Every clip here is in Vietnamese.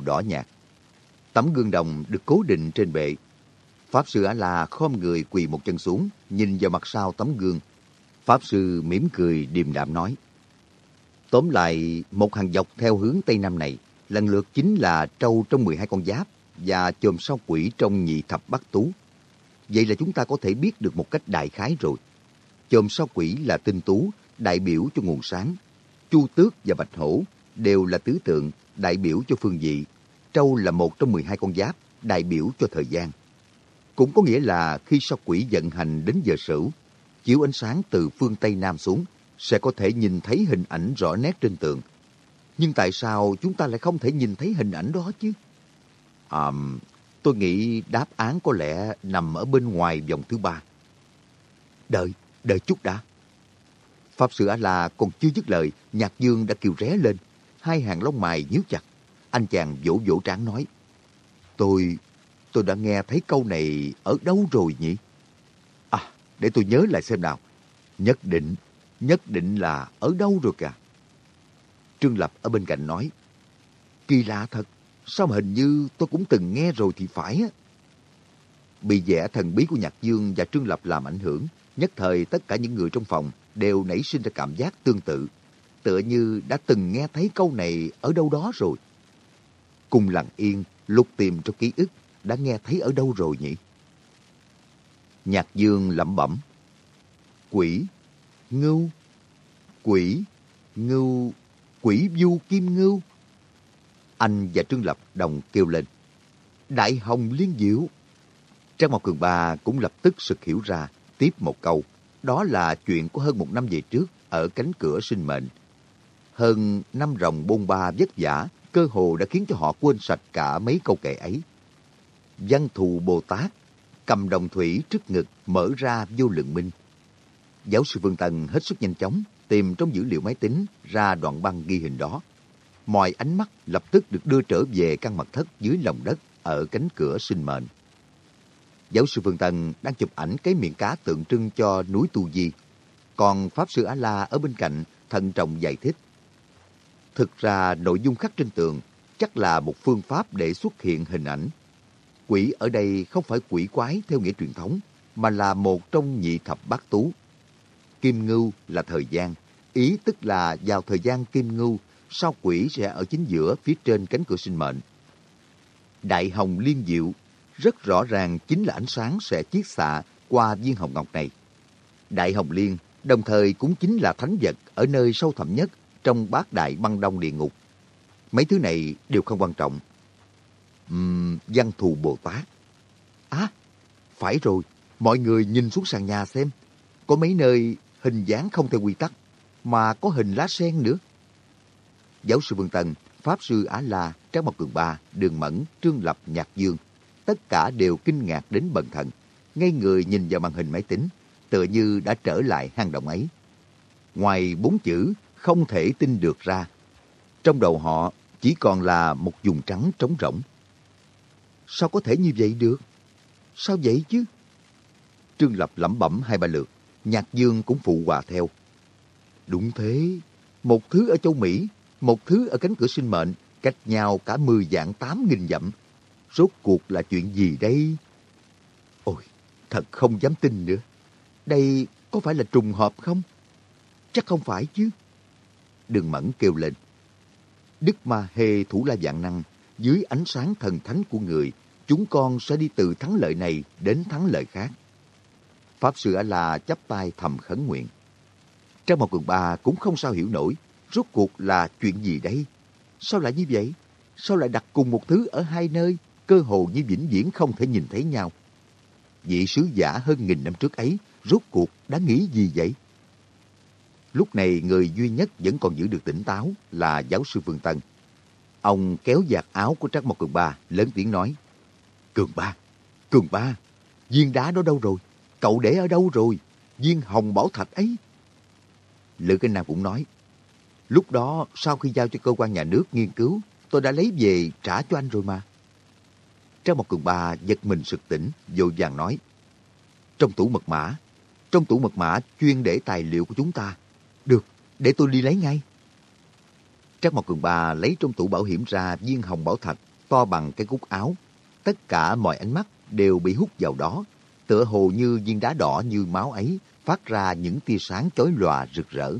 màu đỏ nhạt. Tấm gương đồng được cố định trên bệ. Pháp sư A-la khom người quỳ một chân xuống, nhìn vào mặt sau tấm gương. Pháp sư mỉm cười điềm đạm nói. Tóm lại, một hàng dọc theo hướng Tây Nam này, lần lượt chính là trâu trong 12 con giáp và chòm sao quỷ trong nhị thập bát tú. Vậy là chúng ta có thể biết được một cách đại khái rồi. Chòm sao quỷ là tinh tú, đại biểu cho nguồn sáng. Chu tước và bạch hổ đều là tứ tượng, đại biểu cho phương vị. Trâu là một trong 12 con giáp, đại biểu cho thời gian. Cũng có nghĩa là khi sao quỷ vận hành đến giờ sửu, chiếu ánh sáng từ phương Tây Nam xuống, sẽ có thể nhìn thấy hình ảnh rõ nét trên tường. Nhưng tại sao chúng ta lại không thể nhìn thấy hình ảnh đó chứ? À, tôi nghĩ đáp án có lẽ nằm ở bên ngoài vòng thứ ba. Đợi, đợi chút đã. Pháp sư A-la còn chưa dứt lời, Nhạc Dương đã kêu ré lên. Hai hàng lông mày nhíu chặt. Anh chàng vỗ vỗ trán nói. Tôi, tôi đã nghe thấy câu này ở đâu rồi nhỉ? À, để tôi nhớ lại xem nào. Nhất định, nhất định là ở đâu rồi kìa. Trương Lập ở bên cạnh nói. Kỳ lạ thật, sao mà hình như tôi cũng từng nghe rồi thì phải á. Bị vẻ thần bí của Nhạc Dương và Trương Lập làm ảnh hưởng, nhất thời tất cả những người trong phòng đều nảy sinh ra cảm giác tương tự, tựa như đã từng nghe thấy câu này ở đâu đó rồi. Cùng lặng yên, lục tìm trong ký ức, đã nghe thấy ở đâu rồi nhỉ? Nhạc Dương lẩm bẩm. Quỷ, ngưu, quỷ, ngưu, quỷ du kim ngưu. Anh và Trương Lập đồng kêu lên. Đại Hồng Liên Diệu. Trang Mộc Cường Ba cũng lập tức sực hiểu ra, tiếp một câu. Đó là chuyện của hơn một năm về trước ở cánh cửa sinh mệnh. Hơn năm rồng bôn ba vất vả, cơ hồ đã khiến cho họ quên sạch cả mấy câu kệ ấy. Văn thù Bồ Tát, cầm đồng thủy trước ngực mở ra vô lượng minh. Giáo sư Vương Tần hết sức nhanh chóng tìm trong dữ liệu máy tính ra đoạn băng ghi hình đó. Mọi ánh mắt lập tức được đưa trở về căn mật thất dưới lòng đất ở cánh cửa sinh mệnh. Giáo sư Phương Tân đang chụp ảnh cái miệng cá tượng trưng cho núi Tu Di. Còn Pháp sư Á-La ở bên cạnh thận trọng giải thích. Thực ra nội dung khắc trên tường chắc là một phương pháp để xuất hiện hình ảnh. Quỷ ở đây không phải quỷ quái theo nghĩa truyền thống, mà là một trong nhị thập bát tú. Kim ngưu là thời gian, ý tức là vào thời gian kim ngưu, sao quỷ sẽ ở chính giữa phía trên cánh cửa sinh mệnh. Đại hồng liên diệu rất rõ ràng chính là ánh sáng sẽ chiết xạ qua viên hồng ngọc này. Đại hồng liên đồng thời cũng chính là thánh vật ở nơi sâu thẳm nhất trong bát đại băng đông địa ngục. Mấy thứ này đều không quan trọng. Uhm, văn thù Bồ Tát. À, phải rồi, mọi người nhìn xuống sàn nhà xem. Có mấy nơi hình dáng không theo quy tắc, mà có hình lá sen nữa. Giáo sư Vương Tần, Pháp sư Á La, Trác Mộc Cường Ba, Đường Mẫn, Trương Lập, Nhạc Dương, tất cả đều kinh ngạc đến bần thần, ngay người nhìn vào màn hình máy tính, tựa như đã trở lại hang động ấy. Ngoài bốn chữ không thể tin được ra, trong đầu họ chỉ còn là một vùng trắng trống rỗng. Sao có thể như vậy được? Sao vậy chứ? Trương Lập lẩm bẩm hai ba lượt, Nhạc Dương cũng phụ hòa theo. Đúng thế, một thứ ở châu Mỹ, một thứ ở cánh cửa sinh mệnh, cách nhau cả mười dạng tám nghìn dặm. Rốt cuộc là chuyện gì đây? Ôi, thật không dám tin nữa. Đây có phải là trùng hợp không? Chắc không phải chứ. Đừng mẫn kêu lên. Đức Ma Hê Thủ La Dạng Năng, dưới ánh sáng thần thánh của người, chúng con sẽ đi từ thắng lợi này đến thắng lợi khác. Pháp Sư A-La chắp tay thầm khấn nguyện. Trang một cường ba cũng không sao hiểu nổi, rốt cuộc là chuyện gì đây? Sao lại như vậy? Sao lại đặt cùng một thứ ở hai nơi, cơ hồ như vĩnh viễn không thể nhìn thấy nhau? Vị sứ giả hơn nghìn năm trước ấy, rốt cuộc đã nghĩ gì vậy? Lúc này người duy nhất vẫn còn giữ được tỉnh táo là giáo sư Phương Tân. Ông kéo giặt áo của Trác Mộc Cường Ba, lớn tiếng nói. Cường Ba, Cường Ba, viên đá đó đâu rồi? Cậu để ở đâu rồi? Viên hồng bảo thạch ấy. Lữ Kinh Nam cũng nói. Lúc đó, sau khi giao cho cơ quan nhà nước nghiên cứu, tôi đã lấy về trả cho anh rồi mà. Trang một cường ba giật mình sực tỉnh, vội vàng nói. Trong tủ mật mã, trong tủ mật mã chuyên để tài liệu của chúng ta. Được, để tôi đi lấy ngay. Trác một cường ba lấy trong tủ bảo hiểm ra viên hồng bảo thạch, to bằng cái cúc áo. Tất cả mọi ánh mắt đều bị hút vào đó, tựa hồ như viên đá đỏ như máu ấy phát ra những tia sáng chói lòa rực rỡ.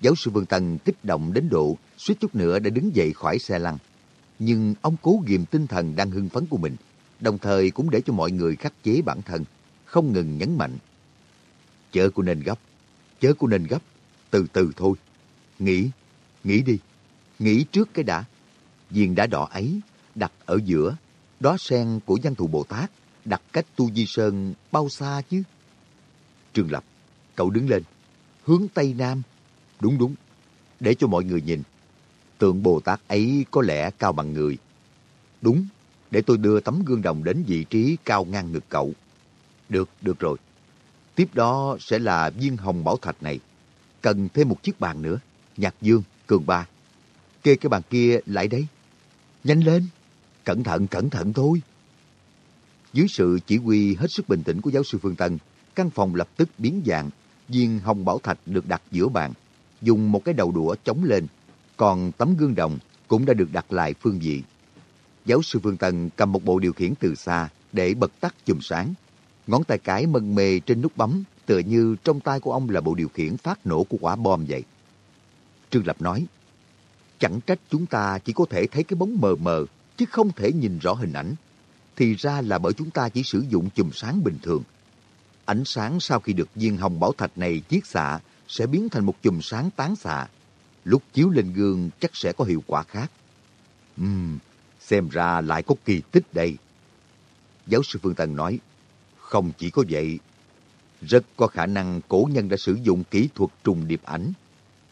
Giáo sư Vương Tân kích động đến độ suýt chút nữa đã đứng dậy khỏi xe lăn. Nhưng ông cố ghiềm tinh thần đang hưng phấn của mình, đồng thời cũng để cho mọi người khắc chế bản thân, không ngừng nhấn mạnh. Chớ của nên gấp, chớ cô nên gấp, từ từ thôi. Nghĩ, nghĩ đi, nghĩ trước cái đã. Viên đá đỏ ấy đặt ở giữa, đó sen của văn thù Bồ Tát đặt cách Tu Di Sơn bao xa chứ? trường Lập, cậu đứng lên, hướng Tây Nam. Đúng đúng, để cho mọi người nhìn. Tượng Bồ Tát ấy có lẽ cao bằng người. Đúng, để tôi đưa tấm gương đồng đến vị trí cao ngang ngực cậu. Được, được rồi. Tiếp đó sẽ là viên hồng bảo thạch này. Cần thêm một chiếc bàn nữa. Nhạc Dương, Cường Ba. Kê cái bàn kia lại đấy Nhanh lên. Cẩn thận, cẩn thận thôi. Dưới sự chỉ huy hết sức bình tĩnh của giáo sư Phương Tân, căn phòng lập tức biến dạng. Viên hồng bảo thạch được đặt giữa bàn, dùng một cái đầu đũa chống lên. Còn tấm gương đồng cũng đã được đặt lại phương vị. Giáo sư Phương Tân cầm một bộ điều khiển từ xa để bật tắt chùm sáng. Ngón tay cái mân mê trên nút bấm tựa như trong tay của ông là bộ điều khiển phát nổ của quả bom vậy. Trương Lập nói, chẳng trách chúng ta chỉ có thể thấy cái bóng mờ mờ, chứ không thể nhìn rõ hình ảnh. Thì ra là bởi chúng ta chỉ sử dụng chùm sáng bình thường. Ánh sáng sau khi được viên hồng bảo thạch này chiết xạ sẽ biến thành một chùm sáng tán xạ. Lúc chiếu lên gương chắc sẽ có hiệu quả khác. Ừm, xem ra lại có kỳ tích đây. Giáo sư Phương Tân nói, không chỉ có vậy, rất có khả năng cổ nhân đã sử dụng kỹ thuật trùng điệp ảnh.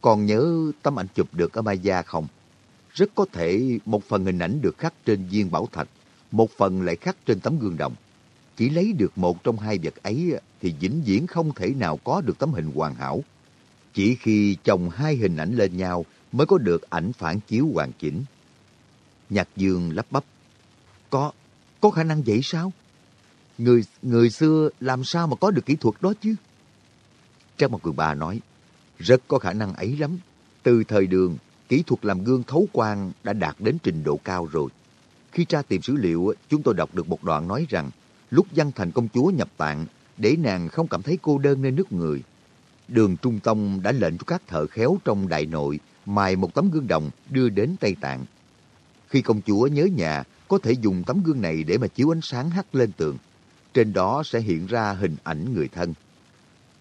Còn nhớ tấm ảnh chụp được ở Maya không? Rất có thể một phần hình ảnh được khắc trên viên bảo thạch, một phần lại khắc trên tấm gương đồng. Chỉ lấy được một trong hai vật ấy thì vĩnh viễn không thể nào có được tấm hình hoàn hảo. Chỉ khi chồng hai hình ảnh lên nhau mới có được ảnh phản chiếu hoàn chỉnh. Nhạc Dương lắp bắp. Có, có khả năng vậy sao? Người người xưa làm sao mà có được kỹ thuật đó chứ? Trang một Cường Ba nói, rất có khả năng ấy lắm. Từ thời đường, kỹ thuật làm gương thấu quang đã đạt đến trình độ cao rồi. Khi tra tìm sử liệu, chúng tôi đọc được một đoạn nói rằng lúc văn thành công chúa nhập tạng để nàng không cảm thấy cô đơn nơi nước người. Đường Trung Tông đã lệnh cho các thợ khéo trong đại nội mài một tấm gương đồng đưa đến Tây Tạng. Khi công chúa nhớ nhà, có thể dùng tấm gương này để mà chiếu ánh sáng hắt lên tường. Trên đó sẽ hiện ra hình ảnh người thân.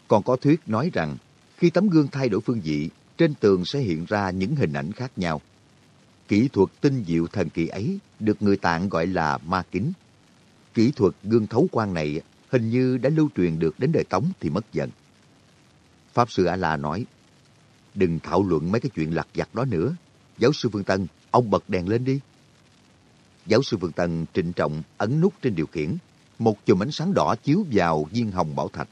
Còn có thuyết nói rằng, khi tấm gương thay đổi phương vị, trên tường sẽ hiện ra những hình ảnh khác nhau. Kỹ thuật tinh diệu thần kỳ ấy được người tạng gọi là ma kính. Kỹ thuật gương thấu quang này hình như đã lưu truyền được đến đời Tống thì mất dần. Pháp sư A-la nói, đừng thảo luận mấy cái chuyện lặt vặt đó nữa. Giáo sư Phương Tân, ông bật đèn lên đi. Giáo sư Phương Tân trịnh trọng ấn nút trên điều khiển. Một chùm ánh sáng đỏ chiếu vào viên hồng bảo thạch.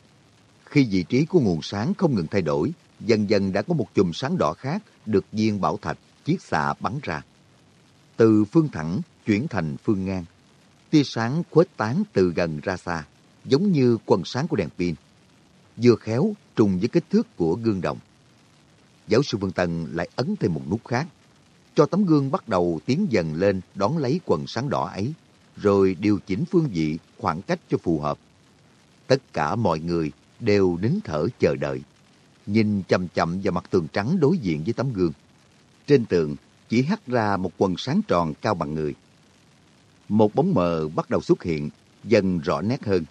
Khi vị trí của nguồn sáng không ngừng thay đổi, dần dần đã có một chùm sáng đỏ khác được viên bảo thạch chiếc xạ bắn ra. Từ phương thẳng chuyển thành phương ngang. Tia sáng khuếch tán từ gần ra xa, giống như quần sáng của đèn pin. Vừa khéo trùng với kích thước của gương đồng. Giáo sư Vương Tân lại ấn thêm một nút khác, cho tấm gương bắt đầu tiến dần lên đón lấy quần sáng đỏ ấy, rồi điều chỉnh phương vị, khoảng cách cho phù hợp. Tất cả mọi người đều nín thở chờ đợi, nhìn chậm chậm vào mặt tường trắng đối diện với tấm gương. Trên tường chỉ hắt ra một quần sáng tròn cao bằng người. Một bóng mờ bắt đầu xuất hiện, dần rõ nét hơn.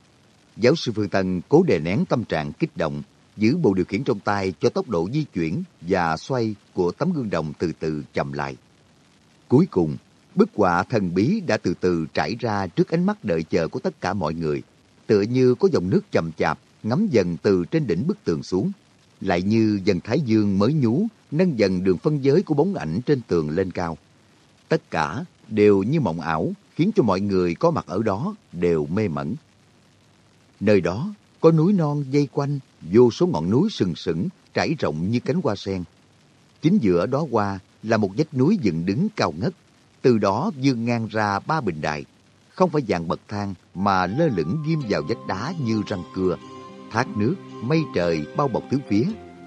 Giáo sư Phương Tân cố đè nén tâm trạng kích động, giữ bộ điều khiển trong tay cho tốc độ di chuyển và xoay của tấm gương đồng từ từ chậm lại. Cuối cùng, bức họa thần bí đã từ từ trải ra trước ánh mắt đợi chờ của tất cả mọi người, tựa như có dòng nước chậm chạp ngắm dần từ trên đỉnh bức tường xuống, lại như dần thái dương mới nhú nâng dần đường phân giới của bóng ảnh trên tường lên cao. Tất cả đều như mộng ảo, khiến cho mọi người có mặt ở đó đều mê mẩn. Nơi đó có núi non dây quanh, vô số ngọn núi sừng sững, trải rộng như cánh hoa sen. Chính giữa đó qua là một vách núi dựng đứng cao ngất, từ đó vươn ngang ra ba bình đài. Không phải dạng bậc thang mà lơ lửng ghim vào vách đá như răng cưa. Thác nước, mây trời bao bọc tứ phía,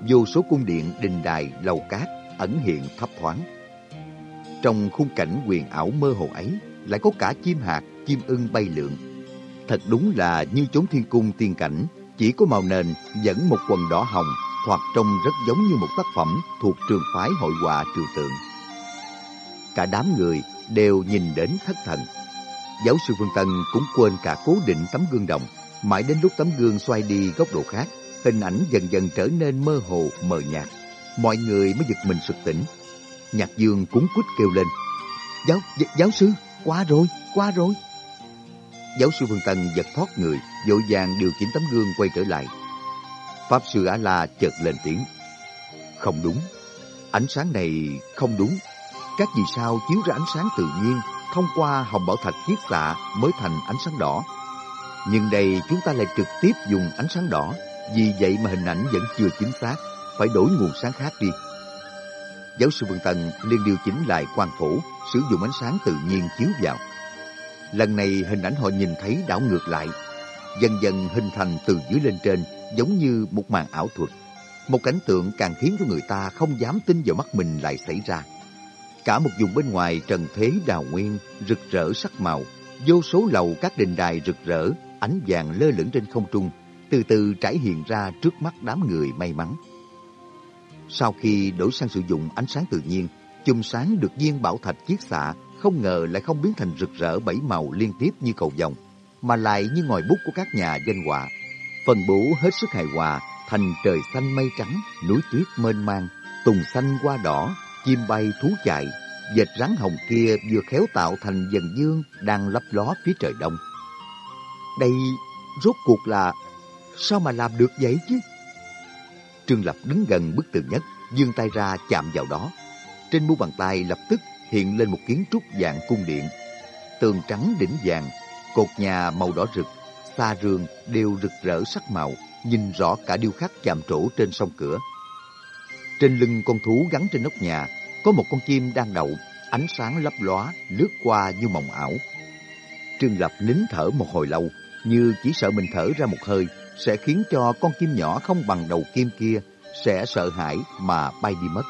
vô số cung điện, đình đài, lầu cát ẩn hiện thấp thoáng. Trong khung cảnh quyền ảo mơ hồ ấy, lại có cả chim hạt, chim ưng bay lượn. Thật đúng là như chốn thiên cung tiên cảnh, chỉ có màu nền dẫn một quần đỏ hồng, hoặc trông rất giống như một tác phẩm thuộc trường phái hội họa trừu tượng. Cả đám người đều nhìn đến thất thần. Giáo sư Phương Tân cũng quên cả cố định tấm gương đồng, mãi đến lúc tấm gương xoay đi góc độ khác, hình ảnh dần dần trở nên mơ hồ, mờ nhạt. Mọi người mới giật mình sực tỉnh. Nhạc Dương cúng quýt kêu lên. Giáo, giáo sư, qua rồi, qua rồi. Giáo sư Phương Tân giật thoát người, vội vàng điều chỉnh tấm gương quay trở lại. Pháp sư Á-La chợt lên tiếng. Không đúng, ánh sáng này không đúng. Các vì sao chiếu ra ánh sáng tự nhiên thông qua hồng bảo thạch chiết xạ mới thành ánh sáng đỏ. Nhưng đây chúng ta lại trực tiếp dùng ánh sáng đỏ, vì vậy mà hình ảnh vẫn chưa chính xác, phải đổi nguồn sáng khác đi. Giáo sư Vương tần liền điều chỉnh lại quan phủ, sử dụng ánh sáng tự nhiên chiếu vào. Lần này hình ảnh họ nhìn thấy đảo ngược lại, dần dần hình thành từ dưới lên trên, giống như một màn ảo thuật. Một cảnh tượng càng khiến cho người ta không dám tin vào mắt mình lại xảy ra. Cả một vùng bên ngoài trần thế đào nguyên, rực rỡ sắc màu, vô số lầu các đình đài rực rỡ, ánh vàng lơ lửng trên không trung, từ từ trải hiện ra trước mắt đám người may mắn. Sau khi đổi sang sử dụng ánh sáng tự nhiên, chùm sáng được viên bảo thạch chiết xạ không ngờ lại không biến thành rực rỡ bảy màu liên tiếp như cầu vồng, mà lại như ngòi bút của các nhà danh họa. Phần bố hết sức hài hòa thành trời xanh mây trắng, núi tuyết mênh mang, tùng xanh hoa đỏ, chim bay thú chạy, vệt rắn hồng kia vừa khéo tạo thành dần dương đang lấp ló phía trời đông. Đây rốt cuộc là sao mà làm được vậy chứ? Trương Lập đứng gần bức tường nhất, dương tay ra chạm vào đó. Trên mu bàn tay lập tức hiện lên một kiến trúc dạng cung điện. Tường trắng đỉnh vàng, cột nhà màu đỏ rực, xa rương đều rực rỡ sắc màu, nhìn rõ cả điêu khắc chạm trổ trên sông cửa. Trên lưng con thú gắn trên nóc nhà, có một con chim đang đậu, ánh sáng lấp lóa, lướt qua như mộng ảo. Trương Lập nín thở một hồi lâu, như chỉ sợ mình thở ra một hơi sẽ khiến cho con chim nhỏ không bằng đầu kim kia sẽ sợ hãi mà bay đi mất.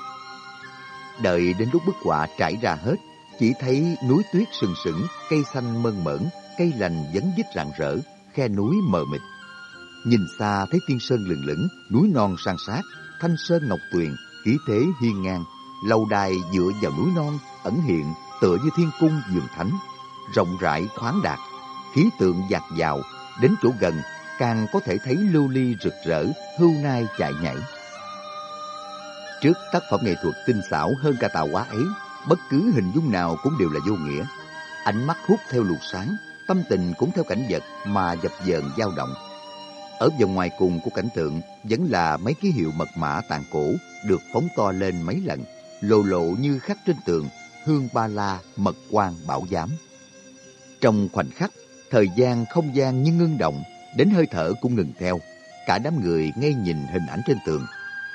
Đợi đến lúc bức họa trải ra hết, chỉ thấy núi tuyết sừng sững, cây xanh mơn mởn, cây lành vấn dít rạng rỡ, khe núi mờ mịt. Nhìn xa thấy tiên sơn lừng lững, núi non san sát, thanh sơn ngọc tuyền, khí thế hiên ngang, lâu đài dựa vào núi non ẩn hiện tựa như thiên cung vườn thánh, rộng rãi khoáng đạt, khí tượng dạt dào, đến chỗ gần càng có thể thấy lưu ly rực rỡ, hưu nai chạy nhảy. Trước tác phẩm nghệ thuật tinh xảo hơn cả tàu quá ấy, bất cứ hình dung nào cũng đều là vô nghĩa. Ánh mắt hút theo luồng sáng, tâm tình cũng theo cảnh vật mà dập dờn dao động. Ở vòng ngoài cùng của cảnh tượng vẫn là mấy ký hiệu mật mã tàn cổ được phóng to lên mấy lần, lộ lộ như khắc trên tường, hương ba la, mật quan bảo giám. Trong khoảnh khắc, thời gian không gian như ngưng động, đến hơi thở cũng ngừng theo. Cả đám người ngay nhìn hình ảnh trên tường,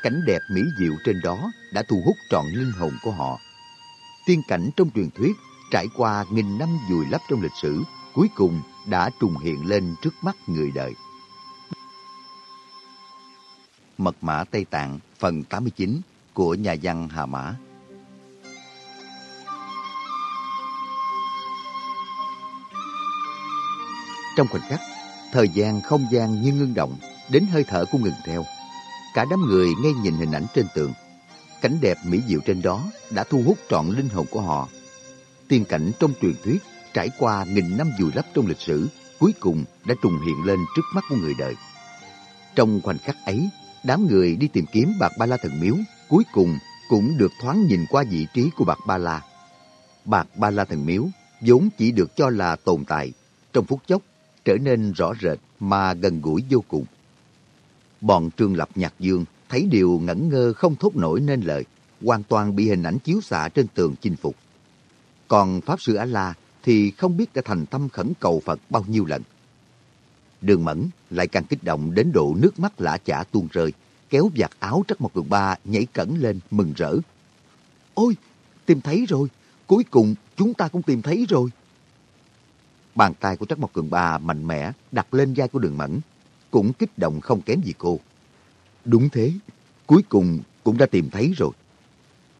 cảnh đẹp mỹ diệu trên đó đã thu hút trọn linh hồn của họ. Tiên cảnh trong truyền thuyết trải qua nghìn năm vùi lấp trong lịch sử, cuối cùng đã trùng hiện lên trước mắt người đời. Mật mã Tây Tạng phần 89 của nhà văn Hà Mã Trong khoảnh khắc, thời gian không gian như ngưng động, đến hơi thở cũng ngừng theo. Cả đám người ngay nhìn hình ảnh trên tường. Cảnh đẹp mỹ diệu trên đó đã thu hút trọn linh hồn của họ. Tiên cảnh trong truyền thuyết trải qua nghìn năm vùi lấp trong lịch sử, cuối cùng đã trùng hiện lên trước mắt của người đời. Trong khoảnh khắc ấy, đám người đi tìm kiếm bạc ba la thần miếu, cuối cùng cũng được thoáng nhìn qua vị trí của bạc ba la. Bạc ba la thần miếu vốn chỉ được cho là tồn tại, trong phút chốc trở nên rõ rệt mà gần gũi vô cùng. Bọn Trương Lập Nhạc Dương thấy điều ngẩn ngơ không thốt nổi nên lời, hoàn toàn bị hình ảnh chiếu xạ trên tường chinh phục. Còn Pháp Sư A-La thì không biết đã thành tâm khẩn cầu Phật bao nhiêu lần. Đường Mẫn lại càng kích động đến độ nước mắt lã chả tuôn rơi, kéo vạt áo Trắc một Cường Ba nhảy cẩn lên mừng rỡ. Ôi, tìm thấy rồi, cuối cùng chúng ta cũng tìm thấy rồi. Bàn tay của Trắc Mộc Cường Ba mạnh mẽ đặt lên vai của đường Mẫn, cũng kích động không kém gì cô. Đúng thế, cuối cùng cũng đã tìm thấy rồi.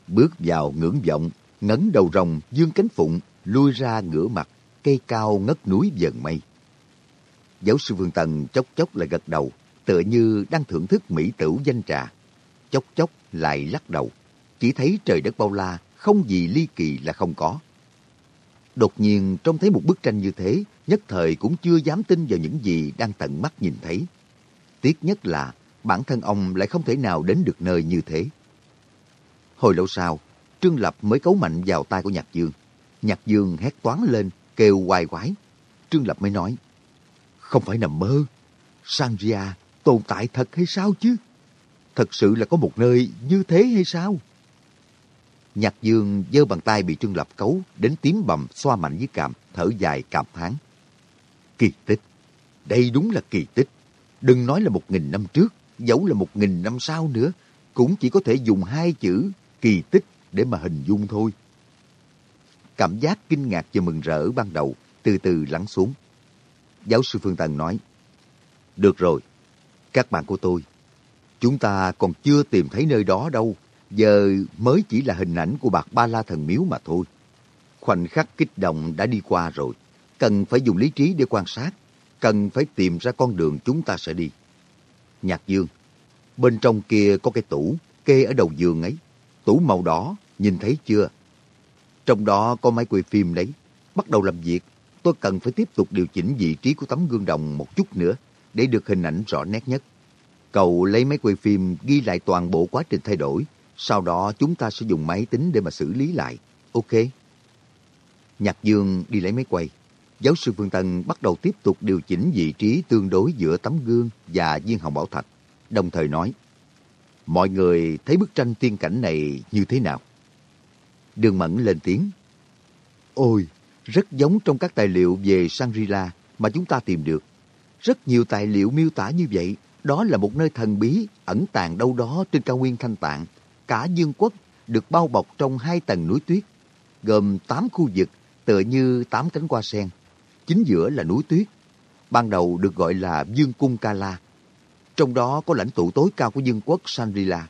Bước vào ngưỡng vọng, ngấn đầu rồng dương cánh phụng, lui ra ngửa mặt, cây cao ngất núi dần mây. Giáo sư Vương Tần chốc chốc lại gật đầu, tựa như đang thưởng thức mỹ tửu danh trà. Chốc chốc lại lắc đầu, chỉ thấy trời đất bao la, không gì ly kỳ là không có. Đột nhiên trông thấy một bức tranh như thế, nhất thời cũng chưa dám tin vào những gì đang tận mắt nhìn thấy. Tiếc nhất là bản thân ông lại không thể nào đến được nơi như thế. Hồi lâu sau, Trương Lập mới cấu mạnh vào tay của Nhạc Dương. Nhạc Dương hét toán lên, kêu hoài quái. Trương Lập mới nói, không phải nằm mơ. Sangria tồn tại thật hay sao chứ? Thật sự là có một nơi như thế hay sao? Nhạc Dương giơ bàn tay bị Trương Lập cấu đến tím bầm xoa mạnh với cằm, thở dài cảm thán. Kỳ tích. Đây đúng là kỳ tích. Đừng nói là một nghìn năm trước, dẫu là một nghìn năm sau nữa, cũng chỉ có thể dùng hai chữ kỳ tích để mà hình dung thôi. Cảm giác kinh ngạc và mừng rỡ ban đầu từ từ lắng xuống. Giáo sư Phương Tần nói, Được rồi, các bạn của tôi, chúng ta còn chưa tìm thấy nơi đó đâu, giờ mới chỉ là hình ảnh của bạc ba la thần miếu mà thôi. Khoảnh khắc kích động đã đi qua rồi, cần phải dùng lý trí để quan sát, cần phải tìm ra con đường chúng ta sẽ đi. Nhạc Dương, bên trong kia có cái tủ, kê ở đầu giường ấy. Tủ màu đỏ, nhìn thấy chưa? Trong đó có máy quay phim đấy. Bắt đầu làm việc, tôi cần phải tiếp tục điều chỉnh vị trí của tấm gương đồng một chút nữa để được hình ảnh rõ nét nhất. Cậu lấy máy quay phim ghi lại toàn bộ quá trình thay đổi, sau đó chúng ta sẽ dùng máy tính để mà xử lý lại. Ok? Nhạc Dương đi lấy máy quay. Giáo sư Phương Tân bắt đầu tiếp tục điều chỉnh vị trí tương đối giữa tấm gương và viên hồng bảo thạch, đồng thời nói Mọi người thấy bức tranh tiên cảnh này như thế nào? Đường Mẫn lên tiếng. Ôi, rất giống trong các tài liệu về Shangri-La mà chúng ta tìm được. Rất nhiều tài liệu miêu tả như vậy. Đó là một nơi thần bí, ẩn tàng đâu đó trên cao nguyên Thanh Tạng. Cả dương quốc được bao bọc trong hai tầng núi tuyết, gồm tám khu vực tựa như tám cánh hoa sen. Chính giữa là núi tuyết. Ban đầu được gọi là Dương Cung Kala. Trong đó có lãnh tụ tối cao của dương quốc Shangri-La.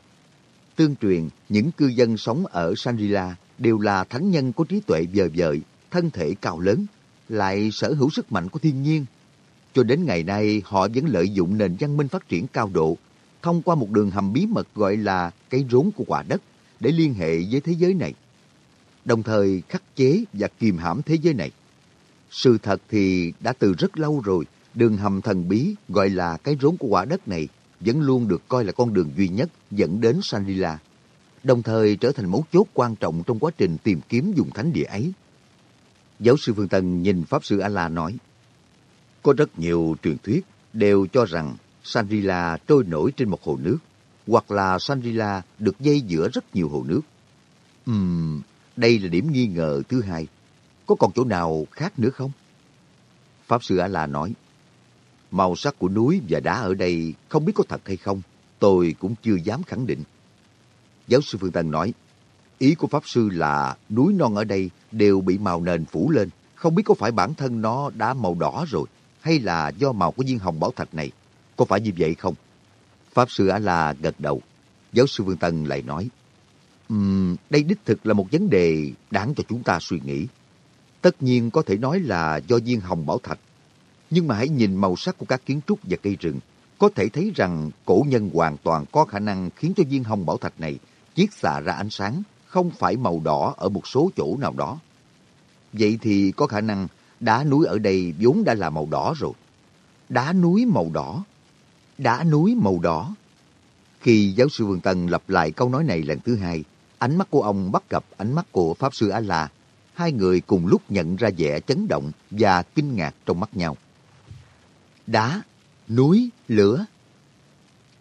Tương truyền, những cư dân sống ở Shangri-La đều là thánh nhân có trí tuệ vời vợi, thân thể cao lớn, lại sở hữu sức mạnh của thiên nhiên. Cho đến ngày nay, họ vẫn lợi dụng nền văn minh phát triển cao độ, thông qua một đường hầm bí mật gọi là cái rốn của quả đất để liên hệ với thế giới này, đồng thời khắc chế và kìm hãm thế giới này. Sự thật thì đã từ rất lâu rồi, đường hầm thần bí gọi là cái rốn của quả đất này vẫn luôn được coi là con đường duy nhất dẫn đến Sanrila đồng thời trở thành mấu chốt quan trọng trong quá trình tìm kiếm dùng thánh địa ấy. Giáo sư Phương Tân nhìn Pháp Sư A-La nói, Có rất nhiều truyền thuyết đều cho rằng Sanrila trôi nổi trên một hồ nước, hoặc là Sanrila được dây giữa rất nhiều hồ nước. Ừm, đây là điểm nghi ngờ thứ hai. Có còn chỗ nào khác nữa không? Pháp Sư A-La nói, Màu sắc của núi và đá ở đây không biết có thật hay không, tôi cũng chưa dám khẳng định. Giáo sư Phương Tân nói, ý của Pháp Sư là núi non ở đây đều bị màu nền phủ lên, không biết có phải bản thân nó đã màu đỏ rồi, hay là do màu của viên hồng bảo thạch này. Có phải như vậy không? Pháp Sư A-La gật đầu. Giáo sư vương Tân lại nói, um, đây đích thực là một vấn đề đáng cho chúng ta suy nghĩ. Tất nhiên có thể nói là do viên hồng bảo thạch. Nhưng mà hãy nhìn màu sắc của các kiến trúc và cây rừng. Có thể thấy rằng cổ nhân hoàn toàn có khả năng khiến cho viên hồng bảo thạch này chiết xạ ra ánh sáng, không phải màu đỏ ở một số chỗ nào đó. Vậy thì có khả năng đá núi ở đây vốn đã là màu đỏ rồi. Đá núi màu đỏ. Đá núi màu đỏ. Khi giáo sư Vương Tân lặp lại câu nói này lần thứ hai, ánh mắt của ông bắt gặp ánh mắt của Pháp Sư A-La. Hai người cùng lúc nhận ra vẻ chấn động và kinh ngạc trong mắt nhau. Đá, núi, lửa.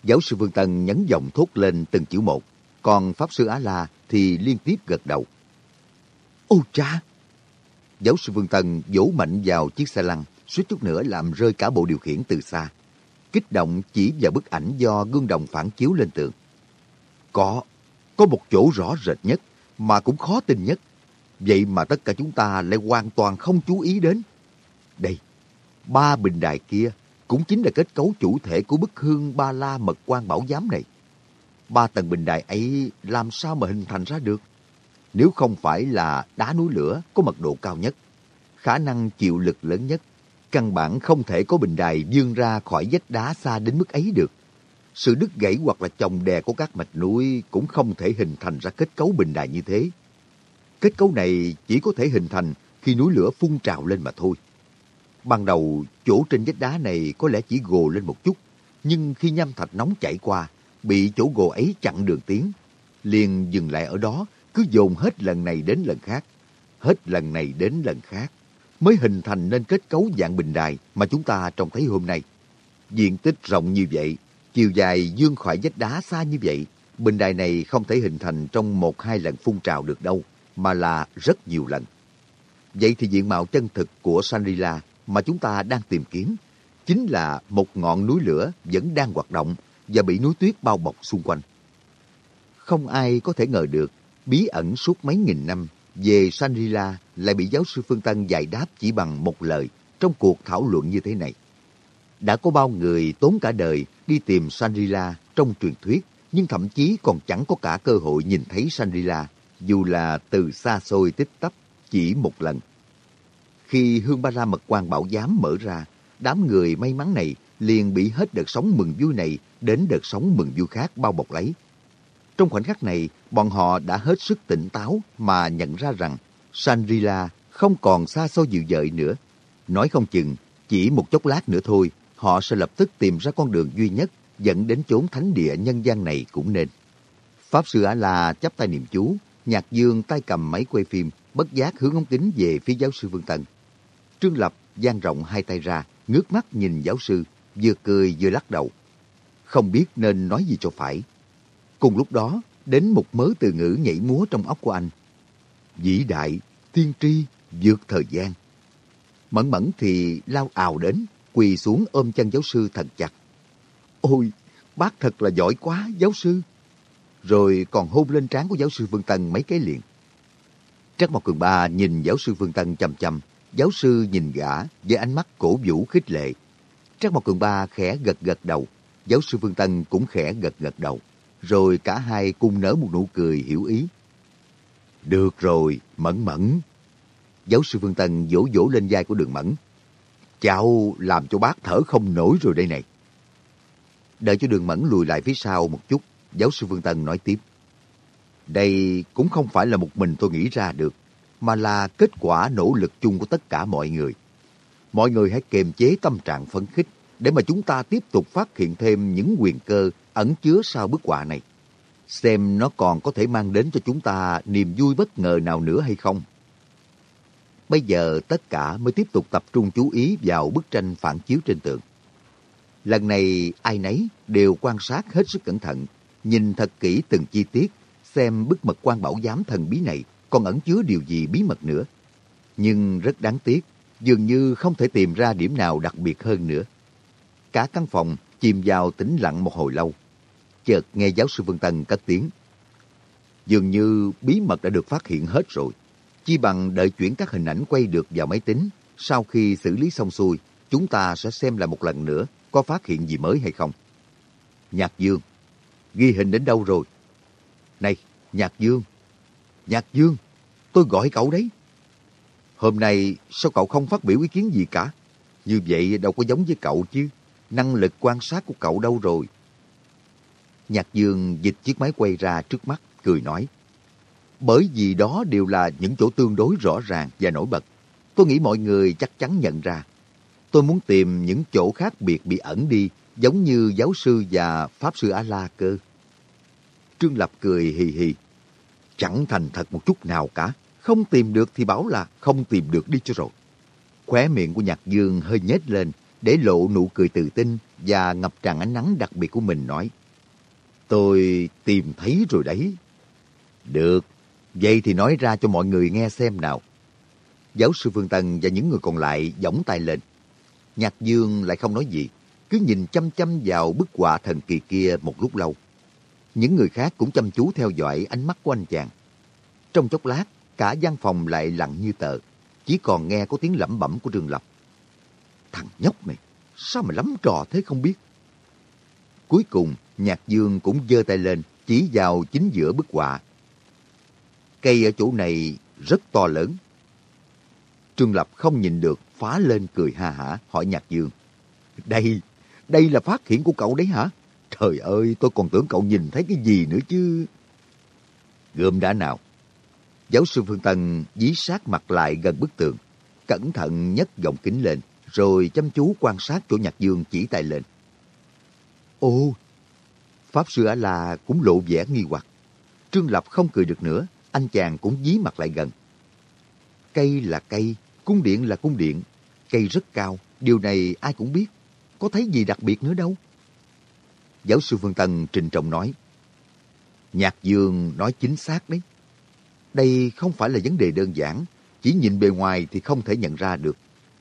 Giáo sư Vương Tân nhấn giọng thốt lên từng chữ một. Còn Pháp Sư Á-La thì liên tiếp gật đầu. Ô cha! Giáo sư Vương Tân vỗ mạnh vào chiếc xe lăn, suýt chút nữa làm rơi cả bộ điều khiển từ xa. Kích động chỉ vào bức ảnh do gương đồng phản chiếu lên tường. Có, có một chỗ rõ rệt nhất, mà cũng khó tin nhất. Vậy mà tất cả chúng ta lại hoàn toàn không chú ý đến. Đây, ba bình đài kia cũng chính là kết cấu chủ thể của bức hương ba la mật quan bảo giám này ba tầng bình đài ấy làm sao mà hình thành ra được? nếu không phải là đá núi lửa có mật độ cao nhất, khả năng chịu lực lớn nhất, căn bản không thể có bình đài vươn ra khỏi vách đá xa đến mức ấy được. Sự đứt gãy hoặc là chồng đè của các mạch núi cũng không thể hình thành ra kết cấu bình đài như thế. Kết cấu này chỉ có thể hình thành khi núi lửa phun trào lên mà thôi. Ban đầu, chỗ trên vách đá này có lẽ chỉ gồ lên một chút, nhưng khi nham thạch nóng chảy qua, bị chỗ gồ ấy chặn đường tiến, liền dừng lại ở đó, cứ dồn hết lần này đến lần khác, hết lần này đến lần khác, mới hình thành nên kết cấu dạng bình đài mà chúng ta trông thấy hôm nay. Diện tích rộng như vậy, chiều dài dương khỏi vách đá xa như vậy, bình đài này không thể hình thành trong một hai lần phun trào được đâu, mà là rất nhiều lần. Vậy thì diện mạo chân thực của Sanrila mà chúng ta đang tìm kiếm chính là một ngọn núi lửa vẫn đang hoạt động và bị núi tuyết bao bọc xung quanh. Không ai có thể ngờ được bí ẩn suốt mấy nghìn năm về Sanrila lại bị giáo sư Phương Tân giải đáp chỉ bằng một lời trong cuộc thảo luận như thế này. Đã có bao người tốn cả đời đi tìm Sanrila trong truyền thuyết, nhưng thậm chí còn chẳng có cả cơ hội nhìn thấy Sanrila, dù là từ xa xôi tích tắp chỉ một lần. Khi Hương Ba La Mật quan Bảo Giám mở ra, đám người may mắn này liền bị hết đợt sóng mừng vui này đến đợt sóng mừng vui khác bao bọc lấy. Trong khoảnh khắc này, bọn họ đã hết sức tỉnh táo mà nhận ra rằng Sanrila không còn xa xôi dịu dợi nữa. Nói không chừng, chỉ một chốc lát nữa thôi, họ sẽ lập tức tìm ra con đường duy nhất dẫn đến chốn thánh địa nhân gian này cũng nên. Pháp sư A-la chắp tay niệm chú, nhạc dương tay cầm máy quay phim, bất giác hướng ống kính về phía giáo sư Vương Tân. Trương Lập dang rộng hai tay ra, ngước mắt nhìn giáo sư, vừa cười vừa lắc đầu. Không biết nên nói gì cho phải. Cùng lúc đó, đến một mớ từ ngữ nhảy múa trong óc của anh. Vĩ đại, tiên tri, vượt thời gian. Mẫn mẫn thì lao ào đến, quỳ xuống ôm chân giáo sư thật chặt. Ôi, bác thật là giỏi quá, giáo sư. Rồi còn hôn lên trán của giáo sư Vương Tân mấy cái liền. Trắc Mộc Cường Ba nhìn giáo sư Vương Tân chầm chầm, giáo sư nhìn gã với ánh mắt cổ vũ khích lệ. Trắc Mộc Cường Ba khẽ gật gật đầu, giáo sư Vương Tân cũng khẽ gật gật đầu rồi cả hai cùng nở một nụ cười hiểu ý. Được rồi, Mẫn Mẫn. Giáo sư Phương Tân vỗ vỗ lên vai của đường Mẫn. Cháu làm cho bác thở không nổi rồi đây này. Đợi cho đường Mẫn lùi lại phía sau một chút, giáo sư Phương Tân nói tiếp. Đây cũng không phải là một mình tôi nghĩ ra được, mà là kết quả nỗ lực chung của tất cả mọi người. Mọi người hãy kiềm chế tâm trạng phấn khích để mà chúng ta tiếp tục phát hiện thêm những quyền cơ ẩn chứa sau bức họa này. Xem nó còn có thể mang đến cho chúng ta niềm vui bất ngờ nào nữa hay không. Bây giờ tất cả mới tiếp tục tập trung chú ý vào bức tranh phản chiếu trên tường. Lần này ai nấy đều quan sát hết sức cẩn thận, nhìn thật kỹ từng chi tiết, xem bức mật quan bảo giám thần bí này còn ẩn chứa điều gì bí mật nữa. Nhưng rất đáng tiếc, dường như không thể tìm ra điểm nào đặc biệt hơn nữa. Cả căn phòng chìm vào tĩnh lặng một hồi lâu chợt nghe giáo sư Vân Tân cất tiếng. Dường như bí mật đã được phát hiện hết rồi. Chi bằng đợi chuyển các hình ảnh quay được vào máy tính. Sau khi xử lý xong xuôi, chúng ta sẽ xem lại một lần nữa có phát hiện gì mới hay không. Nhạc Dương, ghi hình đến đâu rồi? Này, Nhạc Dương, Nhạc Dương, tôi gọi cậu đấy. Hôm nay sao cậu không phát biểu ý kiến gì cả? Như vậy đâu có giống với cậu chứ. Năng lực quan sát của cậu đâu rồi? Nhạc Dương dịch chiếc máy quay ra trước mắt, cười nói. Bởi vì đó đều là những chỗ tương đối rõ ràng và nổi bật. Tôi nghĩ mọi người chắc chắn nhận ra. Tôi muốn tìm những chỗ khác biệt bị ẩn đi, giống như giáo sư và pháp sư A-la cơ. Trương Lập cười hì hì. Chẳng thành thật một chút nào cả. Không tìm được thì bảo là không tìm được đi cho rồi. Khóe miệng của Nhạc Dương hơi nhếch lên để lộ nụ cười tự tin và ngập tràn ánh nắng đặc biệt của mình nói. Tôi tìm thấy rồi đấy. Được, vậy thì nói ra cho mọi người nghe xem nào. Giáo sư Phương Tân và những người còn lại giỏng tay lên. Nhạc Dương lại không nói gì, cứ nhìn chăm chăm vào bức họa thần kỳ kia một lúc lâu. Những người khác cũng chăm chú theo dõi ánh mắt của anh chàng. Trong chốc lát, cả gian phòng lại lặng như tờ, chỉ còn nghe có tiếng lẩm bẩm của Trường Lập. Thằng nhóc này, sao mà lắm trò thế không biết? Cuối cùng, Nhạc Dương cũng giơ tay lên, chỉ vào chính giữa bức họa. cây ở chỗ này rất to lớn. Trương Lập không nhìn được, phá lên cười ha hả, hỏi Nhạc Dương. Đây, đây là phát hiện của cậu đấy hả? Trời ơi, tôi còn tưởng cậu nhìn thấy cái gì nữa chứ. Gươm đã nào? Giáo sư Phương Tân dí sát mặt lại gần bức tường, cẩn thận nhấc gọng kính lên, rồi chăm chú quan sát chỗ Nhạc Dương chỉ tay lên. Ồ, Pháp Sư A-La cũng lộ vẻ nghi hoặc. Trương Lập không cười được nữa, anh chàng cũng dí mặt lại gần. Cây là cây, cung điện là cung điện, cây rất cao, điều này ai cũng biết. Có thấy gì đặc biệt nữa đâu. Giáo sư Phương Tân trình trọng nói. Nhạc Dương nói chính xác đấy. Đây không phải là vấn đề đơn giản, chỉ nhìn bề ngoài thì không thể nhận ra được.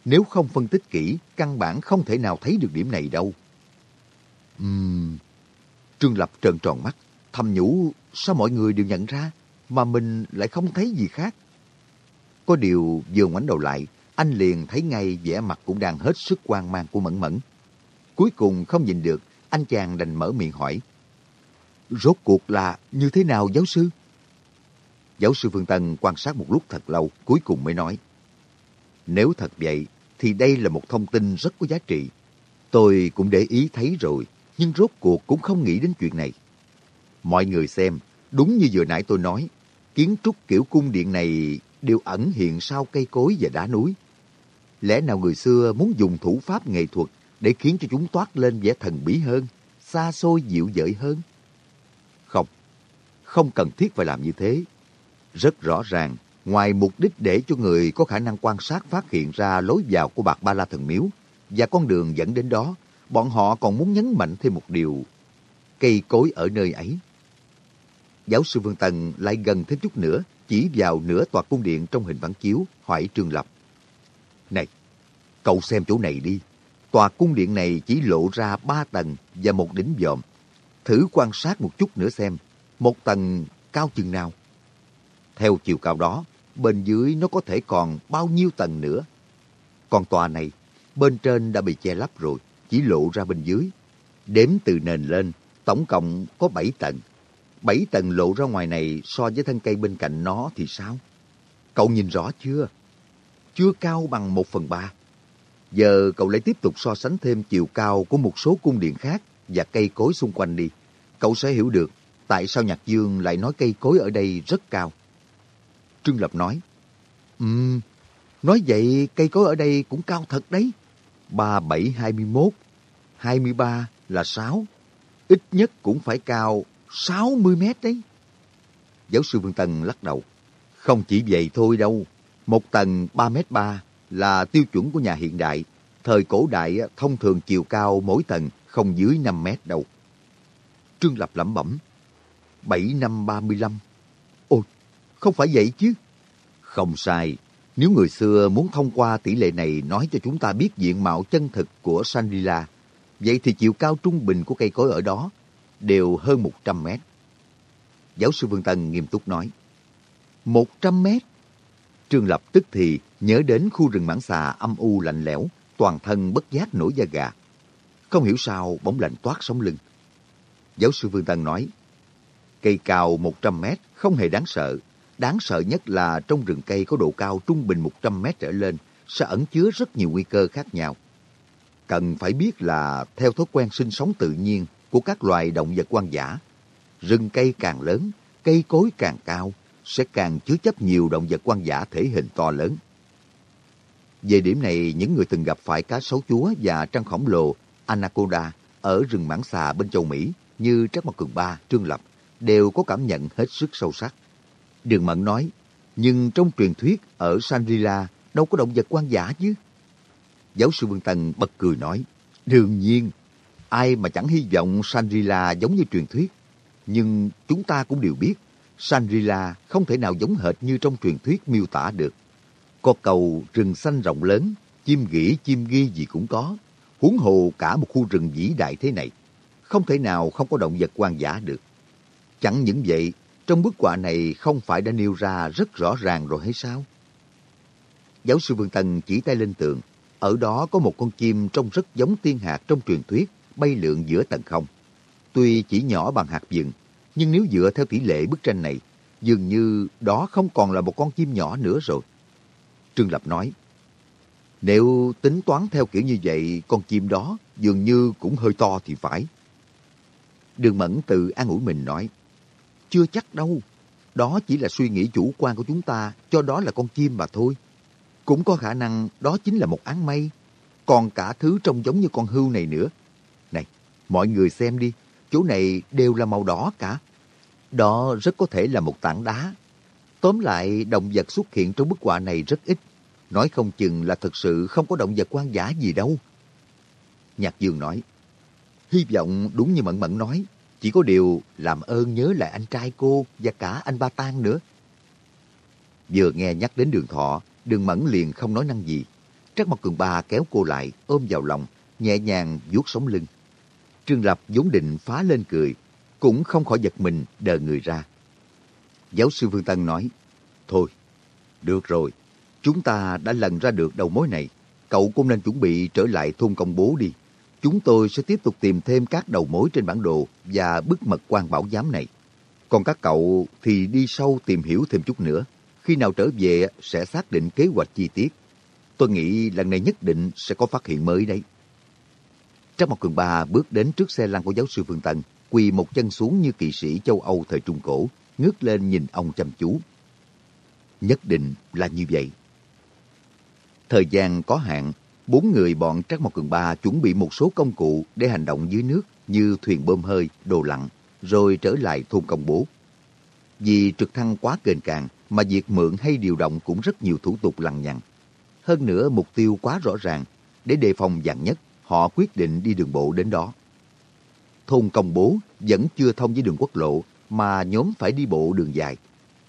Nếu không phân tích kỹ, căn bản không thể nào thấy được điểm này đâu. Ừm... Trương Lập trợn tròn mắt, thầm nhủ sao mọi người đều nhận ra, mà mình lại không thấy gì khác. Có điều vừa ngoảnh đầu lại, anh liền thấy ngay vẻ mặt cũng đang hết sức quan mang của Mẫn Mẫn. Cuối cùng không nhìn được, anh chàng đành mở miệng hỏi. Rốt cuộc là như thế nào giáo sư? Giáo sư Phương Tân quan sát một lúc thật lâu, cuối cùng mới nói. Nếu thật vậy, thì đây là một thông tin rất có giá trị. Tôi cũng để ý thấy rồi, nhưng rốt cuộc cũng không nghĩ đến chuyện này. Mọi người xem, đúng như vừa nãy tôi nói, kiến trúc kiểu cung điện này đều ẩn hiện sau cây cối và đá núi. Lẽ nào người xưa muốn dùng thủ pháp nghệ thuật để khiến cho chúng toát lên vẻ thần bí hơn, xa xôi dịu dợi hơn? Không, không cần thiết phải làm như thế. Rất rõ ràng, ngoài mục đích để cho người có khả năng quan sát phát hiện ra lối vào của bạc ba la thần miếu và con đường dẫn đến đó, bọn họ còn muốn nhấn mạnh thêm một điều. Cây cối ở nơi ấy. Giáo sư Vương Tần lại gần thêm chút nữa, chỉ vào nửa tòa cung điện trong hình bản chiếu, hỏi Trương Lập. Này, cậu xem chỗ này đi. Tòa cung điện này chỉ lộ ra ba tầng và một đỉnh dòm. Thử quan sát một chút nữa xem, một tầng cao chừng nào. Theo chiều cao đó, bên dưới nó có thể còn bao nhiêu tầng nữa. Còn tòa này, bên trên đã bị che lấp rồi, chỉ lộ ra bên dưới. Đếm từ nền lên, tổng cộng có 7 tầng. 7 tầng lộ ra ngoài này so với thân cây bên cạnh nó thì sao? Cậu nhìn rõ chưa? Chưa cao bằng 1 phần 3. Giờ cậu lại tiếp tục so sánh thêm chiều cao của một số cung điện khác và cây cối xung quanh đi. Cậu sẽ hiểu được tại sao Nhạc Dương lại nói cây cối ở đây rất cao. Trương Lập nói, Ừm, um, nói vậy cây cối ở đây cũng cao thật đấy. 3721, 23 là 6. Ít nhất cũng phải cao 60 mét đấy. Giáo sư Vương Tân lắc đầu. Không chỉ vậy thôi đâu. Một tầng 3 mét 3 là tiêu chuẩn của nhà hiện đại. Thời cổ đại thông thường chiều cao mỗi tầng không dưới 5 mét đâu. Trương Lập lẩm bẩm. 7 năm 35. Không phải vậy chứ. Không sai. Nếu người xưa muốn thông qua tỷ lệ này nói cho chúng ta biết diện mạo chân thực của Shangri-La, vậy thì chiều cao trung bình của cây cối ở đó đều hơn 100 mét. Giáo sư Vương Tân nghiêm túc nói, 100 mét? Trương Lập tức thì nhớ đến khu rừng mãng xà âm u lạnh lẽo, toàn thân bất giác nổi da gà. Không hiểu sao bỗng lạnh toát sống lưng. Giáo sư Vương Tân nói, cây cao 100 mét không hề đáng sợ. Đáng sợ nhất là trong rừng cây có độ cao trung bình 100 mét trở lên sẽ ẩn chứa rất nhiều nguy cơ khác nhau. Cần phải biết là theo thói quen sinh sống tự nhiên của các loài động vật hoang dã. Rừng cây càng lớn, cây cối càng cao, sẽ càng chứa chấp nhiều động vật hoang dã thể hình to lớn. Về điểm này, những người từng gặp phải cá sấu chúa và trăng khổng lồ Anaconda ở rừng mãng xà bên châu Mỹ như trác Mộc Cường Ba, Trương Lập đều có cảm nhận hết sức sâu sắc. Đường Mận nói, nhưng trong truyền thuyết ở Shangri-La đâu có động vật quan giả chứ. Giáo sư Vương Tân bật cười nói, đương nhiên, Ai mà chẳng hy vọng Shangri-La giống như truyền thuyết. Nhưng chúng ta cũng đều biết, Shangri-La không thể nào giống hệt như trong truyền thuyết miêu tả được. Có cầu rừng xanh rộng lớn, chim gỉ chim ghi gì cũng có. Huống hồ cả một khu rừng vĩ đại thế này. Không thể nào không có động vật quan giả được. Chẳng những vậy, trong bức họa này không phải đã nêu ra rất rõ ràng rồi hay sao? Giáo sư Vương Tân chỉ tay lên tường. Ở đó có một con chim trông rất giống tiên hạt trong truyền thuyết bay lượn giữa tầng không. Tuy chỉ nhỏ bằng hạt dừng, nhưng nếu dựa theo tỷ lệ bức tranh này, dường như đó không còn là một con chim nhỏ nữa rồi. Trương Lập nói, nếu tính toán theo kiểu như vậy, con chim đó dường như cũng hơi to thì phải. Đường Mẫn tự an ủi mình nói, chưa chắc đâu, đó chỉ là suy nghĩ chủ quan của chúng ta, cho đó là con chim mà thôi. Cũng có khả năng đó chính là một áng mây, còn cả thứ trông giống như con hươu này nữa. Này, mọi người xem đi, chỗ này đều là màu đỏ cả. Đó rất có thể là một tảng đá. Tóm lại, động vật xuất hiện trong bức họa này rất ít. Nói không chừng là thật sự không có động vật quan giả gì đâu. Nhạc Dương nói, hy vọng đúng như Mẫn Mẫn nói, chỉ có điều làm ơn nhớ lại anh trai cô và cả anh Ba Tang nữa. Vừa nghe nhắc đến đường thọ, đường Mẫn liền không nói năng gì. Trắc Mộc Cường Ba kéo cô lại, ôm vào lòng, nhẹ nhàng vuốt sống lưng. Trương Lập vốn định phá lên cười, cũng không khỏi giật mình đờ người ra. Giáo sư Phương Tân nói, Thôi, được rồi, chúng ta đã lần ra được đầu mối này. Cậu cũng nên chuẩn bị trở lại thôn công bố đi. Chúng tôi sẽ tiếp tục tìm thêm các đầu mối trên bản đồ và bức mật quan bảo giám này. Còn các cậu thì đi sâu tìm hiểu thêm chút nữa. Khi nào trở về sẽ xác định kế hoạch chi tiết. Tôi nghĩ lần này nhất định sẽ có phát hiện mới đấy. Trong một cường ba bước đến trước xe lăn của giáo sư Phương Tân, quỳ một chân xuống như kỳ sĩ châu Âu thời Trung Cổ, ngước lên nhìn ông chăm chú. Nhất định là như vậy. Thời gian có hạn, bốn người bọn Trác Mộc Cường Ba chuẩn bị một số công cụ để hành động dưới nước như thuyền bơm hơi, đồ lặn, rồi trở lại thôn công bố. Vì trực thăng quá kềnh càng mà việc mượn hay điều động cũng rất nhiều thủ tục lằng nhằng. Hơn nữa mục tiêu quá rõ ràng, để đề phòng dạng nhất, họ quyết định đi đường bộ đến đó. Thôn công bố vẫn chưa thông với đường quốc lộ mà nhóm phải đi bộ đường dài.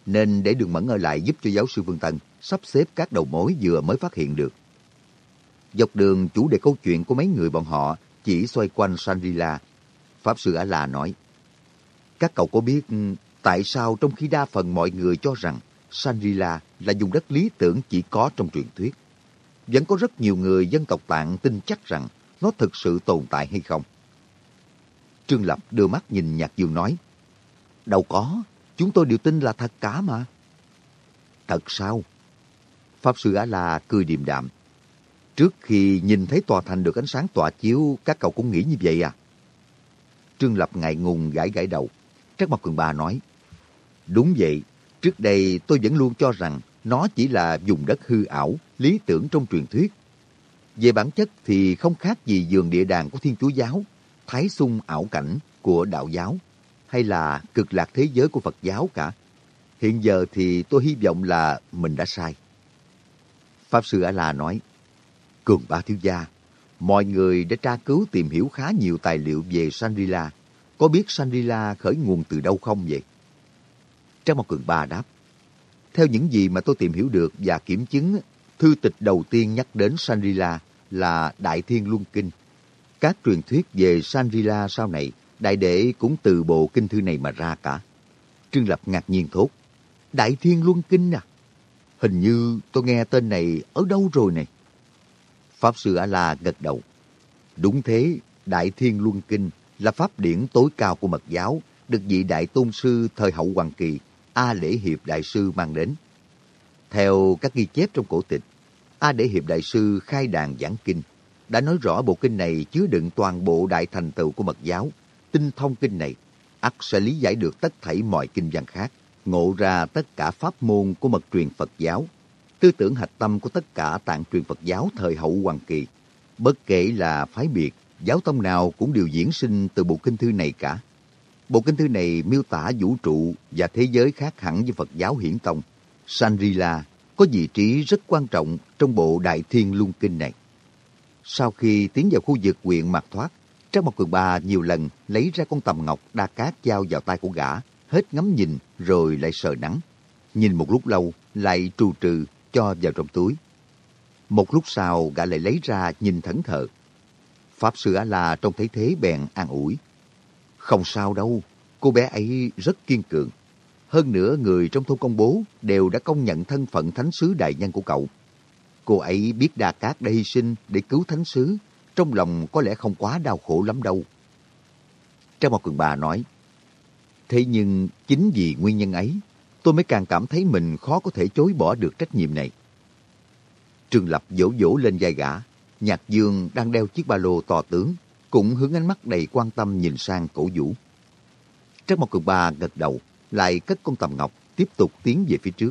Nên để đường mẫn ở lại giúp cho giáo sư vương Tân sắp xếp các đầu mối vừa mới phát hiện được. Dọc đường chủ đề câu chuyện của mấy người bọn họ chỉ xoay quanh Shangri-La. Pháp sư Ả-La nói, Các cậu có biết ừ, tại sao trong khi đa phần mọi người cho rằng Shangri-La là vùng đất lý tưởng chỉ có trong truyền thuyết, vẫn có rất nhiều người dân tộc tạng tin chắc rằng nó thực sự tồn tại hay không? Trương Lập đưa mắt nhìn Nhạc Dương nói, Đâu có, chúng tôi đều tin là thật cả mà. Thật sao? Pháp sư Á La cười điềm đạm. Trước khi nhìn thấy tòa thành được ánh sáng tỏa chiếu, các cậu cũng nghĩ như vậy à? Trương Lập ngại ngùng gãi gãi đầu. Trắc Mộc Cường Ba nói, Đúng vậy, trước đây tôi vẫn luôn cho rằng nó chỉ là vùng đất hư ảo, lý tưởng trong truyền thuyết. Về bản chất thì không khác gì giường địa đàng của Thiên Chúa Giáo, thái sung ảo cảnh của đạo giáo, hay là cực lạc thế giới của Phật giáo cả. Hiện giờ thì tôi hy vọng là mình đã sai. Pháp Sư A-La nói, Cường Ba Thiếu Gia, mọi người đã tra cứu tìm hiểu khá nhiều tài liệu về Shangri-La. Có biết Shangri-La khởi nguồn từ đâu không vậy? Trang một Cường Ba đáp, theo những gì mà tôi tìm hiểu được và kiểm chứng, thư tịch đầu tiên nhắc đến Shangri-La là Đại Thiên Luân Kinh. Các truyền thuyết về Shangri-La sau này, đại đệ cũng từ bộ kinh thư này mà ra cả. Trương Lập ngạc nhiên thốt, Đại Thiên Luân Kinh à? Hình như tôi nghe tên này ở đâu rồi này. Pháp Sư A-La gật đầu. Đúng thế, Đại Thiên Luân Kinh là pháp điển tối cao của mật giáo, được vị Đại Tôn Sư thời hậu Hoàng Kỳ, A Lễ Hiệp Đại Sư mang đến. Theo các ghi chép trong cổ tịch, A Lễ Hiệp Đại Sư khai đàn giảng kinh, đã nói rõ bộ kinh này chứa đựng toàn bộ đại thành tựu của mật giáo. Tinh thông kinh này, ắt sẽ lý giải được tất thảy mọi kinh văn khác ngộ ra tất cả pháp môn của mật truyền Phật giáo, tư tưởng hạch tâm của tất cả tạng truyền Phật giáo thời hậu Hoàng Kỳ. Bất kể là phái biệt, giáo tông nào cũng đều diễn sinh từ bộ kinh thư này cả. Bộ kinh thư này miêu tả vũ trụ và thế giới khác hẳn với Phật giáo hiển tông. Sanrila có vị trí rất quan trọng trong bộ Đại Thiên Luân Kinh này. Sau khi tiến vào khu vực quyện Mạc Thoát, Trang Mộc Cường Ba nhiều lần lấy ra con tầm ngọc đa cát giao vào tay của gã, hết ngắm nhìn rồi lại sờ nắng. Nhìn một lúc lâu, lại trù trừ cho vào trong túi. Một lúc sau, gã lại lấy ra nhìn thẫn thờ. Pháp sư A-la trông thấy thế bèn an ủi. Không sao đâu, cô bé ấy rất kiên cường. Hơn nữa, người trong thôn công bố đều đã công nhận thân phận thánh sứ đại nhân của cậu. Cô ấy biết Đa Cát đã hy sinh để cứu thánh sứ, trong lòng có lẽ không quá đau khổ lắm đâu. Trang một cường bà nói, Thế nhưng chính vì nguyên nhân ấy, tôi mới càng cảm thấy mình khó có thể chối bỏ được trách nhiệm này. Trương Lập vỗ vỗ lên vai gã. Nhạc Dương đang đeo chiếc ba lô to tướng, cũng hướng ánh mắt đầy quan tâm nhìn sang cổ vũ. Trác Mộc Cường Ba gật đầu, lại cất con tầm ngọc, tiếp tục tiến về phía trước.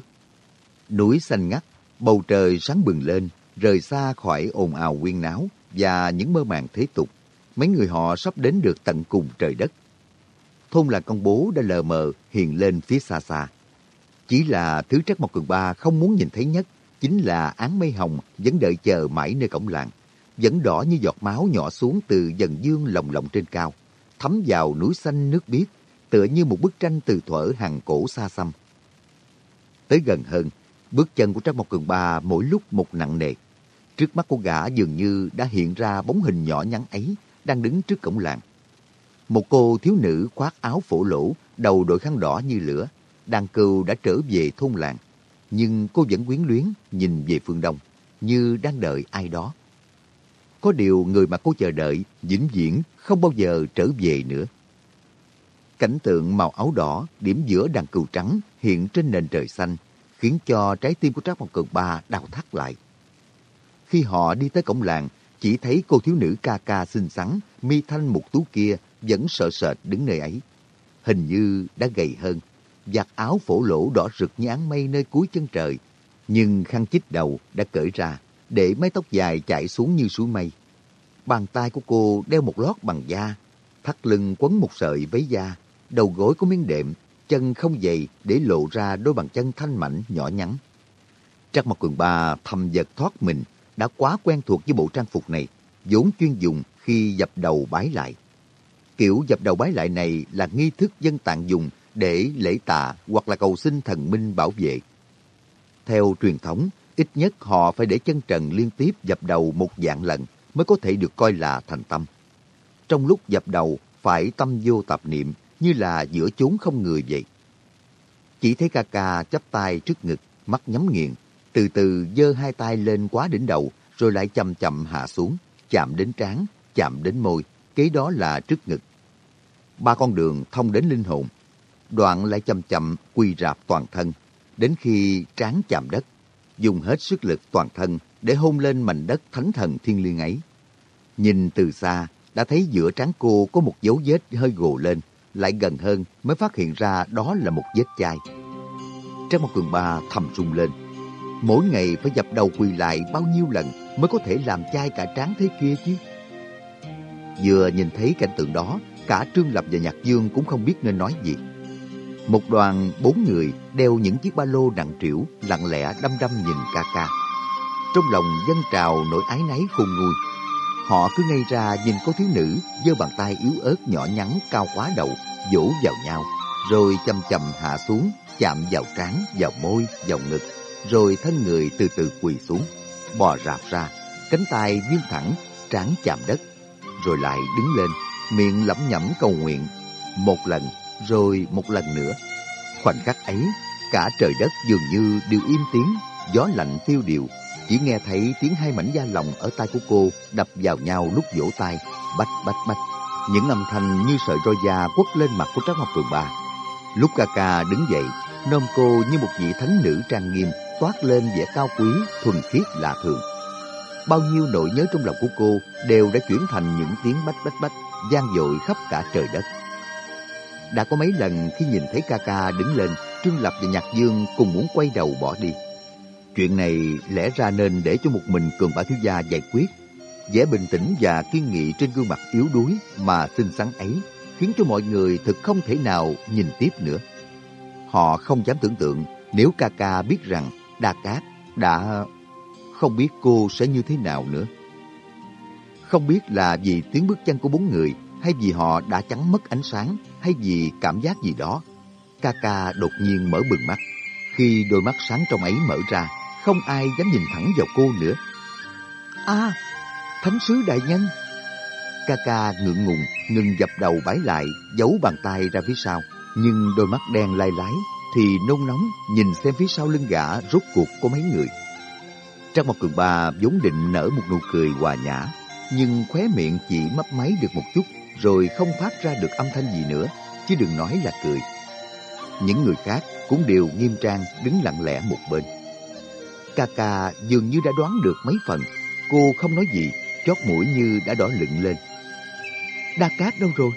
Núi xanh ngắt, bầu trời sáng bừng lên, rời xa khỏi ồn ào quyên náo và những mơ màng thế tục. Mấy người họ sắp đến được tận cùng trời đất. Thôn làng công bố đã lờ mờ hiện lên phía xa xa. Chỉ là thứ Trác Mộc Cường Ba không muốn nhìn thấy nhất chính là án mây hồng vẫn đợi chờ mãi nơi cổng làng. Vẫn đỏ như giọt máu nhỏ xuống từ dần dương lồng lộng trên cao, thấm vào núi xanh nước biếc, tựa như một bức tranh từ thuở hàng cổ xa xăm. Tới gần hơn, bước chân của Trác Mộc Cường Ba mỗi lúc một nặng nề. Trước mắt của gã dường như đã hiện ra bóng hình nhỏ nhắn ấy đang đứng trước cổng làng. Một cô thiếu nữ khoác áo phổ lỗ, đầu đội khăn đỏ như lửa, đàn cừu đã trở về thôn làng. Nhưng cô vẫn quyến luyến nhìn về phương đông, như đang đợi ai đó. Có điều người mà cô chờ đợi vĩnh viễn không bao giờ trở về nữa. Cảnh tượng màu áo đỏ điểm giữa đàn cừu trắng hiện trên nền trời xanh khiến cho trái tim của Trác Mộc Cường Ba đau thắt lại. Khi họ đi tới cổng làng, chỉ thấy cô thiếu nữ ca ca xinh xắn, mi thanh mục tú kia vẫn sợ sệt đứng nơi ấy. Hình như đã gầy hơn, giặt áo phổ lỗ đỏ rực như áng mây nơi cuối chân trời. Nhưng khăn chích đầu đã cởi ra, để mái tóc dài chảy xuống như suối mây. Bàn tay của cô đeo một lót bằng da, thắt lưng quấn một sợi váy da, đầu gối có miếng đệm, chân không dày để lộ ra đôi bàn chân thanh mảnh nhỏ nhắn. Trắc Mộc Cường Ba thầm giật thoát mình, đã quá quen thuộc với bộ trang phục này, vốn chuyên dùng khi dập đầu bái lại. Kiểu dập đầu bái lại này là nghi thức dân tạng dùng để lễ tạ hoặc là cầu xin thần minh bảo vệ. Theo truyền thống, ít nhất họ phải để chân trần liên tiếp dập đầu một dạng lần mới có thể được coi là thành tâm. Trong lúc dập đầu, phải tâm vô tạp niệm như là giữa chốn không người vậy. Chỉ thấy ca ca chắp tay trước ngực, mắt nhắm nghiền, từ từ giơ hai tay lên quá đỉnh đầu, rồi lại chậm chậm hạ xuống, chạm đến trán, chạm đến môi, kế đó là trước ngực. Ba con đường thông đến linh hồn, đoạn lại chậm chậm quỳ rạp toàn thân, đến khi trán chạm đất, dùng hết sức lực toàn thân để hôn lên mảnh đất thánh thần thiên liêng ấy. Nhìn từ xa, đã thấy giữa trán cô có một dấu vết hơi gồ lên, lại gần hơn mới phát hiện ra đó là một vết chai. Trang một cường ba thầm rung lên. Mỗi ngày phải dập đầu quỳ lại bao nhiêu lần mới có thể làm chai cả trán thế kia chứ? Vừa nhìn thấy cảnh tượng đó, cả Trương Lập và Nhạc Dương cũng không biết nên nói gì. Một đoàn bốn người đeo những chiếc ba lô nặng trĩu, lặng lẽ đăm đăm nhìn ca ca. Trong lòng dân trào nỗi ái náy khôn nguôi. Họ cứ ngay ra nhìn cô thiếu nữ giơ bàn tay yếu ớt nhỏ nhắn cao quá đầu, vỗ vào nhau, rồi chậm chậm hạ xuống, chạm vào trán, vào môi, vào ngực, rồi thân người từ từ quỳ xuống, bò rạp ra, cánh tay vươn thẳng, trán chạm đất, rồi lại đứng lên, miệng lẩm nhẩm cầu nguyện, một lần, rồi một lần nữa. Khoảnh khắc ấy, cả trời đất dường như đều im tiếng, gió lạnh tiêu điều, chỉ nghe thấy tiếng hai mảnh da lòng ở tay của cô đập vào nhau lúc vỗ tay, bách bách bách. Những âm thanh như sợi roi da quất lên mặt của Trác Học Phường bà. Lúc ca ca đứng dậy, nôm cô như một vị thánh nữ trang nghiêm, toát lên vẻ cao quý, thuần khiết lạ thường. Bao nhiêu nỗi nhớ trong lòng của cô đều đã chuyển thành những tiếng bách bách bách, gian dội khắp cả trời đất. Đã có mấy lần khi nhìn thấy ca ca đứng lên, Trương Lập và Nhạc Dương cùng muốn quay đầu bỏ đi. Chuyện này lẽ ra nên để cho một mình cường bá thiếu gia giải quyết. vẻ bình tĩnh và kiên nghị trên gương mặt yếu đuối mà xinh xắn ấy khiến cho mọi người thực không thể nào nhìn tiếp nữa. Họ không dám tưởng tượng nếu ca ca biết rằng Đa Cát đã không biết cô sẽ như thế nào nữa. Không biết là vì tiếng bước chân của bốn người hay vì họ đã chắn mất ánh sáng hay vì cảm giác gì đó. Ca ca đột nhiên mở bừng mắt. Khi đôi mắt sáng trong ấy mở ra, không ai dám nhìn thẳng vào cô nữa. À, thánh sứ đại nhân! Ca ca ngượng ngùng, ngừng dập đầu bái lại, giấu bàn tay ra phía sau. Nhưng đôi mắt đen lai lái thì nôn nóng nhìn xem phía sau lưng gã rốt cuộc có mấy người. Trang một cường ba vốn định nở một nụ cười hòa nhã, nhưng khóe miệng chỉ mấp máy được một chút rồi không phát ra được âm thanh gì nữa, chứ đừng nói là cười. Những người khác cũng đều nghiêm trang đứng lặng lẽ một bên. Ca dường như đã đoán được mấy phần, cô không nói gì, chót mũi như đã đỏ lựng lên. Đa Cát đâu rồi?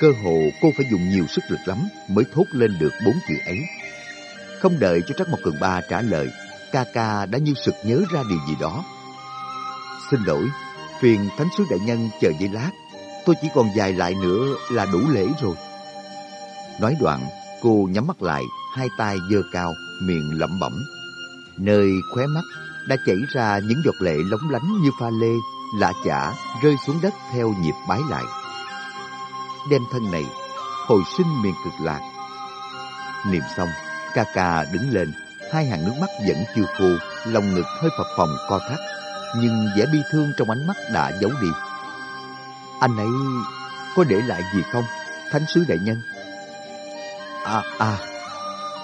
Cơ hồ cô phải dùng nhiều sức lực lắm mới thốt lên được bốn chữ ấy. Không đợi cho Trắc Mộc Cường Ba trả lời, ca ca đã như sực nhớ ra điều gì đó. Xin lỗi, phiền Thánh sứ Đại Nhân chờ giây lát. Tôi chỉ còn dài lại nữa là đủ lễ rồi. Nói đoạn, cô nhắm mắt lại, hai tay dơ cao, miệng lẩm bẩm. Nơi khóe mắt đã chảy ra những giọt lệ lóng lánh như pha lê, lạ chả rơi xuống đất theo nhịp bái lại. Đem thân này, hồi sinh miền cực lạc. Niệm xong, ca ca đứng lên, hai hàng nước mắt vẫn chưa khô, lòng ngực hơi phập phồng co thắt, nhưng vẻ bi thương trong ánh mắt đã giấu đi. Anh ấy có để lại gì không, thánh sứ đại nhân? À, à,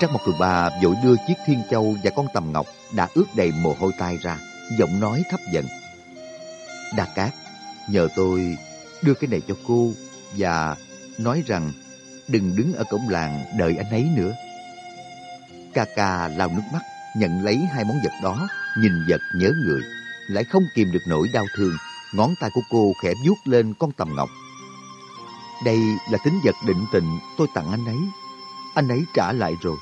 Trác Mộc Cường bà vội đưa chiếc thiên châu và con tầm ngọc đã ướt đầy mồ hôi tai ra, giọng nói thấp dần Đa Cát, nhờ tôi đưa cái này cho cô và nói rằng đừng đứng ở cổng làng đợi anh ấy nữa. Ca ca lau nước mắt, nhận lấy hai món vật đó, nhìn vật nhớ người, lại không kìm được nỗi đau thương, ngón tay của cô khẽ vuốt lên con tầm ngọc. Đây là tính vật định tình tôi tặng anh ấy. Anh ấy trả lại rồi.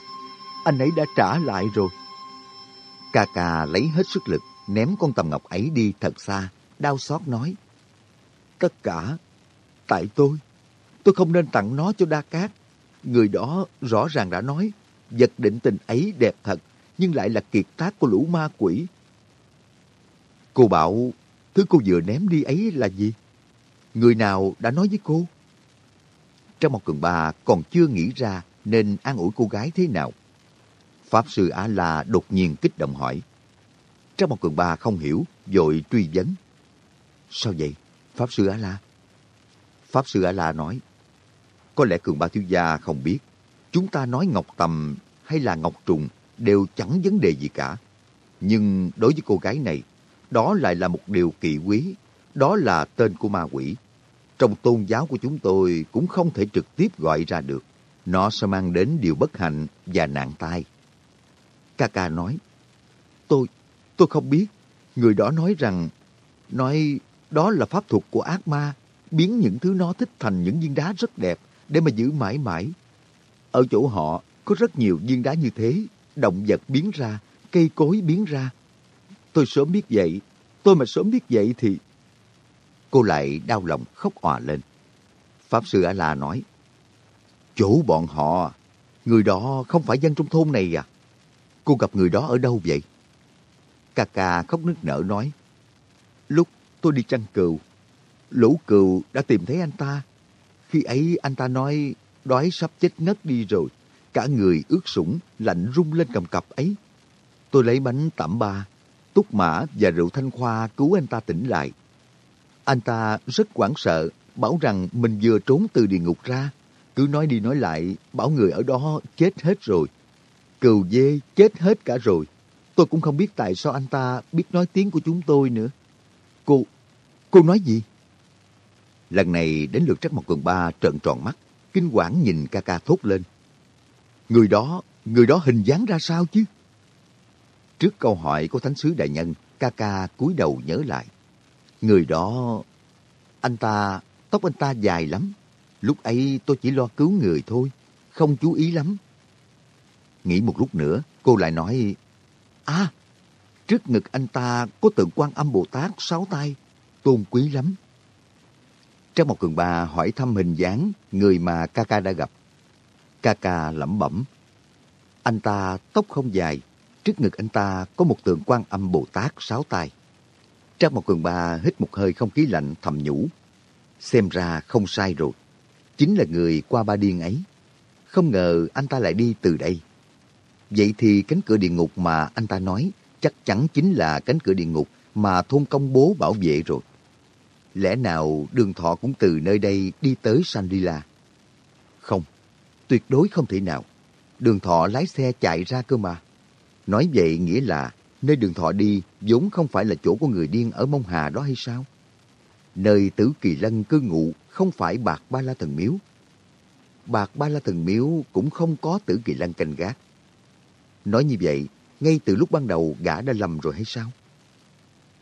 Anh ấy đã trả lại rồi. Cà cà lấy hết sức lực, ném con tầm ngọc ấy đi thật xa, đau xót nói. Tất cả, tại tôi. Tôi không nên tặng nó cho Đa Cát. Người đó rõ ràng đã nói, vật định tình ấy đẹp thật, nhưng lại là kiệt tác của lũ ma quỷ. Cô bảo, thứ cô vừa ném đi ấy là gì? Người nào đã nói với cô? Trong một cường bà còn chưa nghĩ ra nên an ủi cô gái thế nào. Pháp sư A-la đột nhiên kích động hỏi. Trong một cường bà không hiểu, dội truy vấn. Sao vậy, Pháp sư A-la? Pháp sư A-la nói. Có lẽ cường ba thiếu gia không biết. Chúng ta nói ngọc tầm hay là ngọc trùng đều chẳng vấn đề gì cả. Nhưng đối với cô gái này, đó lại là một điều kỳ quý. Đó là tên của ma quỷ. Trong tôn giáo của chúng tôi cũng không thể trực tiếp gọi ra được. Nó sẽ mang đến điều bất hạnh và nạn tai. Kaka nói, Tôi, tôi không biết. Người đó nói rằng, nói đó là pháp thuật của ác ma, biến những thứ nó thích thành những viên đá rất đẹp để mà giữ mãi mãi. Ở chỗ họ có rất nhiều viên đá như thế, động vật biến ra, cây cối biến ra. Tôi sớm biết vậy, tôi mà sớm biết vậy thì... Cô lại đau lòng khóc òa lên. Pháp sư A-la nói, Chỗ bọn họ, người đó không phải dân trong thôn này à? Cô gặp người đó ở đâu vậy? Cà cà khóc nức nở nói, Lúc tôi đi chăn cừu, lũ cừu đã tìm thấy anh ta. Khi ấy anh ta nói đói sắp chết ngất đi rồi. Cả người ướt sũng, lạnh rung lên cầm cập ấy. Tôi lấy bánh tẩm ba, túc mã và rượu thanh khoa cứu anh ta tỉnh lại. Anh ta rất hoảng sợ, bảo rằng mình vừa trốn từ địa ngục ra. Cứ nói đi nói lại, bảo người ở đó chết hết rồi. Cừu dê chết hết cả rồi. Tôi cũng không biết tại sao anh ta biết nói tiếng của chúng tôi nữa. Cô, cô nói gì? Lần này đến lượt Trắc Mộc Cường Ba trợn tròn mắt, kinh quản nhìn ca ca thốt lên. Người đó, người đó hình dáng ra sao chứ? Trước câu hỏi của Thánh sứ Đại Nhân, ca ca cúi đầu nhớ lại. Người đó, anh ta, tóc anh ta dài lắm. Lúc ấy tôi chỉ lo cứu người thôi, không chú ý lắm. Nghĩ một lúc nữa, cô lại nói, À, trước ngực anh ta có tượng quan âm Bồ Tát sáu tay, tôn quý lắm. Trang một cường ba hỏi thăm hình dáng người mà Kaka đã gặp. Kaka lẩm bẩm. Anh ta tóc không dài, trước ngực anh ta có một tượng quan âm Bồ Tát sáu tay. Trang một cường ba hít một hơi không khí lạnh thầm nhủ. Xem ra không sai rồi. Chính là người qua ba điên ấy. Không ngờ anh ta lại đi từ đây. Vậy thì cánh cửa địa ngục mà anh ta nói chắc chắn chính là cánh cửa địa ngục mà thôn công bố bảo vệ rồi. Lẽ nào đường thọ cũng từ nơi đây đi tới Sandila? Không, tuyệt đối không thể nào. Đường thọ lái xe chạy ra cơ mà. Nói vậy nghĩa là nơi đường thọ đi vốn không phải là chỗ của người điên ở Mông Hà đó hay sao? Nơi tử kỳ lân cư ngụ không phải bạc ba la thần miếu. bạc ba la thần miếu cũng không có tử kỳ lân canh gác. Nói như vậy, ngay từ lúc ban đầu gã đã lầm rồi hay sao?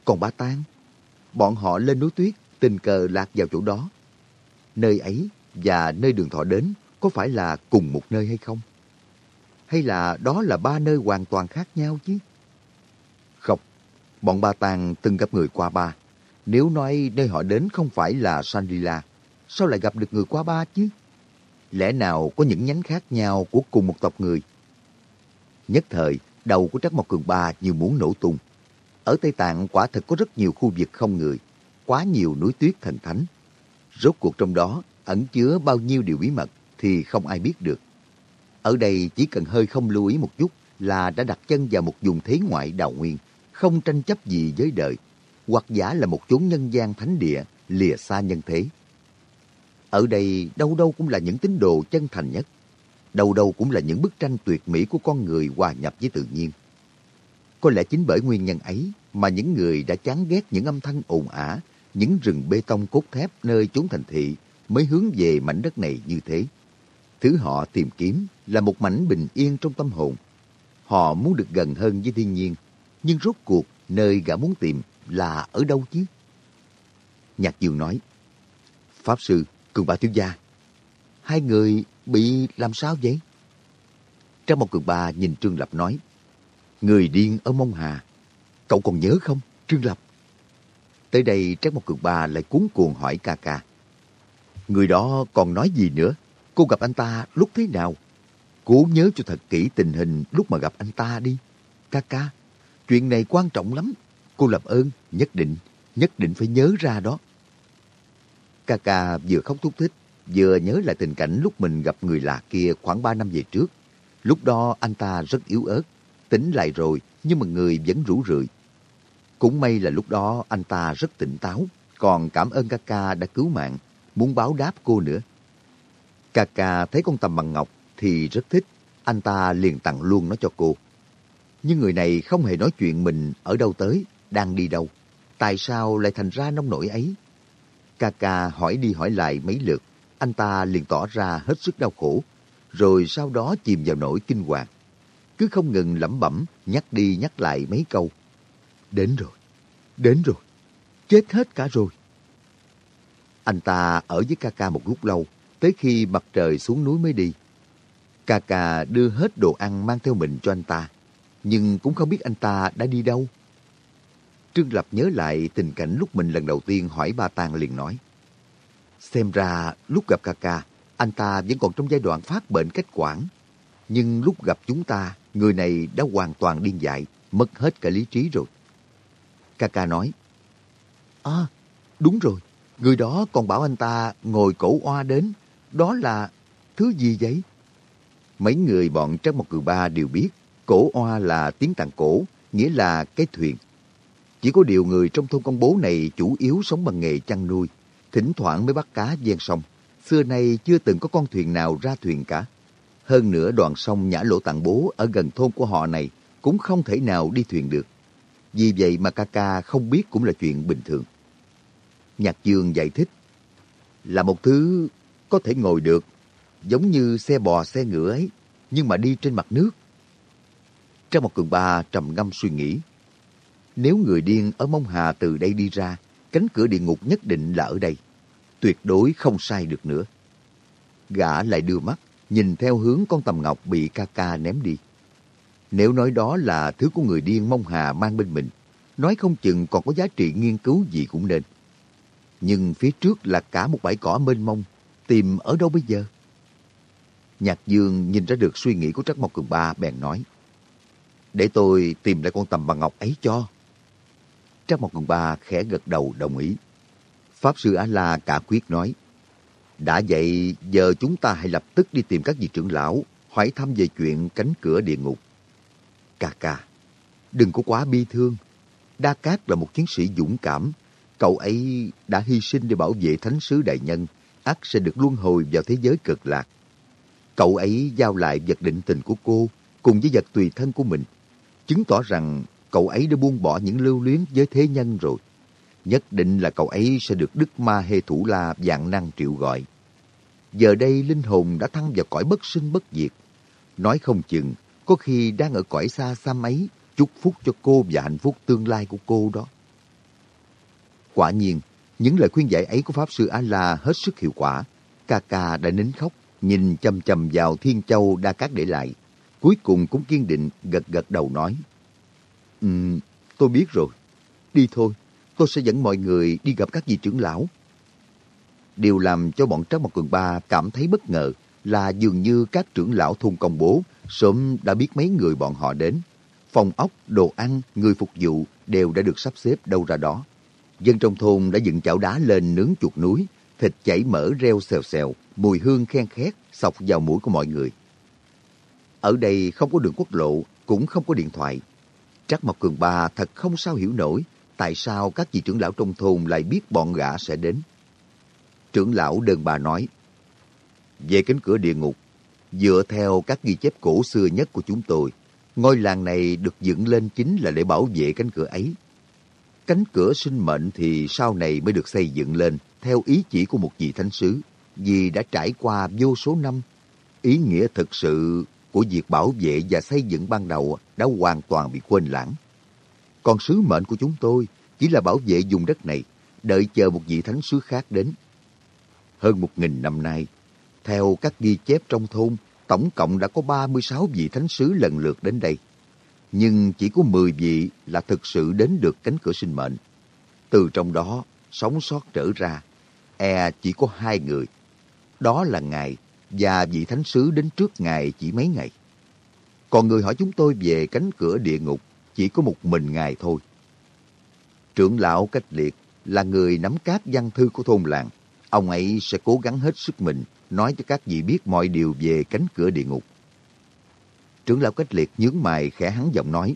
Còn ba tang, bọn họ lên núi tuyết, tình cờ lạc vào chỗ đó. Nơi ấy và nơi đường thọ đến có phải là cùng một nơi hay không? Hay là đó là ba nơi hoàn toàn khác nhau chứ? Không, bọn ba Tàng từng gặp người qua ba. Nếu nói nơi họ đến không phải là Sandila, sao lại gặp được người qua ba chứ? Lẽ nào có những nhánh khác nhau của cùng một tộc người? Nhất thời, đầu của Trắc Mộc Cường Ba như muốn nổ tung. Ở Tây Tạng quả thật có rất nhiều khu vực không người, quá nhiều núi tuyết thần thánh. Rốt cuộc trong đó ẩn chứa bao nhiêu điều bí mật thì không ai biết được. Ở đây chỉ cần hơi không lưu ý một chút là đã đặt chân vào một vùng thế ngoại đào nguyên, không tranh chấp gì với đời, hoặc giả là một chốn nhân gian thánh địa, lìa xa nhân thế. Ở đây đâu đâu cũng là những tín đồ chân thành nhất, đâu đâu cũng là những bức tranh tuyệt mỹ của con người hòa nhập với tự nhiên. Có lẽ chính bởi nguyên nhân ấy mà những người đã chán ghét những âm thanh ồn ả, những rừng bê tông cốt thép nơi chốn thành thị mới hướng về mảnh đất này như thế. Thứ họ tìm kiếm là một mảnh bình yên trong tâm hồn. Họ muốn được gần hơn với thiên nhiên, nhưng rốt cuộc nơi gã muốn tìm là ở đâu chứ? Nhạc Dương nói, Pháp Sư, Cường bà Thiếu Gia, hai người bị làm sao vậy? Trong một cường ba nhìn Trương Lập nói, Người điên ở Mông Hà, cậu còn nhớ không, Trương Lập? Tới đây Trác một Cường Ba lại cuốn cuồng hỏi ca ca. Người đó còn nói gì nữa? Cô gặp anh ta lúc thế nào? Cố nhớ cho thật kỹ tình hình lúc mà gặp anh ta đi. Ca ca, chuyện này quan trọng lắm. Cô làm ơn, nhất định, nhất định phải nhớ ra đó. Ca ca vừa khóc thúc thích, vừa nhớ lại tình cảnh lúc mình gặp người lạ kia khoảng 3 năm về trước. Lúc đó anh ta rất yếu ớt, tỉnh lại rồi nhưng mà người vẫn rủ rượi. Cũng may là lúc đó anh ta rất tỉnh táo, còn cảm ơn ca ca đã cứu mạng, muốn báo đáp cô nữa. Cà cà thấy con tầm bằng ngọc thì rất thích, anh ta liền tặng luôn nó cho cô. Nhưng người này không hề nói chuyện mình ở đâu tới, đang đi đâu. Tại sao lại thành ra nông nổi ấy? Cà cà hỏi đi hỏi lại mấy lượt, anh ta liền tỏ ra hết sức đau khổ, rồi sau đó chìm vào nỗi kinh hoàng. Cứ không ngừng lẩm bẩm, nhắc đi nhắc lại mấy câu. Đến rồi, đến rồi, chết hết cả rồi. Anh ta ở với ca ca một lúc lâu, tới khi mặt trời xuống núi mới đi. Cà cà đưa hết đồ ăn mang theo mình cho anh ta, nhưng cũng không biết anh ta đã đi đâu. Trương Lập nhớ lại tình cảnh lúc mình lần đầu tiên hỏi ba Tàng liền nói. Xem ra lúc gặp ca ca, anh ta vẫn còn trong giai đoạn phát bệnh cách quản. Nhưng lúc gặp chúng ta, người này đã hoàn toàn điên dại, mất hết cả lý trí rồi. Ca ca nói, À, đúng rồi, người đó còn bảo anh ta ngồi cổ oa đến, đó là thứ gì vậy? Mấy người bọn trong một Cừ Ba đều biết cổ oa là tiếng tàn cổ, nghĩa là cái thuyền. Chỉ có điều người trong thôn công bố này chủ yếu sống bằng nghề chăn nuôi, thỉnh thoảng mới bắt cá ven sông. Xưa nay chưa từng có con thuyền nào ra thuyền cả. Hơn nữa đoàn sông Nhã Lỗ Tạng Bố ở gần thôn của họ này cũng không thể nào đi thuyền được. Vì vậy mà ca ca không biết cũng là chuyện bình thường. Nhạc Dương giải thích là một thứ có thể ngồi được, giống như xe bò xe ngựa ấy, nhưng mà đi trên mặt nước. Trong một cường ba trầm ngâm suy nghĩ, nếu người điên ở Mông Hà từ đây đi ra, cánh cửa địa ngục nhất định là ở đây. Tuyệt đối không sai được nữa. Gã lại đưa mắt, nhìn theo hướng con tầm ngọc bị ca ca ném đi. Nếu nói đó là thứ của người điên Mông Hà mang bên mình, nói không chừng còn có giá trị nghiên cứu gì cũng nên. Nhưng phía trước là cả một bãi cỏ mênh mông, tìm ở đâu bây giờ? Nhạc Dương nhìn ra được suy nghĩ của Trắc Mộc Cường Ba bèn nói. Để tôi tìm lại con tầm bằng ngọc ấy cho. Trắc Mộc Cường Ba khẽ gật đầu đồng ý. Pháp Sư A-La cả quyết nói. Đã vậy, giờ chúng ta hãy lập tức đi tìm các vị trưởng lão, hỏi thăm về chuyện cánh cửa địa ngục. Cà cà, đừng có quá bi thương. Đa Cát là một chiến sĩ dũng cảm. Cậu ấy đã hy sinh để bảo vệ thánh sứ đại nhân, ắt sẽ được luân hồi vào thế giới cực lạc. Cậu ấy giao lại vật định tình của cô cùng với vật tùy thân của mình, chứng tỏ rằng cậu ấy đã buông bỏ những lưu luyến với thế nhân rồi. Nhất định là cậu ấy sẽ được Đức Ma Hê Thủ La dạng năng triệu gọi. giờ đây linh hồn đã thăng vào cõi bất sinh bất diệt. Nói không chừng, có khi đang ở cõi xa xăm ấy, chúc phúc cho cô và hạnh phúc tương lai của cô đó. Quả nhiên, những lời khuyên dạy ấy của Pháp Sư A-La hết sức hiệu quả. Ca ca đã nín khóc, nhìn chầm chầm vào Thiên Châu Đa Cát để lại. Cuối cùng cũng kiên định gật gật đầu nói. Um, tôi biết rồi. Đi thôi, tôi sẽ dẫn mọi người đi gặp các vị trưởng lão. Điều làm cho bọn Trác Mặt Cường Ba cảm thấy bất ngờ là dường như các trưởng lão thôn công bố sớm đã biết mấy người bọn họ đến. Phòng ốc, đồ ăn, người phục vụ đều đã được sắp xếp đâu ra đó. Dân trong thôn đã dựng chảo đá lên nướng chuột núi, thịt chảy mỡ reo xèo xèo, mùi hương khen khét sọc vào mũi của mọi người. Ở đây không có đường quốc lộ, cũng không có điện thoại. Trắc Mộc Cường Ba thật không sao hiểu nổi tại sao các vị trưởng lão trong thôn lại biết bọn gã sẽ đến. Trưởng lão đơn bà nói, về cánh cửa địa ngục, dựa theo các ghi chép cổ xưa nhất của chúng tôi, ngôi làng này được dựng lên chính là để bảo vệ cánh cửa ấy. Cánh cửa sinh mệnh thì sau này mới được xây dựng lên theo ý chỉ của một vị thánh sứ, vì đã trải qua vô số năm. Ý nghĩa thực sự của việc bảo vệ và xây dựng ban đầu đã hoàn toàn bị quên lãng. Còn sứ mệnh của chúng tôi chỉ là bảo vệ vùng đất này, đợi chờ một vị thánh sứ khác đến. Hơn một nghìn năm nay, theo các ghi chép trong thôn, tổng cộng đã có 36 vị thánh sứ lần lượt đến đây. Nhưng chỉ có 10 vị là thực sự đến được cánh cửa sinh mệnh. Từ trong đó, sống sót trở ra, e chỉ có hai người. Đó là Ngài và vị thánh sứ đến trước Ngài chỉ mấy ngày. Còn người hỏi chúng tôi về cánh cửa địa ngục chỉ có một mình Ngài thôi. Trưởng lão Cách Liệt là người nắm cát văn thư của thôn làng. Ông ấy sẽ cố gắng hết sức mình nói cho các vị biết mọi điều về cánh cửa địa ngục. Trưởng lão Cách Liệt nhướng mày khẽ hắn giọng nói.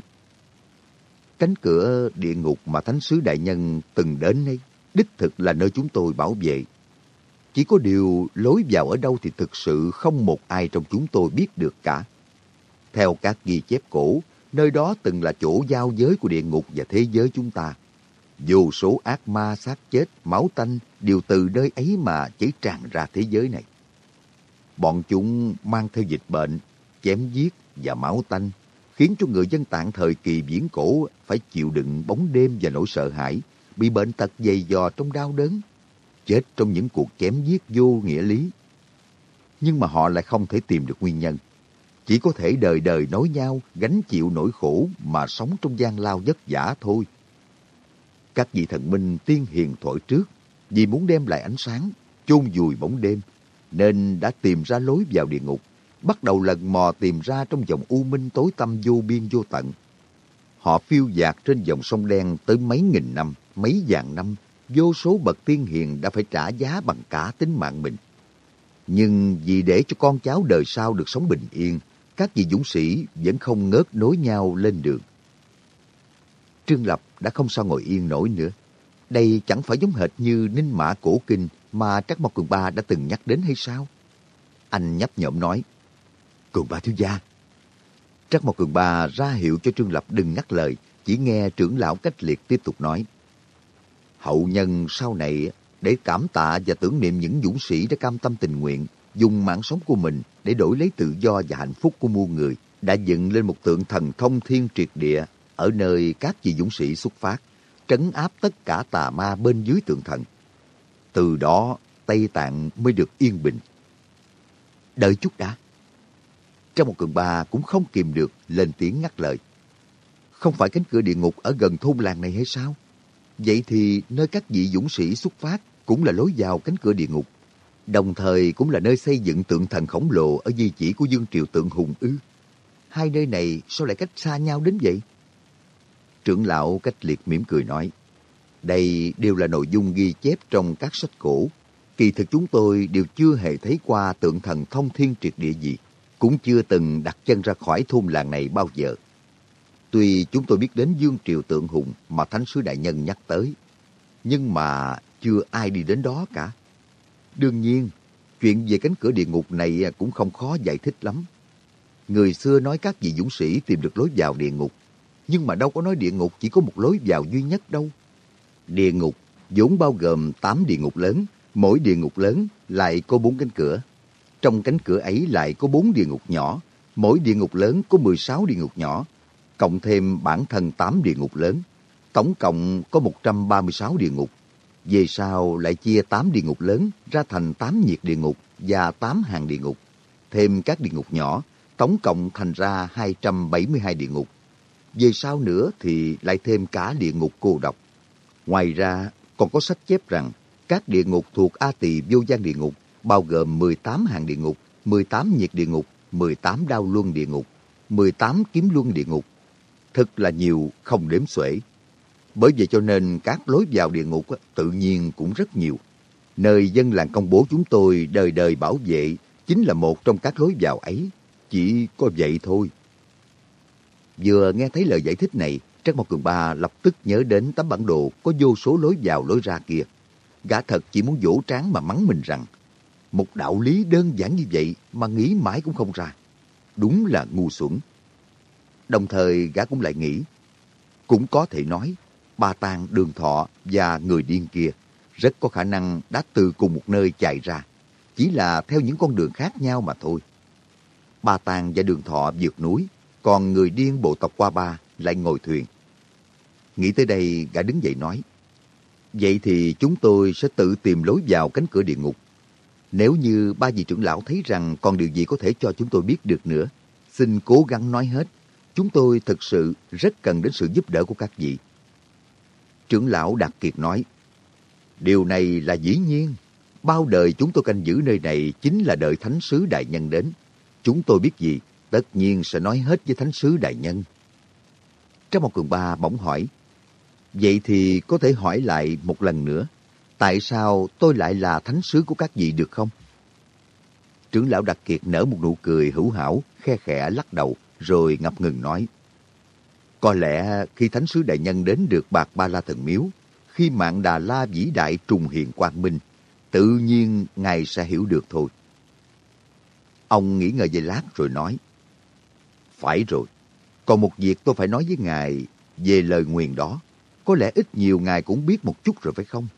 Cánh cửa địa ngục mà Thánh sứ Đại Nhân từng đến ấy, đích thực là nơi chúng tôi bảo vệ. Chỉ có điều lối vào ở đâu thì thực sự không một ai trong chúng tôi biết được cả. Theo các ghi chép cổ, nơi đó từng là chỗ giao giới của địa ngục và thế giới chúng ta. Vô số ác ma xác chết, máu tanh đều từ nơi ấy mà chảy tràn ra thế giới này. Bọn chúng mang theo dịch bệnh, chém giết và máu tanh, khiến cho người dân tạng thời kỳ viễn cổ phải chịu đựng bóng đêm và nỗi sợ hãi, bị bệnh tật dày dò trong đau đớn, chết trong những cuộc chém giết vô nghĩa lý. Nhưng mà họ lại không thể tìm được nguyên nhân. Chỉ có thể đời đời nói nhau, gánh chịu nỗi khổ mà sống trong gian lao vất vả thôi. Các vị thần minh tiên hiền thổi trước, vì muốn đem lại ánh sáng, chôn vùi bóng đêm, nên đã tìm ra lối vào địa ngục, bắt đầu lần mò tìm ra trong dòng u minh tối tăm vô biên vô tận. Họ phiêu dạt trên dòng sông đen tới mấy nghìn năm, mấy vạn năm, vô số bậc tiên hiền đã phải trả giá bằng cả tính mạng mình. Nhưng vì để cho con cháu đời sau được sống bình yên, các vị dũng sĩ vẫn không ngớt nối nhau lên đường. Trương Lập đã không sao ngồi yên nổi nữa. Đây chẳng phải giống hệt như Ninh Mã Cổ Kinh mà Trắc Mộc Cường Ba đã từng nhắc đến hay sao? Anh nhấp nhộm nói, Cường Ba thiếu gia. Trắc Mộc Cường Ba ra hiệu cho Trương Lập đừng ngắt lời, chỉ nghe trưởng lão cách liệt tiếp tục nói. Hậu nhân sau này để cảm tạ và tưởng niệm những dũng sĩ đã cam tâm tình nguyện dùng mạng sống của mình để đổi lấy tự do và hạnh phúc của muôn người, đã dựng lên một tượng thần thông thiên triệt địa ở nơi các vị dũng sĩ xuất phát, trấn áp tất cả tà ma bên dưới tượng thần. Từ đó, Tây Tạng mới được yên bình. Đợi chút đã. Trong một cường ba cũng không kìm được lên tiếng ngắt lời. Không phải cánh cửa địa ngục ở gần thôn làng này hay sao? Vậy thì nơi các vị dũng sĩ xuất phát cũng là lối vào cánh cửa địa ngục. Đồng thời cũng là nơi xây dựng tượng thần khổng lồ ở di chỉ của Dương Triều Tượng Hùng ư. Hai nơi này sao lại cách xa nhau đến vậy? Trưởng lão cách liệt mỉm cười nói. Đây đều là nội dung ghi chép trong các sách cổ. Kỳ thực chúng tôi đều chưa hề thấy qua tượng thần thông thiên triệt địa gì, cũng chưa từng đặt chân ra khỏi thôn làng này bao giờ. Tuy chúng tôi biết đến Dương Triều Tượng Hùng mà Thánh Sứ Đại Nhân nhắc tới, nhưng mà chưa ai đi đến đó cả. Đương nhiên, chuyện về cánh cửa địa ngục này cũng không khó giải thích lắm. Người xưa nói các vị dũng sĩ tìm được lối vào địa ngục, nhưng mà đâu có nói địa ngục chỉ có một lối vào duy nhất đâu. Địa ngục vốn bao gồm 8 địa ngục lớn, mỗi địa ngục lớn lại có bốn cánh cửa. Trong cánh cửa ấy lại có bốn địa ngục nhỏ, mỗi địa ngục lớn có 16 địa ngục nhỏ, cộng thêm bản thân 8 địa ngục lớn. Tổng cộng có 136 địa ngục. Về sau lại chia 8 địa ngục lớn ra thành 8 nhiệt địa ngục và 8 hàng địa ngục. Thêm các địa ngục nhỏ, tổng cộng thành ra 272 địa ngục. Về sau nữa thì lại thêm cả địa ngục cô độc. Ngoài ra, còn có sách chép rằng các địa ngục thuộc A Tỳ Vô Gian địa ngục bao gồm 18 hàng địa ngục, 18 nhiệt địa ngục, 18 đao luân địa ngục, 18 kiếm luân địa ngục. Thật là nhiều, không đếm xuể. Bởi vậy cho nên các lối vào địa ngục tự nhiên cũng rất nhiều. Nơi dân làng công bố chúng tôi đời đời bảo vệ chính là một trong các lối vào ấy. Chỉ có vậy thôi. Vừa nghe thấy lời giải thích này, Trác Mộc Cường Ba lập tức nhớ đến tấm bản đồ có vô số lối vào lối ra kia. Gã thật chỉ muốn vỗ trán mà mắng mình rằng một đạo lý đơn giản như vậy mà nghĩ mãi cũng không ra. Đúng là ngu xuẩn. Đồng thời gã cũng lại nghĩ, cũng có thể nói, ba tàng đường thọ và người điên kia rất có khả năng đã từ cùng một nơi chạy ra, chỉ là theo những con đường khác nhau mà thôi. Ba tàng và đường thọ vượt núi, còn người điên bộ tộc qua ba lại ngồi thuyền. Nghĩ tới đây, gã đứng dậy nói, Vậy thì chúng tôi sẽ tự tìm lối vào cánh cửa địa ngục. Nếu như ba vị trưởng lão thấy rằng còn điều gì có thể cho chúng tôi biết được nữa, xin cố gắng nói hết. Chúng tôi thực sự rất cần đến sự giúp đỡ của các vị. Trưởng lão Đạt Kiệt nói, Điều này là dĩ nhiên. Bao đời chúng tôi canh giữ nơi này chính là đợi Thánh Sứ Đại Nhân đến. Chúng tôi biết gì, tất nhiên sẽ nói hết với Thánh Sứ Đại Nhân. Trong một cường ba bỗng hỏi, Vậy thì có thể hỏi lại một lần nữa, tại sao tôi lại là thánh sứ của các vị được không? Trưởng lão Đặc Kiệt nở một nụ cười hữu hảo, khe khẽ lắc đầu, rồi ngập ngừng nói. Có lẽ khi thánh sứ đại nhân đến được bạc ba la thần miếu, khi mạng Đà La vĩ đại trùng hiện quang minh, tự nhiên Ngài sẽ hiểu được thôi. Ông nghĩ ngợi về lát rồi nói, Phải rồi, còn một việc tôi phải nói với Ngài về lời nguyền đó. Có lẽ ít nhiều Ngài cũng biết một chút rồi phải không?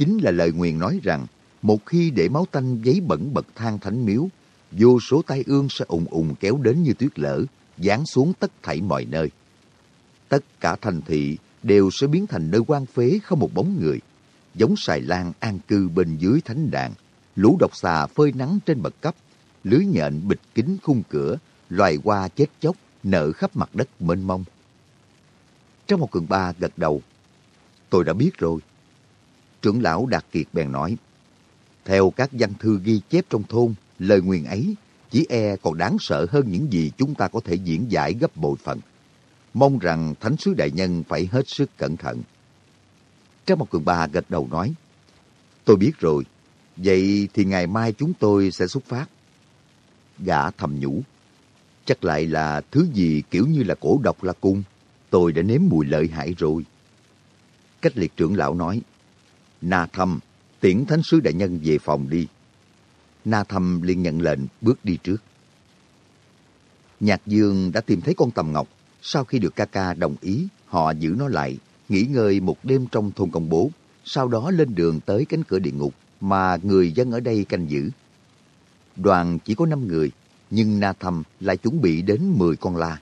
Chính là lời nguyền nói rằng, một khi để máu tanh giấy bẩn bậc thang thánh miếu, vô số tai ương sẽ ùng ùng kéo đến như tuyết lở, giáng xuống tất thảy mọi nơi. Tất cả thành thị đều sẽ biến thành nơi quan phế không một bóng người, giống xài lan an cư bên dưới thánh đàn, lũ độc xà phơi nắng trên bậc cấp, lưới nhện bịt kín khung cửa, loài hoa chết chóc nở khắp mặt đất mênh mông. Trong một cường ba gật đầu. Tôi đã biết rồi. Trưởng lão Đạt Kiệt bèn nói. Theo các văn thư ghi chép trong thôn, lời nguyền ấy chỉ e còn đáng sợ hơn những gì chúng ta có thể diễn giải gấp bội phần. Mong rằng Thánh sứ Đại Nhân phải hết sức cẩn thận. Trong một cường ba gật đầu nói. Tôi biết rồi. Vậy thì ngày mai chúng tôi sẽ xuất phát. Gã thầm nhủ. Chắc lại là thứ gì kiểu như là cổ độc là cung tôi đã nếm mùi lợi hại rồi. Cách liệt trưởng lão nói, Na Thâm, tiễn thánh sứ đại nhân về phòng đi. Na Thâm liền nhận lệnh bước đi trước. Nhạc Dương đã tìm thấy con tầm ngọc. Sau khi được ca ca đồng ý, họ giữ nó lại, nghỉ ngơi một đêm trong thôn công bố, sau đó lên đường tới cánh cửa địa ngục mà người dân ở đây canh giữ. Đoàn chỉ có 5 người, nhưng Na Thâm lại chuẩn bị đến 10 con la.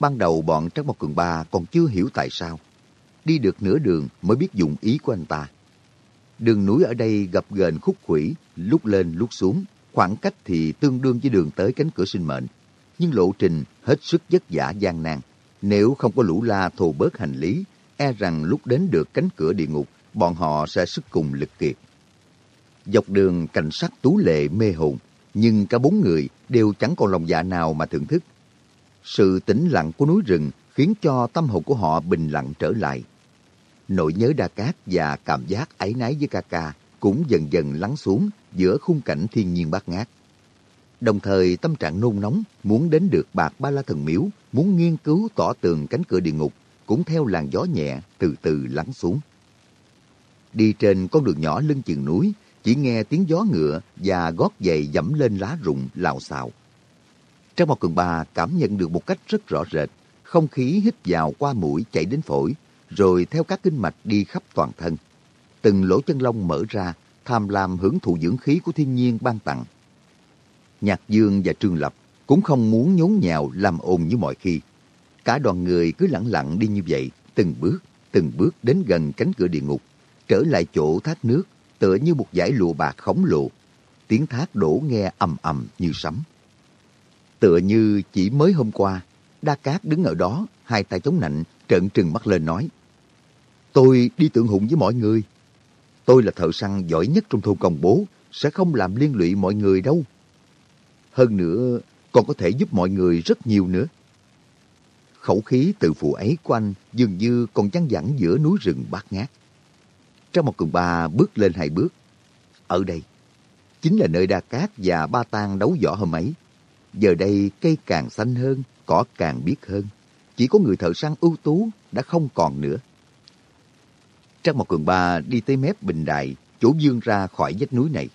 Ban đầu bọn Trắc Mộc Cường Ba còn chưa hiểu tại sao. Đi được nửa đường mới biết dụng ý của anh ta. Đường núi ở đây gập ghềnh khúc khuỷu, lúc lên lúc xuống, khoảng cách thì tương đương với đường tới cánh cửa sinh mệnh. Nhưng lộ trình hết sức vất vả gian nan. Nếu không có lũ la thồ bớt hành lý, e rằng lúc đến được cánh cửa địa ngục, bọn họ sẽ sức cùng lực kiệt. Dọc đường cảnh sát tú lệ mê hồn, nhưng cả bốn người đều chẳng còn lòng dạ nào mà thưởng thức sự tĩnh lặng của núi rừng khiến cho tâm hồn của họ bình lặng trở lại. Nỗi nhớ Đa Cát và cảm giác áy náy với ca ca cũng dần dần lắng xuống giữa khung cảnh thiên nhiên bát ngát. Đồng thời tâm trạng nôn nóng muốn đến được bạc ba la thần miếu, muốn nghiên cứu tỏ tường cánh cửa địa ngục, cũng theo làn gió nhẹ từ từ lắng xuống. Đi trên con đường nhỏ lưng chừng núi, chỉ nghe tiếng gió ngựa và gót giày dẫm lên lá rụng lào xào. Trang một cường bà cảm nhận được một cách rất rõ rệt, không khí hít vào qua mũi chạy đến phổi, rồi theo các kinh mạch đi khắp toàn thân. Từng lỗ chân lông mở ra, tham lam hưởng thụ dưỡng khí của thiên nhiên ban tặng. Nhạc Dương và Trương Lập cũng không muốn nhốn nhào làm ồn như mọi khi. Cả đoàn người cứ lặng lặng đi như vậy, từng bước, từng bước đến gần cánh cửa địa ngục, trở lại chỗ thác nước, tựa như một dải lụa bạc khổng lồ. Tiếng thác đổ nghe ầm ầm như sấm. Tựa như chỉ mới hôm qua, Đa Cát đứng ở đó, hai tay chống nạnh, trợn trừng mắt lên nói. Tôi đi tượng hùng với mọi người. Tôi là thợ săn giỏi nhất trong thôn công bố, sẽ không làm liên lụy mọi người đâu. Hơn nữa, còn có thể giúp mọi người rất nhiều nữa. Khẩu khí từ phụ ấy của anh dường như còn chăn dẳng giữa núi rừng bát ngát. Trong một cường ba bước lên hai bước. Ở đây, chính là nơi Đa Cát và Ba Tang đấu võ hôm ấy. Giờ đây cây càng xanh hơn, cỏ càng biết hơn. Chỉ có người thợ săn ưu tú đã không còn nữa. Trang một cường ba đi tới mép bình đài, chỗ dương ra khỏi vách núi này.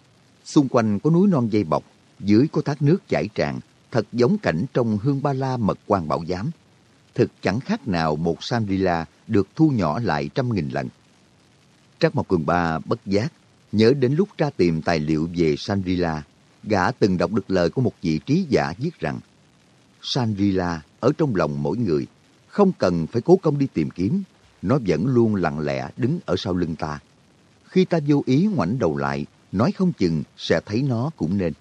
Xung quanh có núi non dây bọc, dưới có thác nước chảy tràn, thật giống cảnh trong hương ba la mật quan bảo giám. Thực chẳng khác nào một Shangri-La được thu nhỏ lại trăm nghìn lần. Trác Mộc Cường Ba bất giác, nhớ đến lúc ra tìm tài liệu về Shangri-La, gã từng đọc được lời của một vị trí giả viết rằng Shangri-La ở trong lòng mỗi người, không cần phải cố công đi tìm kiếm, nó vẫn luôn lặng lẽ đứng ở sau lưng ta. Khi ta vô ý ngoảnh đầu lại, nói không chừng sẽ thấy nó cũng nên.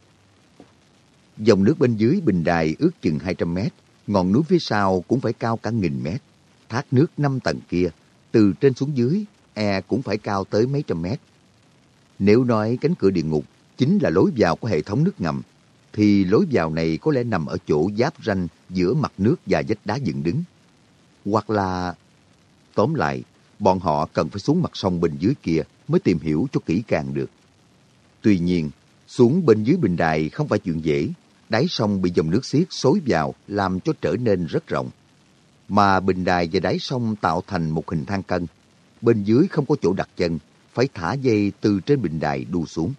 Dòng nước bên dưới bình đài ước chừng 200 mét, ngọn núi phía sau cũng phải cao cả nghìn mét. Thác nước năm tầng kia, từ trên xuống dưới, e cũng phải cao tới mấy trăm mét. Nếu nói cánh cửa địa ngục chính là lối vào của hệ thống nước ngầm, thì lối vào này có lẽ nằm ở chỗ giáp ranh giữa mặt nước và vách đá dựng đứng. Hoặc là... Tóm lại, bọn họ cần phải xuống mặt sông bên dưới kia mới tìm hiểu cho kỹ càng được. Tuy nhiên, xuống bên dưới bình đài không phải chuyện dễ. Đáy sông bị dòng nước xiết xối vào làm cho trở nên rất rộng. Mà bình đài và đáy sông tạo thành một hình thang cân. Bên dưới không có chỗ đặt chân, phải thả dây từ trên bình đài đu xuống.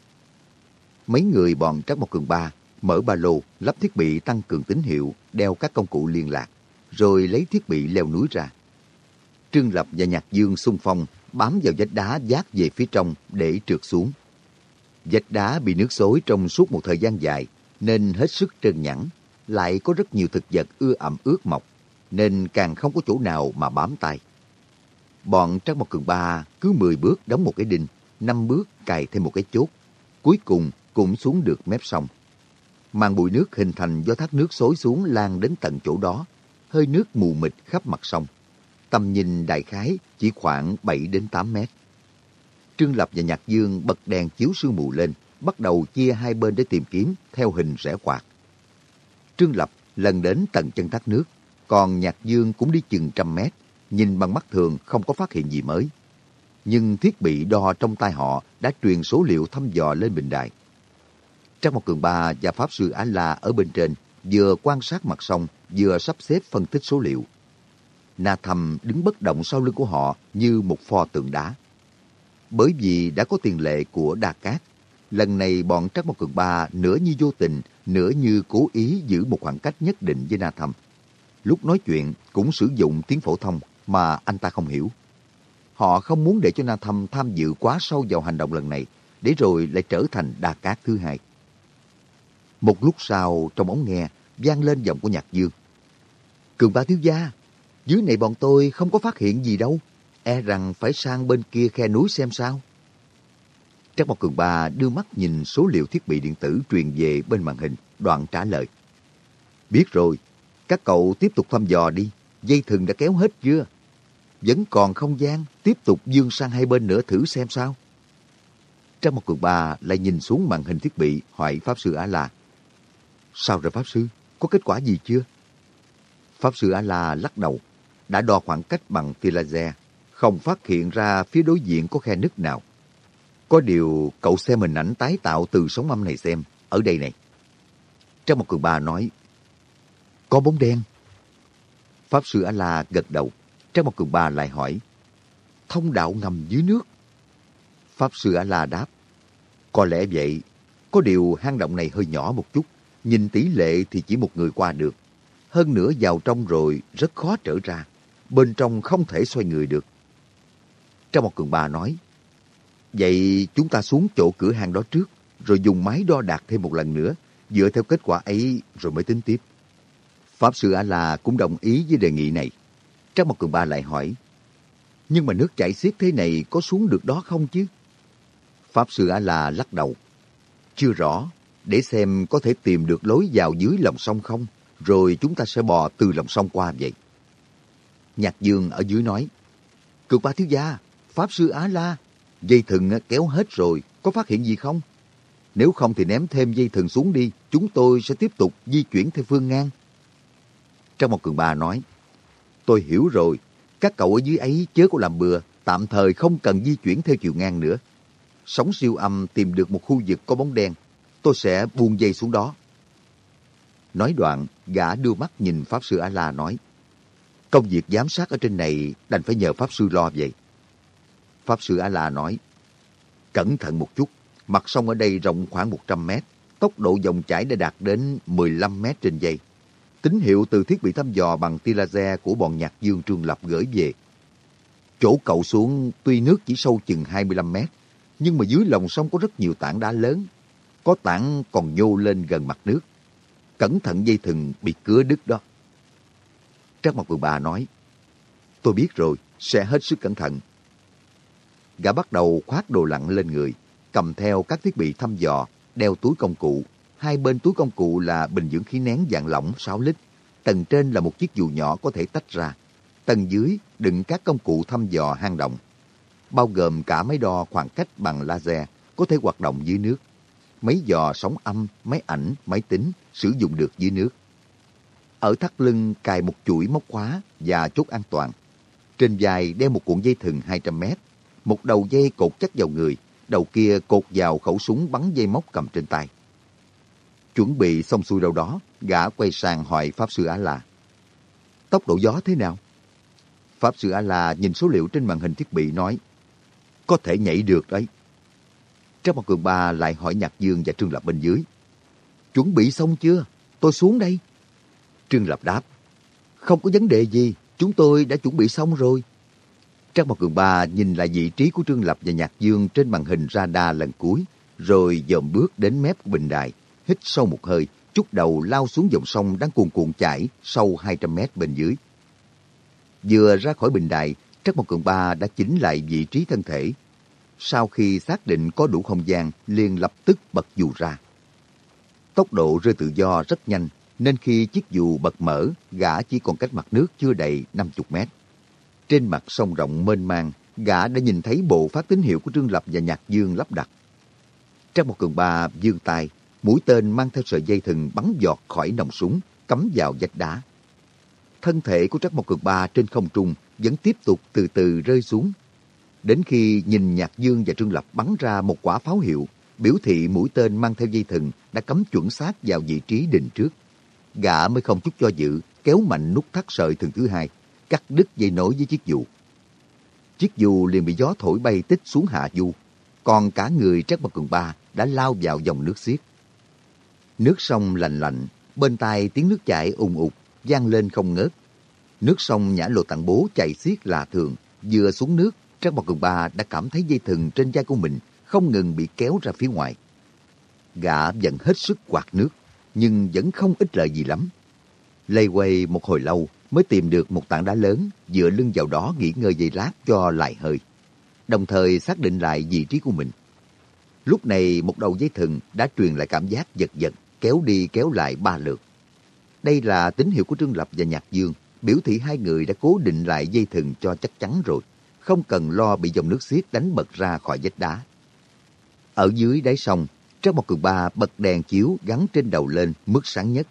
Mấy người bọn Trắc Mộc Cường Ba mở ba lô, lắp thiết bị tăng cường tín hiệu, đeo các công cụ liên lạc, rồi lấy thiết bị leo núi ra. Trương Lập và Nhạc Dương xung phong bám vào vách đá dát về phía trong để trượt xuống. Vách đá bị nước xối trong suốt một thời gian dài nên hết sức trơn nhẵn, lại có rất nhiều thực vật ưa ẩm ướt mọc, nên càng không có chỗ nào mà bám tay. Bọn Trắc Mộc Cường Ba cứ 10 bước đóng một cái đinh, 5 bước cài thêm một cái chốt, cuối cùng cũng xuống được mép sông. Màn bụi nước hình thành do thác nước xối xuống lan đến tận chỗ đó, hơi nước mù mịt khắp mặt sông. Tầm nhìn đại khái chỉ khoảng 7 đến 8 mét. Trương Lập và Nhạc Dương bật đèn chiếu sương mù lên, bắt đầu chia hai bên để tìm kiếm theo hình rẽ quạt. Trương Lập lần đến tận chân thác nước, còn Nhạc Dương cũng đi chừng trăm mét, nhìn bằng mắt thường không có phát hiện gì mới. Nhưng thiết bị đo trong tay họ đã truyền số liệu thăm dò lên bình đài. Trang một cường ba và Pháp Sư Á-La ở bên trên vừa quan sát mặt sông, vừa sắp xếp phân tích số liệu. Na Thầm đứng bất động sau lưng của họ như một pho tượng đá. Bởi vì đã có tiền lệ của Đa Cát, lần này bọn Trắc Mộc Cường Ba nửa như vô tình, nửa như cố ý giữ một khoảng cách nhất định với Na Thầm. Lúc nói chuyện cũng sử dụng tiếng phổ thông mà anh ta không hiểu. Họ không muốn để cho Na Thầm tham dự quá sâu vào hành động lần này, để rồi lại trở thành Đa Cát thứ hai. Một lúc sau, trong ống nghe, vang lên giọng của Nhạc Dương. Cường ba thiếu gia, dưới này bọn tôi không có phát hiện gì đâu. E rằng phải sang bên kia khe núi xem sao. Trác Mộc Cường Ba đưa mắt nhìn số liệu thiết bị điện tử truyền về bên màn hình, đoạn trả lời. Biết rồi, các cậu tiếp tục thăm dò đi, dây thừng đã kéo hết chưa? Vẫn còn không gian, tiếp tục dương sang hai bên nữa thử xem sao. Trác một cường ba lại nhìn xuống màn hình thiết bị hỏi Pháp Sư Á La. Sao rồi Pháp Sư? Có kết quả gì chưa? Pháp Sư Á La lắc đầu. Đã đo khoảng cách bằng tia laser. Không phát hiện ra phía đối diện có khe nứt nào. Có điều cậu xem hình ảnh tái tạo từ sóng âm này xem. Ở đây này. Trong một cường bà nói. Có bóng đen. Pháp Sư A-La gật đầu. Trong một cường bà lại hỏi. Thông đạo ngầm dưới nước. Pháp Sư A-La đáp. Có lẽ vậy. Có điều hang động này hơi nhỏ một chút. Nhìn tỷ lệ thì chỉ một người qua được. Hơn nữa vào trong rồi rất khó trở ra. Bên trong không thể xoay người được. Trong một cường bà nói, Vậy chúng ta xuống chỗ cửa hàng đó trước, rồi dùng máy đo đạc thêm một lần nữa, dựa theo kết quả ấy rồi mới tính tiếp. Pháp Sư A-La cũng đồng ý với đề nghị này. Trang một cường ba lại hỏi, nhưng mà nước chảy xiết thế này có xuống được đó không chứ? Pháp Sư A-La lắc đầu. Chưa rõ, để xem có thể tìm được lối vào dưới lòng sông không, rồi chúng ta sẽ bò từ lòng sông qua vậy. Nhạc Dương ở dưới nói, Cực ba thiếu gia, Pháp Sư Á-La, dây thừng kéo hết rồi, có phát hiện gì không? Nếu không thì ném thêm dây thừng xuống đi, chúng tôi sẽ tiếp tục di chuyển theo phương ngang. Trong một cường bà nói, tôi hiểu rồi, các cậu ở dưới ấy chớ có làm bừa, tạm thời không cần di chuyển theo chiều ngang nữa. Sóng siêu âm tìm được một khu vực có bóng đen, tôi sẽ buông dây xuống đó. Nói đoạn, gã đưa mắt nhìn Pháp Sư A-La nói, công việc giám sát ở trên này đành phải nhờ Pháp Sư lo vậy. Pháp Sư A-La nói, cẩn thận một chút, mặt sông ở đây rộng khoảng 100 mét, tốc độ dòng chảy đã đạt đến 15 mét trên giây. Tín hiệu từ thiết bị thăm dò bằng tia laser của bọn nhạc dương Trương Lập gửi về. Chỗ cậu xuống tuy nước chỉ sâu chừng 25 mét, nhưng mà dưới lòng sông có rất nhiều tảng đá lớn. Có tảng còn nhô lên gần mặt nước. Cẩn thận dây thừng bị cứa đứt đó. Trác Mộc Cường Bà nói, tôi biết rồi, sẽ hết sức cẩn thận. Gã bắt đầu khoác đồ lặn lên người, cầm theo các thiết bị thăm dò, đeo túi công cụ. Hai bên túi công cụ là bình dưỡng khí nén dạng lỏng 6 lít. Tầng trên là một chiếc dù nhỏ có thể tách ra. Tầng dưới đựng các công cụ thăm dò hang động, bao gồm cả máy đo khoảng cách bằng laser có thể hoạt động dưới nước, máy dò sóng âm, máy ảnh, máy tính sử dụng được dưới nước. Ở thắt lưng cài một chuỗi móc khóa và chốt an toàn. Trên dài đeo một cuộn dây thừng 200 mét, một đầu dây cột chắc vào người, đầu kia cột vào khẩu súng bắn dây móc cầm trên tay. Chuẩn bị xong xuôi đâu đó, gã quay sang hỏi Pháp Sư Á-La. Tốc độ gió thế nào? Pháp Sư A-La nhìn số liệu trên màn hình thiết bị nói, có thể nhảy được đấy. Trong một cường ba lại hỏi Nhạc Dương và Trương Lập bên dưới. Chuẩn bị xong chưa? Tôi xuống đây. Trương Lập đáp, không có vấn đề gì, chúng tôi đã chuẩn bị xong rồi. Trang một cường ba nhìn lại vị trí của Trương Lập và Nhạc Dương trên màn hình radar lần cuối, rồi dòm bước đến mép của bình đài, hít sâu một hơi, chút đầu lao xuống dòng sông đang cuồn cuộn chảy sâu 200 mét bên dưới. Vừa ra khỏi bình đài, Trắc Mộc Cường Ba đã chỉnh lại vị trí thân thể. Sau khi xác định có đủ không gian, liền lập tức bật dù ra. Tốc độ rơi tự do rất nhanh, nên khi chiếc dù bật mở, gã chỉ còn cách mặt nước chưa đầy 50 mét. Trên mặt sông rộng mênh mang, gã đã nhìn thấy bộ phát tín hiệu của Trương Lập và Nhạc Dương lắp đặt. Trong một cường ba dương tay, mũi tên mang theo sợi dây thừng bắn giọt khỏi nòng súng, cắm vào vách đá thân thể của Trắc Mộc Cường Ba trên không trung vẫn tiếp tục từ từ rơi xuống. Đến khi nhìn Nhạc Dương và Trương Lập bắn ra một quả pháo hiệu, biểu thị mũi tên mang theo dây thừng đã cắm chuẩn xác vào vị trí định trước. Gã mới không chút cho dự, kéo mạnh nút thắt sợi thừng thứ hai, cắt đứt dây nối với chiếc dù. Chiếc dù liền bị gió thổi bay tích xuống hạ du, còn cả người Trác Bạc Cường Ba đã lao vào dòng nước xiết. Nước sông lạnh lạnh, bên tai tiếng nước chảy ùng ục vang lên không ngớt. Nước sông Nhã Lộ tặng Bố chảy xiết là thường, vừa xuống nước, Trác Bọc Cường Ba đã cảm thấy dây thừng trên vai của mình không ngừng bị kéo ra phía ngoài. Gã dần hết sức quạt nước, nhưng vẫn không ích lợi gì lắm. Lây quay một hồi lâu mới tìm được một tảng đá lớn, dựa lưng vào đó nghỉ ngơi giây lát cho lại hơi. Đồng thời xác định lại vị trí của mình. Lúc này một đầu dây thừng đã truyền lại cảm giác giật giật, kéo đi kéo lại ba lượt. Đây là tín hiệu của Trương Lập và Nhạc Dương, biểu thị hai người đã cố định lại dây thừng cho chắc chắn rồi, không cần lo bị dòng nước xiết đánh bật ra khỏi vách đá. Ở dưới đáy sông, trong một Cường Ba bật đèn chiếu gắn trên đầu lên mức sáng nhất.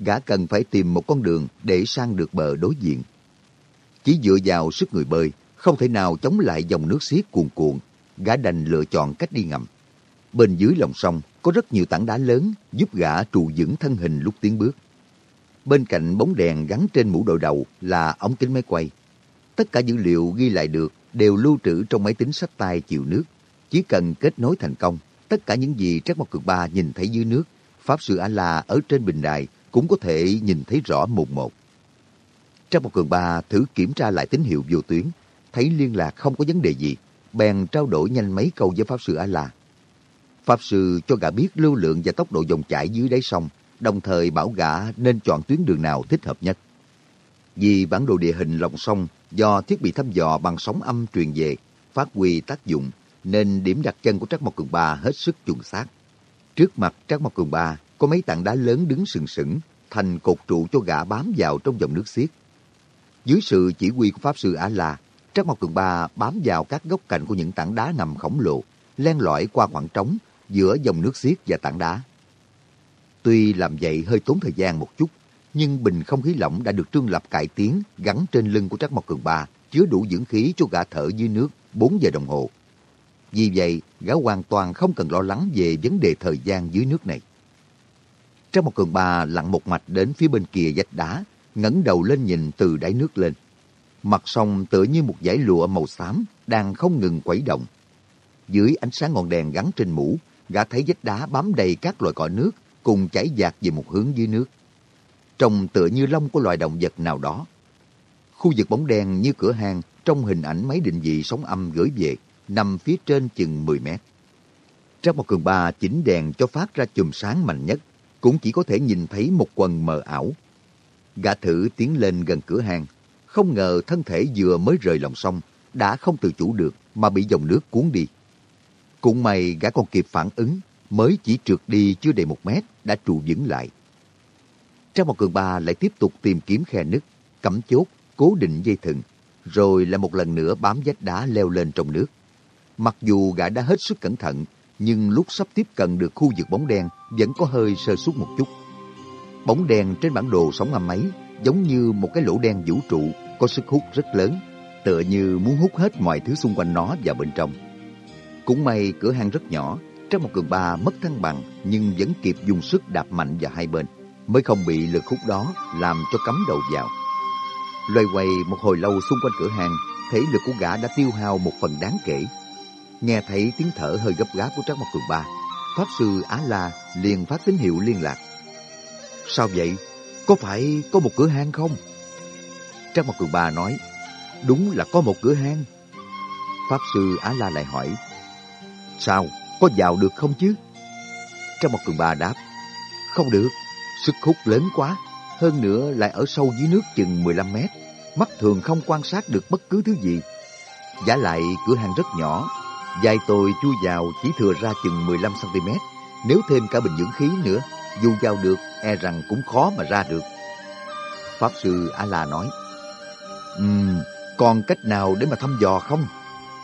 Gã cần phải tìm một con đường để sang được bờ đối diện. Chỉ dựa vào sức người bơi, không thể nào chống lại dòng nước xiết cuồn cuộn. Gã đành lựa chọn cách đi ngầm. Bên dưới lòng sông có rất nhiều tảng đá lớn giúp gã trụ vững thân hình lúc tiến bước. Bên cạnh bóng đèn gắn trên mũ đội đầu là ống kính máy quay. Tất cả dữ liệu ghi lại được đều lưu trữ trong máy tính sách tay chịu nước. Chỉ cần kết nối thành công, tất cả những gì Trác Mộc Cực Ba nhìn thấy dưới nước, Pháp Sư A-La ở trên bình đài cũng có thể nhìn thấy rõ một một. Trác Mộc Cường Ba thử kiểm tra lại tín hiệu vô tuyến, thấy liên lạc không có vấn đề gì, bèn trao đổi nhanh mấy câu với Pháp Sư A-La. Pháp Sư cho gã biết lưu lượng và tốc độ dòng chảy dưới đáy sông, đồng thời bảo gã nên chọn tuyến đường nào thích hợp nhất. Vì bản đồ địa hình lòng sông do thiết bị thăm dò bằng sóng âm truyền về, phát huy tác dụng, nên điểm đặt chân của Trác Mộc Cường Ba hết sức chuẩn xác. Trước mặt Trác Mộc Cường Ba có mấy tảng đá lớn đứng sừng sững, thành cột trụ cho gã bám vào trong dòng nước xiết. Dưới sự chỉ huy của Pháp Sư A-La, Trác Mộc Cường Ba bám vào các góc cạnh của những tảng đá ngầm khổng lồ, len lỏi qua khoảng trống giữa dòng nước xiết và tảng đá. Tuy làm vậy hơi tốn thời gian một chút, nhưng bình không khí lỏng đã được Trương Lập cải tiến gắn trên lưng của Trác Mộc Cường Ba, chứa đủ dưỡng khí cho gã thở dưới nước 4 giờ đồng hồ. Vì vậy, gã hoàn toàn không cần lo lắng về vấn đề thời gian dưới nước này. trong một Cường bà lặn một mạch đến phía bên kia vách đá, ngẩng đầu lên nhìn từ đáy nước lên. Mặt sông tựa như một dải lụa màu xám đang không ngừng quẩy động. Dưới ánh sáng ngọn đèn gắn trên mũ, gã thấy vách đá bám đầy các loại cỏ nước cùng chảy dạt về một hướng dưới nước. Trông tựa như lông của loài động vật nào đó. Khu vực bóng đen như cửa hàng trong hình ảnh máy định vị sóng âm gửi về, nằm phía trên chừng 10 mét. Trong một cường ba chỉnh đèn cho phát ra chùm sáng mạnh nhất, cũng chỉ có thể nhìn thấy một quần mờ ảo. Gã thử tiến lên gần cửa hàng, không ngờ thân thể vừa mới rời lòng sông, đã không tự chủ được mà bị dòng nước cuốn đi. Cũng may gã còn kịp phản ứng, mới chỉ trượt đi chưa đầy một mét đã trụ vững lại. Trong một cường ba lại tiếp tục tìm kiếm khe nứt, cắm chốt, cố định dây thừng, rồi lại một lần nữa bám vách đá leo lên trong nước. Mặc dù gã đã hết sức cẩn thận, nhưng lúc sắp tiếp cận được khu vực bóng đen vẫn có hơi sơ suất một chút. Bóng đen trên bản đồ sóng âm ấy giống như một cái lỗ đen vũ trụ có sức hút rất lớn, tựa như muốn hút hết mọi thứ xung quanh nó vào bên trong. Cũng may cửa hàng rất nhỏ, trong một cường ba mất thăng bằng nhưng vẫn kịp dùng sức đạp mạnh vào hai bên, mới không bị lực hút đó làm cho cắm đầu vào. Loay quay một hồi lâu xung quanh cửa hàng, thể lực của gã đã tiêu hao một phần đáng kể. Nghe thấy tiếng thở hơi gấp gáp của Trác Mộc Cường Ba, Pháp Sư Á La liền phát tín hiệu liên lạc. Sao vậy? Có phải có một cửa hang không? Trác Mộc Cường Ba nói, đúng là có một cửa hang. Pháp Sư Á La lại hỏi, sao? Có vào được không chứ? Trác Mộc Cường Ba đáp, không được, sức hút lớn quá, hơn nữa lại ở sâu dưới nước chừng 15 mét, mắt thường không quan sát được bất cứ thứ gì. Giả lại cửa hàng rất nhỏ, dài tôi chui vào chỉ thừa ra chừng 15cm, nếu thêm cả bình dưỡng khí nữa, dù vào được e rằng cũng khó mà ra được. Pháp sư A-la nói, um, còn cách nào để mà thăm dò không?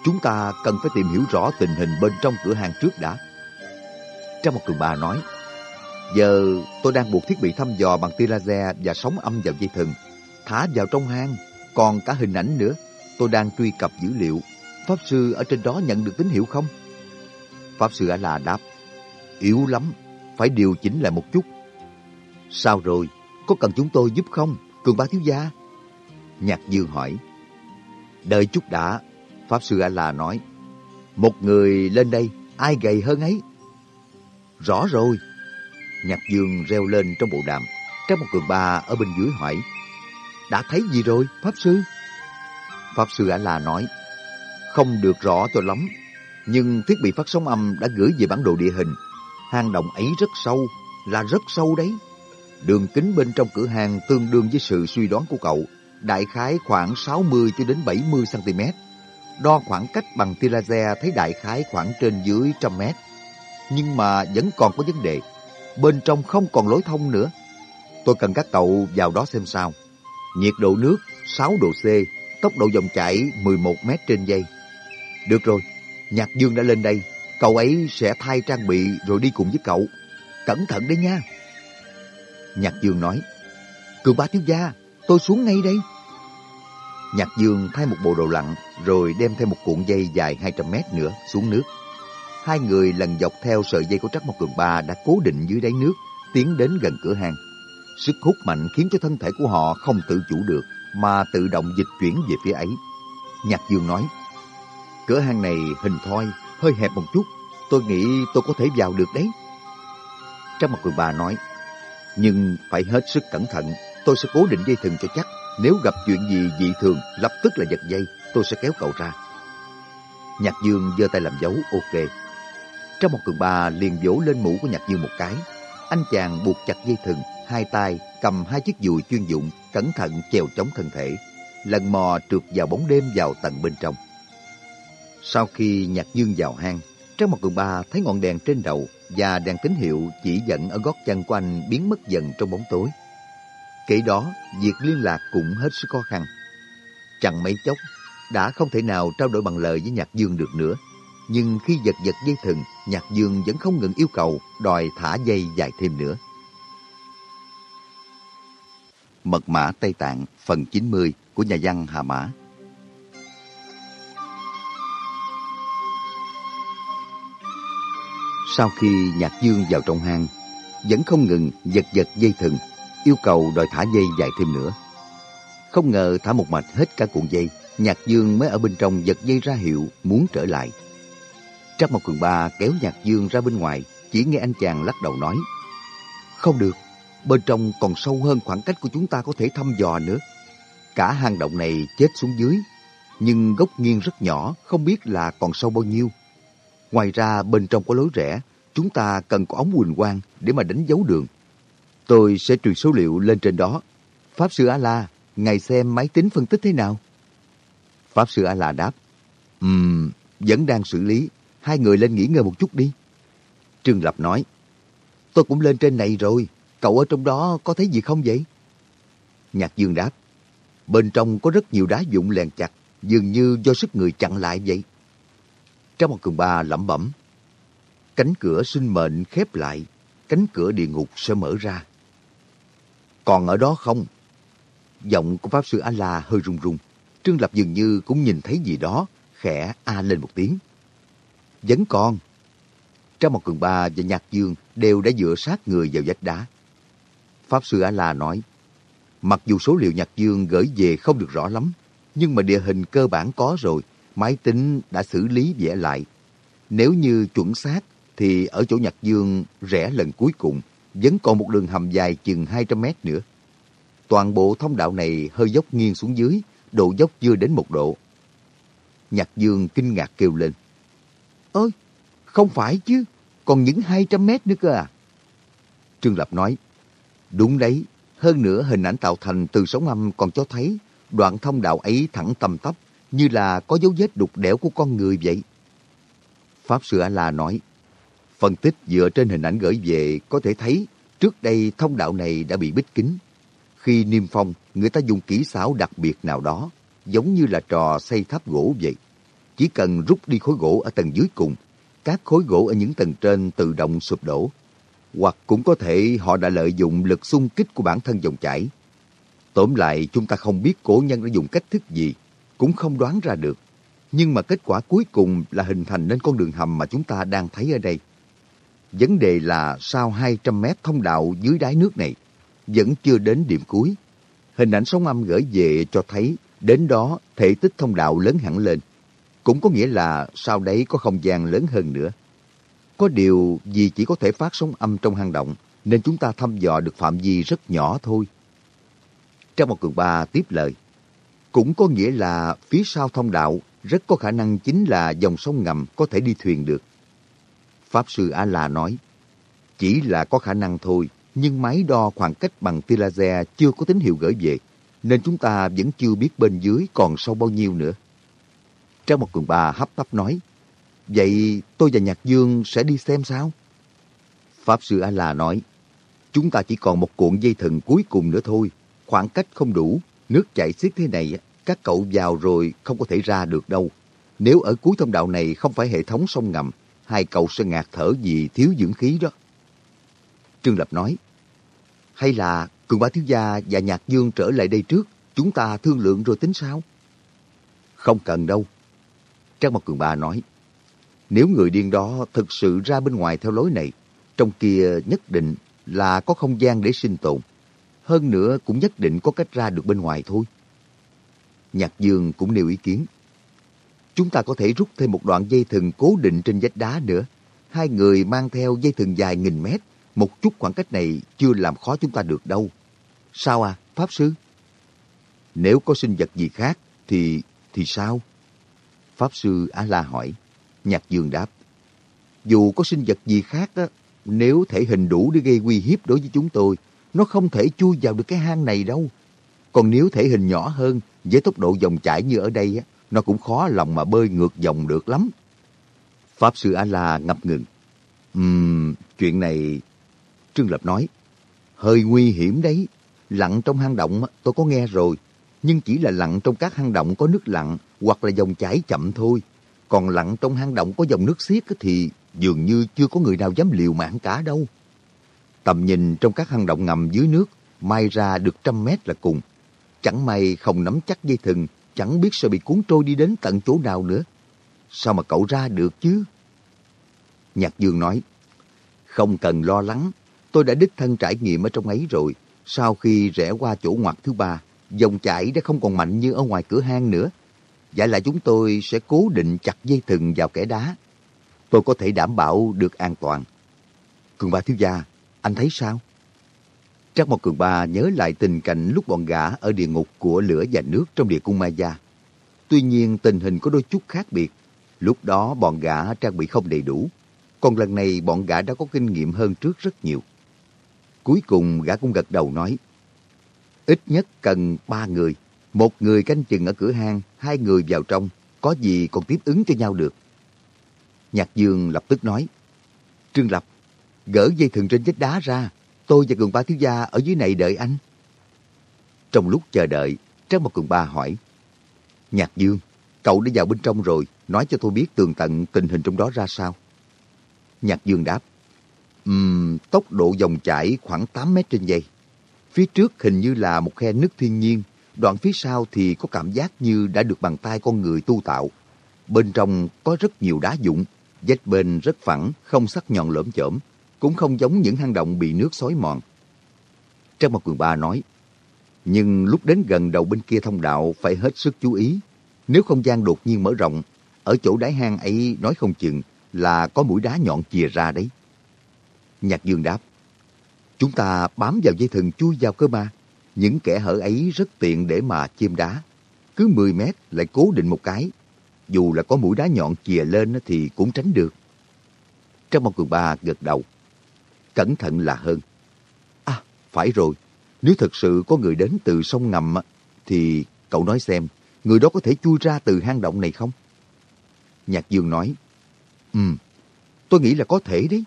Chúng ta cần phải tìm hiểu rõ tình hình bên trong cửa hàng trước đã. Trong một cường bà nói, Giờ tôi đang buộc thiết bị thăm dò bằng tia laser và sóng âm vào dây thừng. Thả vào trong hang, còn cả hình ảnh nữa. Tôi đang truy cập dữ liệu. Pháp sư ở trên đó nhận được tín hiệu không? Pháp sư A-la đáp, yếu lắm, phải điều chỉnh lại một chút. Sao rồi, có cần chúng tôi giúp không, cường bá thiếu gia? Nhạc Dương hỏi. Đợi chút đã, Pháp sư A-la nói. Một người lên đây, ai gầy hơn ấy? Rõ rồi, Nhạc Dương reo lên trong bộ đàm. trong một cường ba ở bên dưới hỏi. Đã thấy gì rồi, Pháp Sư? Pháp Sư A-La nói. Không được rõ cho lắm, nhưng thiết bị phát sóng âm đã gửi về bản đồ địa hình. Hang động ấy rất sâu, là rất sâu đấy. Đường kính bên trong cửa hàng tương đương với sự suy đoán của cậu, đại khái khoảng 60 cho đến 70 cm. Đo khoảng cách bằng tia laser thấy đại khái khoảng trên dưới trăm mét. Nhưng mà vẫn còn có vấn đề bên trong không còn lối thông nữa. Tôi cần các cậu vào đó xem sao. Nhiệt độ nước 6 độ C, tốc độ dòng chảy 11 mét trên giây. Được rồi, Nhạc Dương đã lên đây. Cậu ấy sẽ thay trang bị rồi đi cùng với cậu. Cẩn thận đấy nha. Nhạc Dương nói, Cường bá thiếu gia, tôi xuống ngay đây. Nhạc Dương thay một bộ đồ lặn rồi đem thêm một cuộn dây dài 200 mét nữa xuống nước. Hai người lần dọc theo sợi dây của Trắc Mộc Cường Ba đã cố định dưới đáy nước, tiến đến gần cửa hàng. Sức hút mạnh khiến cho thân thể của họ không tự chủ được, mà tự động dịch chuyển về phía ấy. Nhạc Dương nói, cửa hàng này hình thoi, hơi hẹp một chút, tôi nghĩ tôi có thể vào được đấy. Trong mặt người bà nói, nhưng phải hết sức cẩn thận, tôi sẽ cố định dây thừng cho chắc. Nếu gặp chuyện gì dị thường, lập tức là giật dây, tôi sẽ kéo cậu ra. Nhạc Dương giơ tay làm dấu ok. Trong một cường bà liền vỗ lên mũ của Nhạc Dương một cái. Anh chàng buộc chặt dây thừng, hai tay cầm hai chiếc dùi chuyên dụng, cẩn thận chèo chống thân thể, lần mò trượt vào bóng đêm vào tận bên trong. Sau khi Nhạc Dương vào hang, trong một cường ba thấy ngọn đèn trên đầu và đèn tín hiệu chỉ dẫn ở gót chân của anh biến mất dần trong bóng tối. Kể đó, việc liên lạc cũng hết sức khó khăn. Chẳng mấy chốc, đã không thể nào trao đổi bằng lời với Nhạc Dương được nữa. Nhưng khi giật giật dây thừng, Nhạc Dương vẫn không ngừng yêu cầu đòi thả dây dài thêm nữa. Mật mã Tây Tạng phần 90 của nhà văn Hà Mã Sau khi Nhạc Dương vào trong hang, vẫn không ngừng giật giật dây thừng, yêu cầu đòi thả dây dài thêm nữa. Không ngờ thả một mạch hết cả cuộn dây, Nhạc Dương mới ở bên trong giật dây ra hiệu muốn trở lại. Trắc một cường ba kéo Nhạc Dương ra bên ngoài, chỉ nghe anh chàng lắc đầu nói. Không được, bên trong còn sâu hơn khoảng cách của chúng ta có thể thăm dò nữa. Cả hang động này chết xuống dưới, nhưng gốc nghiêng rất nhỏ, không biết là còn sâu bao nhiêu. Ngoài ra bên trong có lối rẽ, chúng ta cần có ống huỳnh quang để mà đánh dấu đường. Tôi sẽ truyền số liệu lên trên đó. Pháp sư A-la, ngài xem máy tính phân tích thế nào? Pháp sư A-la đáp, Ừm, vẫn đang xử lý. Hai người lên nghỉ ngơi một chút đi. Trương Lập nói, Tôi cũng lên trên này rồi. Cậu ở trong đó có thấy gì không vậy? Nhạc Dương đáp, Bên trong có rất nhiều đá dụng lèn chặt, dường như do sức người chặn lại vậy. Trong một cường ba lẩm bẩm, cánh cửa sinh mệnh khép lại, cánh cửa địa ngục sẽ mở ra. Còn ở đó không? Giọng của Pháp Sư A-La hơi run run. Trương Lập dường như cũng nhìn thấy gì đó, khẽ a lên một tiếng. Vẫn còn. Trong một cường ba và Nhạc Dương đều đã dựa sát người vào vách đá. Pháp Sư A-La nói, mặc dù số liệu Nhạc Dương gửi về không được rõ lắm, nhưng mà địa hình cơ bản có rồi, máy tính đã xử lý vẽ lại. Nếu như chuẩn xác, thì ở chỗ Nhạc Dương rẽ lần cuối cùng, vẫn còn một đường hầm dài chừng 200 mét nữa. Toàn bộ thông đạo này hơi dốc nghiêng xuống dưới, độ dốc chưa đến một độ. Nhạc Dương kinh ngạc kêu lên. Ơi, không phải chứ, còn những 200 mét nữa cơ à? Trương Lập nói, đúng đấy, hơn nữa hình ảnh tạo thành từ sóng âm còn cho thấy đoạn thông đạo ấy thẳng tầm tắp, như là có dấu vết đục đẽo của con người vậy. Pháp Sư A-La nói, phân tích dựa trên hình ảnh gửi về có thể thấy trước đây thông đạo này đã bị bích kín. Khi niêm phong, người ta dùng kỹ xảo đặc biệt nào đó, giống như là trò xây tháp gỗ vậy. Chỉ cần rút đi khối gỗ ở tầng dưới cùng, các khối gỗ ở những tầng trên tự động sụp đổ. Hoặc cũng có thể họ đã lợi dụng lực xung kích của bản thân dòng chảy. Tóm lại, chúng ta không biết cổ nhân đã dùng cách thức gì cũng không đoán ra được. Nhưng mà kết quả cuối cùng là hình thành nên con đường hầm mà chúng ta đang thấy ở đây. Vấn đề là sau 200 mét thông đạo dưới đáy nước này, vẫn chưa đến điểm cuối. Hình ảnh sóng âm gửi về cho thấy đến đó thể tích thông đạo lớn hẳn lên. Cũng có nghĩa là sau đấy có không gian lớn hơn nữa. Có điều vì chỉ có thể phát sóng âm trong hang động, nên chúng ta thăm dò được phạm vi rất nhỏ thôi. Trong một cường ba tiếp lời, cũng có nghĩa là phía sau thông đạo rất có khả năng chính là dòng sông ngầm có thể đi thuyền được. Pháp Sư A-La nói, chỉ là có khả năng thôi, nhưng máy đo khoảng cách bằng tia laser chưa có tín hiệu gửi về, nên chúng ta vẫn chưa biết bên dưới còn sâu bao nhiêu nữa. Trong một cường bà hấp tấp nói, vậy tôi và Nhạc Dương sẽ đi xem sao? Pháp Sư A-La nói, chúng ta chỉ còn một cuộn dây thừng cuối cùng nữa thôi, khoảng cách không đủ, nước chảy xiết thế này các cậu vào rồi không có thể ra được đâu. Nếu ở cuối thông đạo này không phải hệ thống sông ngầm, hai cậu sẽ ngạt thở vì thiếu dưỡng khí đó. Trương Lập nói, hay là Cường Bá Thiếu Gia và Nhạc Dương trở lại đây trước, chúng ta thương lượng rồi tính sao? Không cần đâu. Trang mặt Cường Ba nói, nếu người điên đó thực sự ra bên ngoài theo lối này, trong kia nhất định là có không gian để sinh tồn. Hơn nữa cũng nhất định có cách ra được bên ngoài thôi. Nhạc Dương cũng nêu ý kiến. Chúng ta có thể rút thêm một đoạn dây thừng cố định trên vách đá nữa. Hai người mang theo dây thừng dài nghìn mét. Một chút khoảng cách này chưa làm khó chúng ta được đâu. Sao à, Pháp Sư? Nếu có sinh vật gì khác thì... thì sao? Pháp Sư A-La hỏi. Nhạc Dương đáp. Dù có sinh vật gì khác, á, nếu thể hình đủ để gây uy hiếp đối với chúng tôi, nó không thể chui vào được cái hang này đâu. Còn nếu thể hình nhỏ hơn, với tốc độ dòng chảy như ở đây, nó cũng khó lòng mà bơi ngược dòng được lắm. Pháp Sư A-La ngập ngừng. Ừm, chuyện này... Trương Lập nói, hơi nguy hiểm đấy. Lặn trong hang động tôi có nghe rồi, nhưng chỉ là lặn trong các hang động có nước lặn hoặc là dòng chảy chậm thôi. Còn lặn trong hang động có dòng nước xiết thì dường như chưa có người nào dám liều mạng cả đâu. Tầm nhìn trong các hang động ngầm dưới nước may ra được trăm mét là cùng. Chẳng may không nắm chắc dây thừng, chẳng biết sẽ bị cuốn trôi đi đến tận chỗ nào nữa. Sao mà cậu ra được chứ? Nhạc Dương nói, không cần lo lắng, tôi đã đích thân trải nghiệm ở trong ấy rồi. Sau khi rẽ qua chỗ ngoặt thứ ba, dòng chảy đã không còn mạnh như ở ngoài cửa hang nữa. Vậy là chúng tôi sẽ cố định chặt dây thừng vào kẻ đá. Tôi có thể đảm bảo được an toàn. Cường ba thiếu gia, anh thấy sao? Trác Mộc Cường Ba nhớ lại tình cảnh lúc bọn gã ở địa ngục của lửa và nước trong địa cung Ma Gia. Tuy nhiên tình hình có đôi chút khác biệt. Lúc đó bọn gã trang bị không đầy đủ. Còn lần này bọn gã đã có kinh nghiệm hơn trước rất nhiều. Cuối cùng gã cũng gật đầu nói, ít nhất cần ba người. Một người canh chừng ở cửa hang, hai người vào trong, có gì còn tiếp ứng cho nhau được. Nhạc Dương lập tức nói, Trương Lập, gỡ dây thừng trên vách đá ra, tôi và Cường Ba Thiếu Gia ở dưới này đợi anh. Trong lúc chờ đợi, Trác Mộc Cường Ba hỏi, Nhạc Dương, cậu đã vào bên trong rồi, nói cho tôi biết tường tận tình hình trong đó ra sao. Nhạc Dương đáp, um, tốc độ dòng chảy khoảng 8 mét trên giây. Phía trước hình như là một khe nứt thiên nhiên, đoạn phía sau thì có cảm giác như đã được bàn tay con người tu tạo. Bên trong có rất nhiều đá dụng, vách bên rất phẳng, không sắc nhọn lởm chởm, cũng không giống những hang động bị nước xói mòn. Trang Mặt Cường Ba nói, nhưng lúc đến gần đầu bên kia thông đạo phải hết sức chú ý. Nếu không gian đột nhiên mở rộng, ở chỗ đáy hang ấy nói không chừng là có mũi đá nhọn chìa ra đấy. Nhạc Dương đáp, chúng ta bám vào dây thừng chui vào cơ mà. Những kẻ hở ấy rất tiện để mà chêm đá. Cứ 10 mét lại cố định một cái. Dù là có mũi đá nhọn chìa lên thì cũng tránh được. Trong một cường ba gật đầu. Cẩn thận là hơn. À, phải rồi. Nếu thật sự có người đến từ sông ngầm thì cậu nói xem, người đó có thể chui ra từ hang động này không? Nhạc Dương nói, Ừ, tôi nghĩ là có thể đấy.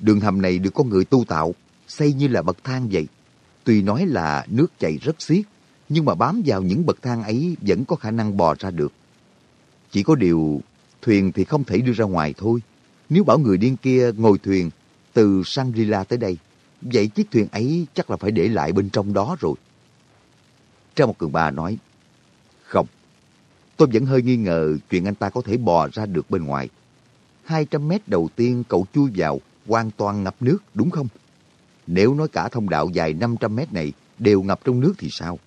Đường hầm này được con người tu tạo, xây như là bậc thang vậy. Tuy nói là nước chảy rất xiết, nhưng mà bám vào những bậc thang ấy vẫn có khả năng bò ra được. Chỉ có điều, thuyền thì không thể đưa ra ngoài thôi. Nếu bảo người điên kia ngồi thuyền từ Shangri-La tới đây, vậy chiếc thuyền ấy chắc là phải để lại bên trong đó rồi. Trang một cường bà nói, Không, tôi vẫn hơi nghi ngờ chuyện anh ta có thể bò ra được bên ngoài. 200 mét đầu tiên cậu chui vào hoàn toàn ngập nước, đúng không? Nếu nói cả thông đạo dài 500 mét này đều ngập trong nước thì sao?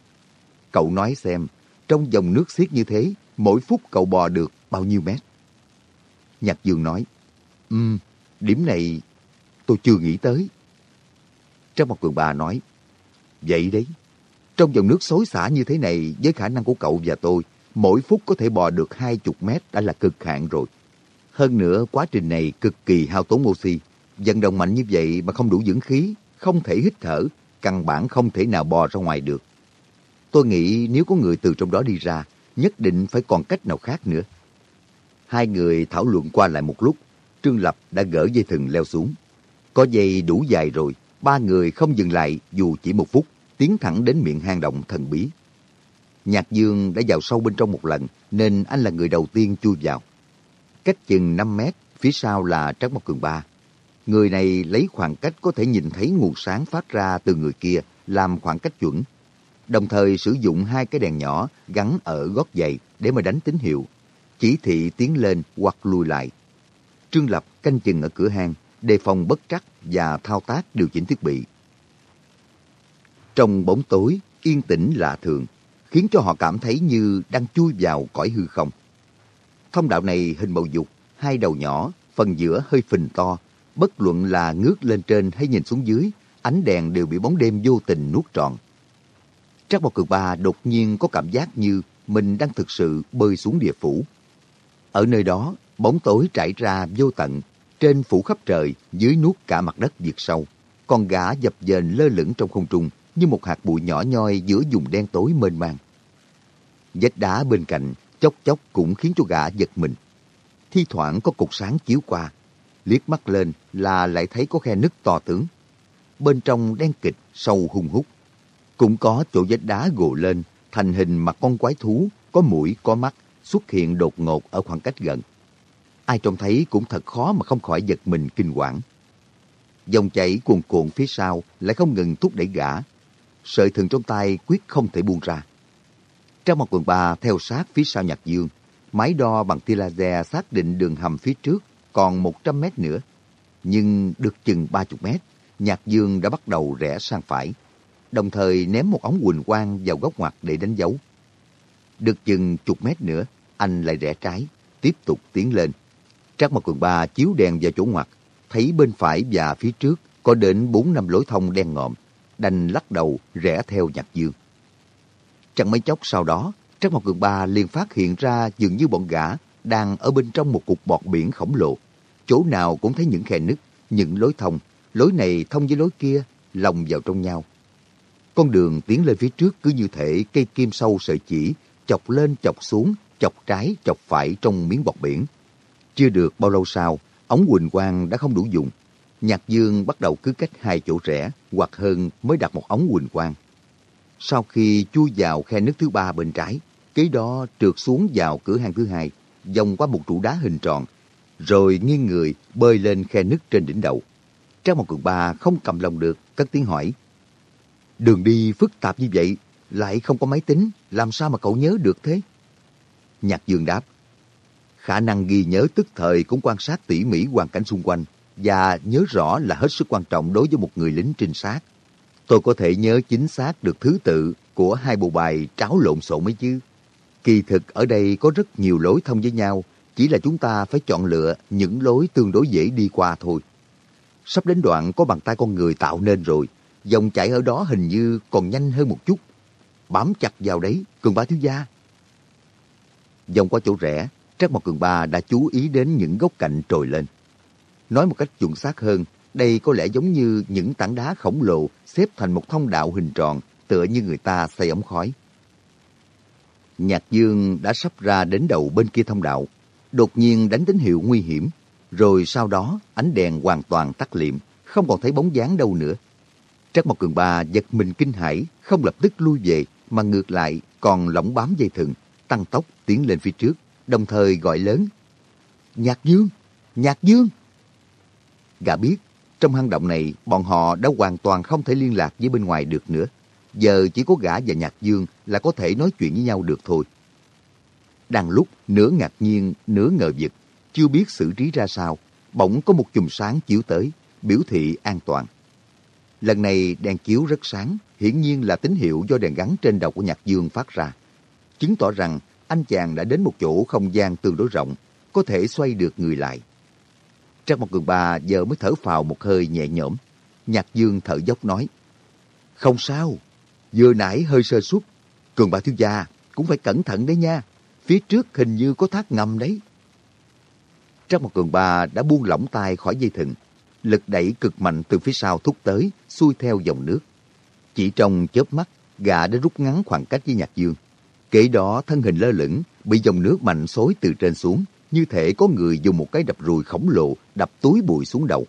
Cậu nói xem, trong dòng nước xiết như thế, mỗi phút cậu bò được bao nhiêu mét? Nhạc Dương nói, um, điểm này tôi chưa nghĩ tới. Trong một cường bà nói, vậy đấy, trong dòng nước xối xả như thế này với khả năng của cậu và tôi, mỗi phút có thể bò được hai chục mét đã là cực hạn rồi. Hơn nữa, quá trình này cực kỳ hao tốn oxy. Vận động mạnh như vậy mà không đủ dưỡng khí, không thể hít thở, căn bản không thể nào bò ra ngoài được. Tôi nghĩ nếu có người từ trong đó đi ra, nhất định phải còn cách nào khác nữa. Hai người thảo luận qua lại một lúc, Trương Lập đã gỡ dây thừng leo xuống. Có dây đủ dài rồi, ba người không dừng lại dù chỉ một phút, tiến thẳng đến miệng hang động thần bí. Nhạc Dương đã vào sâu bên trong một lần, nên anh là người đầu tiên chui vào. Cách chừng 5 mét, phía sau là Trác Mộc Cường Ba. Người này lấy khoảng cách có thể nhìn thấy nguồn sáng phát ra từ người kia làm khoảng cách chuẩn. Đồng thời sử dụng hai cái đèn nhỏ gắn ở gót giày để mà đánh tín hiệu. Chỉ thị tiến lên hoặc lùi lại. Trương Lập canh chừng ở cửa hang, đề phòng bất trắc và thao tác điều chỉnh thiết bị. Trong bóng tối, yên tĩnh lạ thường, khiến cho họ cảm thấy như đang chui vào cõi hư không. Thông đạo này hình bầu dục, hai đầu nhỏ, phần giữa hơi phình to. Bất luận là ngước lên trên hay nhìn xuống dưới, ánh đèn đều bị bóng đêm vô tình nuốt trọn. Trác Bảo Cường Ba đột nhiên có cảm giác như mình đang thực sự bơi xuống địa phủ. Ở nơi đó, bóng tối trải ra vô tận, trên phủ khắp trời, dưới nuốt cả mặt đất diệt sâu. Con gã dập dềnh lơ lửng trong không trung như một hạt bụi nhỏ nhoi giữa vùng đen tối mênh mang. Vách đá bên cạnh, chốc chốc cũng khiến cho gã giật mình. Thi thoảng có cục sáng chiếu qua, liếc mắt lên là lại thấy có khe nứt to tướng. Bên trong đen kịch, sâu hung hút. Cũng có chỗ vách đá gồ lên, thành hình mặt con quái thú, có mũi, có mắt, xuất hiện đột ngột ở khoảng cách gần. Ai trông thấy cũng thật khó mà không khỏi giật mình kinh quản. Dòng chảy cuồn cuộn phía sau lại không ngừng thúc đẩy gã. Sợi thừng trong tay quyết không thể buông ra. Trong một quần bà theo sát phía sau Nhạc Dương, máy đo bằng tia laser xác định đường hầm phía trước còn 100 mét nữa. Nhưng được chừng 30 mét, Nhạc Dương đã bắt đầu rẽ sang phải, đồng thời ném một ống quỳnh quang vào góc ngoặt để đánh dấu. Được chừng chục mét nữa, anh lại rẽ trái, tiếp tục tiến lên. Trác Mộc Cường Ba chiếu đèn vào chỗ ngoặt, thấy bên phải và phía trước có đến bốn năm lối thông đen ngòm, đành lắc đầu rẽ theo Nhạc Dương. Chẳng mấy chốc sau đó, Trác Mộc Cường Ba liền phát hiện ra dường như bọn gã đang ở bên trong một cục bọt biển khổng lồ. Chỗ nào cũng thấy những khe nứt, những lối thông, lối này thông với lối kia, lồng vào trong nhau. Con đường tiến lên phía trước cứ như thể cây kim sâu sợi chỉ, chọc lên chọc xuống, chọc trái chọc phải trong miếng bọt biển. Chưa được bao lâu sau, ống quỳnh quang đã không đủ dùng. Nhạc Dương bắt đầu cứ cách hai chỗ rẽ hoặc hơn mới đặt một ống quỳnh quang. Sau khi chui vào khe nước thứ ba bên trái, kế đó trượt xuống vào cửa hang thứ hai, vòng qua một trụ đá hình tròn, rồi nghiêng người bơi lên khe nứt trên đỉnh đầu. Trang một cường ba không cầm lòng được, cất tiếng hỏi. Đường đi phức tạp như vậy, lại không có máy tính, làm sao mà cậu nhớ được thế? Nhạc Dương đáp. Khả năng ghi nhớ tức thời cũng quan sát tỉ mỉ hoàn cảnh xung quanh và nhớ rõ là hết sức quan trọng đối với một người lính trinh sát. Tôi có thể nhớ chính xác được thứ tự của hai bộ bài tráo lộn xộn mấy chứ. Kỳ thực ở đây có rất nhiều lối thông với nhau, chỉ là chúng ta phải chọn lựa những lối tương đối dễ đi qua thôi. Sắp đến đoạn có bàn tay con người tạo nên rồi, dòng chảy ở đó hình như còn nhanh hơn một chút. Bám chặt vào đấy, cường ba thiếu gia. Dòng qua chỗ rẽ, Trác Mộc Cường Ba đã chú ý đến những góc cạnh trồi lên. Nói một cách chuẩn xác hơn, đây có lẽ giống như những tảng đá khổng lồ xếp thành một thông đạo hình tròn tựa như người ta xây ống khói. Nhạc Dương đã sắp ra đến đầu bên kia thông đạo, đột nhiên đánh tín hiệu nguy hiểm, rồi sau đó ánh đèn hoàn toàn tắt liệm, không còn thấy bóng dáng đâu nữa. Trắc Mộc Cường Ba giật mình kinh hãi, không lập tức lui về, mà ngược lại còn lỏng bám dây thừng, tăng tốc tiến lên phía trước, đồng thời gọi lớn. Nhạc Dương! Nhạc Dương! Gã biết, trong hang động này, bọn họ đã hoàn toàn không thể liên lạc với bên ngoài được nữa. Giờ chỉ có gã và Nhạc Dương là có thể nói chuyện với nhau được thôi. Đang lúc nửa ngạc nhiên, nửa ngờ vực, chưa biết xử trí ra sao, bỗng có một chùm sáng chiếu tới, biểu thị an toàn. Lần này đèn chiếu rất sáng, hiển nhiên là tín hiệu do đèn gắn trên đầu của Nhạc Dương phát ra. Chứng tỏ rằng anh chàng đã đến một chỗ không gian tương đối rộng, có thể xoay được người lại. Trang một cường bà giờ mới thở phào một hơi nhẹ nhõm. Nhạc Dương thở dốc nói, Không sao, vừa nãy hơi sơ suất. Cường bà thiếu gia cũng phải cẩn thận đấy nha. Phía trước hình như có thác ngầm đấy. Trang một cường bà đã buông lỏng tay khỏi dây thừng. Lực đẩy cực mạnh từ phía sau thúc tới, xuôi theo dòng nước. Chỉ trong chớp mắt, gã đã rút ngắn khoảng cách với Nhạc Dương. Kể đó thân hình lơ lửng, bị dòng nước mạnh xối từ trên xuống, như thể có người dùng một cái đập rùi khổng lồ đập túi bụi xuống đầu.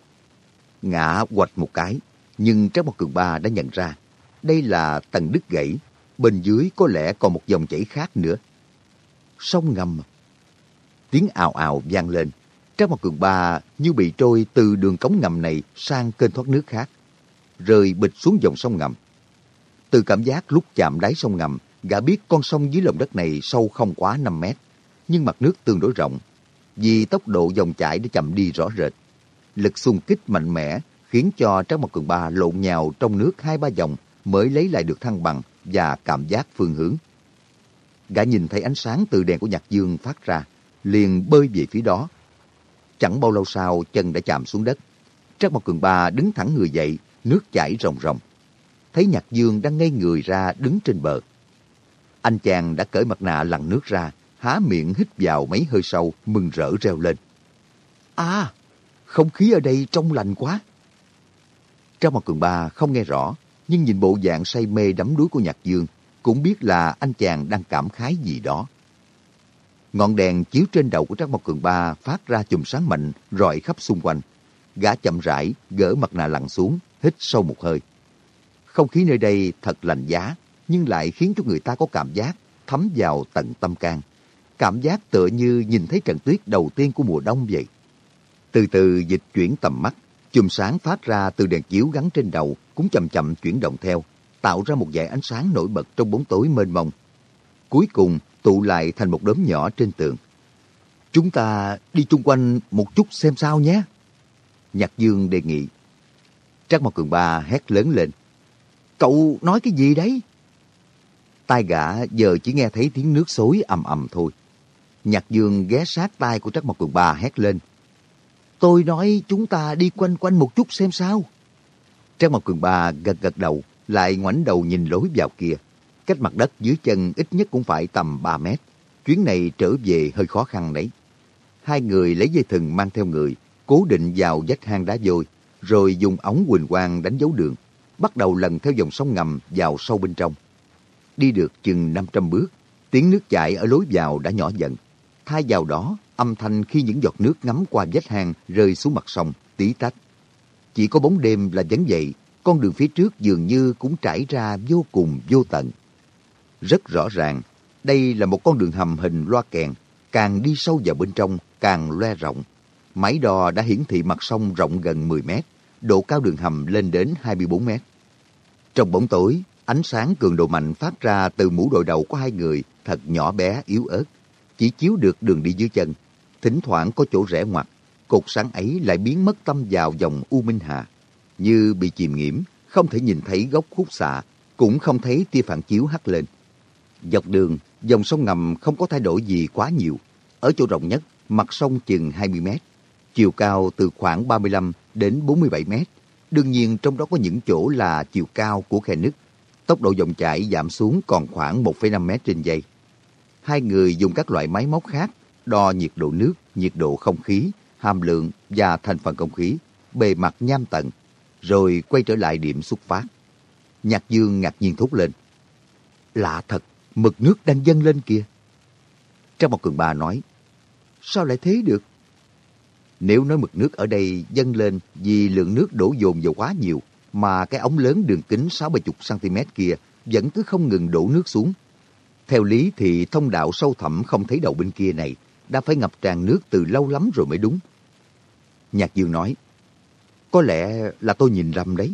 Ngã quạch một cái, nhưng Trác Mộc Cường Ba đã nhận ra đây là tầng đứt gãy, bên dưới có lẽ còn một dòng chảy khác nữa. Sông ngầm. Tiếng ào ào vang lên, Trác Mộc Cường Ba như bị trôi từ đường cống ngầm này sang kênh thoát nước khác, rơi bịch xuống dòng sông ngầm. Từ cảm giác lúc chạm đáy sông ngầm, gã biết con sông dưới lòng đất này sâu không quá 5 mét, nhưng mặt nước tương đối rộng, vì tốc độ dòng chảy đã chậm đi rõ rệt. Lực xung kích mạnh mẽ khiến cho Trác Mộc Cường Ba lộn nhào trong nước hai ba vòng mới lấy lại được thăng bằng và cảm giác phương hướng. Gã nhìn thấy ánh sáng từ đèn của Nhạc Dương phát ra, liền bơi về phía đó. Chẳng bao lâu sau, chân đã chạm xuống đất. Trác Mộc Cường Ba đứng thẳng người dậy, nước chảy ròng ròng. Thấy Nhạc Dương đang ngây người ra đứng trên bờ. Anh chàng đã cởi mặt nạ lặn nước ra, há miệng hít vào mấy hơi sâu, mừng rỡ reo lên. À, không khí ở đây trong lành quá. Trong mặt cường ba không nghe rõ, nhưng nhìn bộ dạng say mê đắm đuối của Nhạc Dương, cũng biết là anh chàng đang cảm khái gì đó. Ngọn đèn chiếu trên đầu của Trác Mộc Cường Ba phát ra chùm sáng mạnh, rọi khắp xung quanh. Gã chậm rãi, gỡ mặt nạ lặn xuống, hít sâu một hơi. Không khí nơi đây thật lành giá, nhưng lại khiến cho người ta có cảm giác thấm vào tận tâm can. Cảm giác tựa như nhìn thấy trận tuyết đầu tiên của mùa đông vậy. Từ từ dịch chuyển tầm mắt, chùm sáng phát ra từ đèn chiếu gắn trên đầu cũng chậm chậm chuyển động theo, tạo ra một dải ánh sáng nổi bật trong bóng tối mênh mông. Cuối cùng tụ lại thành một đốm nhỏ trên tường. Chúng ta đi chung quanh một chút xem sao nhé. Nhạc Dương đề nghị. Trác Mộc Cường Ba hét lớn lên. Cậu nói cái gì đấy? Tai gã giờ chỉ nghe thấy tiếng nước xối ầm ầm thôi. Nhạc Dương ghé sát tai của Trác Mộc Cường Ba hét lên. Tôi nói chúng ta đi quanh quanh một chút xem sao. Trác Mộc Cường Ba gật gật đầu, lại ngoảnh đầu nhìn lối vào kia. Cách mặt đất dưới chân ít nhất cũng phải tầm 3 mét. Chuyến này trở về hơi khó khăn đấy. Hai người lấy dây thừng mang theo người, cố định vào vách hang đá vôi, rồi dùng ống quỳnh quang đánh dấu đường, bắt đầu lần theo dòng sông ngầm vào sâu bên trong. Đi được chừng 500 bước, tiếng nước chảy ở lối vào đã nhỏ dần. Thay vào đó, âm thanh khi những giọt nước ngắm qua vách hang rơi xuống mặt sông, tí tách. Chỉ có bóng đêm là vẫn vậy, con đường phía trước dường như cũng trải ra vô cùng vô tận. Rất rõ ràng, đây là một con đường hầm hình loa kèn, càng đi sâu vào bên trong càng loe rộng. Máy đo đã hiển thị mặt sông rộng gần 10 mét, độ cao đường hầm lên đến 24 mét. Trong bóng tối, ánh sáng cường độ mạnh phát ra từ mũ đội đầu của hai người thật nhỏ bé yếu ớt, chỉ chiếu được đường đi dưới chân. Thỉnh thoảng có chỗ rẽ ngoặt, cột sáng ấy lại biến mất tâm vào dòng U Minh Hà. Như bị chìm nghiễm, không thể nhìn thấy góc khúc xạ, cũng không thấy tia phản chiếu hắt lên. Dọc đường, dòng sông ngầm không có thay đổi gì quá nhiều. Ở chỗ rộng nhất, mặt sông chừng 20 mét, chiều cao từ khoảng 35 đến 47 mét. Đương nhiên trong đó có những chỗ là chiều cao của khe nứt. Tốc độ dòng chảy giảm xuống còn khoảng 1,5 mét trên giây. Hai người dùng các loại máy móc khác đo nhiệt độ nước, nhiệt độ không khí, hàm lượng và thành phần không khí, bề mặt nham tận, rồi quay trở lại điểm xuất phát. Nhạc Dương ngạc nhiên thốt lên. Lạ thật, mực nước đang dâng lên kìa. Trong một cường bà nói, sao lại thế được? Nếu nói mực nước ở đây dâng lên vì lượng nước đổ dồn vào quá nhiều, mà cái ống lớn đường kính 60cm kia vẫn cứ không ngừng đổ nước xuống. Theo lý thì thông đạo sâu thẳm không thấy đầu bên kia này đã phải ngập tràn nước từ lâu lắm rồi mới đúng. Nhạc Dương nói, có lẽ là tôi nhìn lầm đấy.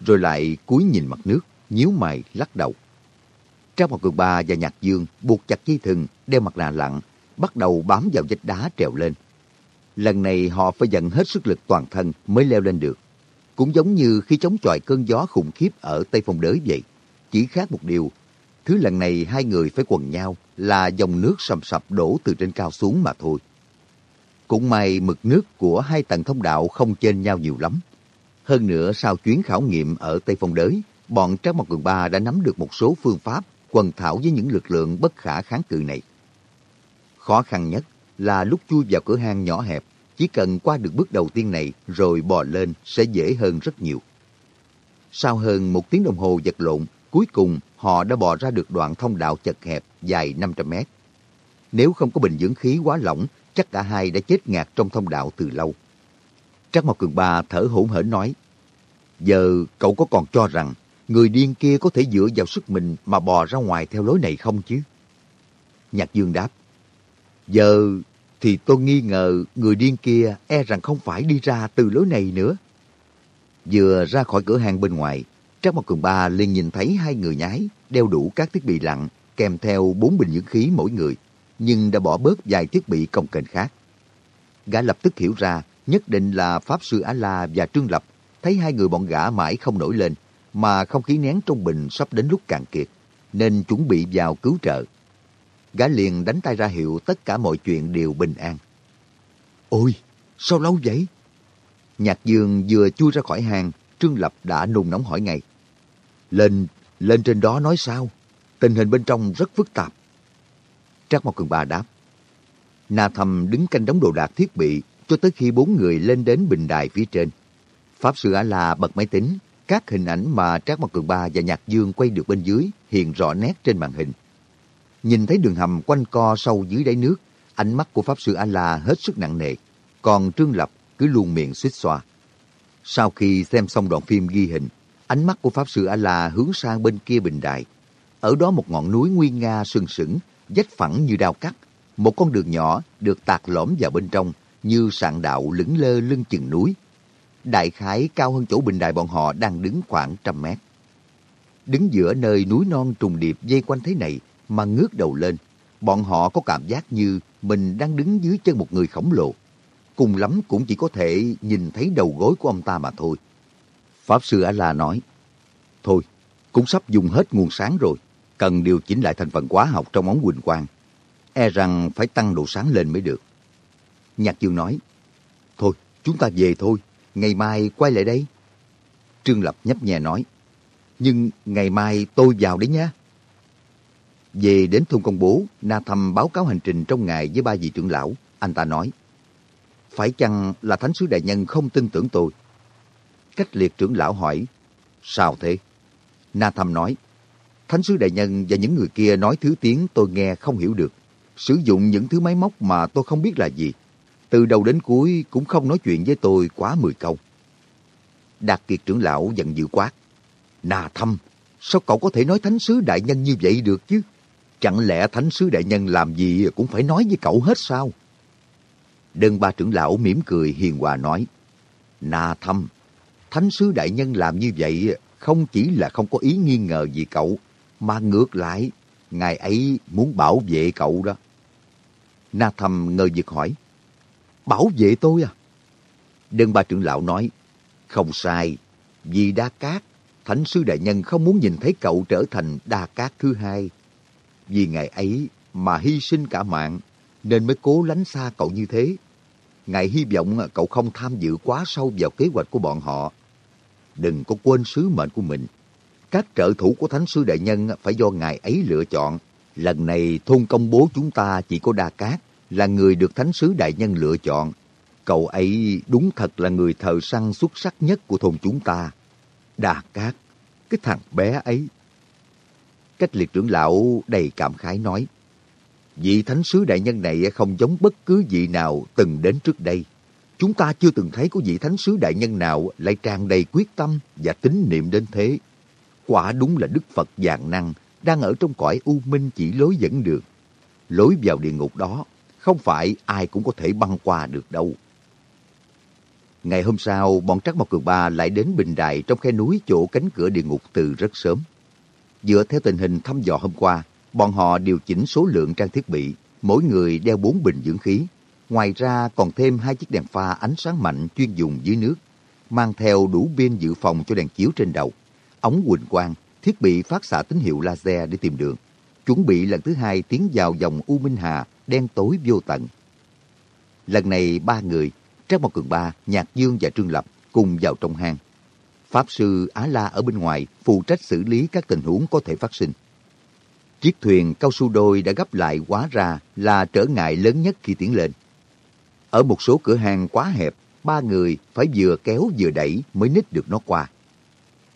Rồi lại cúi nhìn mặt nước, nhíu mày lắc đầu. Trang hoàng cường ba và Nhạc Dương buộc chặt dây thừng, đeo mặt nạ lặn, bắt đầu bám vào vách đá trèo lên. Lần này họ phải dần hết sức lực toàn thân mới leo lên được. Cũng giống như khi chống chọi cơn gió khủng khiếp ở Tây Phong Đới vậy. Chỉ khác một điều, thứ lần này hai người phải quần nhau là dòng nước sầm sập đổ từ trên cao xuống mà thôi. Cũng may mực nước của hai tầng thông đạo không chênh nhau nhiều lắm. Hơn nữa sau chuyến khảo nghiệm ở Tây Phong Đới, bọn Trác Mộc Cường Ba đã nắm được một số phương pháp quần thảo với những lực lượng bất khả kháng cự này. Khó khăn nhất là lúc chui vào cửa hang nhỏ hẹp, chỉ cần qua được bước đầu tiên này rồi bò lên sẽ dễ hơn rất nhiều. Sau hơn một tiếng đồng hồ vật lộn, cuối cùng họ đã bò ra được đoạn thông đạo chật hẹp dài 500 mét. Nếu không có bình dưỡng khí quá lỏng, chắc cả hai đã chết ngạt trong thông đạo từ lâu. Trác Mộc Cường Ba thở hổn hển nói, Giờ cậu có còn cho rằng người điên kia có thể dựa vào sức mình mà bò ra ngoài theo lối này không chứ? Nhạc Dương đáp, Giờ thì tôi nghi ngờ người điên kia e rằng không phải đi ra từ lối này nữa. Vừa ra khỏi cửa hàng bên ngoài, Trác Mộc Cường Ba liền nhìn thấy hai người nhái đeo đủ các thiết bị lặn kèm theo bốn bình dưỡng khí mỗi người, nhưng đã bỏ bớt vài thiết bị công kênh khác. Gã lập tức hiểu ra nhất định là Pháp Sư Á-La và Trương Lập thấy hai người bọn gã mãi không nổi lên, mà không khí nén trong bình sắp đến lúc cạn kiệt, nên chuẩn bị vào cứu trợ. Gã liền đánh tay ra hiệu tất cả mọi chuyện đều bình an. Ôi, sao lâu vậy? Nhạc Dương vừa chui ra khỏi hang, Trương Lập đã nôn nóng hỏi ngay. Lên, lên trên đó nói sao? Tình hình bên trong rất phức tạp. Trác Mộc Cường Ba đáp. Na Thầm đứng canh đóng đồ đạc thiết bị cho tới khi bốn người lên đến bình đài phía trên. Pháp Sư A-La bật máy tính, các hình ảnh mà Trác Mộc Cường Ba và Nhạc Dương quay được bên dưới hiện rõ nét trên màn hình. Nhìn thấy đường hầm quanh co sâu dưới đáy nước, ánh mắt của Pháp Sư A-La hết sức nặng nề, còn Trương Lập cứ luôn miệng suýt xoa. Sau khi xem xong đoạn phim ghi hình, ánh mắt của Pháp Sư A-La hướng sang bên kia bình đài. Ở đó một ngọn núi nguy nga sừng sững, dách phẳng như đao cắt. Một con đường nhỏ được tạc lõm vào bên trong, như sạn đạo lững lơ lưng chừng núi. Đại khái cao hơn chỗ bình đài bọn họ đang đứng khoảng trăm mét. Đứng giữa nơi núi non trùng điệp dây quanh thế này mà ngước đầu lên, bọn họ có cảm giác như mình đang đứng dưới chân một người khổng lồ. Cùng lắm cũng chỉ có thể nhìn thấy đầu gối của ông ta mà thôi. Pháp Sư A-La nói, Thôi, cũng sắp dùng hết nguồn sáng rồi, cần điều chỉnh lại thành phần hóa học trong ống huỳnh quang. E rằng phải tăng độ sáng lên mới được. Nhạc Dương nói, Thôi, chúng ta về thôi, ngày mai quay lại đây. Trương Lập nhấp nhẹ nói, Nhưng ngày mai tôi vào đấy nhé. Về đến thôn công bố, Na Thâm báo cáo hành trình trong ngày với ba vị trưởng lão. Anh ta nói, Phải chăng là Thánh sứ Đại Nhân không tin tưởng tôi? Cách liệt trưởng lão hỏi, Sao thế? Na Thâm nói, Thánh sứ Đại Nhân và những người kia nói thứ tiếng tôi nghe không hiểu được. Sử dụng những thứ máy móc mà tôi không biết là gì. Từ đầu đến cuối cũng không nói chuyện với tôi quá 10 câu. Đạt Kiệt trưởng lão giận dữ quát. Na Thâm, sao cậu có thể nói Thánh sứ Đại Nhân như vậy được chứ? Chẳng lẽ Thánh sứ Đại Nhân làm gì cũng phải nói với cậu hết sao? Đơn ba trưởng lão mỉm cười hiền hòa nói. Na Thâm, Thánh sứ Đại Nhân làm như vậy không chỉ là không có ý nghi ngờ gì cậu, mà ngược lại, ngài ấy muốn bảo vệ cậu đó. Na Thâm ngờ vực hỏi, bảo vệ tôi à? Đơn ba trưởng lão nói, không sai, vì Đa Cát, Thánh sứ Đại Nhân không muốn nhìn thấy cậu trở thành Đa Cát thứ hai. Vì ngày ấy mà hy sinh cả mạng, nên mới cố lánh xa cậu như thế. Ngài hy vọng cậu không tham dự quá sâu vào kế hoạch của bọn họ. Đừng có quên sứ mệnh của mình. Các trợ thủ của Thánh sư Đại Nhân phải do ngài ấy lựa chọn. Lần này thôn công bố chúng ta chỉ có Đa Cát là người được Thánh sứ Đại Nhân lựa chọn. Cậu ấy đúng thật là người thợ săn xuất sắc nhất của thôn chúng ta. Đa Cát, cái thằng bé ấy. Cách liệt trưởng lão đầy cảm khái nói, vị thánh sứ đại nhân này không giống bất cứ vị nào từng đến trước đây. Chúng ta chưa từng thấy có vị thánh sứ đại nhân nào lại tràn đầy quyết tâm và tín niệm đến thế. Quả đúng là Đức Phật vạn năng đang ở trong cõi u minh chỉ lối dẫn đường. Lối vào địa ngục đó không phải ai cũng có thể băng qua được đâu. Ngày hôm sau, bọn Trắc Mộc Cường Ba lại đến Bình Đài trong khe núi chỗ cánh cửa địa ngục từ rất sớm. Dựa theo tình hình thăm dò hôm qua, bọn họ điều chỉnh số lượng trang thiết bị, mỗi người đeo 4 bình dưỡng khí. Ngoài ra còn thêm hai chiếc đèn pha ánh sáng mạnh chuyên dùng dưới nước, mang theo đủ pin dự phòng cho đèn chiếu trên đầu, ống huỳnh quang, thiết bị phát xạ tín hiệu laser để tìm đường. Chuẩn bị lần thứ hai tiến vào dòng U Minh Hà đen tối vô tận. Lần này ba người, Trác Mộc Cường Ba, Nhạc Dương và Trương Lập cùng vào trong hang. Pháp sư Á La ở bên ngoài phụ trách xử lý các tình huống có thể phát sinh. Chiếc thuyền cao su đôi đã gấp lại quá ra là trở ngại lớn nhất khi tiến lên. Ở một số cửa hàng quá hẹp, ba người phải vừa kéo vừa đẩy mới nít được nó qua.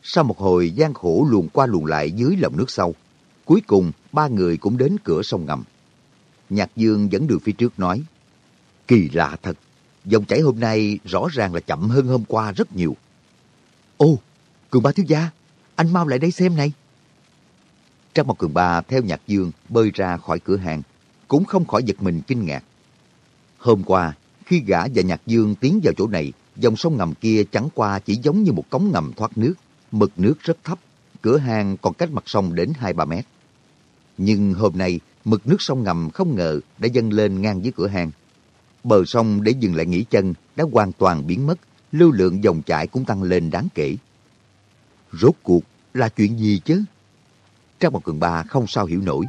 Sau một hồi gian khổ luồn qua luồn lại dưới lòng nước sâu, cuối cùng ba người cũng đến cửa sông ngầm. Nhạc Dương dẫn đường phía trước nói, Kỳ lạ thật, dòng chảy hôm nay rõ ràng là chậm hơn hôm qua rất nhiều. Ô, Cường Ba thiếu gia, anh mau lại đây xem này. Trang một Cường Ba theo Nhạc Dương bơi ra khỏi cửa hàng, cũng không khỏi giật mình kinh ngạc. Hôm qua, khi gã và Nhạc Dương tiến vào chỗ này, dòng sông ngầm kia chẳng qua chỉ giống như một cống ngầm thoát nước, mực nước rất thấp, cửa hàng còn cách mặt sông đến 2-3 mét. Nhưng hôm nay, mực nước sông ngầm không ngờ đã dâng lên ngang với cửa hàng. Bờ sông để dừng lại nghỉ chân đã hoàn toàn biến mất, lưu lượng dòng chảy cũng tăng lên đáng kể. Rốt cuộc là chuyện gì chứ? Trang Bằng cường ba không sao hiểu nổi.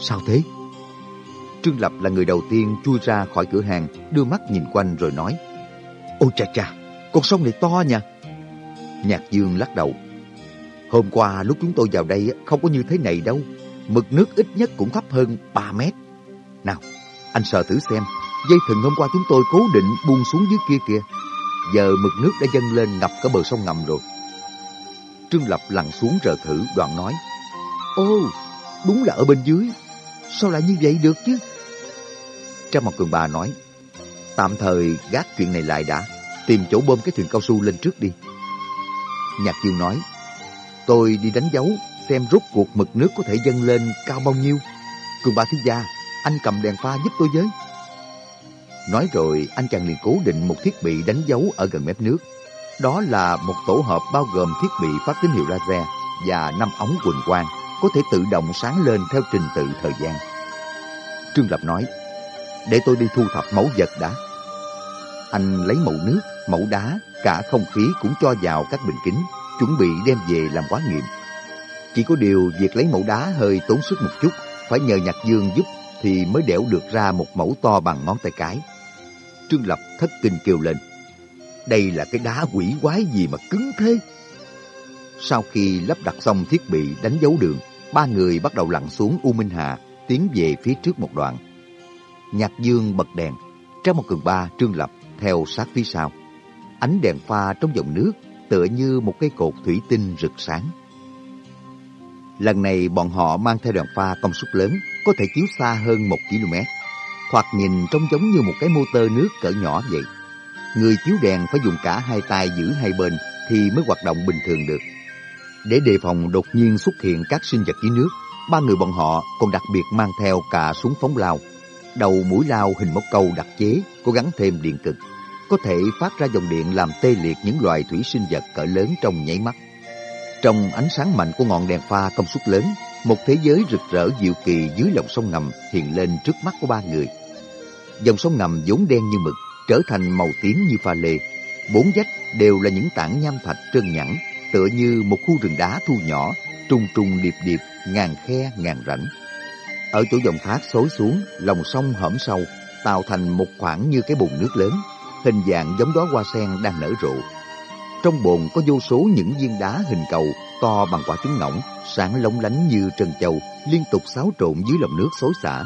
Sao thế? Trương Lập là người đầu tiên chui ra khỏi cửa hàng, đưa mắt nhìn quanh rồi nói. Ôi cha cha, con sông này to nha. Nhạc Dương lắc đầu. Hôm qua lúc chúng tôi vào đây không có như thế này đâu. mực nước ít nhất cũng thấp hơn 3 mét. Nào, anh sợ thử xem, dây thừng hôm qua chúng tôi cố định buông xuống dưới kia kìa. Giờ mực nước đã dâng lên ngập cả bờ sông ngầm rồi. Trương Lập lặn xuống rờ thử đoạn nói, Ô, đúng là ở bên dưới, sao lại như vậy được chứ? Trang một cường bà nói, tạm thời gác chuyện này lại đã, tìm chỗ bơm cái thuyền cao su lên trước đi. Nhạc Dương nói, tôi đi đánh dấu xem rút cuộc mực nước có thể dâng lên cao bao nhiêu. Cường bà thiếu gia, anh cầm đèn pha giúp tôi với. Nói rồi anh chàng liền cố định một thiết bị đánh dấu ở gần mép nước. Đó là một tổ hợp bao gồm thiết bị phát tín hiệu laser và năm ống quỳnh quang có thể tự động sáng lên theo trình tự thời gian. Trương Lập nói, để tôi đi thu thập mẫu vật đã. Anh lấy mẫu nước, mẫu đá, cả không khí cũng cho vào các bình kính, chuẩn bị đem về làm quá nghiệm. Chỉ có điều việc lấy mẫu đá hơi tốn sức một chút, phải nhờ Nhạc Dương giúp thì mới đẽo được ra một mẫu to bằng ngón tay cái. Trương Lập thất kinh kêu lên. Đây là cái đá quỷ quái gì mà cứng thế? Sau khi lắp đặt xong thiết bị đánh dấu đường, ba người bắt đầu lặn xuống U Minh Hà, tiến về phía trước một đoạn. Nhạc Dương bật đèn, trong một cường ba Trương Lập theo sát phía sau. Ánh đèn pha trong dòng nước tựa như một cây cột thủy tinh rực sáng. Lần này bọn họ mang theo đoàn pha công suất lớn, có thể chiếu xa hơn một km. Thoạt nhìn trông giống như một cái motor nước cỡ nhỏ vậy. Người chiếu đèn phải dùng cả hai tay giữ hai bên thì mới hoạt động bình thường được. Để đề phòng đột nhiên xuất hiện các sinh vật dưới nước, ba người bọn họ còn đặc biệt mang theo cả súng phóng lao. Đầu mũi lao hình móc câu đặc chế cố gắn thêm điện cực, có thể phát ra dòng điện làm tê liệt những loài thủy sinh vật cỡ lớn trong nháy mắt. Trong ánh sáng mạnh của ngọn đèn pha công suất lớn, một thế giới rực rỡ diệu kỳ dưới lòng sông ngầm hiện lên trước mắt của ba người. Dòng sông ngầm vốn đen như mực, trở thành màu tím như pha lê. Bốn vách đều là những tảng nham thạch trơn nhẵn, tựa như một khu rừng đá thu nhỏ, trùng trùng điệp điệp, ngàn khe ngàn rãnh. Ở chỗ dòng thác xối xuống, lòng sông hõm sâu, tạo thành một khoảng như cái bồn nước lớn, hình dạng giống đó hoa sen đang nở rộ. Trong bồn có vô số những viên đá hình cầu to bằng quả trứng ngỗng, sáng lóng lánh như trần châu, liên tục xáo trộn dưới lòng nước xối xả.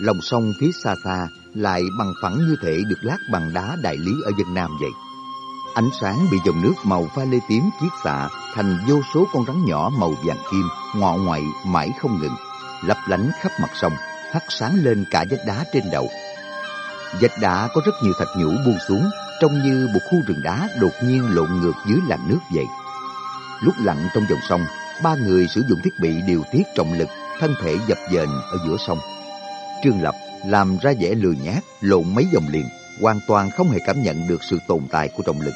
Lòng sông phía xa xa lại bằng phẳng như thể được lát bằng đá đại lý ở dân Nam vậy. Ánh sáng bị dòng nước màu pha lê tím chiết xạ thành vô số con rắn nhỏ màu vàng kim, ngọ ngoại mãi không ngừng, lấp lánh khắp mặt sông, hắt sáng lên cả vách đá trên đầu. Vách đá có rất nhiều thạch nhũ buông xuống, trông như một khu rừng đá đột nhiên lộn ngược dưới làn nước vậy. Lúc lặn trong dòng sông, ba người sử dụng thiết bị điều tiết trọng lực, thân thể dập dềnh ở giữa sông. Trương Lập làm ra vẻ lười nhát, lộn mấy dòng liền, hoàn toàn không hề cảm nhận được sự tồn tại của trọng lực.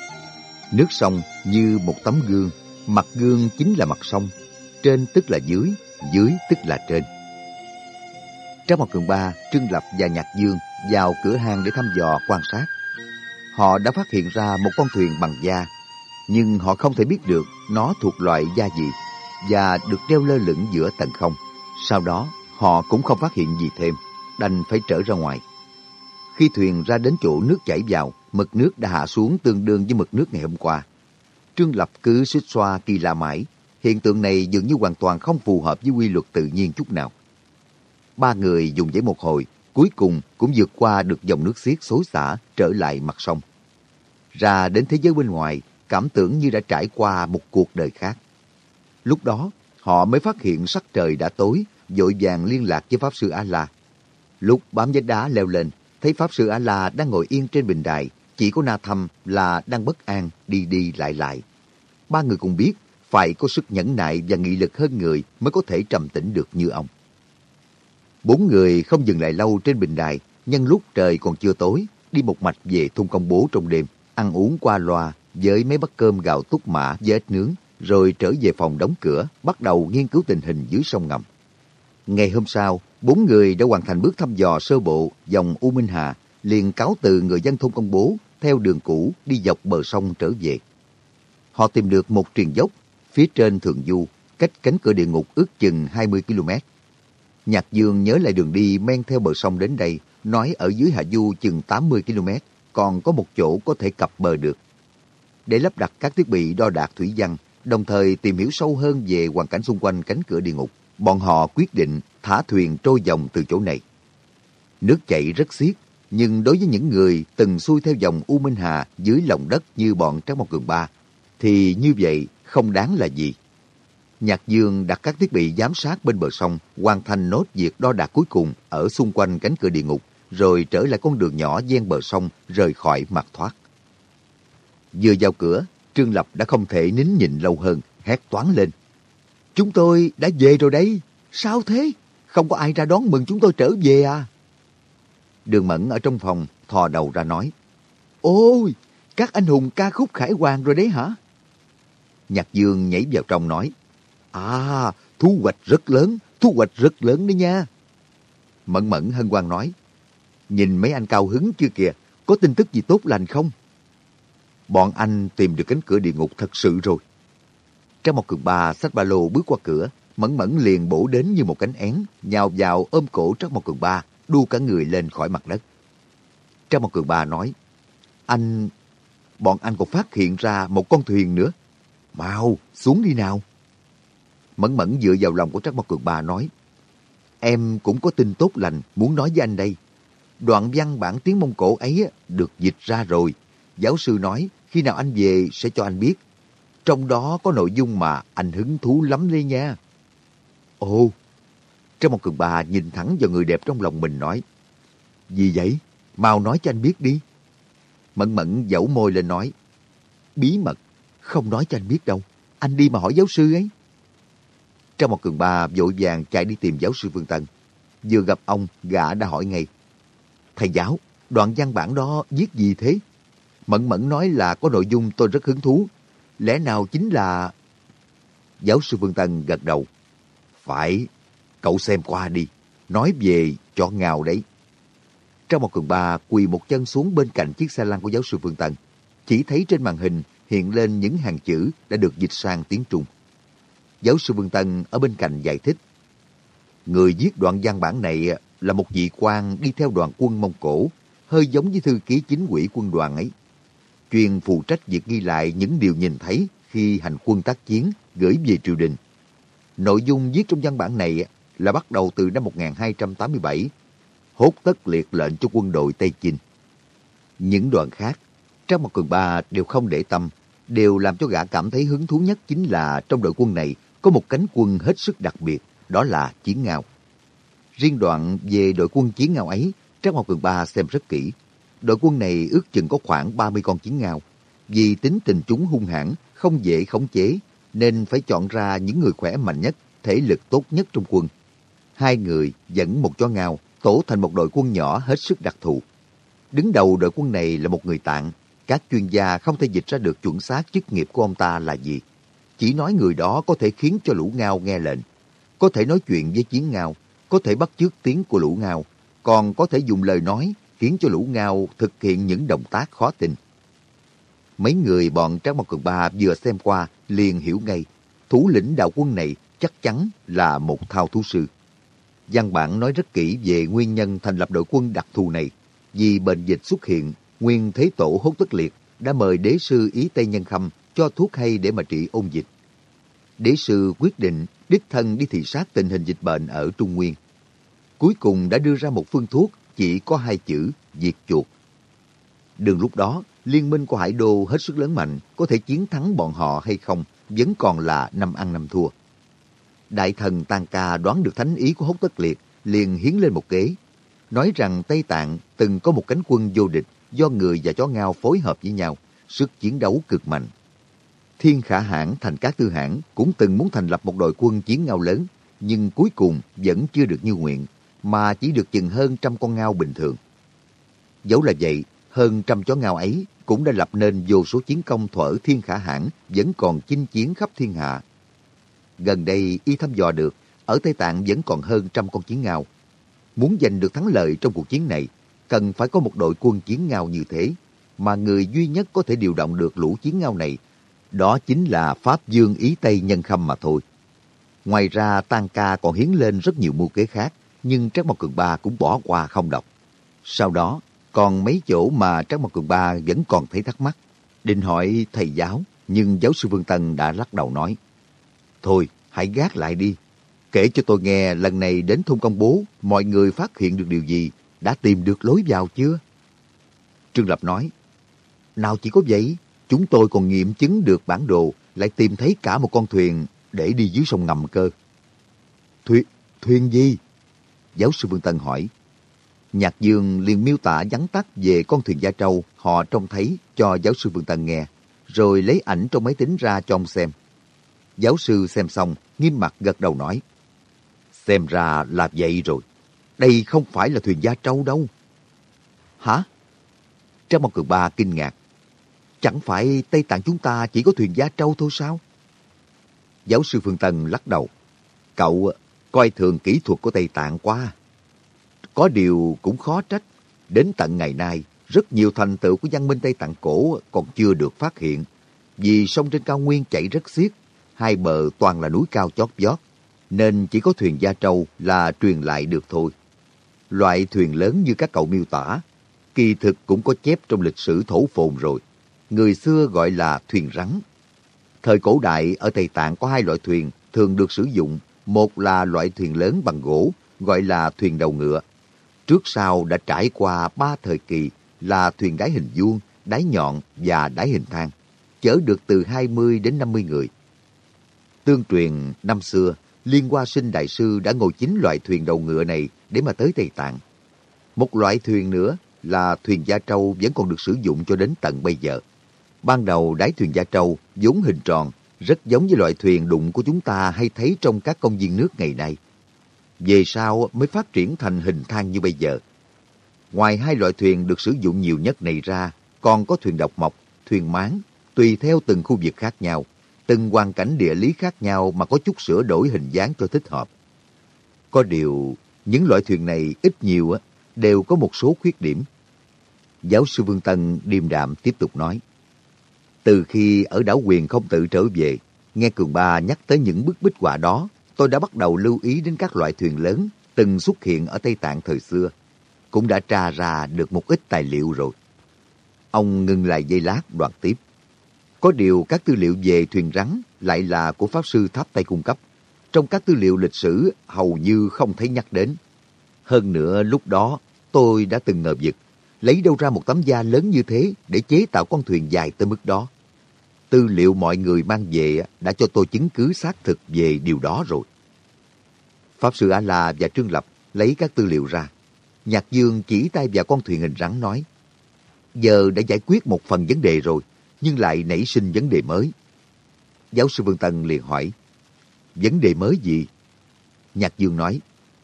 Nước sông như một tấm gương, mặt gương chính là mặt sông, trên tức là dưới, dưới tức là trên. Trong một cường ba, Trương Lập và Nhạc Dương vào cửa hàng để thăm dò quan sát. Họ đã phát hiện ra một con thuyền bằng da, nhưng họ không thể biết được nó thuộc loại da gì và được treo lơ lửng giữa tầng không. Sau đó, họ cũng không phát hiện gì thêm, đành phải trở ra ngoài. Khi thuyền ra đến chỗ nước chảy vào, mực nước đã hạ xuống tương đương với mực nước ngày hôm qua. Trương Lập cứ xích xoa kỳ lạ mãi, hiện tượng này dường như hoàn toàn không phù hợp với quy luật tự nhiên chút nào. Ba người dùng giấy một hồi, cuối cùng cũng vượt qua được dòng nước xiết xối xả trở lại mặt sông. Ra đến thế giới bên ngoài, cảm tưởng như đã trải qua một cuộc đời khác. Lúc đó, họ mới phát hiện sắc trời đã tối, vội vàng liên lạc với Pháp Sư A-La. Lúc bám vách đá leo lên, thấy Pháp Sư A-La đang ngồi yên trên bình đài, chỉ có Na Thâm là đang bất an, đi đi lại lại. Ba người cùng biết, phải có sức nhẫn nại và nghị lực hơn người mới có thể trầm tĩnh được như ông. Bốn người không dừng lại lâu trên bình đài, nhân lúc trời còn chưa tối, đi một mạch về thung công bố trong đêm, ăn uống qua loa với mấy bát cơm gạo túc mã với ếch nướng, rồi trở về phòng đóng cửa, bắt đầu nghiên cứu tình hình dưới sông ngầm. Ngày hôm sau, bốn người đã hoàn thành bước thăm dò sơ bộ dòng U Minh Hà, liền cáo từ người dân thôn công bố theo đường cũ đi dọc bờ sông trở về. Họ tìm được một truyền dốc phía trên thượng du, cách cánh cửa địa ngục ước chừng 20 km. Nhạc Dương nhớ lại đường đi men theo bờ sông đến đây, nói ở dưới hạ du chừng 80 km, còn có một chỗ có thể cập bờ được. Để lắp đặt các thiết bị đo đạc thủy văn, đồng thời tìm hiểu sâu hơn về hoàn cảnh xung quanh cánh cửa địa ngục, bọn họ quyết định thả thuyền trôi dòng từ chỗ này. Nước chảy rất xiết, nhưng đối với những người từng xuôi theo dòng U Minh Hà dưới lòng đất như bọn Trác Mộc Cường Ba, thì như vậy không đáng là gì. Nhạc Dương đặt các thiết bị giám sát bên bờ sông, hoàn thành nốt việc đo đạc cuối cùng ở xung quanh cánh cửa địa ngục, rồi trở lại con đường nhỏ ven bờ sông, rời khỏi mặt thoát. Vừa vào cửa, Trương Lập đã không thể nín nhịn lâu hơn, hét toán lên. Chúng tôi đã về rồi đấy. Sao thế? Không có ai ra đón mừng chúng tôi trở về à? Đường Mẫn ở trong phòng thò đầu ra nói. Ôi, các anh hùng ca khúc khải hoàng rồi đấy hả? Nhạc Dương nhảy vào trong nói. À, thu hoạch rất lớn, thu hoạch rất lớn đấy nha. Mẫn Mẫn hân hoan nói. Nhìn mấy anh cao hứng chưa kìa, có tin tức gì tốt lành không? Bọn anh tìm được cánh cửa địa ngục thật sự rồi. Trong một cường bà sách ba lô bước qua cửa, Mẫn Mẫn liền bổ đến như một cánh én, nhào vào ôm cổ trong một cường ba, đu cả người lên khỏi mặt đất. trong một cường ba nói, anh, bọn anh còn phát hiện ra một con thuyền nữa. Mau, xuống đi nào. Mẫn Mẫn dựa vào lòng của Trác một cường bà nói, em cũng có tin tốt lành muốn nói với anh đây. Đoạn văn bản tiếng Mông Cổ ấy được dịch ra rồi. Giáo sư nói khi nào anh về sẽ cho anh biết. Trong đó có nội dung mà anh hứng thú lắm đấy nha. Ồ, Trác một cường bà nhìn thẳng vào người đẹp trong lòng mình nói. Gì vậy? Mau nói cho anh biết đi. Mẫn mẫn dẫu môi lên nói. Bí mật, không nói cho anh biết đâu. Anh đi mà hỏi giáo sư ấy. Trong một cường bà vội vàng chạy đi tìm giáo sư Phương Tân. Vừa gặp ông, gã đã hỏi ngay. Thầy giáo, đoạn văn bản đó viết gì thế? Mẫn mẫn nói là có nội dung tôi rất hứng thú. Lẽ nào chính là... Giáo sư Phương Tân gật đầu. Phải, cậu xem qua đi. Nói về cho ngào đấy. Trong một cường ba quỳ một chân xuống bên cạnh chiếc xe lăn của giáo sư Phương Tân. Chỉ thấy trên màn hình hiện lên những hàng chữ đã được dịch sang tiếng Trung. Giáo sư Vương Tân ở bên cạnh giải thích. Người viết đoạn văn bản này là một vị quan đi theo đoàn quân Mông Cổ, hơi giống với thư ký chính quỹ quân đoàn ấy. Chuyên phụ trách việc ghi lại những điều nhìn thấy khi hành quân tác chiến gửi về triều đình. Nội dung viết trong văn bản này là bắt đầu từ năm 1287, hốt tất liệt lệnh cho quân đội Tây Chinh. Những đoạn khác, trong một cường ba đều không để tâm, đều làm cho gã cảm thấy hứng thú nhất chính là trong đội quân này có một cánh quân hết sức đặc biệt, đó là Chiến Ngao. Riêng đoạn về đội quân Chiến Ngao ấy, Trang Hoa Cường Ba xem rất kỹ. Đội quân này ước chừng có khoảng 30 con Chiến Ngao. Vì tính tình chúng hung hãn, không dễ khống chế, nên phải chọn ra những người khỏe mạnh nhất, thể lực tốt nhất trong quân. Hai người dẫn một chó ngao, tổ thành một đội quân nhỏ hết sức đặc thù. Đứng đầu đội quân này là một người tạng. Các chuyên gia không thể dịch ra được chuẩn xác chức nghiệp của ông ta là gì. Chỉ nói người đó có thể khiến cho lũ ngao nghe lệnh, có thể nói chuyện với chiến ngao, có thể bắt chước tiếng của lũ ngao, còn có thể dùng lời nói khiến cho lũ ngao thực hiện những động tác khó tin. Mấy người bọn Trác Mộc Cường Ba vừa xem qua liền hiểu ngay, thủ lĩnh đạo quân này chắc chắn là một thao thú sư. Văn bản nói rất kỹ về nguyên nhân thành lập đội quân đặc thù này. Vì bệnh dịch xuất hiện, nguyên thế tổ hốt tất liệt đã mời đế sư Ý Tây Nhân Khâm cho thuốc hay để mà trị ôn dịch. Đế sư quyết định đích thân đi thị sát tình hình dịch bệnh ở Trung Nguyên. Cuối cùng đã đưa ra một phương thuốc chỉ có hai chữ diệt chuột. Đường lúc đó, liên minh của Hải Đô hết sức lớn mạnh, có thể chiến thắng bọn họ hay không vẫn còn là năm ăn năm thua. Đại thần Tang Ca đoán được thánh ý của Hốc Tất Liệt, liền hiến lên một kế, nói rằng Tây Tạng từng có một cánh quân vô địch do người và chó ngao phối hợp với nhau, sức chiến đấu cực mạnh. Thiên Khả Hãn thành các tư hãn cũng từng muốn thành lập một đội quân chiến ngao lớn, nhưng cuối cùng vẫn chưa được như nguyện, mà chỉ được chừng hơn trăm con ngao bình thường. Dẫu là vậy, hơn trăm chó ngao ấy cũng đã lập nên vô số chiến công thuở Thiên Khả Hãn vẫn còn chinh chiến khắp thiên hạ. Gần đây y thăm dò được, ở Tây Tạng vẫn còn hơn trăm con chiến ngao. Muốn giành được thắng lợi trong cuộc chiến này, cần phải có một đội quân chiến ngao như thế, mà người duy nhất có thể điều động được lũ chiến ngao này đó chính là Pháp Dương Ý Tây Nhân Khâm mà thôi. Ngoài ra Tan Ca còn hiến lên rất nhiều mưu kế khác, nhưng Trác Mộc Cường Ba cũng bỏ qua không đọc. Sau đó, còn mấy chỗ mà Trác Mộc Cường Ba vẫn còn thấy thắc mắc. Định hỏi thầy giáo, nhưng giáo sư Vương Tân đã lắc đầu nói. Thôi, hãy gác lại đi. Kể cho tôi nghe lần này đến thôn công bố, mọi người phát hiện được điều gì, đã tìm được lối vào chưa? Trương Lập nói, nào chỉ có vậy, chúng tôi còn nghiệm chứng được bản đồ, lại tìm thấy cả một con thuyền để đi dưới sông ngầm cơ. Thuyền, thuyền gì? Giáo sư Vương Tân hỏi. Nhạc Dương liền miêu tả vắn tắt về con thuyền Gia Trâu họ trông thấy cho giáo sư Vương Tân nghe, rồi lấy ảnh trong máy tính ra cho ông xem. Giáo sư xem xong, nghiêm mặt gật đầu nói. Xem ra là vậy rồi. Đây không phải là thuyền Gia Trâu đâu. Hả? Trang Mong Cường Ba kinh ngạc. Chẳng phải Tây Tạng chúng ta chỉ có thuyền Gia Trâu thôi sao? Giáo sư Phương Tân lắc đầu. Cậu coi thường kỹ thuật của Tây Tạng quá. Có điều cũng khó trách. Đến tận ngày nay, rất nhiều thành tựu của văn minh Tây Tạng cổ còn chưa được phát hiện. Vì sông trên cao nguyên chảy rất xiết, hai bờ toàn là núi cao chót vót, nên chỉ có thuyền Gia Trâu là truyền lại được thôi. Loại thuyền lớn như các cậu miêu tả, kỳ thực cũng có chép trong lịch sử thổ phồn rồi. Người xưa gọi là thuyền rắn. Thời cổ đại ở Tây Tạng có hai loại thuyền thường được sử dụng. Một là loại thuyền lớn bằng gỗ, gọi là thuyền đầu ngựa. Trước sau đã trải qua ba thời kỳ là thuyền đáy hình vuông, đáy nhọn và đáy hình thang, chở được từ 20 đến 50 người. Tương truyền năm xưa, Liên Hoa Sinh Đại Sư đã ngồi chính loại thuyền đầu ngựa này để mà tới Tây Tạng. Một loại thuyền nữa là thuyền Gia Trâu vẫn còn được sử dụng cho đến tận bây giờ. Ban đầu đáy thuyền Gia Trâu vốn hình tròn, rất giống với loại thuyền đụng của chúng ta hay thấy trong các công viên nước ngày nay. Về sau mới phát triển thành hình thang như bây giờ. Ngoài hai loại thuyền được sử dụng nhiều nhất này ra, còn có thuyền độc mộc, thuyền máng, tùy theo từng khu vực khác nhau, từng hoàn cảnh địa lý khác nhau mà có chút sửa đổi hình dáng cho thích hợp. Có điều, những loại thuyền này ít nhiều đều có một số khuyết điểm. Giáo sư Vương Tân điềm đạm tiếp tục nói. Từ khi ở đảo quyền không tự trở về, nghe Cường Ba nhắc tới những bức bích họa đó, tôi đã bắt đầu lưu ý đến các loại thuyền lớn từng xuất hiện ở Tây Tạng thời xưa. Cũng đã tra ra được một ít tài liệu rồi. Ông ngừng lại giây lát đoạn tiếp. Có điều các tư liệu về thuyền rắn lại là của Pháp Sư Tháp Tây cung cấp. Trong các tư liệu lịch sử hầu như không thấy nhắc đến. Hơn nữa lúc đó tôi đã từng ngờ vực lấy đâu ra một tấm da lớn như thế để chế tạo con thuyền dài tới mức đó. Tư liệu mọi người mang về đã cho tôi chứng cứ xác thực về điều đó rồi. Pháp sư A-la và Trương Lập lấy các tư liệu ra. Nhạc Dương chỉ tay vào con thuyền hình rắn nói, giờ đã giải quyết một phần vấn đề rồi, nhưng lại nảy sinh vấn đề mới. Giáo sư Vương Tân liền hỏi, vấn đề mới gì? Nhạc Dương nói,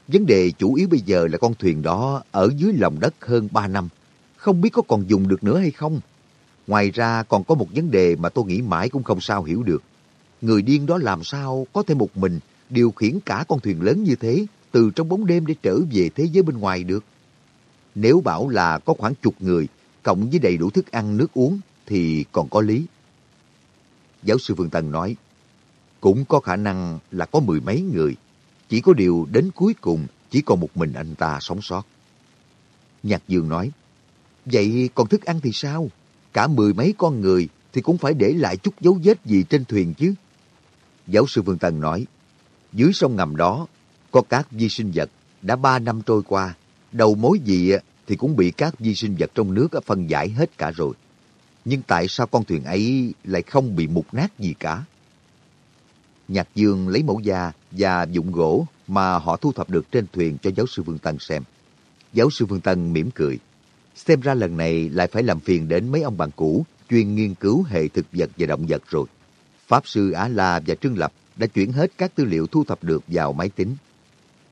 vấn đề chủ yếu bây giờ là con thuyền đó ở dưới lòng đất hơn 3 năm, không biết có còn dùng được nữa hay không. Ngoài ra còn có một vấn đề mà tôi nghĩ mãi cũng không sao hiểu được. Người điên đó làm sao có thể một mình điều khiển cả con thuyền lớn như thế từ trong bóng đêm để trở về thế giới bên ngoài được. Nếu bảo là có khoảng chục người, cộng với đầy đủ thức ăn nước uống, thì còn có lý. Giáo sư Phương Tân nói, cũng có khả năng là có mười mấy người, chỉ có điều đến cuối cùng chỉ còn một mình anh ta sống sót. Nhạc Dương nói, vậy còn thức ăn thì sao? Cả mười mấy con người thì cũng phải để lại chút dấu vết gì trên thuyền chứ. Giáo sư vương Tân nói, dưới sông ngầm đó có các vi sinh vật đã ba năm trôi qua, đầu mối gì thì cũng bị các vi sinh vật trong nước phân giải hết cả rồi. Nhưng tại sao con thuyền ấy lại không bị mục nát gì cả? Nhạc Dương lấy mẫu da và dụng gỗ mà họ thu thập được trên thuyền cho giáo sư Vương Tân xem. Giáo sư Vương Tân mỉm cười. Xem ra lần này lại phải làm phiền đến mấy ông bạn cũ chuyên nghiên cứu hệ thực vật và động vật rồi. Pháp sư Á La và Trương Lập đã chuyển hết các tư liệu thu thập được vào máy tính.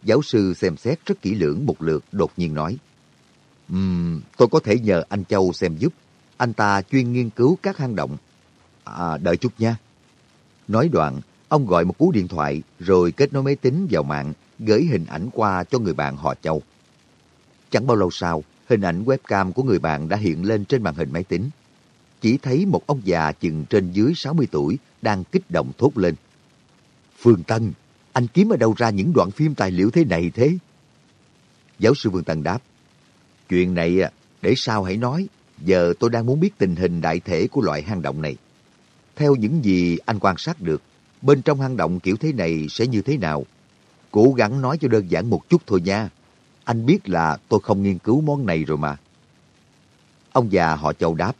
Giáo sư xem xét rất kỹ lưỡng một lượt đột nhiên nói. Um, tôi có thể nhờ anh Châu xem giúp. Anh ta chuyên nghiên cứu các hang động. À, đợi chút nha. Nói đoạn, ông gọi một cú điện thoại rồi kết nối máy tính vào mạng, gửi hình ảnh qua cho người bạn họ Châu. Chẳng bao lâu sau, hình ảnh webcam của người bạn đã hiện lên trên màn hình máy tính. Chỉ thấy một ông già chừng trên dưới 60 tuổi đang kích động thốt lên. Phương Tân, anh kiếm ở đâu ra những đoạn phim tài liệu thế này thế? Giáo sư vương Tân đáp, chuyện này à, để sau hãy nói, giờ tôi đang muốn biết tình hình đại thể của loại hang động này. Theo những gì anh quan sát được, bên trong hang động kiểu thế này sẽ như thế nào? Cố gắng nói cho đơn giản một chút thôi nha. Anh biết là tôi không nghiên cứu món này rồi mà. Ông già họ châu đáp.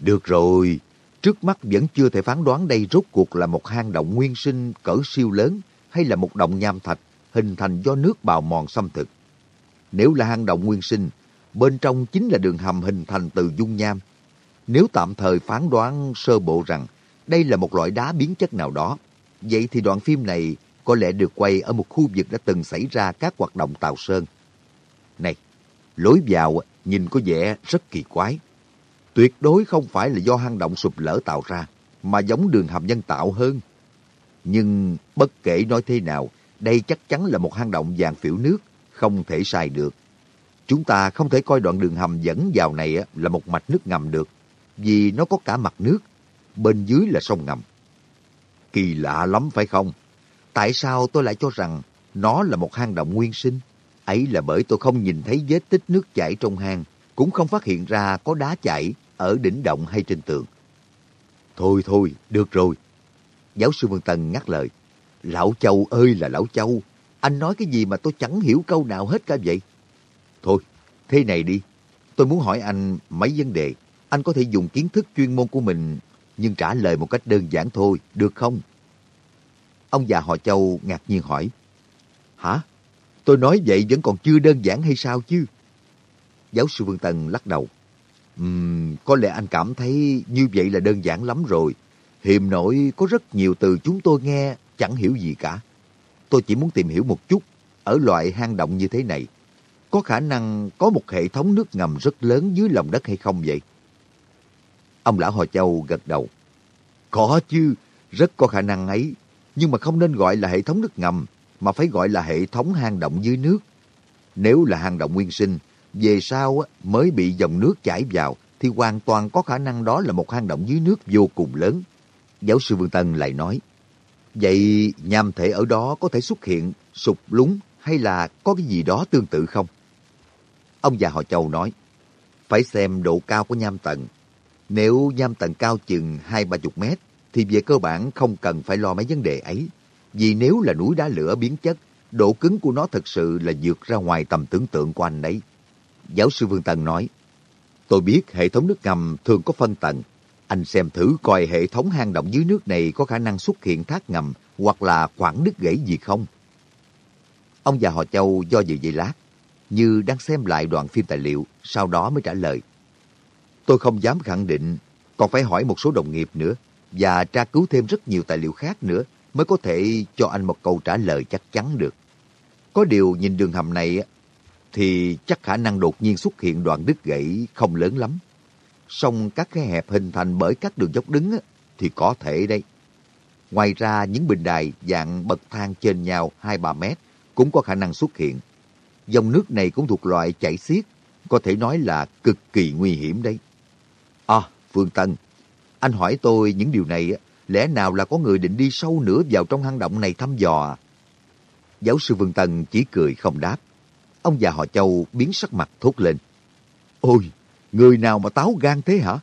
Được rồi, trước mắt vẫn chưa thể phán đoán đây rốt cuộc là một hang động nguyên sinh cỡ siêu lớn hay là một động nham thạch hình thành do nước bào mòn xâm thực. Nếu là hang động nguyên sinh, bên trong chính là đường hầm hình thành từ dung nham. Nếu tạm thời phán đoán sơ bộ rằng đây là một loại đá biến chất nào đó, vậy thì đoạn phim này có lẽ được quay ở một khu vực đã từng xảy ra các hoạt động tàu sơn. Này, lối vào nhìn có vẻ rất kỳ quái. Tuyệt đối không phải là do hang động sụp lở tạo ra, mà giống đường hầm nhân tạo hơn. Nhưng bất kể nói thế nào, đây chắc chắn là một hang động vàng phiểu nước, không thể sai được. Chúng ta không thể coi đoạn đường hầm dẫn vào này là một mạch nước ngầm được, vì nó có cả mặt nước, bên dưới là sông ngầm. Kỳ lạ lắm phải không? Tại sao tôi lại cho rằng nó là một hang động nguyên sinh? Ấy là bởi tôi không nhìn thấy vết tích nước chảy trong hang, cũng không phát hiện ra có đá chảy ở đỉnh động hay trên tường. Thôi thôi, được rồi. Giáo sư Vương Tân ngắt lời. Lão Châu ơi là Lão Châu, anh nói cái gì mà tôi chẳng hiểu câu nào hết cả vậy? Thôi, thế này đi. Tôi muốn hỏi anh mấy vấn đề. Anh có thể dùng kiến thức chuyên môn của mình nhưng trả lời một cách đơn giản thôi, được không? Ông già họ Châu ngạc nhiên hỏi. Hả? Tôi nói vậy vẫn còn chưa đơn giản hay sao chứ? Giáo sư Vương Tân lắc đầu. Uhm, có lẽ anh cảm thấy như vậy là đơn giản lắm rồi. Hiềm nội có rất nhiều từ chúng tôi nghe chẳng hiểu gì cả. Tôi chỉ muốn tìm hiểu một chút ở loại hang động như thế này. Có khả năng có một hệ thống nước ngầm rất lớn dưới lòng đất hay không vậy? Ông lão Hòa Châu gật đầu. Có chứ, rất có khả năng ấy. Nhưng mà không nên gọi là hệ thống nước ngầm, mà phải gọi là hệ thống hang động dưới nước. Nếu là hang động nguyên sinh, về sau mới bị dòng nước chảy vào, thì hoàn toàn có khả năng đó là một hang động dưới nước vô cùng lớn. Giáo sư Vương Tân lại nói, Vậy nham thể ở đó có thể xuất hiện sụp lún hay là có cái gì đó tương tự không? Ông già họ Châu nói, phải xem độ cao của nham tầng. Nếu nham tầng cao chừng hai ba chục mét, thì về cơ bản không cần phải lo mấy vấn đề ấy. Vì nếu là núi đá lửa biến chất, độ cứng của nó thật sự là vượt ra ngoài tầm tưởng tượng của anh đấy. Giáo sư Vương Tân nói, Tôi biết hệ thống nước ngầm thường có phân tầng. Anh xem thử coi hệ thống hang động dưới nước này có khả năng xuất hiện thác ngầm hoặc là khoảng nước gãy gì không. Ông già họ Châu do dự vậy lát, như đang xem lại đoạn phim tài liệu, sau đó mới trả lời. Tôi không dám khẳng định, còn phải hỏi một số đồng nghiệp nữa và tra cứu thêm rất nhiều tài liệu khác nữa mới có thể cho anh một câu trả lời chắc chắn được. Có điều nhìn đường hầm này thì chắc khả năng đột nhiên xuất hiện đoạn đứt gãy không lớn lắm. Song các cái hẹp hình thành bởi các đường dốc đứng thì có thể đây. Ngoài ra những bình đài dạng bậc thang trên nhau 2-3 mét cũng có khả năng xuất hiện. Dòng nước này cũng thuộc loại chảy xiết, có thể nói là cực kỳ nguy hiểm đấy. À, Phương Tân, anh hỏi tôi những điều này, lẽ nào là có người định đi sâu nữa vào trong hang động này thăm dò? À? Giáo sư Vương Tân chỉ cười không đáp. Ông già họ Châu biến sắc mặt thốt lên. Ôi, người nào mà táo gan thế hả?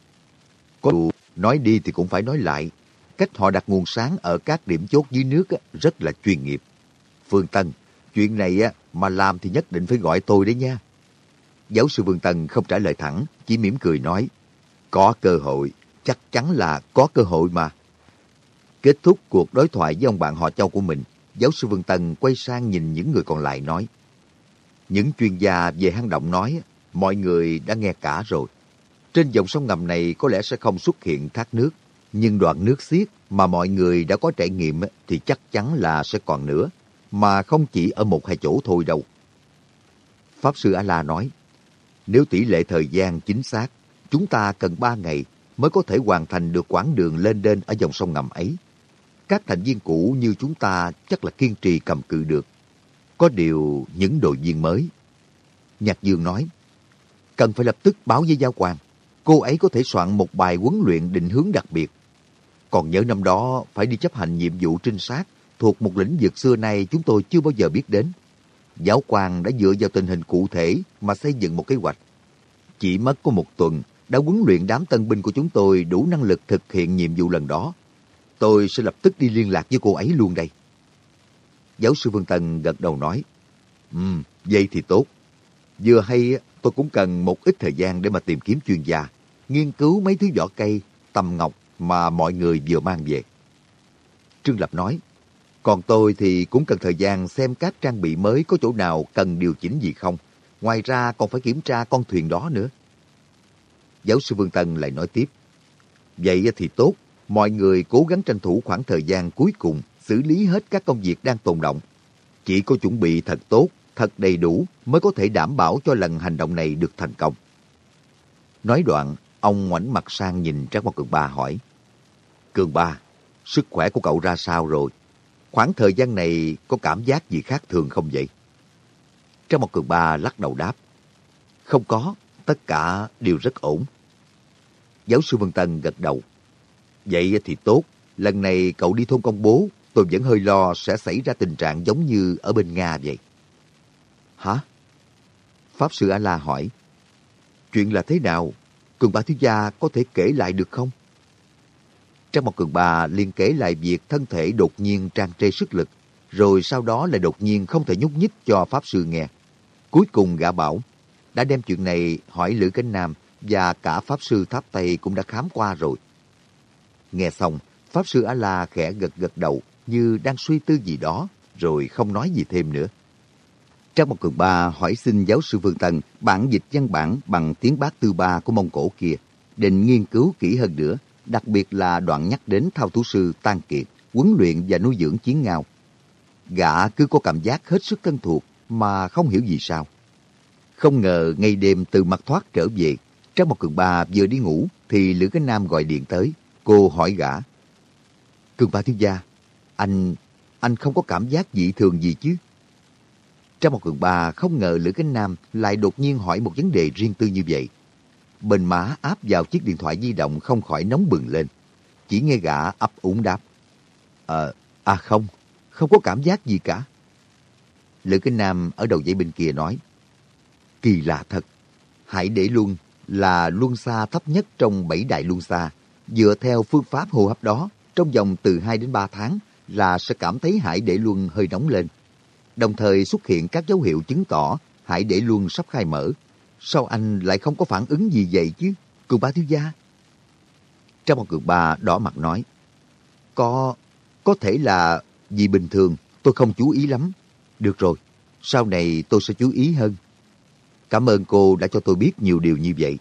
Có dù nói đi thì cũng phải nói lại. Cách họ đặt nguồn sáng ở các điểm chốt dưới nước rất là chuyên nghiệp. Phương Tân, chuyện này mà làm thì nhất định phải gọi tôi đấy nha. Giáo sư Vương Tân không trả lời thẳng, chỉ mỉm cười nói. Có cơ hội, chắc chắn là có cơ hội mà. Kết thúc cuộc đối thoại với ông bạn họ Châu của mình, giáo sư Vương Tân quay sang nhìn những người còn lại nói. Những chuyên gia về hang động nói, mọi người đã nghe cả rồi. Trên dòng sông ngầm này có lẽ sẽ không xuất hiện thác nước, nhưng đoạn nước xiết mà mọi người đã có trải nghiệm thì chắc chắn là sẽ còn nữa, mà không chỉ ở một hai chỗ thôi đâu. Pháp Sư A-La nói, nếu tỷ lệ thời gian chính xác, chúng ta cần 3 ngày mới có thể hoàn thành được quãng đường lên đên ở dòng sông ngầm ấy. Các thành viên cũ như chúng ta chắc là kiên trì cầm cự được. Có điều những đội viên mới. Nhạc Dương nói, cần phải lập tức báo với giáo quan. Cô ấy có thể soạn một bài huấn luyện định hướng đặc biệt. Còn nhớ năm đó phải đi chấp hành nhiệm vụ trinh sát thuộc một lĩnh vực xưa nay chúng tôi chưa bao giờ biết đến. Giáo quan đã dựa vào tình hình cụ thể mà xây dựng một kế hoạch. Chỉ mất có một tuần đã huấn luyện đám tân binh của chúng tôi đủ năng lực thực hiện nhiệm vụ lần đó. Tôi sẽ lập tức đi liên lạc với cô ấy luôn đây. Giáo sư Vương Tân gật đầu nói, um, vậy thì tốt. Vừa hay tôi cũng cần một ít thời gian để mà tìm kiếm chuyên gia, nghiên cứu mấy thứ vỏ cây, tầm ngọc mà mọi người vừa mang về. Trương Lập nói, còn tôi thì cũng cần thời gian xem các trang bị mới có chỗ nào cần điều chỉnh gì không. Ngoài ra còn phải kiểm tra con thuyền đó nữa. Giáo sư Vương Tân lại nói tiếp, vậy thì tốt, mọi người cố gắng tranh thủ khoảng thời gian cuối cùng xử lý hết các công việc đang tồn động. Chỉ có chuẩn bị thật tốt, thật đầy đủ mới có thể đảm bảo cho lần hành động này được thành công. Nói đoạn, ông ngoảnh mặt sang nhìn Trác Mộc Cường Ba hỏi. Cường Ba, sức khỏe của cậu ra sao rồi? Khoảng thời gian này có cảm giác gì khác thường không vậy? Trác Mộc Cường Ba lắc đầu đáp. Không có, tất cả đều rất ổn. Giáo sư Vân Tân gật đầu. Vậy thì tốt, lần này cậu đi thôn công bố, tôi vẫn hơi lo sẽ xảy ra tình trạng giống như ở bên Nga vậy. Hả? Pháp sư A-la hỏi. Chuyện là thế nào? Cường bà thiếu gia có thể kể lại được không? Trong một cường bà liên kể lại việc thân thể đột nhiên trang trê sức lực, rồi sau đó lại đột nhiên không thể nhúc nhích cho Pháp sư nghe. Cuối cùng gã bảo, đã đem chuyện này hỏi Lữ Cánh Nam và cả Pháp sư Tháp Tây cũng đã khám qua rồi. Nghe xong, Pháp sư A-la khẽ gật gật đầu như đang suy tư gì đó, rồi không nói gì thêm nữa. Trang một cường ba hỏi xin giáo sư Vương Tân bản dịch văn bản bằng tiếng bát tư ba của Mông Cổ kia, định nghiên cứu kỹ hơn nữa, đặc biệt là đoạn nhắc đến thao thú sư Tan Kiệt, huấn luyện và nuôi dưỡng chiến ngao. Gã cứ có cảm giác hết sức thân thuộc mà không hiểu gì sao. Không ngờ ngay đêm từ mặt thoát trở về, Trang một cường ba vừa đi ngủ thì Lữ Cái Nam gọi điện tới. Cô hỏi gã. Cường ba thiếu gia, anh, anh không có cảm giác dị thường gì chứ? Trong một cường ba không ngờ Lữ Cánh Nam lại đột nhiên hỏi một vấn đề riêng tư như vậy. Bên má áp vào chiếc điện thoại di động không khỏi nóng bừng lên. Chỉ nghe gã ấp úng đáp. Ờ, à không, không có cảm giác gì cả. Lữ Cánh Nam ở đầu dây bên kia nói. Kỳ lạ thật, hãy để luôn là luân xa thấp nhất trong bảy đại luân xa. Dựa theo phương pháp hô hấp đó, trong vòng từ 2 đến 3 tháng là sẽ cảm thấy hải để luân hơi nóng lên đồng thời xuất hiện các dấu hiệu chứng tỏ Hải Để Luân sắp khai mở. Sao anh lại không có phản ứng gì vậy chứ, cường ba thiếu gia? Trong một cường ba đỏ mặt nói, có, có thể là vì bình thường tôi không chú ý lắm. Được rồi, sau này tôi sẽ chú ý hơn. Cảm ơn cô đã cho tôi biết nhiều điều như vậy.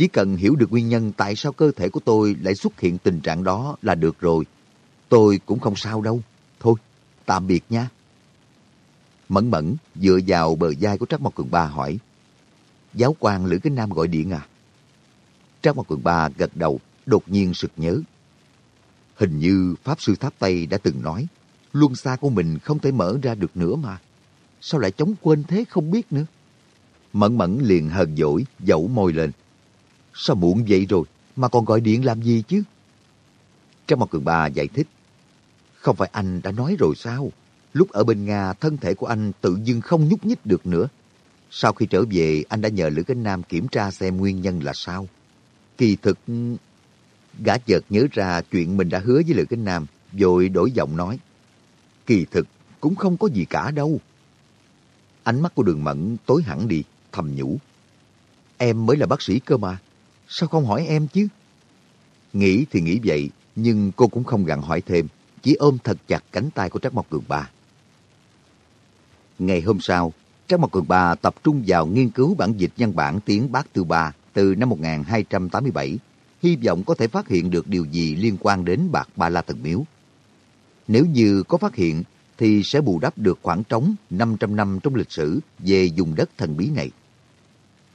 Chỉ cần hiểu được nguyên nhân tại sao cơ thể của tôi lại xuất hiện tình trạng đó là được rồi. Tôi cũng không sao đâu. Thôi, tạm biệt nha. Mẫn mẫn dựa vào bờ vai của Trác Mộc Cường Ba hỏi. Giáo quan Lữ Kinh Nam gọi điện à? Trác Mộc Cường Ba gật đầu, đột nhiên sực nhớ. Hình như Pháp Sư Tháp Tây đã từng nói, luân xa của mình không thể mở ra được nữa mà. Sao lại chống quên thế không biết nữa? Mẫn mẫn liền hờn dỗi, dẫu môi lên. Sao muộn vậy rồi, mà còn gọi điện làm gì chứ? Trong một Cường bà giải thích. Không phải anh đã nói rồi sao? Lúc ở bên Nga, thân thể của anh tự dưng không nhúc nhích được nữa. Sau khi trở về, anh đã nhờ Lữ Cánh Nam kiểm tra xem nguyên nhân là sao. Kỳ thực, gã chợt nhớ ra chuyện mình đã hứa với Lữ Cánh Nam, rồi đổi giọng nói. Kỳ thực, cũng không có gì cả đâu. Ánh mắt của đường mẫn tối hẳn đi, thầm nhủ. Em mới là bác sĩ cơ mà, sao không hỏi em chứ? Nghĩ thì nghĩ vậy, nhưng cô cũng không gặn hỏi thêm, chỉ ôm thật chặt cánh tay của Trác Mộc Cường Ba. Ngày hôm sau, Trác Mộc Cường Ba tập trung vào nghiên cứu bản dịch văn bản tiếng Bát Tư Ba từ năm 1287, hy vọng có thể phát hiện được điều gì liên quan đến bạc Ba La Thần Miếu. Nếu như có phát hiện, thì sẽ bù đắp được khoảng trống 500 năm trong lịch sử về dùng đất thần bí này.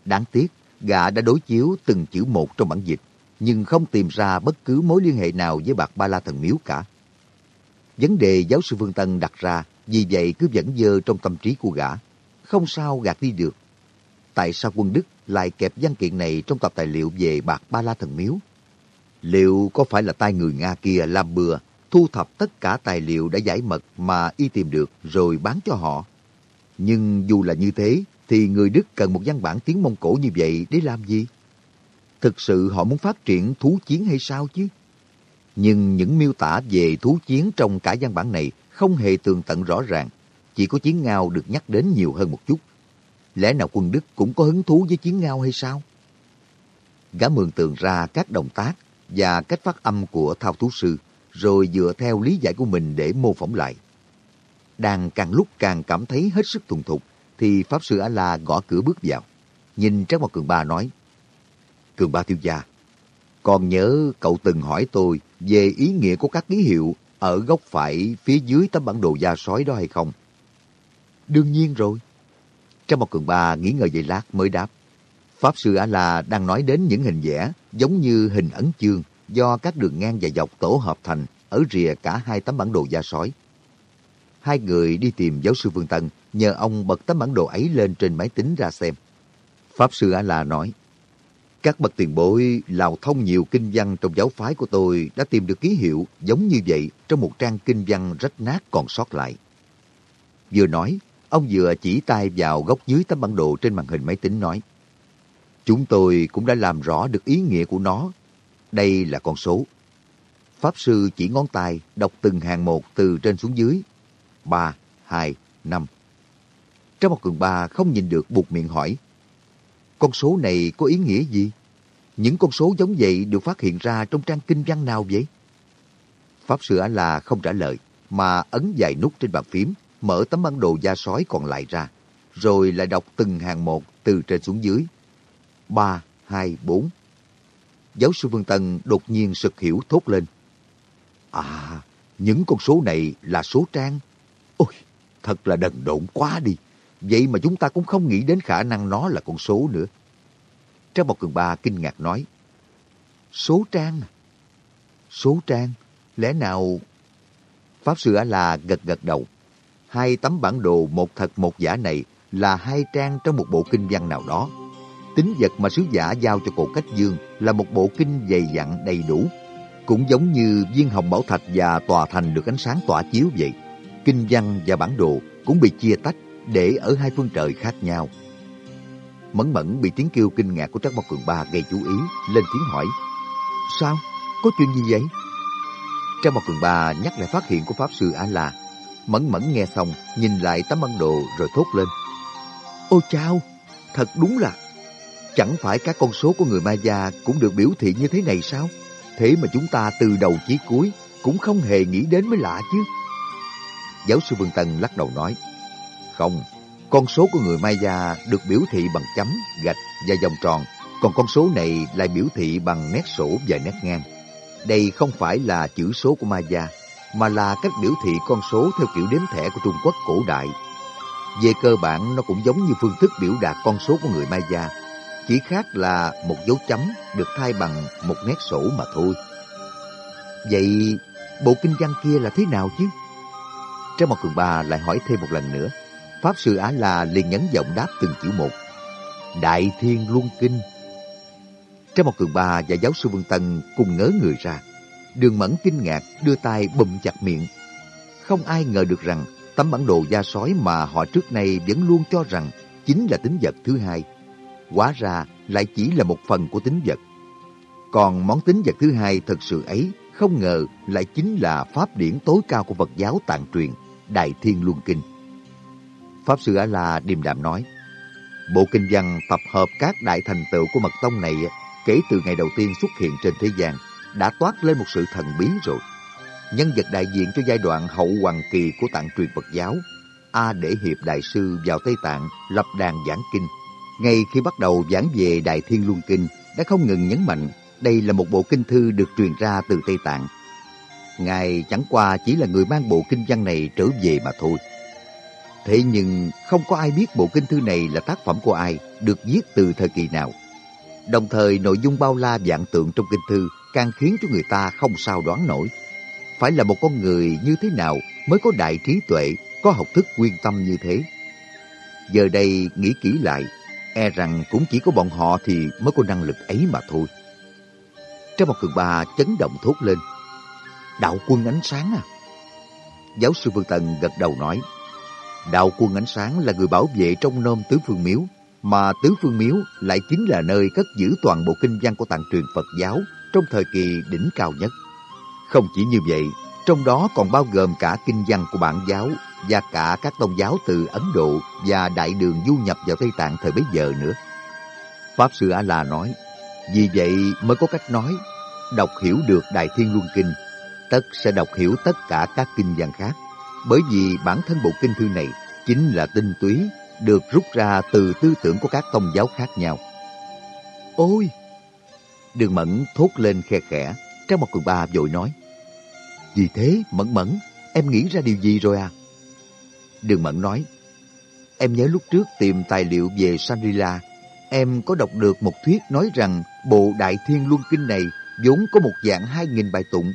Đáng tiếc, gã đã đối chiếu từng chữ một trong bản dịch, nhưng không tìm ra bất cứ mối liên hệ nào với bạc Ba La Thần Miếu cả. Vấn đề giáo sư Vương Tân đặt ra vì vậy cứ vẫn dơ trong tâm trí của gã. Không sao gạt đi được. Tại sao quân Đức lại kẹp văn kiện này trong tập tài liệu về bạc ba la thần miếu? Liệu có phải là tay người Nga kia làm bừa, thu thập tất cả tài liệu đã giải mật mà y tìm được rồi bán cho họ? Nhưng dù là như thế, thì người Đức cần một văn bản tiếng Mông Cổ như vậy để làm gì? Thực sự họ muốn phát triển thú chiến hay sao chứ? Nhưng những miêu tả về thú chiến trong cả văn bản này không hề tường tận rõ ràng, chỉ có chiến ngao được nhắc đến nhiều hơn một chút. Lẽ nào quân Đức cũng có hứng thú với chiến ngao hay sao? Gã mường tượng ra các động tác và cách phát âm của thao thú sư, rồi dựa theo lý giải của mình để mô phỏng lại. Đang càng lúc càng cảm thấy hết sức thuần thục, thì Pháp Sư A-La gõ cửa bước vào. Nhìn Trác Mộc Cường Ba nói, Cường Ba thiếu gia, còn nhớ cậu từng hỏi tôi về ý nghĩa của các ký hiệu ở góc phải phía dưới tấm bản đồ da sói đó hay không? Đương nhiên rồi. Trác một cường ba nghĩ ngợi giây lát mới đáp. Pháp sư A-la đang nói đến những hình vẽ giống như hình ấn chương do các đường ngang và dọc tổ hợp thành ở rìa cả hai tấm bản đồ da sói. Hai người đi tìm giáo sư Vương Tân nhờ ông bật tấm bản đồ ấy lên trên máy tính ra xem. Pháp sư A-la nói, các bậc tiền bối lào thông nhiều kinh văn trong giáo phái của tôi đã tìm được ký hiệu giống như vậy trong một trang kinh văn rách nát còn sót lại. Vừa nói, ông vừa chỉ tay vào góc dưới tấm bản đồ trên màn hình máy tính nói. Chúng tôi cũng đã làm rõ được ý nghĩa của nó. Đây là con số. Pháp sư chỉ ngón tay đọc từng hàng một từ trên xuống dưới. 3, 2, 5. Trong một cường ba không nhìn được buộc miệng hỏi. Con số này có ý nghĩa gì? Những con số giống vậy được phát hiện ra trong trang kinh văn nào vậy? Pháp sư là không trả lời, mà ấn vài nút trên bàn phím, mở tấm bản đồ da sói còn lại ra, rồi lại đọc từng hàng một từ trên xuống dưới. 3, 2, 4. Giáo sư Vương Tân đột nhiên sực hiểu thốt lên. À, những con số này là số trang. Ôi, thật là đần độn quá đi. Vậy mà chúng ta cũng không nghĩ đến khả năng nó là con số nữa. Trang Bọc Cường Ba kinh ngạc nói. Số trang à? Số trang? Lẽ nào... Pháp Sư A-La gật gật đầu. Hai tấm bản đồ một thật một giả này là hai trang trong một bộ kinh văn nào đó. Tính vật mà sứ giả giao cho cổ cách dương là một bộ kinh dày dặn đầy đủ. Cũng giống như viên hồng bảo thạch và tòa thành được ánh sáng tỏa chiếu vậy. Kinh văn và bản đồ cũng bị chia tách để ở hai phương trời khác nhau. Mẫn mẫn bị tiếng kêu kinh ngạc của Trác Mộc Cường Ba gây chú ý, lên tiếng hỏi. Sao? Có chuyện gì vậy? Trác Mộc Cường Ba nhắc lại phát hiện của Pháp Sư A-La. Mẫn mẫn nghe xong, nhìn lại tấm băng đồ rồi thốt lên. Ôi chao, thật đúng là... Chẳng phải các con số của người Maya cũng được biểu thị như thế này sao? Thế mà chúng ta từ đầu chí cuối cũng không hề nghĩ đến mới lạ chứ. Giáo sư Vương Tân lắc đầu nói. Không, con số của người Maya được biểu thị bằng chấm, gạch và vòng tròn, còn con số này lại biểu thị bằng nét sổ và nét ngang. Đây không phải là chữ số của Maya, mà là cách biểu thị con số theo kiểu đếm thẻ của Trung Quốc cổ đại. Về cơ bản, nó cũng giống như phương thức biểu đạt con số của người Maya, chỉ khác là một dấu chấm được thay bằng một nét sổ mà thôi. Vậy bộ kinh văn kia là thế nào chứ? Trang một cường ba lại hỏi thêm một lần nữa. Pháp Sư Á La liền nhấn giọng đáp từng chữ một. Đại Thiên Luân Kinh. Trong một cường ba và giáo sư Vương Tân cùng ngớ người ra. Đường Mẫn kinh ngạc đưa tay bụm chặt miệng. Không ai ngờ được rằng tấm bản đồ da sói mà họ trước nay vẫn luôn cho rằng chính là tính vật thứ hai. Hóa ra lại chỉ là một phần của tính vật. Còn món tính vật thứ hai thật sự ấy không ngờ lại chính là pháp điển tối cao của Phật giáo tạng truyền, Đại Thiên Luân Kinh. Pháp Sư A-La điềm đạm nói, Bộ kinh văn tập hợp các đại thành tựu của mật tông này kể từ ngày đầu tiên xuất hiện trên thế gian đã toát lên một sự thần bí rồi. Nhân vật đại diện cho giai đoạn hậu hoàng kỳ của tạng truyền Phật giáo, A Để Hiệp Đại Sư vào Tây Tạng lập đàn giảng kinh. Ngay khi bắt đầu giảng về Đại Thiên Luân Kinh, đã không ngừng nhấn mạnh đây là một bộ kinh thư được truyền ra từ Tây Tạng. Ngài chẳng qua chỉ là người mang bộ kinh văn này trở về mà thôi. Thế nhưng không có ai biết bộ kinh thư này là tác phẩm của ai, được viết từ thời kỳ nào. Đồng thời nội dung bao la dạng tượng trong kinh thư càng khiến cho người ta không sao đoán nổi. Phải là một con người như thế nào mới có đại trí tuệ, có học thức quyên tâm như thế? Giờ đây nghĩ kỹ lại, e rằng cũng chỉ có bọn họ thì mới có năng lực ấy mà thôi. Trong một cường ba chấn động thốt lên. Đạo quân ánh sáng à? Giáo sư Vương Tần gật đầu nói. Đạo quân ánh sáng là người bảo vệ trong nôm tứ phương miếu, mà tứ phương miếu lại chính là nơi cất giữ toàn bộ kinh văn của tạng truyền Phật giáo trong thời kỳ đỉnh cao nhất. Không chỉ như vậy, trong đó còn bao gồm cả kinh văn của bản giáo và cả các tôn giáo từ Ấn Độ và Đại Đường du nhập vào Tây Tạng thời bấy giờ nữa. Pháp Sư A-La nói, vì vậy mới có cách nói, đọc hiểu được Đại Thiên Luân Kinh, tất sẽ đọc hiểu tất cả các kinh văn khác. Bởi vì bản thân bộ kinh thư này chính là tinh túy được rút ra từ tư tưởng của các tôn giáo khác nhau. Ôi! Đường Mẫn thốt lên khe khẽ, trong một cường ba vội nói. Vì thế, Mẫn Mẫn, em nghĩ ra điều gì rồi à? Đường Mẫn nói, em nhớ lúc trước tìm tài liệu về Shangri-La, em có đọc được một thuyết nói rằng bộ Đại Thiên Luân Kinh này vốn có một dạng hai nghìn bài tụng.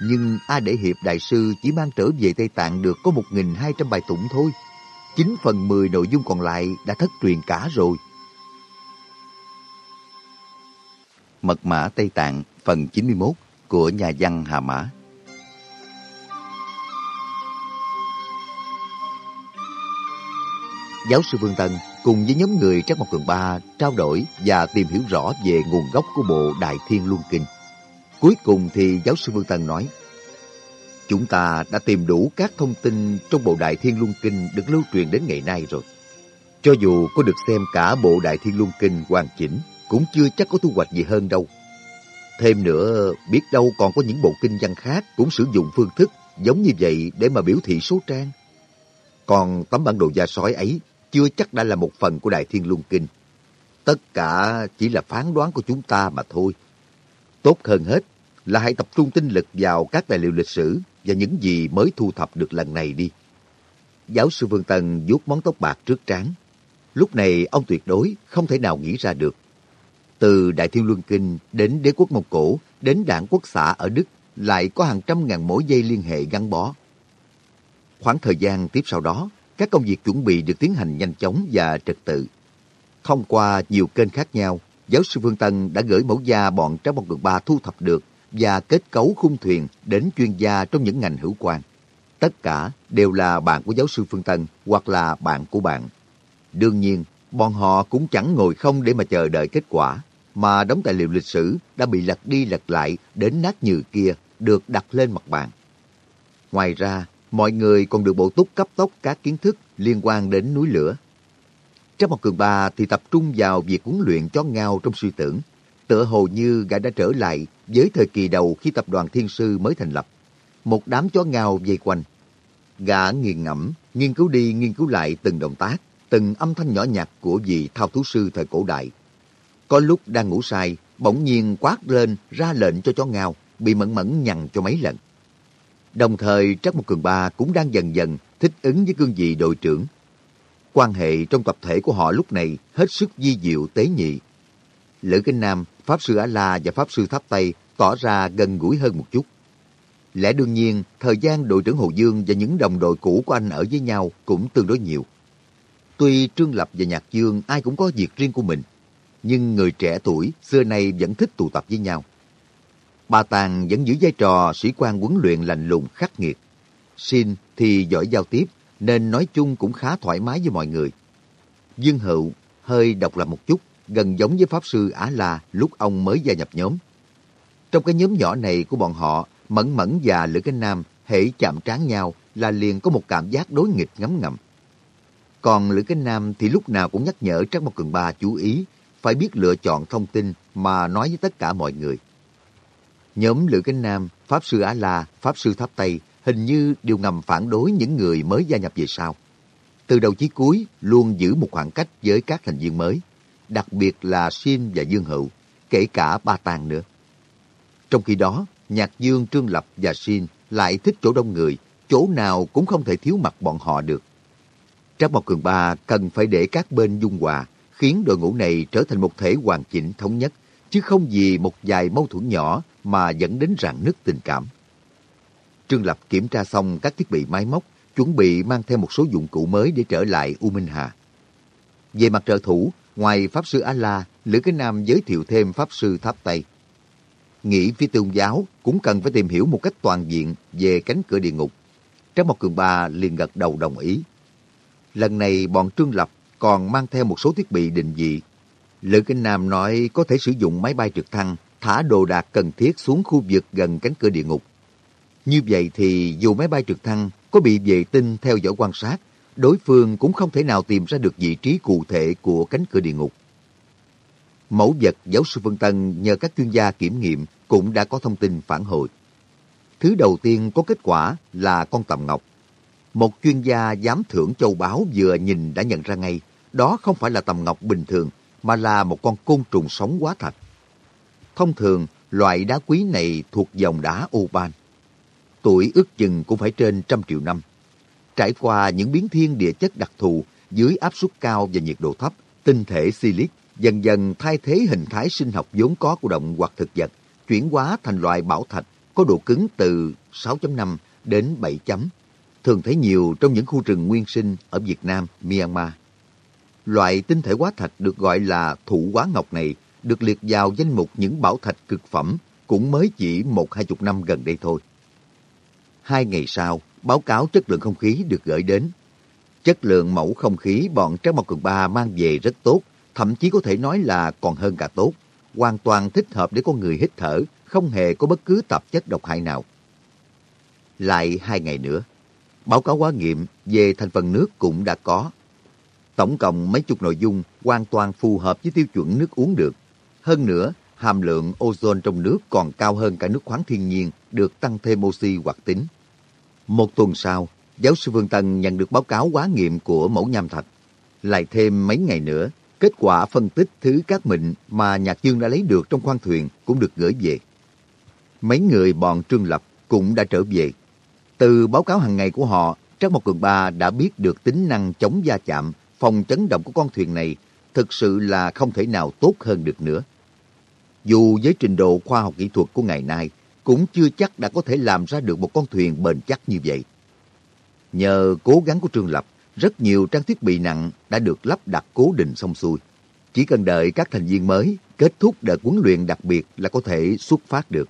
Nhưng A Để Hiệp Đại Sư chỉ mang trở về Tây Tạng được có một nghìn hai trăm bài tụng thôi. chín phần mười nội dung còn lại đã thất truyền cả rồi. Mật mã Tây Tạng, phần 91 của nhà văn Hà Mã Giáo sư Vương Tân cùng với nhóm người Trác Mộc Cường Ba trao đổi và tìm hiểu rõ về nguồn gốc của bộ Đại Thiên Luân Kinh. Cuối cùng thì giáo sư Vương Tân nói, Chúng ta đã tìm đủ các thông tin trong bộ Đại Thiên Luân Kinh được lưu truyền đến ngày nay rồi. Cho dù có được xem cả bộ Đại Thiên Luân Kinh hoàn chỉnh, cũng chưa chắc có thu hoạch gì hơn đâu. Thêm nữa, biết đâu còn có những bộ kinh văn khác cũng sử dụng phương thức giống như vậy để mà biểu thị số trang. Còn tấm bản đồ da sói ấy chưa chắc đã là một phần của Đại Thiên Luân Kinh. Tất cả chỉ là phán đoán của chúng ta mà thôi. Tốt hơn hết là hãy tập trung tinh lực vào các tài liệu lịch sử và những gì mới thu thập được lần này đi. Giáo sư Vương Tân vuốt món tóc bạc trước trán. Lúc này ông tuyệt đối không thể nào nghĩ ra được. Từ Đại Thiên Luân Kinh đến đế quốc Mông Cổ, đến đảng quốc xã ở Đức lại có hàng trăm ngàn mối dây liên hệ gắn bó. Khoảng thời gian tiếp sau đó, các công việc chuẩn bị được tiến hành nhanh chóng và trật tự. Thông qua nhiều kênh khác nhau, giáo sư Vương Tân đã gửi mẫu da bọn trái bọc đường ba thu thập được và kết cấu khung thuyền đến chuyên gia trong những ngành hữu quan. Tất cả đều là bạn của giáo sư Phương Tân hoặc là bạn của bạn. Đương nhiên, bọn họ cũng chẳng ngồi không để mà chờ đợi kết quả, mà đống tài liệu lịch sử đã bị lật đi lật lại đến nát nhừ kia được đặt lên mặt bàn. Ngoài ra, mọi người còn được bổ túc cấp tốc các kiến thức liên quan đến núi lửa. Trong một cường ba thì tập trung vào việc huấn luyện chó ngao trong suy tưởng, tựa hồ như gã đã trở lại với thời kỳ đầu khi tập đoàn thiên sư mới thành lập. Một đám chó ngao vây quanh. Gã nghiền ngẫm, nghiên cứu đi nghiên cứu lại từng động tác, từng âm thanh nhỏ nhặt của vị thao thú sư thời cổ đại. Có lúc đang ngủ say, bỗng nhiên quát lên ra lệnh cho chó ngao, bị mẫn mẫn nhằn cho mấy lần. Đồng thời Trắc Một Cường Ba cũng đang dần dần thích ứng với cương vị đội trưởng. Quan hệ trong tập thể của họ lúc này hết sức di diệu tế nhị. Lữ Kinh Nam, Pháp Sư A-La và Pháp Sư Tháp Tây tỏ ra gần gũi hơn một chút. Lẽ đương nhiên, thời gian đội trưởng Hồ Dương và những đồng đội cũ của anh ở với nhau cũng tương đối nhiều. Tuy Trương Lập và Nhạc Dương ai cũng có việc riêng của mình, nhưng người trẻ tuổi xưa nay vẫn thích tụ tập với nhau. Bà Tàng vẫn giữ vai trò sĩ quan huấn luyện lành lùng khắc nghiệt. Xin thì giỏi giao tiếp, nên nói chung cũng khá thoải mái với mọi người. Dương Hữu hơi độc lập một chút, gần giống với Pháp Sư Á La lúc ông mới gia nhập nhóm. Trong cái nhóm nhỏ này của bọn họ, Mẫn Mẫn và Lữ Cánh Nam hễ chạm trán nhau là liền có một cảm giác đối nghịch ngấm ngầm. Còn Lữ Cánh Nam thì lúc nào cũng nhắc nhở Trác Mộc Cường Ba chú ý, phải biết lựa chọn thông tin mà nói với tất cả mọi người. Nhóm Lữ Cánh Nam, Pháp Sư Á La, Pháp Sư Tháp Tây hình như đều ngầm phản đối những người mới gia nhập về sau. Từ đầu chí cuối luôn giữ một khoảng cách với các thành viên mới, đặc biệt là Sim và Dương Hữu, kể cả Ba Tàng nữa. Trong khi đó, Nhạc Dương, Trương Lập và Sim lại thích chỗ đông người, chỗ nào cũng không thể thiếu mặt bọn họ được. Trác Mộc Cường Ba cần phải để các bên dung hòa, khiến đội ngũ này trở thành một thể hoàn chỉnh thống nhất, chứ không vì một vài mâu thuẫn nhỏ mà dẫn đến rạn nứt tình cảm. Trương Lập kiểm tra xong các thiết bị máy móc, chuẩn bị mang theo một số dụng cụ mới để trở lại U Minh Hà. Về mặt trợ thủ, ngoài Pháp Sư A-La, Lữ Cái Nam giới thiệu thêm Pháp Sư Tháp Tây. Nghĩ phía tôn giáo cũng cần phải tìm hiểu một cách toàn diện về cánh cửa địa ngục. Trang một Cường Ba liền gật đầu đồng ý. Lần này bọn Trương Lập còn mang theo một số thiết bị định vị. Lữ Kinh Nam nói có thể sử dụng máy bay trực thăng thả đồ đạc cần thiết xuống khu vực gần cánh cửa địa ngục. Như vậy thì dù máy bay trực thăng có bị vệ tinh theo dõi quan sát, đối phương cũng không thể nào tìm ra được vị trí cụ thể của cánh cửa địa ngục. Mẫu vật giáo sư Vân Tân nhờ các chuyên gia kiểm nghiệm cũng đã có thông tin phản hồi. Thứ đầu tiên có kết quả là con tầm ngọc. Một chuyên gia giám thưởng châu báu vừa nhìn đã nhận ra ngay, đó không phải là tầm ngọc bình thường, mà là một con côn trùng sống quá thạch. Thông thường, loại đá quý này thuộc dòng đá Oban. Tuổi ước chừng cũng phải trên trăm triệu năm. Trải qua những biến thiên địa chất đặc thù dưới áp suất cao và nhiệt độ thấp, tinh thể silic dần dần thay thế hình thái sinh học vốn có của động hoặc thực vật, chuyển hóa thành loại bảo thạch có độ cứng từ 6.5 đến 7 chấm, thường thấy nhiều trong những khu rừng nguyên sinh ở Việt Nam, Myanmar. Loại tinh thể hóa thạch được gọi là thụ hóa ngọc này được liệt vào danh mục những bảo thạch cực phẩm cũng mới chỉ một hai chục năm gần đây thôi. Hai ngày sau, báo cáo chất lượng không khí được gửi đến. Chất lượng mẫu không khí bọn Trái Mộc Cường Ba mang về rất tốt, thậm chí có thể nói là còn hơn cả tốt. Hoàn toàn thích hợp để con người hít thở, không hề có bất cứ tạp chất độc hại nào. Lại hai ngày nữa, báo cáo hóa nghiệm về thành phần nước cũng đã có. Tổng cộng mấy chục nội dung hoàn toàn phù hợp với tiêu chuẩn nước uống được. Hơn nữa, hàm lượng ozone trong nước còn cao hơn cả nước khoáng thiên nhiên được tăng thêm oxy hoạt tính. Một tuần sau, giáo sư Vương Tân nhận được báo cáo quá nghiệm của mẫu nham thạch. Lại thêm mấy ngày nữa, kết quả phân tích thứ các mịn mà Nhạc Dương đã lấy được trong khoang thuyền cũng được gửi về. Mấy người bọn Trương Lập cũng đã trở về. Từ báo cáo hàng ngày của họ, Trác Mộc Cường Ba đã biết được tính năng chống va chạm, phòng chấn động của con thuyền này thực sự là không thể nào tốt hơn được nữa. Dù với trình độ khoa học kỹ thuật của ngày nay, cũng chưa chắc đã có thể làm ra được một con thuyền bền chắc như vậy. Nhờ cố gắng của Trương Lập, rất nhiều trang thiết bị nặng đã được lắp đặt cố định xong xuôi. Chỉ cần đợi các thành viên mới kết thúc đợt huấn luyện đặc biệt là có thể xuất phát được.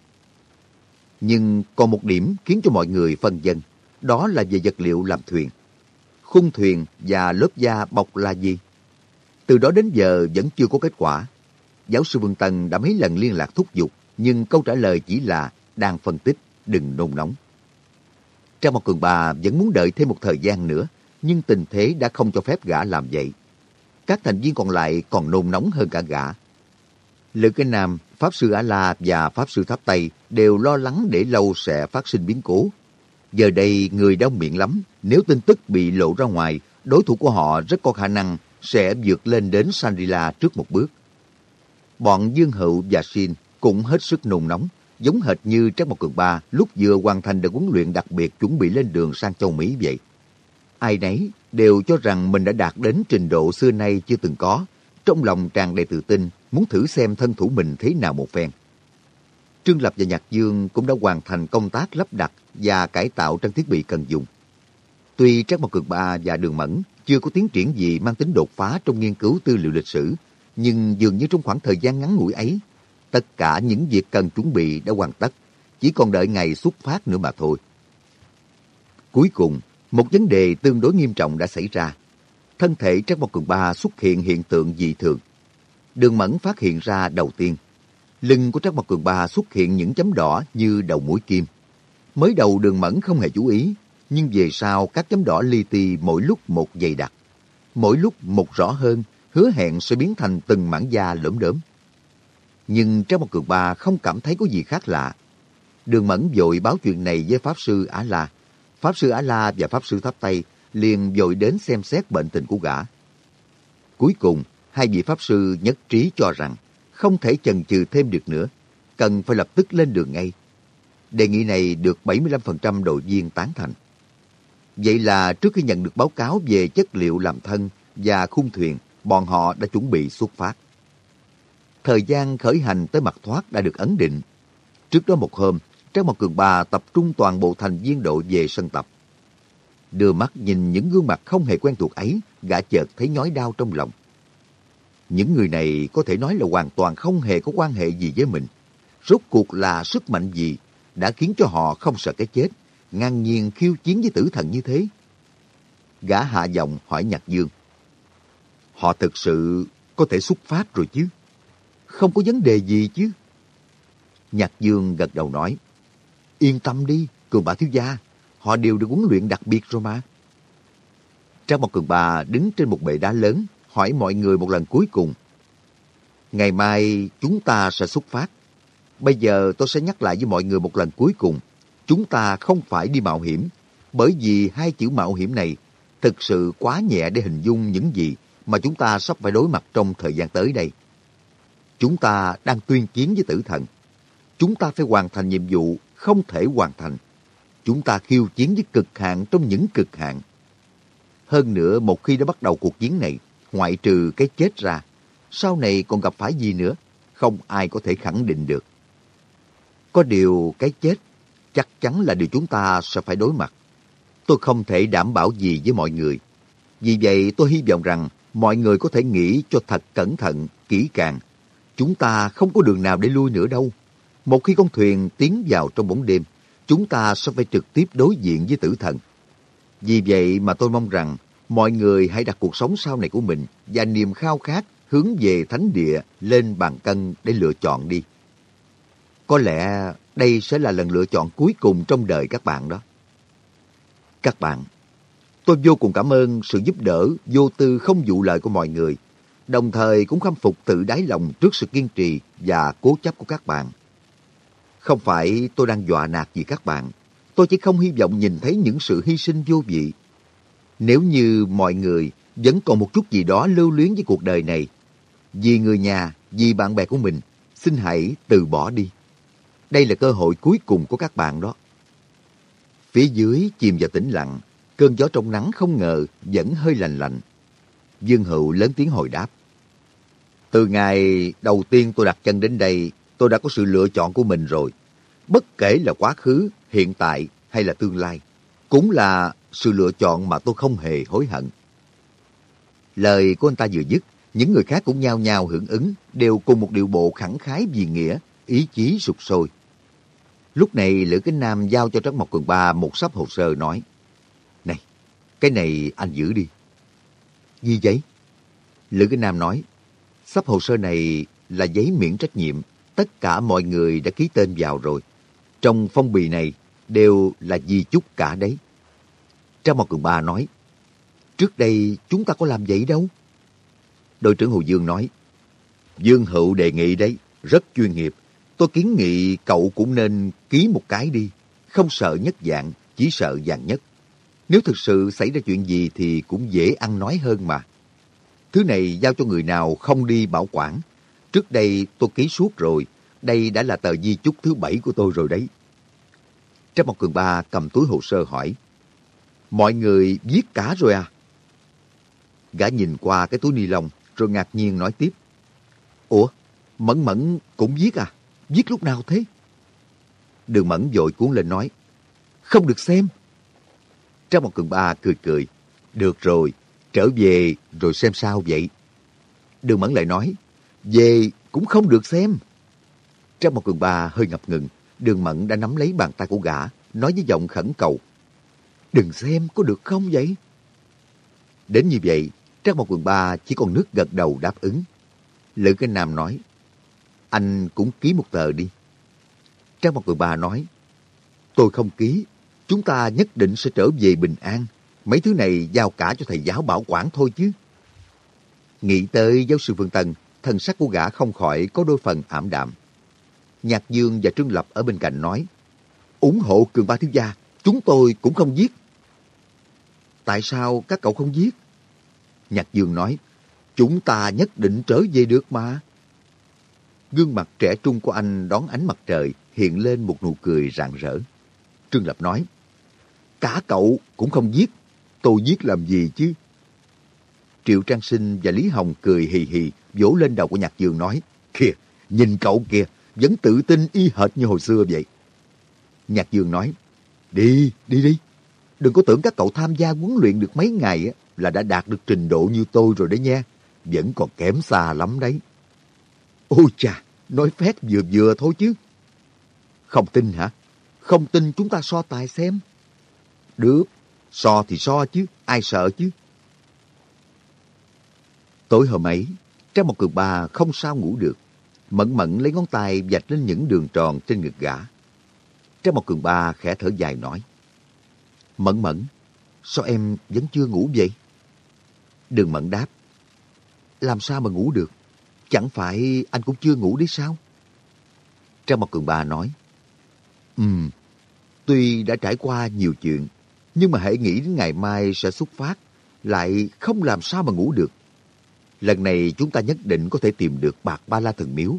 Nhưng còn một điểm khiến cho mọi người phân dân, đó là về vật liệu làm thuyền. Khung thuyền và lớp da bọc là gì? Từ đó đến giờ vẫn chưa có kết quả. Giáo sư Vương Tân đã mấy lần liên lạc thúc giục, nhưng câu trả lời chỉ là đang phân tích, đừng nôn nóng. Trang một cường bà vẫn muốn đợi thêm một thời gian nữa, nhưng tình thế đã không cho phép gã làm vậy. Các thành viên còn lại còn nôn nóng hơn cả gã. Lữ Cái Nam, Pháp Sư Á-La và Pháp Sư Tháp Tây đều lo lắng để lâu sẽ phát sinh biến cố. Giờ đây người đau miệng lắm, nếu tin tức bị lộ ra ngoài, đối thủ của họ rất có khả năng sẽ vượt lên đến Sandila trước một bước. Bọn Dương Hữu và Xin cũng hết sức nôn nóng, giống hệt như Trác Mộc Cường Ba lúc vừa hoàn thành đợt huấn luyện đặc biệt chuẩn bị lên đường sang châu Mỹ vậy. Ai nấy đều cho rằng mình đã đạt đến trình độ xưa nay chưa từng có, trong lòng tràn đầy tự tin, muốn thử xem thân thủ mình thế nào một phen. Trương Lập và Nhạc Dương cũng đã hoàn thành công tác lắp đặt và cải tạo trang thiết bị cần dùng. Tuy Trác Mộc Cường Ba và Đường Mẫn chưa có tiến triển gì mang tính đột phá trong nghiên cứu tư liệu lịch sử, nhưng dường như trong khoảng thời gian ngắn ngủi ấy, tất cả những việc cần chuẩn bị đã hoàn tất, chỉ còn đợi ngày xuất phát nữa mà thôi. Cuối cùng, một vấn đề tương đối nghiêm trọng đã xảy ra. Thân thể Trác Mộc Cường Ba xuất hiện hiện tượng dị thường. Đường Mẫn phát hiện ra đầu tiên. Lưng của Trác Mộc Cường Ba xuất hiện những chấm đỏ như đầu mũi kim. Mới đầu đường Mẫn không hề chú ý, nhưng về sau các chấm đỏ li ti mỗi lúc một dày đặc. Mỗi lúc một rõ hơn, hứa hẹn sẽ biến thành từng mảng da lởm đớm. Nhưng trong một cường ba không cảm thấy có gì khác lạ. Đường Mẫn vội báo chuyện này với Pháp Sư Á La. Pháp Sư Á La và Pháp Sư Tháp Tây liền vội đến xem xét bệnh tình của gã. Cuối cùng, hai vị Pháp Sư nhất trí cho rằng không thể chần chừ thêm được nữa, cần phải lập tức lên đường ngay. Đề nghị này được 75% đội viên tán thành. Vậy là trước khi nhận được báo cáo về chất liệu làm thân và khung thuyền, bọn họ đã chuẩn bị xuất phát. Thời gian khởi hành tới mặt thoát đã được ấn định. Trước đó một hôm, Trang Mộc Cường Ba tập trung toàn bộ thành viên đội về sân tập. Đưa mắt nhìn những gương mặt không hề quen thuộc ấy, gã chợt thấy nhói đau trong lòng. Những người này có thể nói là hoàn toàn không hề có quan hệ gì với mình. Rốt cuộc là sức mạnh gì đã khiến cho họ không sợ cái chết, ngang nhiên khiêu chiến với tử thần như thế? Gã hạ giọng hỏi Nhạc Dương. Họ thực sự có thể xuất phát rồi chứ? Không có vấn đề gì chứ? Nhạc Dương gật đầu nói. Yên tâm đi, Cường bà thiếu gia, họ đều được huấn luyện đặc biệt rồi mà. Trang một cường bà đứng trên một bệ đá lớn, hỏi mọi người một lần cuối cùng. Ngày mai chúng ta sẽ xuất phát. Bây giờ tôi sẽ nhắc lại với mọi người một lần cuối cùng. Chúng ta không phải đi mạo hiểm, bởi vì hai chữ mạo hiểm này thực sự quá nhẹ để hình dung những gì mà chúng ta sắp phải đối mặt trong thời gian tới đây. Chúng ta đang tuyên chiến với tử thần. Chúng ta phải hoàn thành nhiệm vụ không thể hoàn thành. Chúng ta khiêu chiến với cực hạn trong những cực hạn. Hơn nữa, một khi đã bắt đầu cuộc chiến này, ngoại trừ cái chết ra, sau này còn gặp phải gì nữa, không ai có thể khẳng định được. Có điều cái chết chắc chắn là điều chúng ta sẽ phải đối mặt. Tôi không thể đảm bảo gì với mọi người. Vì vậy tôi hy vọng rằng mọi người có thể nghĩ cho thật cẩn thận, kỹ càng. Chúng ta không có đường nào để lui nữa đâu. Một khi con thuyền tiến vào trong bóng đêm, chúng ta sẽ phải trực tiếp đối diện với tử thần. Vì vậy mà tôi mong rằng mọi người hãy đặt cuộc sống sau này của mình và niềm khao khát hướng về thánh địa lên bàn cân để lựa chọn đi. Có lẽ đây sẽ là lần lựa chọn cuối cùng trong đời các bạn đó. Các bạn, tôi vô cùng cảm ơn sự giúp đỡ vô tư không dụ lời của mọi người, đồng thời cũng khâm phục tự đáy lòng trước sự kiên trì và cố chấp của các bạn. Không phải tôi đang dọa nạt gì các bạn, tôi chỉ không hy vọng nhìn thấy những sự hy sinh vô vị. Nếu như mọi người vẫn còn một chút gì đó lưu luyến với cuộc đời này, vì người nhà, vì bạn bè của mình, xin hãy từ bỏ đi. Đây là cơ hội cuối cùng của các bạn đó. Phía dưới chìm vào tĩnh lặng, cơn gió trong nắng không ngờ vẫn hơi lành lạnh. Dương Hữu lớn tiếng hồi đáp. Từ ngày đầu tiên tôi đặt chân đến đây, tôi đã có sự lựa chọn của mình rồi. Bất kể là quá khứ, hiện tại hay là tương lai, cũng là sự lựa chọn mà tôi không hề hối hận. Lời của anh ta vừa dứt, những người khác cũng nhao nhao hưởng ứng, đều cùng một điệu bộ khẳng khái vì nghĩa, ý chí sụp sôi. Lúc này Lữ Kính Nam giao cho Trấn Mộc Cường Ba một sắp hồ sơ nói, Này, cái này anh giữ đi. Gì vậy? Lữ Kính Nam nói, sắp hồ sơ này là giấy miễn trách nhiệm, tất cả mọi người đã ký tên vào rồi. Trong phong bì này đều là di chúc cả đấy. Trang Mộc Cường Ba nói, trước đây chúng ta có làm vậy đâu. Đội trưởng Hồ Dương nói, Dương Hữu đề nghị đấy, rất chuyên nghiệp, Tôi kiến nghị cậu cũng nên ký một cái đi. Không sợ nhất dạng, chỉ sợ dạng nhất. Nếu thực sự xảy ra chuyện gì thì cũng dễ ăn nói hơn mà. Thứ này giao cho người nào không đi bảo quản. Trước đây tôi ký suốt rồi. Đây đã là tờ di chúc thứ bảy của tôi rồi đấy. Trác Mộc Cường Ba cầm túi hồ sơ hỏi. Mọi người viết cả rồi à? Gã nhìn qua cái túi ni lông rồi ngạc nhiên nói tiếp. Ủa, Mẫn Mẫn cũng viết à? Viết lúc nào thế? Đường Mẫn vội cuốn lên nói. Không được xem. Trang một cường ba cười cười. Được rồi, trở về rồi xem sao vậy? Đường Mẫn lại nói. Về cũng không được xem. Trang một cường ba hơi ngập ngừng. Đường Mẫn đã nắm lấy bàn tay của gã, nói với giọng khẩn cầu. Đừng xem có được không vậy? Đến như vậy, Trang một Quần ba chỉ còn nước gật đầu đáp ứng. Lữ cái Nam nói. Anh cũng ký một tờ đi. Trang một người bà nói, tôi không ký, chúng ta nhất định sẽ trở về bình an. Mấy thứ này giao cả cho thầy giáo bảo quản thôi chứ. Nghĩ tới giáo sư Phương Tân, thần sắc của gã không khỏi có đôi phần ảm đạm. Nhạc Dương và Trương Lập ở bên cạnh nói, ủng hộ cường ba thiếu gia, chúng tôi cũng không giết. Tại sao các cậu không giết? Nhạc Dương nói, chúng ta nhất định trở về được mà. Gương mặt trẻ trung của anh đón ánh mặt trời hiện lên một nụ cười rạng rỡ. Trương Lập nói, cả cậu cũng không giết, tôi giết làm gì chứ? Triệu Trang Sinh và Lý Hồng cười hì hì, vỗ lên đầu của Nhạc Dương nói, kìa, nhìn cậu kìa, vẫn tự tin y hệt như hồi xưa vậy. Nhạc Dương nói, đi, đi đi, đừng có tưởng các cậu tham gia huấn luyện được mấy ngày là đã đạt được trình độ như tôi rồi đấy nha, vẫn còn kém xa lắm đấy. Ôi chà, nói phét vừa vừa thôi chứ. Không tin hả? Không tin chúng ta so tài xem. Được, so thì so chứ, ai sợ chứ. Tối hôm ấy, Trang một cường ba không sao ngủ được. Mẫn mẫn lấy ngón tay vạch lên những đường tròn trên ngực gã. Trang một cường ba khẽ thở dài nói. Mẫn mẫn, sao em vẫn chưa ngủ vậy? Đường mẫn đáp. Làm sao mà ngủ được? Chẳng phải anh cũng chưa ngủ đấy sao? Trang một cường ba nói. Ừm, tuy đã trải qua nhiều chuyện, nhưng mà hãy nghĩ đến ngày mai sẽ xuất phát, lại không làm sao mà ngủ được. Lần này chúng ta nhất định có thể tìm được bạc ba la thần miếu.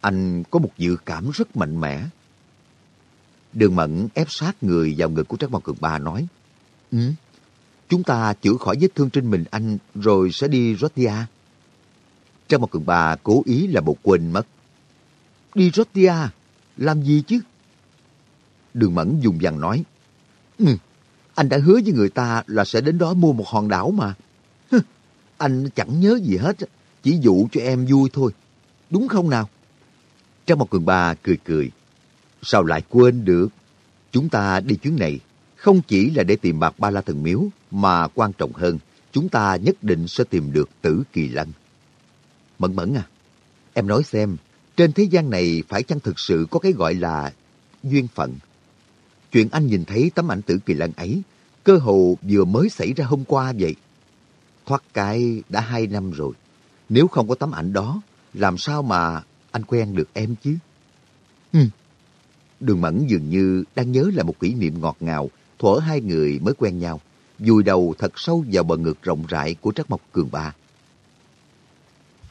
Anh có một dự cảm rất mạnh mẽ. Đường Mẫn ép sát người vào ngực của Trác Mộc Cường Ba nói, Ừ, chúng ta chữa khỏi vết thương trên mình anh rồi sẽ đi Rotia. Trác Mộc Cường Ba cố ý là một quên mất. Đi Rotia? Làm gì chứ? Đường Mẫn dùng dằn nói, Ừ, anh đã hứa với người ta là sẽ đến đó mua một hòn đảo mà. anh chẳng nhớ gì hết, chỉ dụ cho em vui thôi. Đúng không nào? Trang một cường ba cười cười. Sao lại quên được? Chúng ta đi chuyến này không chỉ là để tìm bạc ba la thần miếu, mà quan trọng hơn, chúng ta nhất định sẽ tìm được tử kỳ lân. Mẫn mẫn à, em nói xem, trên thế gian này phải chăng thực sự có cái gọi là duyên phận? Chuyện anh nhìn thấy tấm ảnh tử kỳ lân ấy, cơ hồ vừa mới xảy ra hôm qua vậy. Thoát cái đã hai năm rồi. Nếu không có tấm ảnh đó, làm sao mà anh quen được em chứ? Ừ. Đường Mẫn dường như đang nhớ là một kỷ niệm ngọt ngào thuở hai người mới quen nhau, vùi đầu thật sâu vào bờ ngực rộng rãi của Trắc Mộc Cường Ba.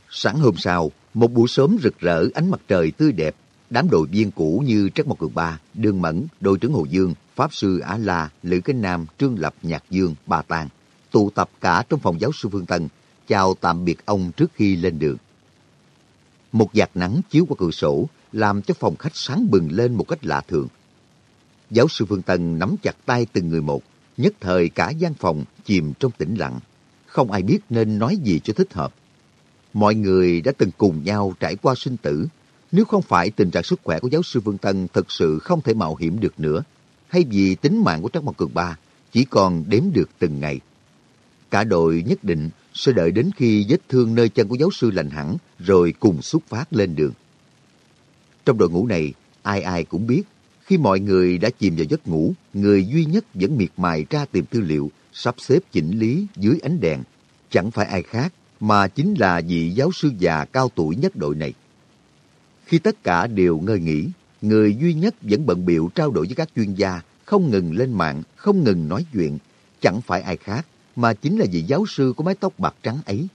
Sáng hôm sau, một buổi sớm rực rỡ ánh mặt trời tươi đẹp, đám đội viên cũ như Trắc Mộc Cường Ba, Đường Mẫn, đội trưởng Hồ Dương, Pháp Sư Á La, Lữ Kinh Nam, Trương Lập, Nhạc Dương, Bà Tàng, tụ tập cả trong phòng giáo sư Phương Tân, chào tạm biệt ông trước khi lên đường. Một vạt nắng chiếu qua cửa sổ, làm cho phòng khách sáng bừng lên một cách lạ thường. Giáo sư Phương Tân nắm chặt tay từng người một, nhất thời cả gian phòng chìm trong tĩnh lặng. Không ai biết nên nói gì cho thích hợp. Mọi người đã từng cùng nhau trải qua sinh tử. Nếu không phải tình trạng sức khỏe của giáo sư vương Tân thực sự không thể mạo hiểm được nữa, hay vì tính mạng của Trác Mộc Cường Ba chỉ còn đếm được từng ngày. Cả đội nhất định sẽ đợi đến khi vết thương nơi chân của giáo sư lành hẳn rồi cùng xuất phát lên đường. Trong đội ngũ này, ai ai cũng biết, khi mọi người đã chìm vào giấc ngủ, người duy nhất vẫn miệt mài tra tìm tư liệu, sắp xếp chỉnh lý dưới ánh đèn. Chẳng phải ai khác, mà chính là vị giáo sư già cao tuổi nhất đội này. Khi tất cả đều ngơi nghỉ, người duy nhất vẫn bận biệu trao đổi với các chuyên gia, không ngừng lên mạng, không ngừng nói chuyện, chẳng phải ai khác, mà chính là vị giáo sư có mái tóc bạc trắng ấy.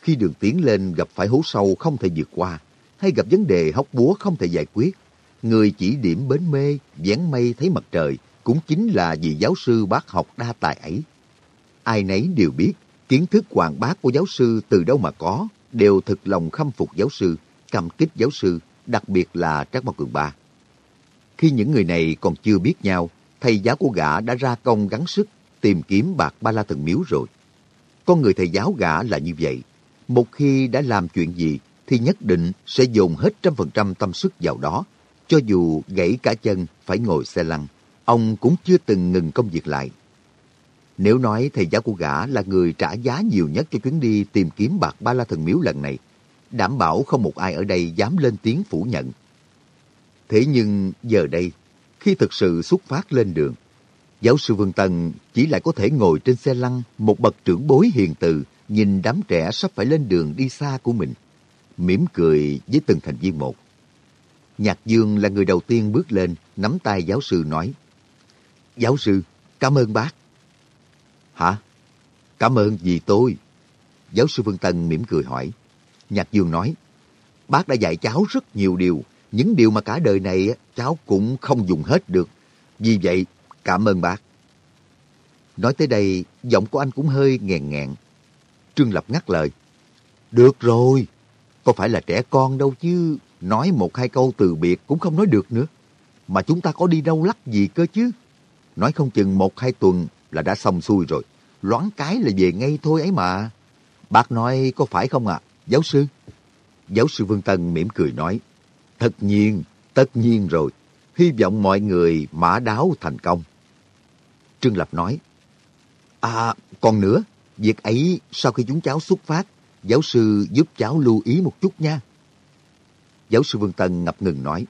Khi đường tiến lên gặp phải hố sâu không thể vượt qua, hay gặp vấn đề hóc búa không thể giải quyết, người chỉ điểm bến mê, vén mây thấy mặt trời, cũng chính là vị giáo sư bác học đa tài ấy. Ai nấy đều biết, kiến thức hoàng bác của giáo sư từ đâu mà có, đều thực lòng khâm phục giáo sư, cảm kích giáo sư, đặc biệt là Trác Bảo Cường Ba. Khi những người này còn chưa biết nhau, thầy giáo của gã đã ra công gắng sức tìm kiếm bạc ba la thần miếu rồi. Con người thầy giáo gã là như vậy. Một khi đã làm chuyện gì thì nhất định sẽ dồn hết trăm phần trăm tâm sức vào đó. Cho dù gãy cả chân phải ngồi xe lăn, ông cũng chưa từng ngừng công việc lại. Nếu nói thầy giáo của gã là người trả giá nhiều nhất cho chuyến đi tìm kiếm bạc ba la thần miếu lần này, đảm bảo không một ai ở đây dám lên tiếng phủ nhận. Thế nhưng giờ đây, khi thực sự xuất phát lên đường, giáo sư Vương Tân chỉ lại có thể ngồi trên xe lăn một bậc trưởng bối hiền từ nhìn đám trẻ sắp phải lên đường đi xa của mình, mỉm cười với từng thành viên một. Nhạc Dương là người đầu tiên bước lên, nắm tay giáo sư nói, Giáo sư, cảm ơn bác. Hả? Cảm ơn gì tôi? Giáo sư Vương Tân mỉm cười hỏi. Nhạc Dương nói, bác đã dạy cháu rất nhiều điều, những điều mà cả đời này cháu cũng không dùng hết được. Vì vậy, cảm ơn bác. Nói tới đây, giọng của anh cũng hơi nghèn ngẹn. Trương Lập ngắt lời. Được rồi, có phải là trẻ con đâu chứ, nói một hai câu từ biệt cũng không nói được nữa. Mà chúng ta có đi đâu lắc gì cơ chứ. Nói không chừng một hai tuần là đã xong xuôi rồi. Loáng cái là về ngay thôi ấy mà. Bác nói có phải không ạ, giáo sư? Giáo sư Vương Tân mỉm cười nói. Tất nhiên, tất nhiên rồi. Hy vọng mọi người mã đáo thành công. Trương Lập nói. À, còn nữa, việc ấy sau khi chúng cháu xuất phát, giáo sư giúp cháu lưu ý một chút nha. Giáo sư Vương Tân ngập ngừng nói.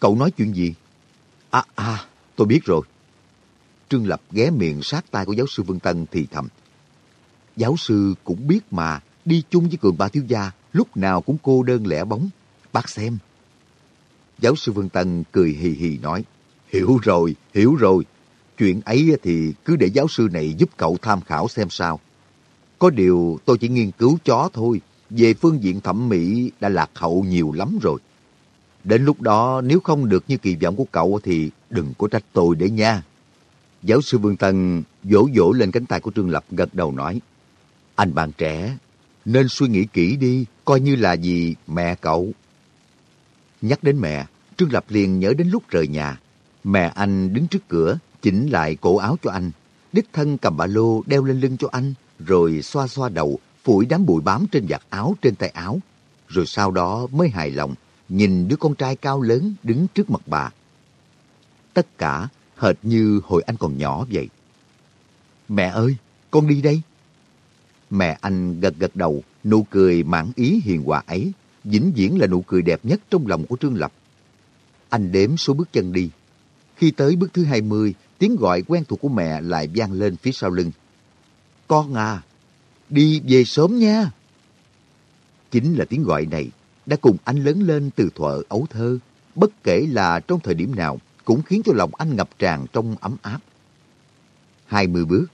cậu nói chuyện gì? À, à, tôi biết rồi. Trương Lập ghé miệng sát tay của giáo sư Vương Tân thì thầm. Giáo sư cũng biết mà, đi chung với cường ba thiếu gia, lúc nào cũng cô đơn lẻ bóng. Bác xem. Giáo sư Vương Tân cười hì hì nói. Hiểu rồi, hiểu rồi. Chuyện ấy thì cứ để giáo sư này giúp cậu tham khảo xem sao. Có điều tôi chỉ nghiên cứu chó thôi. Về phương diện thẩm mỹ đã lạc hậu nhiều lắm rồi. Đến lúc đó nếu không được như kỳ vọng của cậu thì đừng có trách tôi để nha. Giáo sư Vương Tân vỗ vỗ lên cánh tay của Trương Lập gật đầu nói. Anh bạn trẻ, nên suy nghĩ kỹ đi, coi như là gì mẹ cậu. Nhắc đến mẹ, Trương Lập liền nhớ đến lúc rời nhà. Mẹ anh đứng trước cửa, chỉnh lại cổ áo cho anh. Đích thân cầm ba lô đeo lên lưng cho anh, rồi xoa xoa đầu, phủi đám bụi bám trên vạt áo trên tay áo. Rồi sau đó mới hài lòng, nhìn đứa con trai cao lớn đứng trước mặt bà. Tất cả hệt như hồi anh còn nhỏ vậy. Mẹ ơi, con đi đây. Mẹ anh gật gật đầu, nụ cười mãn ý hiền hòa ấy, vĩnh viễn là nụ cười đẹp nhất trong lòng của Trương Lập. Anh đếm số bước chân đi. Khi tới bước thứ 20, tiếng gọi quen thuộc của mẹ lại vang lên phía sau lưng. Con à, đi về sớm nha. Chính là tiếng gọi này đã cùng anh lớn lên từ thuở ấu thơ, bất kể là trong thời điểm nào, cũng khiến cho lòng anh ngập tràn trong ấm áp. 20 bước,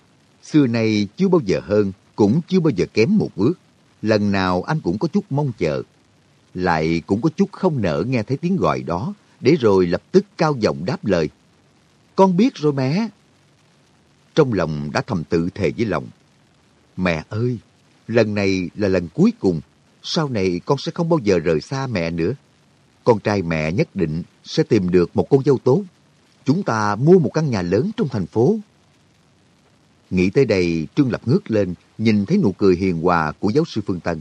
xưa nay chưa bao giờ hơn, cũng chưa bao giờ kém một bước. Lần nào anh cũng có chút mong chờ, lại cũng có chút không nỡ nghe thấy tiếng gọi đó, để rồi lập tức cao giọng đáp lời. Con biết rồi mẹ. Trong lòng đã thầm tự thề với lòng. Mẹ ơi, lần này là lần cuối cùng, sau này con sẽ không bao giờ rời xa mẹ nữa. Con trai mẹ nhất định sẽ tìm được một con dâu tốt. Chúng ta mua một căn nhà lớn trong thành phố. Nghĩ tới đây, Trương Lập ngước lên, nhìn thấy nụ cười hiền hòa của giáo sư Phương Tân.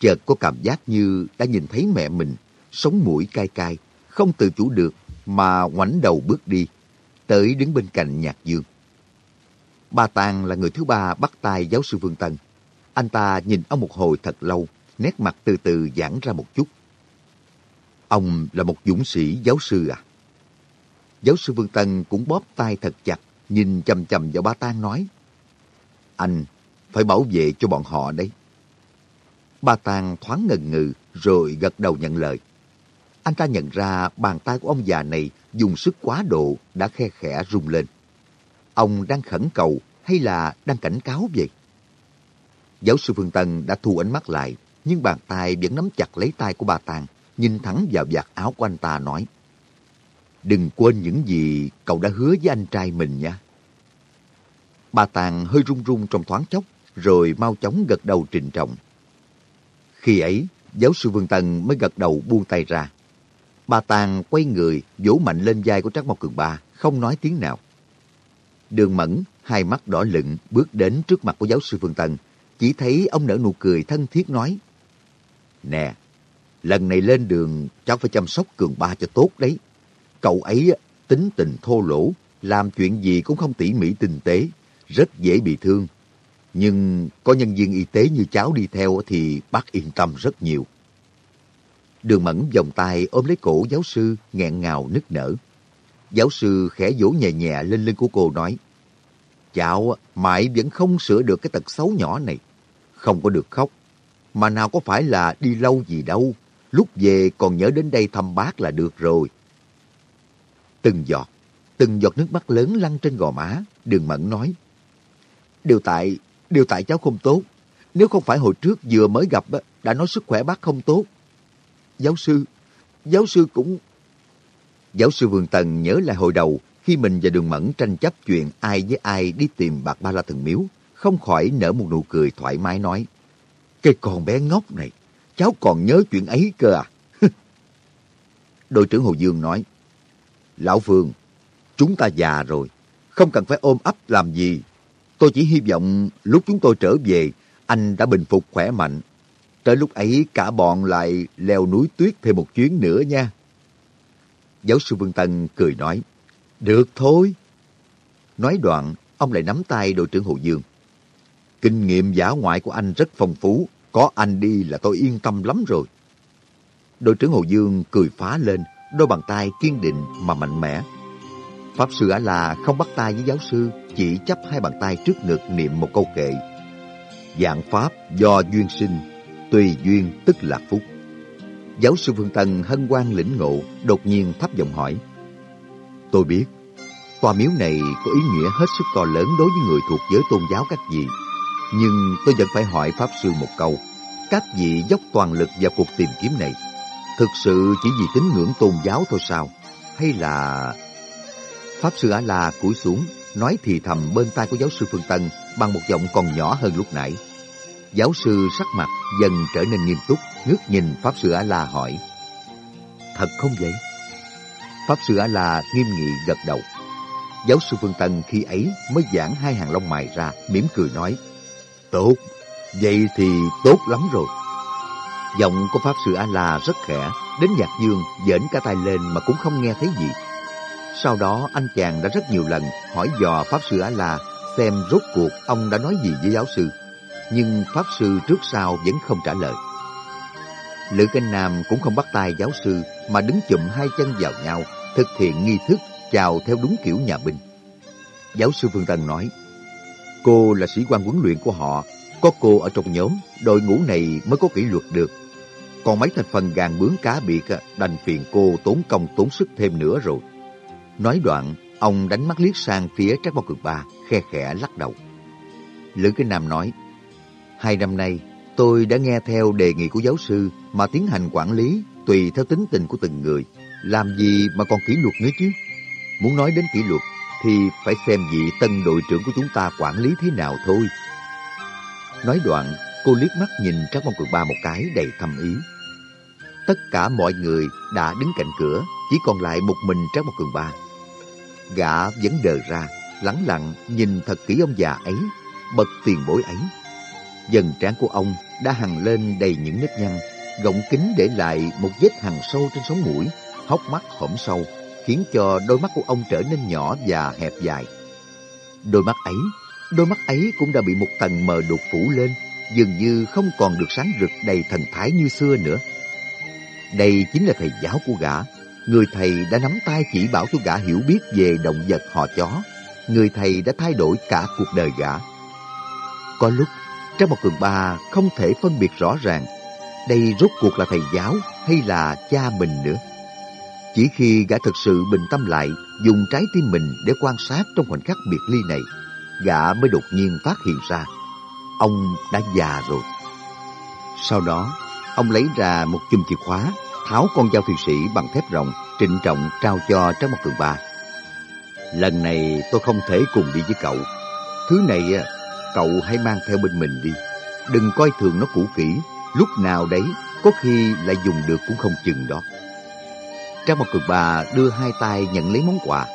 Chợt có cảm giác như đã nhìn thấy mẹ mình, sống mũi cay cay, không tự chủ được mà ngoảnh đầu bước đi, tới đứng bên cạnh Nhạc Dương. Ba Tàng là người thứ ba bắt tay giáo sư Phương Tân. Anh ta nhìn ông một hồi thật lâu, nét mặt từ từ giãn ra một chút. Ông là một dũng sĩ giáo sư à? Giáo sư Vương Tân cũng bóp tay thật chặt, nhìn chầm chầm vào ba tang nói. Anh phải bảo vệ cho bọn họ đấy. Ba Tàng thoáng ngần ngừ rồi gật đầu nhận lời. Anh ta nhận ra bàn tay của ông già này dùng sức quá độ đã khe khẽ rung lên. Ông đang khẩn cầu hay là đang cảnh cáo vậy? Giáo sư Phương Tân đã thu ánh mắt lại, nhưng bàn tay vẫn nắm chặt lấy tay của bà Tàng, nhìn thẳng vào vạt áo của anh ta nói. Đừng quên những gì cậu đã hứa với anh trai mình nha. Bà Tàng hơi run run trong thoáng chốc, rồi mau chóng gật đầu trình trọng. Khi ấy, giáo sư Vương Tân mới gật đầu buông tay ra. Bà Tàng quay người, vỗ mạnh lên vai của Trác Mộc Cường Ba, không nói tiếng nào. Đường Mẫn, hai mắt đỏ lựng, bước đến trước mặt của giáo sư Vương Tân, chỉ thấy ông nở nụ cười thân thiết nói. Nè, lần này lên đường cháu phải chăm sóc Cường Ba cho tốt đấy. Cậu ấy tính tình thô lỗ, làm chuyện gì cũng không tỉ mỉ tinh tế, rất dễ bị thương. Nhưng có nhân viên y tế như cháu đi theo thì bác yên tâm rất nhiều. Đường Mẫn vòng tay ôm lấy cổ giáo sư, nghẹn ngào nức nở. Giáo sư khẽ vỗ nhẹ nhẹ lên lưng của cô nói, Cháu mãi vẫn không sửa được cái tật xấu nhỏ này. Không có được khóc. Mà nào có phải là đi lâu gì đâu. Lúc về còn nhớ đến đây thăm bác là được rồi. Từng giọt, từng giọt nước mắt lớn lăn trên gò má. Đường Mẫn nói, Điều tại, điều tại cháu không tốt. Nếu không phải hồi trước vừa mới gặp đã nói sức khỏe bác không tốt. Giáo sư, giáo sư cũng... Giáo sư Vương Tần nhớ lại hồi đầu khi mình và Đường Mẫn tranh chấp chuyện ai với ai đi tìm bạc ba la thần miếu, không khỏi nở một nụ cười thoải mái nói. Cái con bé ngốc này, cháu còn nhớ chuyện ấy cơ à? Đội trưởng Hồ Dương nói, Lão Phương, chúng ta già rồi, không cần phải ôm ấp làm gì. Tôi chỉ hy vọng lúc chúng tôi trở về, anh đã bình phục khỏe mạnh. Tới lúc ấy cả bọn lại leo núi tuyết thêm một chuyến nữa nha. Giáo sư Vương Tân cười nói, được thôi. Nói đoạn, ông lại nắm tay đội trưởng Hồ Dương. Kinh nghiệm giả ngoại của anh rất phong phú, có anh đi là tôi yên tâm lắm rồi. Đội trưởng Hồ Dương cười phá lên, đôi bàn tay kiên định mà mạnh mẽ. Pháp sư Ả La không bắt tay với giáo sư, chỉ chấp hai bàn tay trước ngực niệm một câu kệ. Dạng Pháp do duyên sinh, tùy duyên tức là phúc. Giáo sư Phương Tân hân hoan lĩnh ngộ, đột nhiên thấp giọng hỏi. Tôi biết, tòa miếu này có ý nghĩa hết sức to lớn đối với người thuộc giới tôn giáo các vị. Nhưng tôi vẫn phải hỏi Pháp Sư một câu. Các vị dốc toàn lực vào cuộc tìm kiếm này. Thực sự chỉ vì tín ngưỡng tôn giáo thôi sao? Hay là... Pháp Sư A-La cúi xuống, nói thì thầm bên tai của giáo sư Phương Tân bằng một giọng còn nhỏ hơn lúc nãy. Giáo sư sắc mặt dần trở nên nghiêm túc, ngước nhìn Pháp Sư A-La hỏi. Thật không vậy? Pháp Sư A-La nghiêm nghị gật đầu. Giáo sư Phương Tân khi ấy mới giãn hai hàng lông mày ra, mỉm cười nói. Tốt, vậy thì tốt lắm rồi. Giọng của Pháp Sư A-La rất khẽ, đến Nhạc Dương dễn cả tay lên mà cũng không nghe thấy gì. Sau đó anh chàng đã rất nhiều lần hỏi dò Pháp Sư A-La xem rốt cuộc ông đã nói gì với giáo sư. Nhưng Pháp Sư trước sau vẫn không trả lời. Lữ Canh Nam cũng không bắt tay giáo sư mà đứng chụm hai chân vào nhau, thực hiện nghi thức chào theo đúng kiểu nhà binh. Giáo sư Phương Tân nói, Cô là sĩ quan huấn luyện của họ, có cô ở trong nhóm, đội ngũ này mới có kỷ luật được. Còn mấy thành phần gàn bướng cá biệt đành phiền cô tốn công tốn sức thêm nữa rồi. Nói đoạn, ông đánh mắt liếc sang phía Trác Bao Cường Ba, khe khẽ lắc đầu. Lữ Kinh Nam nói, Hai năm nay, tôi đã nghe theo đề nghị của giáo sư mà tiến hành quản lý tùy theo tính tình của từng người. Làm gì mà còn kỷ luật nữa chứ? Muốn nói đến kỷ luật thì phải xem vị tân đội trưởng của chúng ta quản lý thế nào thôi. Nói đoạn, cô liếc mắt nhìn Trác Mong Cường Ba một cái đầy thầm ý. Tất cả mọi người đã đứng cạnh cửa, chỉ còn lại một mình Trác Mong Cường Ba. Gã vẫn đờ ra, lắng lặng nhìn thật kỹ ông già ấy, bậc tiền bối ấy. Dần trán của ông đã hằn lên đầy những nếp nhăn, gọng kính để lại một vết hằn sâu trên sống mũi, hốc mắt hõm sâu, khiến cho đôi mắt của ông trở nên nhỏ và hẹp dài. Đôi mắt ấy, đôi mắt ấy cũng đã bị một tầng mờ đục phủ lên, dường như không còn được sáng rực đầy thần thái như xưa nữa. Đây chính là thầy giáo của gã, người thầy đã nắm tay chỉ bảo cho gã hiểu biết về động vật họ chó, người thầy đã thay đổi cả cuộc đời gã. Có lúc, trong một cường ba không thể phân biệt rõ ràng đây rốt cuộc là thầy giáo hay là cha mình nữa. Chỉ khi gã thực sự bình tâm lại, dùng trái tim mình để quan sát trong khoảnh khắc biệt ly này, gã mới đột nhiên phát hiện ra, ông đã già rồi. Sau đó, ông lấy ra một chùm chìa khóa, tháo con dao thụy sĩ bằng thép rộng, trịnh trọng trao cho Trác Mộc Cường Ba. Lần này tôi không thể cùng đi với cậu. Thứ này cậu hãy mang theo bên mình đi. Đừng coi thường nó cũ kỹ, lúc nào đấy có khi lại dùng được cũng không chừng đó. Trang một cực bà đưa hai tay nhận lấy món quà.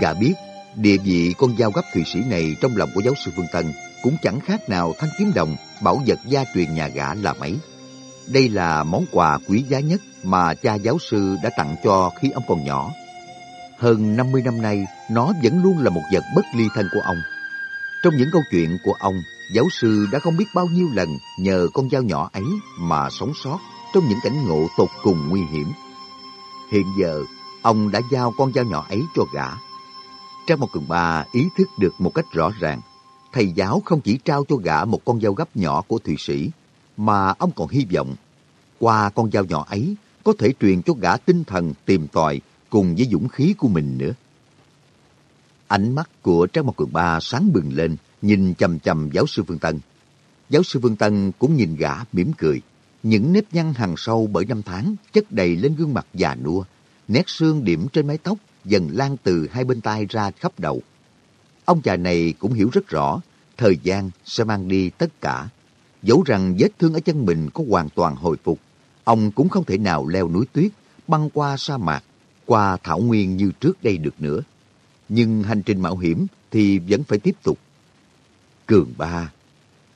Gà biết địa vị con dao gấp thụy sĩ này trong lòng của giáo sư Phương Tân cũng chẳng khác nào thanh kiếm đồng, bảo vật gia truyền nhà gã là mấy. Đây là món quà quý giá nhất mà cha giáo sư đã tặng cho khi ông còn nhỏ. Hơn 50 năm nay, nó vẫn luôn là một vật bất ly thân của ông. Trong những câu chuyện của ông, giáo sư đã không biết bao nhiêu lần nhờ con dao nhỏ ấy mà sống sót trong những cảnh ngộ tột cùng nguy hiểm. Hiện giờ, ông đã giao con dao nhỏ ấy cho gã. Trang một cường ba ý thức được một cách rõ ràng, thầy giáo không chỉ trao cho gã một con dao gấp nhỏ của Thụy Sĩ, mà ông còn hy vọng qua con dao nhỏ ấy có thể truyền cho gã tinh thần tìm tòi cùng với dũng khí của mình nữa. Ánh mắt của Trang Mộc Cường Ba sáng bừng lên, nhìn chầm chầm giáo sư Phương Tân. Giáo sư Phương Tân cũng nhìn gã mỉm cười. Những nếp nhăn hàng sâu bởi năm tháng chất đầy lên gương mặt già nua. Nét xương điểm trên mái tóc dần lan từ hai bên tai ra khắp đầu. Ông già này cũng hiểu rất rõ, thời gian sẽ mang đi tất cả. Dẫu rằng vết thương ở chân mình có hoàn toàn hồi phục, ông cũng không thể nào leo núi tuyết, băng qua sa mạc, qua thảo nguyên như trước đây được nữa. Nhưng hành trình mạo hiểm thì vẫn phải tiếp tục. Cường ba,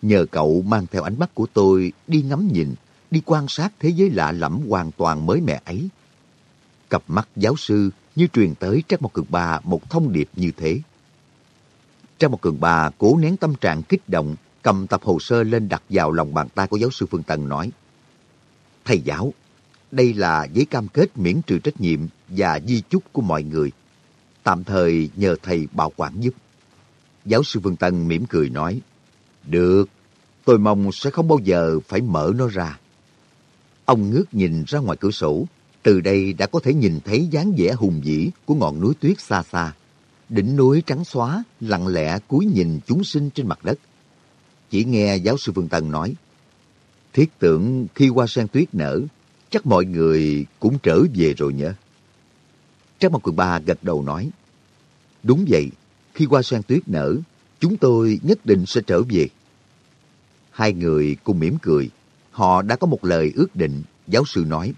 nhờ cậu mang theo ánh mắt của tôi đi ngắm nhìn, đi quan sát thế giới lạ lẫm hoàn toàn mới mẻ ấy. Cặp mắt giáo sư như truyền tới Trác Mộc Cường Ba một thông điệp như thế. Trác Mộc Cường Ba cố nén tâm trạng kích động, cầm tập hồ sơ lên đặt vào lòng bàn tay của giáo sư Phương Tân nói. Thầy giáo, đây là giấy cam kết miễn trừ trách nhiệm và di chúc của mọi người. Tạm thời nhờ thầy bảo quản giúp. Giáo sư phương Tân mỉm cười nói, Được, tôi mong sẽ không bao giờ phải mở nó ra. Ông ngước nhìn ra ngoài cửa sổ, từ đây đã có thể nhìn thấy dáng vẻ hùng vĩ của ngọn núi tuyết xa xa. Đỉnh núi trắng xóa, lặng lẽ cúi nhìn chúng sinh trên mặt đất. Chỉ nghe giáo sư Vương Tân nói, Thiết tưởng khi hoa sen tuyết nở, chắc mọi người cũng trở về rồi nhớ Trang Mộc Cường Ba gật đầu nói, Đúng vậy, khi hoa sen tuyết nở, chúng tôi nhất định sẽ trở về. Hai người cùng mỉm cười, họ đã có một lời ước định, giáo sư nói,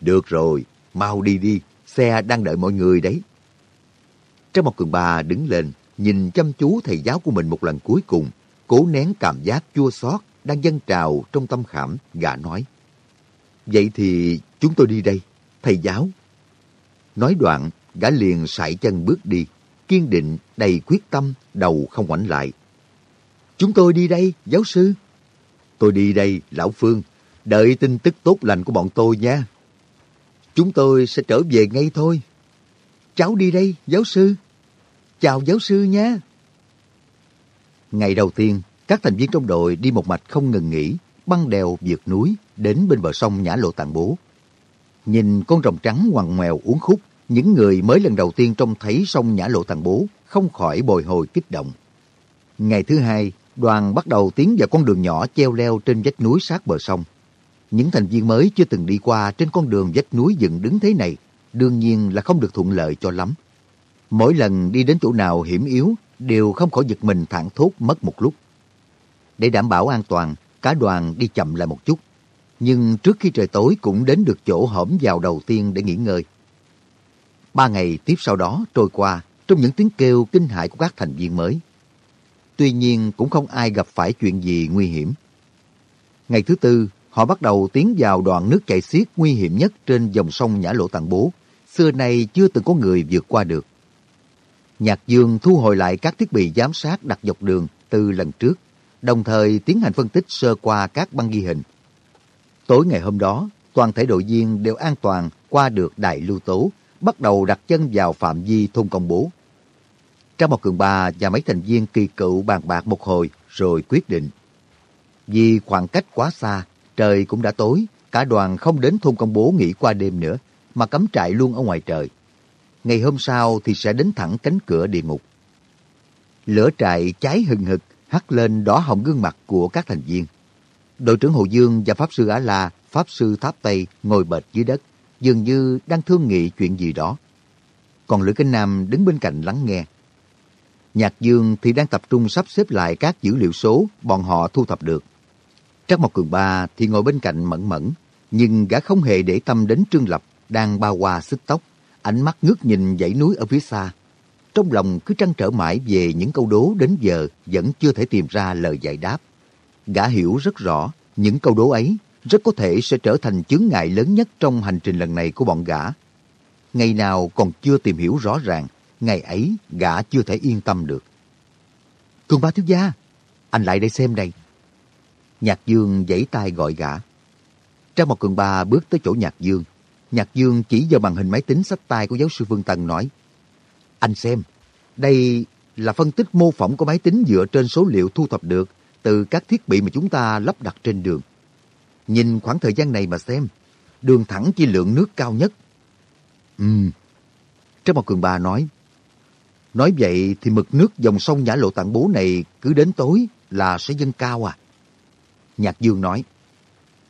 Được rồi, mau đi đi, xe đang đợi mọi người đấy. Trang Mộc Cường Ba đứng lên, nhìn chăm chú thầy giáo của mình một lần cuối cùng, cố nén cảm giác chua xót đang dâng trào trong tâm khảm, gã nói. Vậy thì chúng tôi đi đây, thầy giáo. Nói đoạn, gã liền sải chân bước đi, kiên định, đầy quyết tâm, đầu không ngoảnh lại. Chúng tôi đi đây, giáo sư. Tôi đi đây, lão Phương, đợi tin tức tốt lành của bọn tôi nha. Chúng tôi sẽ trở về ngay thôi. Cháu đi đây, giáo sư. Chào giáo sư nha. Ngày đầu tiên, các thành viên trong đội đi một mạch không ngừng nghỉ, băng đèo vượt núi, đến bên bờ sông Nhã Lộ Tạng Bố. Nhìn con rồng trắng ngoằn ngoèo uống khúc, những người mới lần đầu tiên trông thấy sông Nhã Lộ Tạng Bố không khỏi bồi hồi kích động. Ngày thứ hai, đoàn bắt đầu tiến vào con đường nhỏ treo leo trên vách núi sát bờ sông. Những thành viên mới chưa từng đi qua trên con đường vách núi dựng đứng thế này, đương nhiên là không được thuận lợi cho lắm. Mỗi lần đi đến chỗ nào hiểm yếu, đều không khỏi giật mình thẳng thốt mất một lúc. Để đảm bảo an toàn, cả đoàn đi chậm lại một chút. Nhưng trước khi trời tối cũng đến được chỗ hõm vào đầu tiên để nghỉ ngơi. Ba ngày tiếp sau đó trôi qua trong những tiếng kêu kinh hại của các thành viên mới. Tuy nhiên cũng không ai gặp phải chuyện gì nguy hiểm. Ngày thứ tư, họ bắt đầu tiến vào đoạn nước chảy xiết nguy hiểm nhất trên dòng sông Nhã Lộ tàng Bố. Xưa nay chưa từng có người vượt qua được. Nhạc Dương thu hồi lại các thiết bị giám sát đặt dọc đường từ lần trước, đồng thời tiến hành phân tích sơ qua các băng ghi hình. Tối ngày hôm đó, toàn thể đội viên đều an toàn qua được Đại Lưu Tố, bắt đầu đặt chân vào phạm vi thôn công bố. Trong một cường bà và mấy thành viên kỳ cựu bàn bạc một hồi rồi quyết định. Vì khoảng cách quá xa, trời cũng đã tối, cả đoàn không đến thôn công bố nghỉ qua đêm nữa, mà cắm trại luôn ở ngoài trời. Ngày hôm sau thì sẽ đến thẳng cánh cửa địa ngục. Lửa trại cháy hừng hực, hắt lên đỏ hồng gương mặt của các thành viên. Đội trưởng Hồ Dương và Pháp Sư Á La, Pháp Sư Tháp Tây ngồi bệt dưới đất, dường như đang thương nghị chuyện gì đó. Còn Lữ Kinh Nam đứng bên cạnh lắng nghe. Nhạc Dương thì đang tập trung sắp xếp lại các dữ liệu số bọn họ thu thập được. Trắc Mộc Cường Ba thì ngồi bên cạnh mẫn mẫn, nhưng gã không hề để tâm đến Trương Lập đang bao qua xích tóc, ánh mắt ngước nhìn dãy núi ở phía xa. Trong lòng cứ trăn trở mãi về những câu đố đến giờ vẫn chưa thể tìm ra lời giải đáp. Gã hiểu rất rõ, những câu đố ấy rất có thể sẽ trở thành chướng ngại lớn nhất trong hành trình lần này của bọn gã. Ngày nào còn chưa tìm hiểu rõ ràng, ngày ấy gã chưa thể yên tâm được. Cường ba thiếu gia, anh lại đây xem đây. Nhạc Dương giãy tay gọi gã. Trang một cường ba bước tới chỗ Nhạc Dương. Nhạc Dương chỉ vào màn hình máy tính sách tay của giáo sư Vương Tân nói Anh xem, đây là phân tích mô phỏng của máy tính dựa trên số liệu thu thập được từ các thiết bị mà chúng ta lắp đặt trên đường. Nhìn khoảng thời gian này mà xem, đường thẳng chi lượng nước cao nhất. Ừm. Trâm một cường ba nói, nói vậy thì mực nước dòng sông Nhã Lộ Tạng Bố này cứ đến tối là sẽ dâng cao à? Nhạc Dương nói,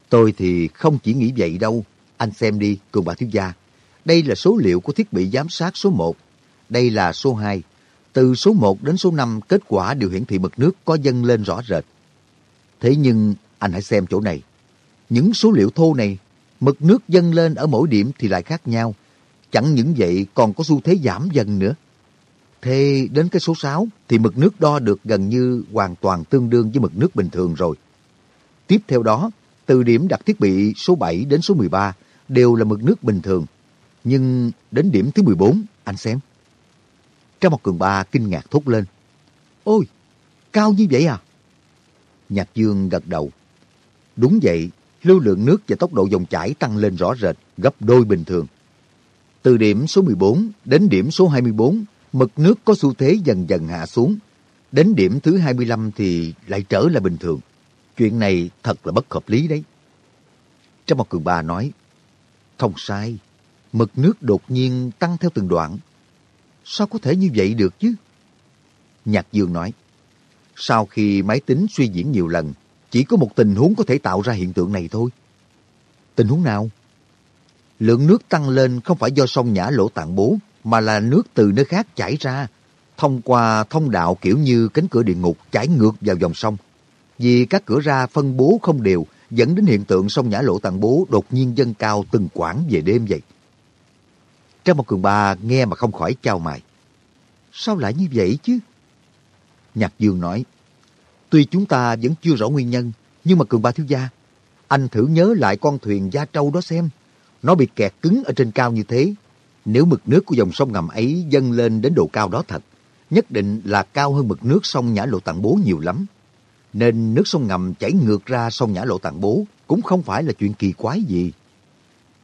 tôi thì không chỉ nghĩ vậy đâu, anh xem đi, cường bà thiếu gia. Đây là số liệu của thiết bị giám sát số 1. Đây là số 2. Từ số 1 đến số 5, kết quả điều hiển thị mực nước có dâng lên rõ rệt. Thế nhưng, anh hãy xem chỗ này. Những số liệu thô này, mực nước dâng lên ở mỗi điểm thì lại khác nhau. Chẳng những vậy còn có xu thế giảm dần nữa. Thế đến cái số 6 thì mực nước đo được gần như hoàn toàn tương đương với mực nước bình thường rồi. Tiếp theo đó, từ điểm đặt thiết bị số 7 đến số 13 đều là mực nước bình thường. Nhưng đến điểm thứ 14, anh xem. Trang một cường ba kinh ngạc thốt lên. Ôi, cao như vậy à? Nhạc Dương gật đầu. Đúng vậy, lưu lượng nước và tốc độ dòng chảy tăng lên rõ rệt, gấp đôi bình thường. Từ điểm số 14 đến điểm số 24, mực nước có xu thế dần dần hạ xuống. Đến điểm thứ 25 thì lại trở lại bình thường. Chuyện này thật là bất hợp lý đấy. Trong một cường ba nói, không sai, mực nước đột nhiên tăng theo từng đoạn. Sao có thể như vậy được chứ? Nhạc Dương nói, sau khi máy tính suy diễn nhiều lần, chỉ có một tình huống có thể tạo ra hiện tượng này thôi. Tình huống nào? Lượng nước tăng lên không phải do sông Nhã Lỗ Tạng Bố, mà là nước từ nơi khác chảy ra, thông qua thông đạo kiểu như cánh cửa địa ngục chảy ngược vào dòng sông. Vì các cửa ra phân bố không đều, dẫn đến hiện tượng sông Nhã Lộ tàng Bố đột nhiên dâng cao từng quãng về đêm vậy. Trang một cường ba nghe mà không khỏi trao mày. Sao lại như vậy chứ? Nhạc Dương nói, tuy chúng ta vẫn chưa rõ nguyên nhân, nhưng mà cường ba thiếu gia, anh thử nhớ lại con thuyền Gia Trâu đó xem. Nó bị kẹt cứng ở trên cao như thế. Nếu mực nước của dòng sông ngầm ấy dâng lên đến độ cao đó thật, nhất định là cao hơn mực nước sông Nhã Lộ Tạng Bố nhiều lắm. Nên nước sông ngầm chảy ngược ra sông Nhã Lộ tàng Bố cũng không phải là chuyện kỳ quái gì.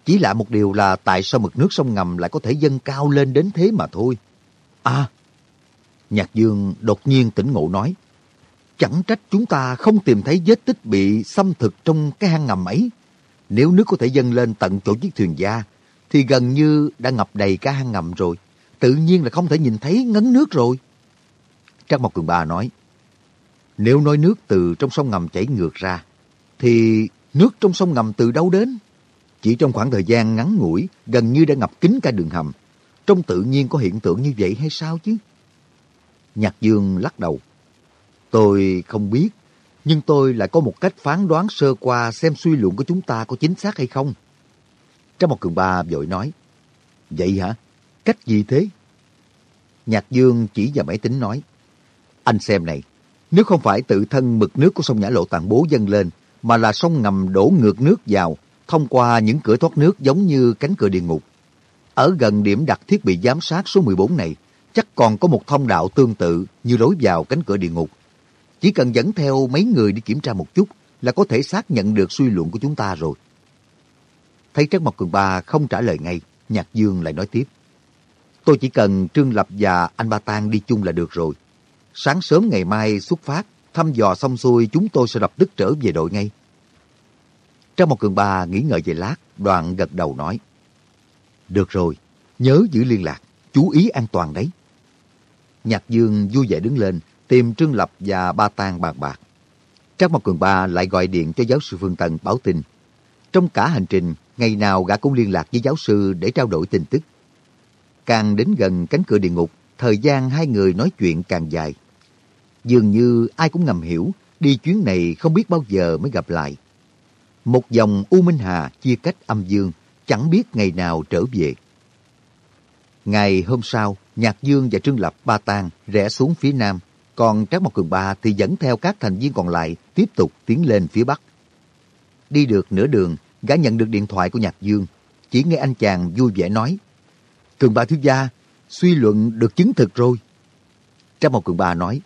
Chỉ lạ một điều là tại sao mực nước sông ngầm lại có thể dâng cao lên đến thế mà thôi. À, Nhạc Dương đột nhiên tỉnh ngộ nói, chẳng trách chúng ta không tìm thấy vết tích bị xâm thực trong cái hang ngầm ấy. Nếu nước có thể dâng lên tận chỗ chiếc thuyền gia, thì gần như đã ngập đầy cả hang ngầm rồi. Tự nhiên là không thể nhìn thấy ngấn nước rồi. Trang Mộc Cường Ba nói, nếu nói nước từ trong sông ngầm chảy ngược ra, thì nước trong sông ngầm từ đâu đến? Chỉ trong khoảng thời gian ngắn ngủi, gần như đã ngập kín cả đường hầm. Trong tự nhiên có hiện tượng như vậy hay sao chứ? Nhạc Dương lắc đầu. Tôi không biết, nhưng tôi lại có một cách phán đoán sơ qua xem suy luận của chúng ta có chính xác hay không. Trong một cường ba vội nói, Vậy hả? Cách gì thế? Nhạc Dương chỉ vào máy tính nói, Anh xem này, nếu không phải tự thân mực nước của sông Nhã Lộ Tàn Bố dâng lên, mà là sông ngầm đổ ngược nước vào, thông qua những cửa thoát nước giống như cánh cửa địa ngục. Ở gần điểm đặt thiết bị giám sát số 14 này, chắc còn có một thông đạo tương tự như lối vào cánh cửa địa ngục. Chỉ cần dẫn theo mấy người đi kiểm tra một chút là có thể xác nhận được suy luận của chúng ta rồi. Thấy Trác Mộc Cường Ba không trả lời ngay, Nhạc Dương lại nói tiếp. Tôi chỉ cần Trương Lập và anh Ba Tang đi chung là được rồi. Sáng sớm ngày mai xuất phát, thăm dò xong xuôi chúng tôi sẽ lập tức trở về đội ngay. Trong một cường ba nghĩ ngợi về lát, đoạn gật đầu nói. Được rồi, nhớ giữ liên lạc, chú ý an toàn đấy. Nhạc Dương vui vẻ đứng lên, tìm Trương Lập và Ba Tang bàn bạc. Trác một cường ba lại gọi điện cho giáo sư Phương Tần báo tin. Trong cả hành trình, ngày nào gã cũng liên lạc với giáo sư để trao đổi tin tức. Càng đến gần cánh cửa địa ngục, thời gian hai người nói chuyện càng dài. Dường như ai cũng ngầm hiểu, đi chuyến này không biết bao giờ mới gặp lại. Một dòng U Minh Hà chia cách âm dương, chẳng biết ngày nào trở về. Ngày hôm sau, Nhạc Dương và Trương Lập Ba Tang rẽ xuống phía nam, còn Trác Mộc Cường Ba thì dẫn theo các thành viên còn lại tiếp tục tiến lên phía bắc. Đi được nửa đường, gã nhận được điện thoại của Nhạc Dương. Chỉ nghe anh chàng vui vẻ nói, Cường Ba thiếu gia, suy luận được chứng thực rồi. Trác Mộc Cường Ba nói,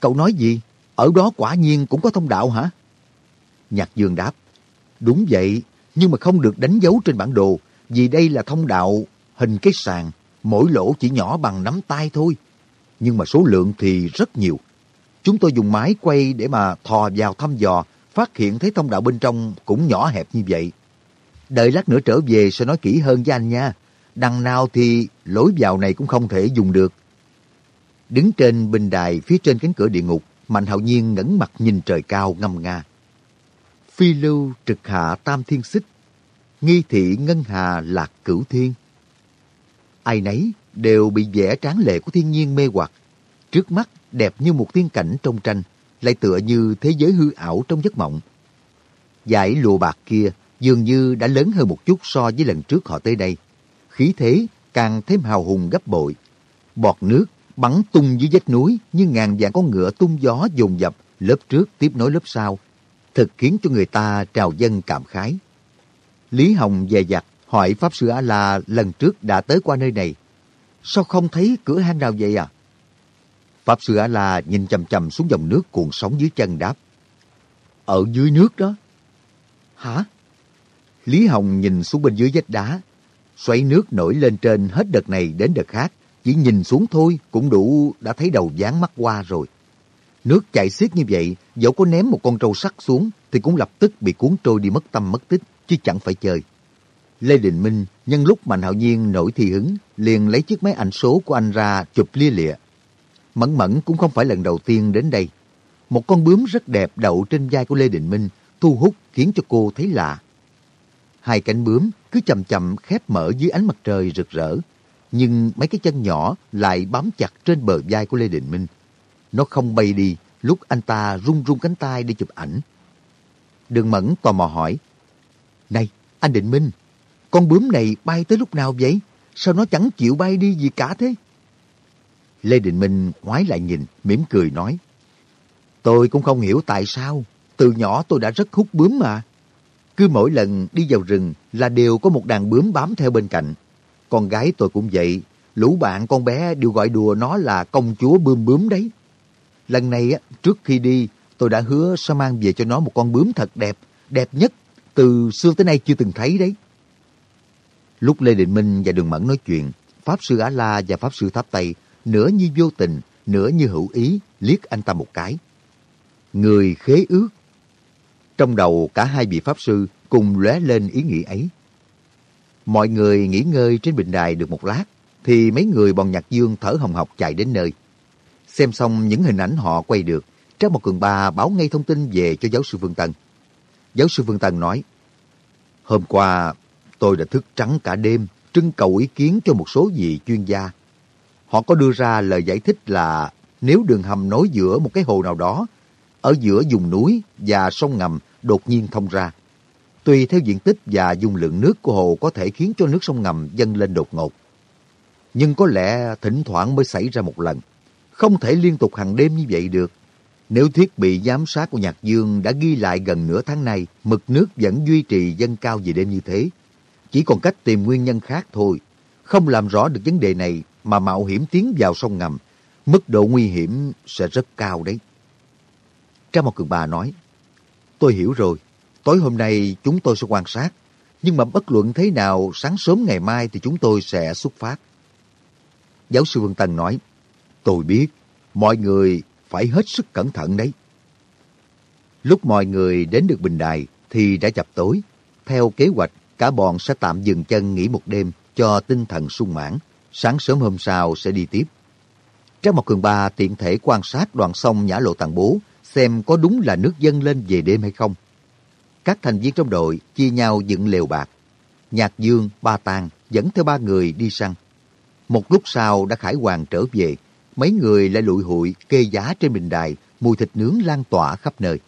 Cậu nói gì? Ở đó quả nhiên cũng có thông đạo hả? Nhạc Dương đáp, Đúng vậy, nhưng mà không được đánh dấu trên bản đồ, vì đây là thông đạo hình cái sàn, mỗi lỗ chỉ nhỏ bằng nắm tay thôi. Nhưng mà số lượng thì rất nhiều. Chúng tôi dùng máy quay để mà thò vào thăm dò, phát hiện thấy thông đạo bên trong cũng nhỏ hẹp như vậy. Đợi lát nữa trở về sẽ nói kỹ hơn với anh nha. Đằng nào thì lối vào này cũng không thể dùng được. Đứng trên bình đài phía trên cánh cửa địa ngục, Mạnh hạo nhiên ngẩng mặt nhìn trời cao ngâm nga. Phi lưu trực hạ tam thiên xích, nghi thị ngân hà lạc cửu thiên. Ai nấy đều bị vẻ tráng lệ của thiên nhiên mê hoặc. Trước mắt đẹp như một tiên cảnh trong tranh, lại tựa như thế giới hư ảo trong giấc mộng. Giải lụa bạc kia dường như đã lớn hơn một chút so với lần trước họ tới đây. Khí thế càng thêm hào hùng gấp bội. Bọt nước bắn tung dưới vách núi như ngàn vạn con ngựa tung gió dồn dập, lớp trước tiếp nối lớp sau, thực khiến cho người ta trào dân cảm khái. Lý Hồng về dặt hỏi Pháp Sư A-La lần trước đã tới qua nơi này. Sao không thấy cửa hang nào vậy à? Pháp Sư A-La nhìn chầm chầm xuống dòng nước cuộn sóng dưới chân đáp. Ở dưới nước đó. Hả? Lý Hồng nhìn xuống bên dưới vách đá. Xoáy nước nổi lên trên hết đợt này đến đợt khác. Chỉ nhìn xuống thôi cũng đủ đã thấy đầu dáng mắt qua rồi. Nước chảy xiết như vậy, dẫu có ném một con trâu sắt xuống thì cũng lập tức bị cuốn trôi đi mất tâm mất tích, chứ chẳng phải chơi. Lê Đình Minh nhân lúc Mạnh Hạo Nhiên nổi thì hứng, liền lấy chiếc máy ảnh số của anh ra chụp lia lịa. Mẫn Mẫn cũng không phải lần đầu tiên đến đây. Một con bướm rất đẹp đậu trên vai của Lê Đình Minh, thu hút khiến cho cô thấy lạ. Hai cánh bướm cứ chậm chậm khép mở dưới ánh mặt trời rực rỡ, nhưng mấy cái chân nhỏ lại bám chặt trên bờ vai của Lê Đình Minh. Nó không bay đi lúc anh ta rung rung cánh tay để chụp ảnh. Đường Mẫn tò mò hỏi, Này, anh Định Minh, con bướm này bay tới lúc nào vậy? Sao nó chẳng chịu bay đi gì cả thế? Lê Đình Minh ngoái lại nhìn, mỉm cười nói. Tôi cũng không hiểu tại sao. Từ nhỏ tôi đã rất hút bướm mà. Cứ mỗi lần đi vào rừng là đều có một đàn bướm bám theo bên cạnh. Con gái tôi cũng vậy. Lũ bạn con bé đều gọi đùa nó là công chúa bươm bướm đấy. Lần này, á, trước khi đi, tôi đã hứa sẽ mang về cho nó một con bướm thật đẹp, đẹp nhất từ xưa tới nay chưa từng thấy đấy. Lúc Lê đình Minh và Đường Mẫn nói chuyện, Pháp Sư Á La và Pháp Sư Tháp Tây nửa như vô tình, nửa như hữu ý, liếc anh ta một cái. Người khế ước. Trong đầu cả hai vị Pháp Sư cùng lóe lên ý nghĩ ấy. Mọi người nghỉ ngơi trên bình đài được một lát, thì mấy người bọn nhạc dương thở hồng hộc chạy đến nơi. Xem xong những hình ảnh họ quay được, Trác một Cường Ba báo ngay thông tin về cho giáo sư vương Tân. Giáo sư vương Tân nói, Hôm qua tôi đã thức trắng cả đêm, trưng cầu ý kiến cho một số vị chuyên gia. Họ có đưa ra lời giải thích là nếu đường hầm nối giữa một cái hồ nào đó, ở giữa vùng núi và sông ngầm đột nhiên thông ra. Tùy theo diện tích và dung lượng nước của hồ có thể khiến cho nước sông ngầm dâng lên đột ngột. Nhưng có lẽ thỉnh thoảng mới xảy ra một lần. Không thể liên tục hàng đêm như vậy được. Nếu thiết bị giám sát của Nhạc Dương đã ghi lại gần nửa tháng nay mực nước vẫn duy trì dâng cao về đêm như thế, chỉ còn cách tìm nguyên nhân khác thôi. Không làm rõ được vấn đề này mà mạo hiểm tiến vào sông ngầm, mức độ nguy hiểm sẽ rất cao đấy. Trang một cường bà nói, tôi hiểu rồi, tối hôm nay chúng tôi sẽ quan sát, nhưng mà bất luận thế nào sáng sớm ngày mai thì chúng tôi sẽ xuất phát. Giáo sư Vương Tân nói, tôi biết, mọi người phải hết sức cẩn thận đấy. Lúc mọi người đến được bình đài thì đã chập tối. Theo kế hoạch, cả bọn sẽ tạm dừng chân nghỉ một đêm cho tinh thần sung mãn. Sáng sớm hôm sau sẽ đi tiếp. Trang một cường ba tiện thể quan sát đoạn sông Nhã Lộ Tàng Bố xem có đúng là nước dâng lên về đêm hay không. Các thành viên trong đội chia nhau dựng lều bạc. Nhạc Dương, Ba Tàng dẫn theo ba người đi săn. Một lúc sau đã khải hoàng trở về, mấy người lại lụi hụi kê giá trên bình đài, mùi thịt nướng lan tỏa khắp nơi.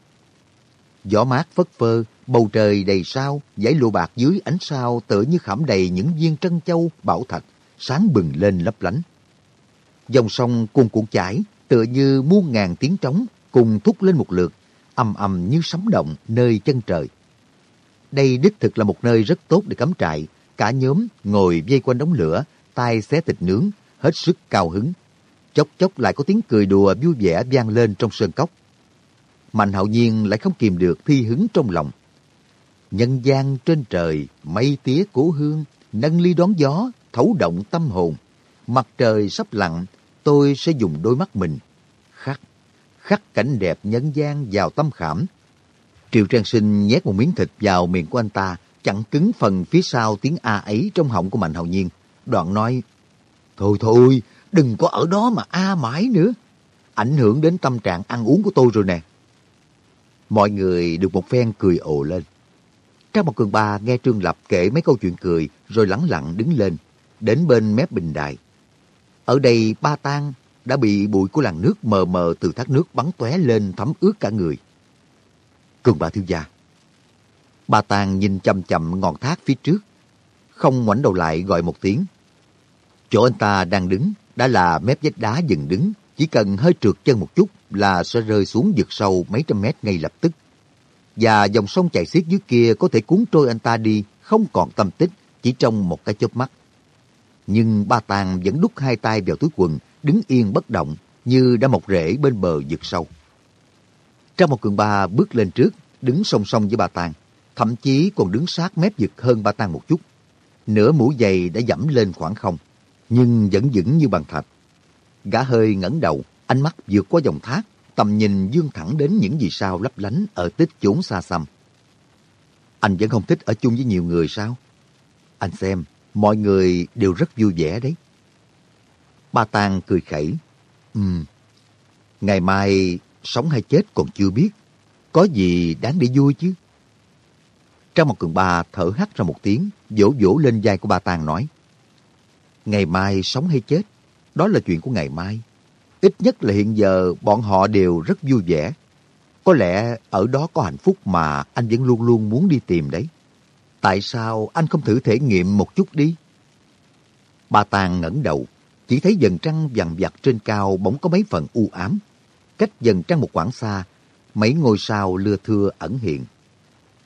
Gió mát phất phơ, bầu trời đầy sao, dãy lụa bạc dưới ánh sao tựa như khảm đầy những viên trân châu, bảo thạch, sáng bừng lên lấp lánh. Dòng sông cuồn cuộn chảy, tựa như muôn ngàn tiếng trống, cùng thúc lên một lượt, ầm ầm như sấm động nơi chân trời. Đây đích thực là một nơi rất tốt để cắm trại, cả nhóm ngồi vây quanh đống lửa, tay xé thịt nướng, hết sức cao hứng. Chốc chốc lại có tiếng cười đùa vui vẻ vang lên trong sơn cốc. Mạnh hạo nhiên lại không kìm được thi hứng trong lòng. Nhân gian trên trời, mây tía cố hương, nâng ly đón gió, thấu động tâm hồn. Mặt trời sắp lặn, tôi sẽ dùng đôi mắt mình. Khắc, cảnh đẹp nhân gian vào tâm khảm. Triệu Trang Sinh nhét một miếng thịt vào miệng của anh ta, chặn cứng phần phía sau tiếng A ấy trong họng của Mạnh Hậu Nhiên. Đoạn nói, Thôi thôi, đừng có ở đó mà A mãi nữa. Ảnh hưởng đến tâm trạng ăn uống của tôi rồi nè. Mọi người được một phen cười ồ lên. Trang một cường ba nghe Trương Lập kể mấy câu chuyện cười rồi lẳng lặng đứng lên, đến bên mép bình đài. Ở đây ba tang đã bị bụi của làn nước mờ mờ từ thác nước bắn tóe lên thấm ướt cả người. Cường bà thiếu gia. Bà Tàng nhìn chậm chậm ngọn thác phía trước, không ngoảnh đầu lại gọi một tiếng. Chỗ anh ta đang đứng đã là mép vách đá dừng đứng, chỉ cần hơi trượt chân một chút là sẽ rơi xuống vực sâu mấy trăm mét ngay lập tức. Và dòng sông chảy xiết dưới kia có thể cuốn trôi anh ta đi, không còn tâm tích, chỉ trong một cái chớp mắt. Nhưng ba tàng vẫn đút hai tay vào túi quần, đứng yên bất động, như đã mọc rễ bên bờ vực sâu. Trong một cường ba bước lên trước, đứng song song với bà tàng, thậm chí còn đứng sát mép vực hơn bà tang một chút. Nửa mũ giày đã dẫm lên khoảng không, nhưng vẫn vững như bằng thạch. Gã hơi ngẩng đầu, ánh mắt vượt qua dòng thác, tầm nhìn dương thẳng đến những vì sao lấp lánh ở tích chốn xa xăm. Anh vẫn không thích ở chung với nhiều người sao? Anh xem, mọi người đều rất vui vẻ đấy. Ba Tàng cười khẩy. Ừm, ngày mai sống hay chết còn chưa biết. Có gì đáng để vui chứ? Trong một cường ba thở hắt ra một tiếng, vỗ vỗ lên vai của ba Tàng nói. Ngày mai sống hay chết, đó là chuyện của ngày mai. Ít nhất là hiện giờ bọn họ đều rất vui vẻ. Có lẽ ở đó có hạnh phúc mà anh vẫn luôn luôn muốn đi tìm đấy. Tại sao anh không thử thể nghiệm một chút đi? Ba Tàng ngẩng đầu, chỉ thấy dần trăng vằn vặt trên cao bỗng có mấy phần u ám. Cách dần trăng một quãng xa, mấy ngôi sao lưa thưa ẩn hiện.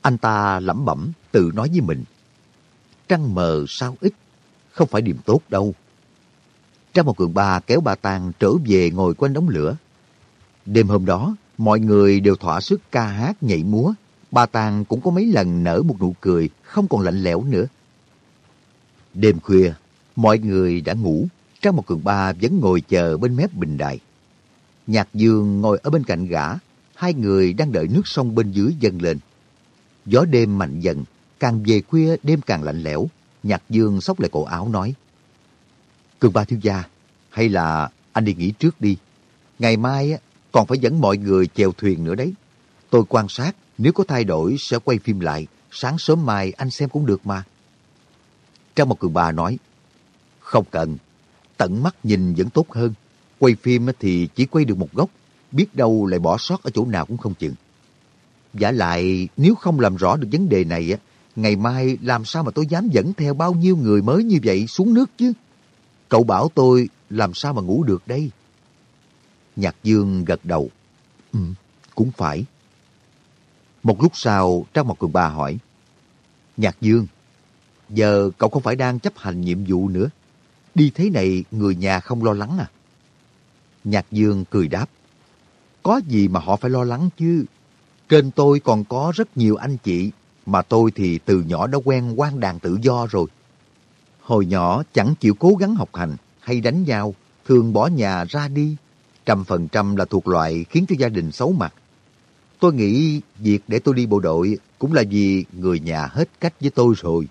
Anh ta lẩm bẩm tự nói với mình. Trăng mờ sao ít, không phải điểm tốt đâu. Trang một cường ba kéo bà Tàng trở về ngồi quanh đống lửa. Đêm hôm đó, mọi người đều thỏa sức ca hát nhảy múa. Bà Tàng cũng có mấy lần nở một nụ cười, không còn lạnh lẽo nữa. Đêm khuya, mọi người đã ngủ. Trang một cường ba vẫn ngồi chờ bên mép bình đài. Nhạc dương ngồi ở bên cạnh gã, hai người đang đợi nước sông bên dưới dâng lên. Gió đêm mạnh dần, càng về khuya đêm càng lạnh lẽo. Nhạc dương xốc lại cổ áo nói. Cường ba thiếu gia, hay là anh đi nghỉ trước đi. Ngày mai còn phải dẫn mọi người chèo thuyền nữa đấy. Tôi quan sát, nếu có thay đổi sẽ quay phim lại. Sáng sớm mai anh xem cũng được mà. Trang một cường bà nói, không cần, tận mắt nhìn vẫn tốt hơn. Quay phim thì chỉ quay được một góc, biết đâu lại bỏ sót ở chỗ nào cũng không chừng. Giả lại, nếu không làm rõ được vấn đề này, ngày mai làm sao mà tôi dám dẫn theo bao nhiêu người mới như vậy xuống nước chứ? Cậu bảo tôi làm sao mà ngủ được đây? Nhạc Dương gật đầu. Ừ, cũng phải. Một lúc sau, Trang Mộc Cường Ba hỏi. Nhạc Dương, giờ cậu không phải đang chấp hành nhiệm vụ nữa. Đi thế này người nhà không lo lắng à? Nhạc Dương cười đáp. Có gì mà họ phải lo lắng chứ? Trên tôi còn có rất nhiều anh chị, mà tôi thì từ nhỏ đã quen quan đàn tự do rồi. Hồi nhỏ chẳng chịu cố gắng học hành hay đánh nhau, thường bỏ nhà ra đi. Trăm phần trăm là thuộc loại khiến cho gia đình xấu mặt. Tôi nghĩ việc để tôi đi bộ đội cũng là vì người nhà hết cách với tôi rồi.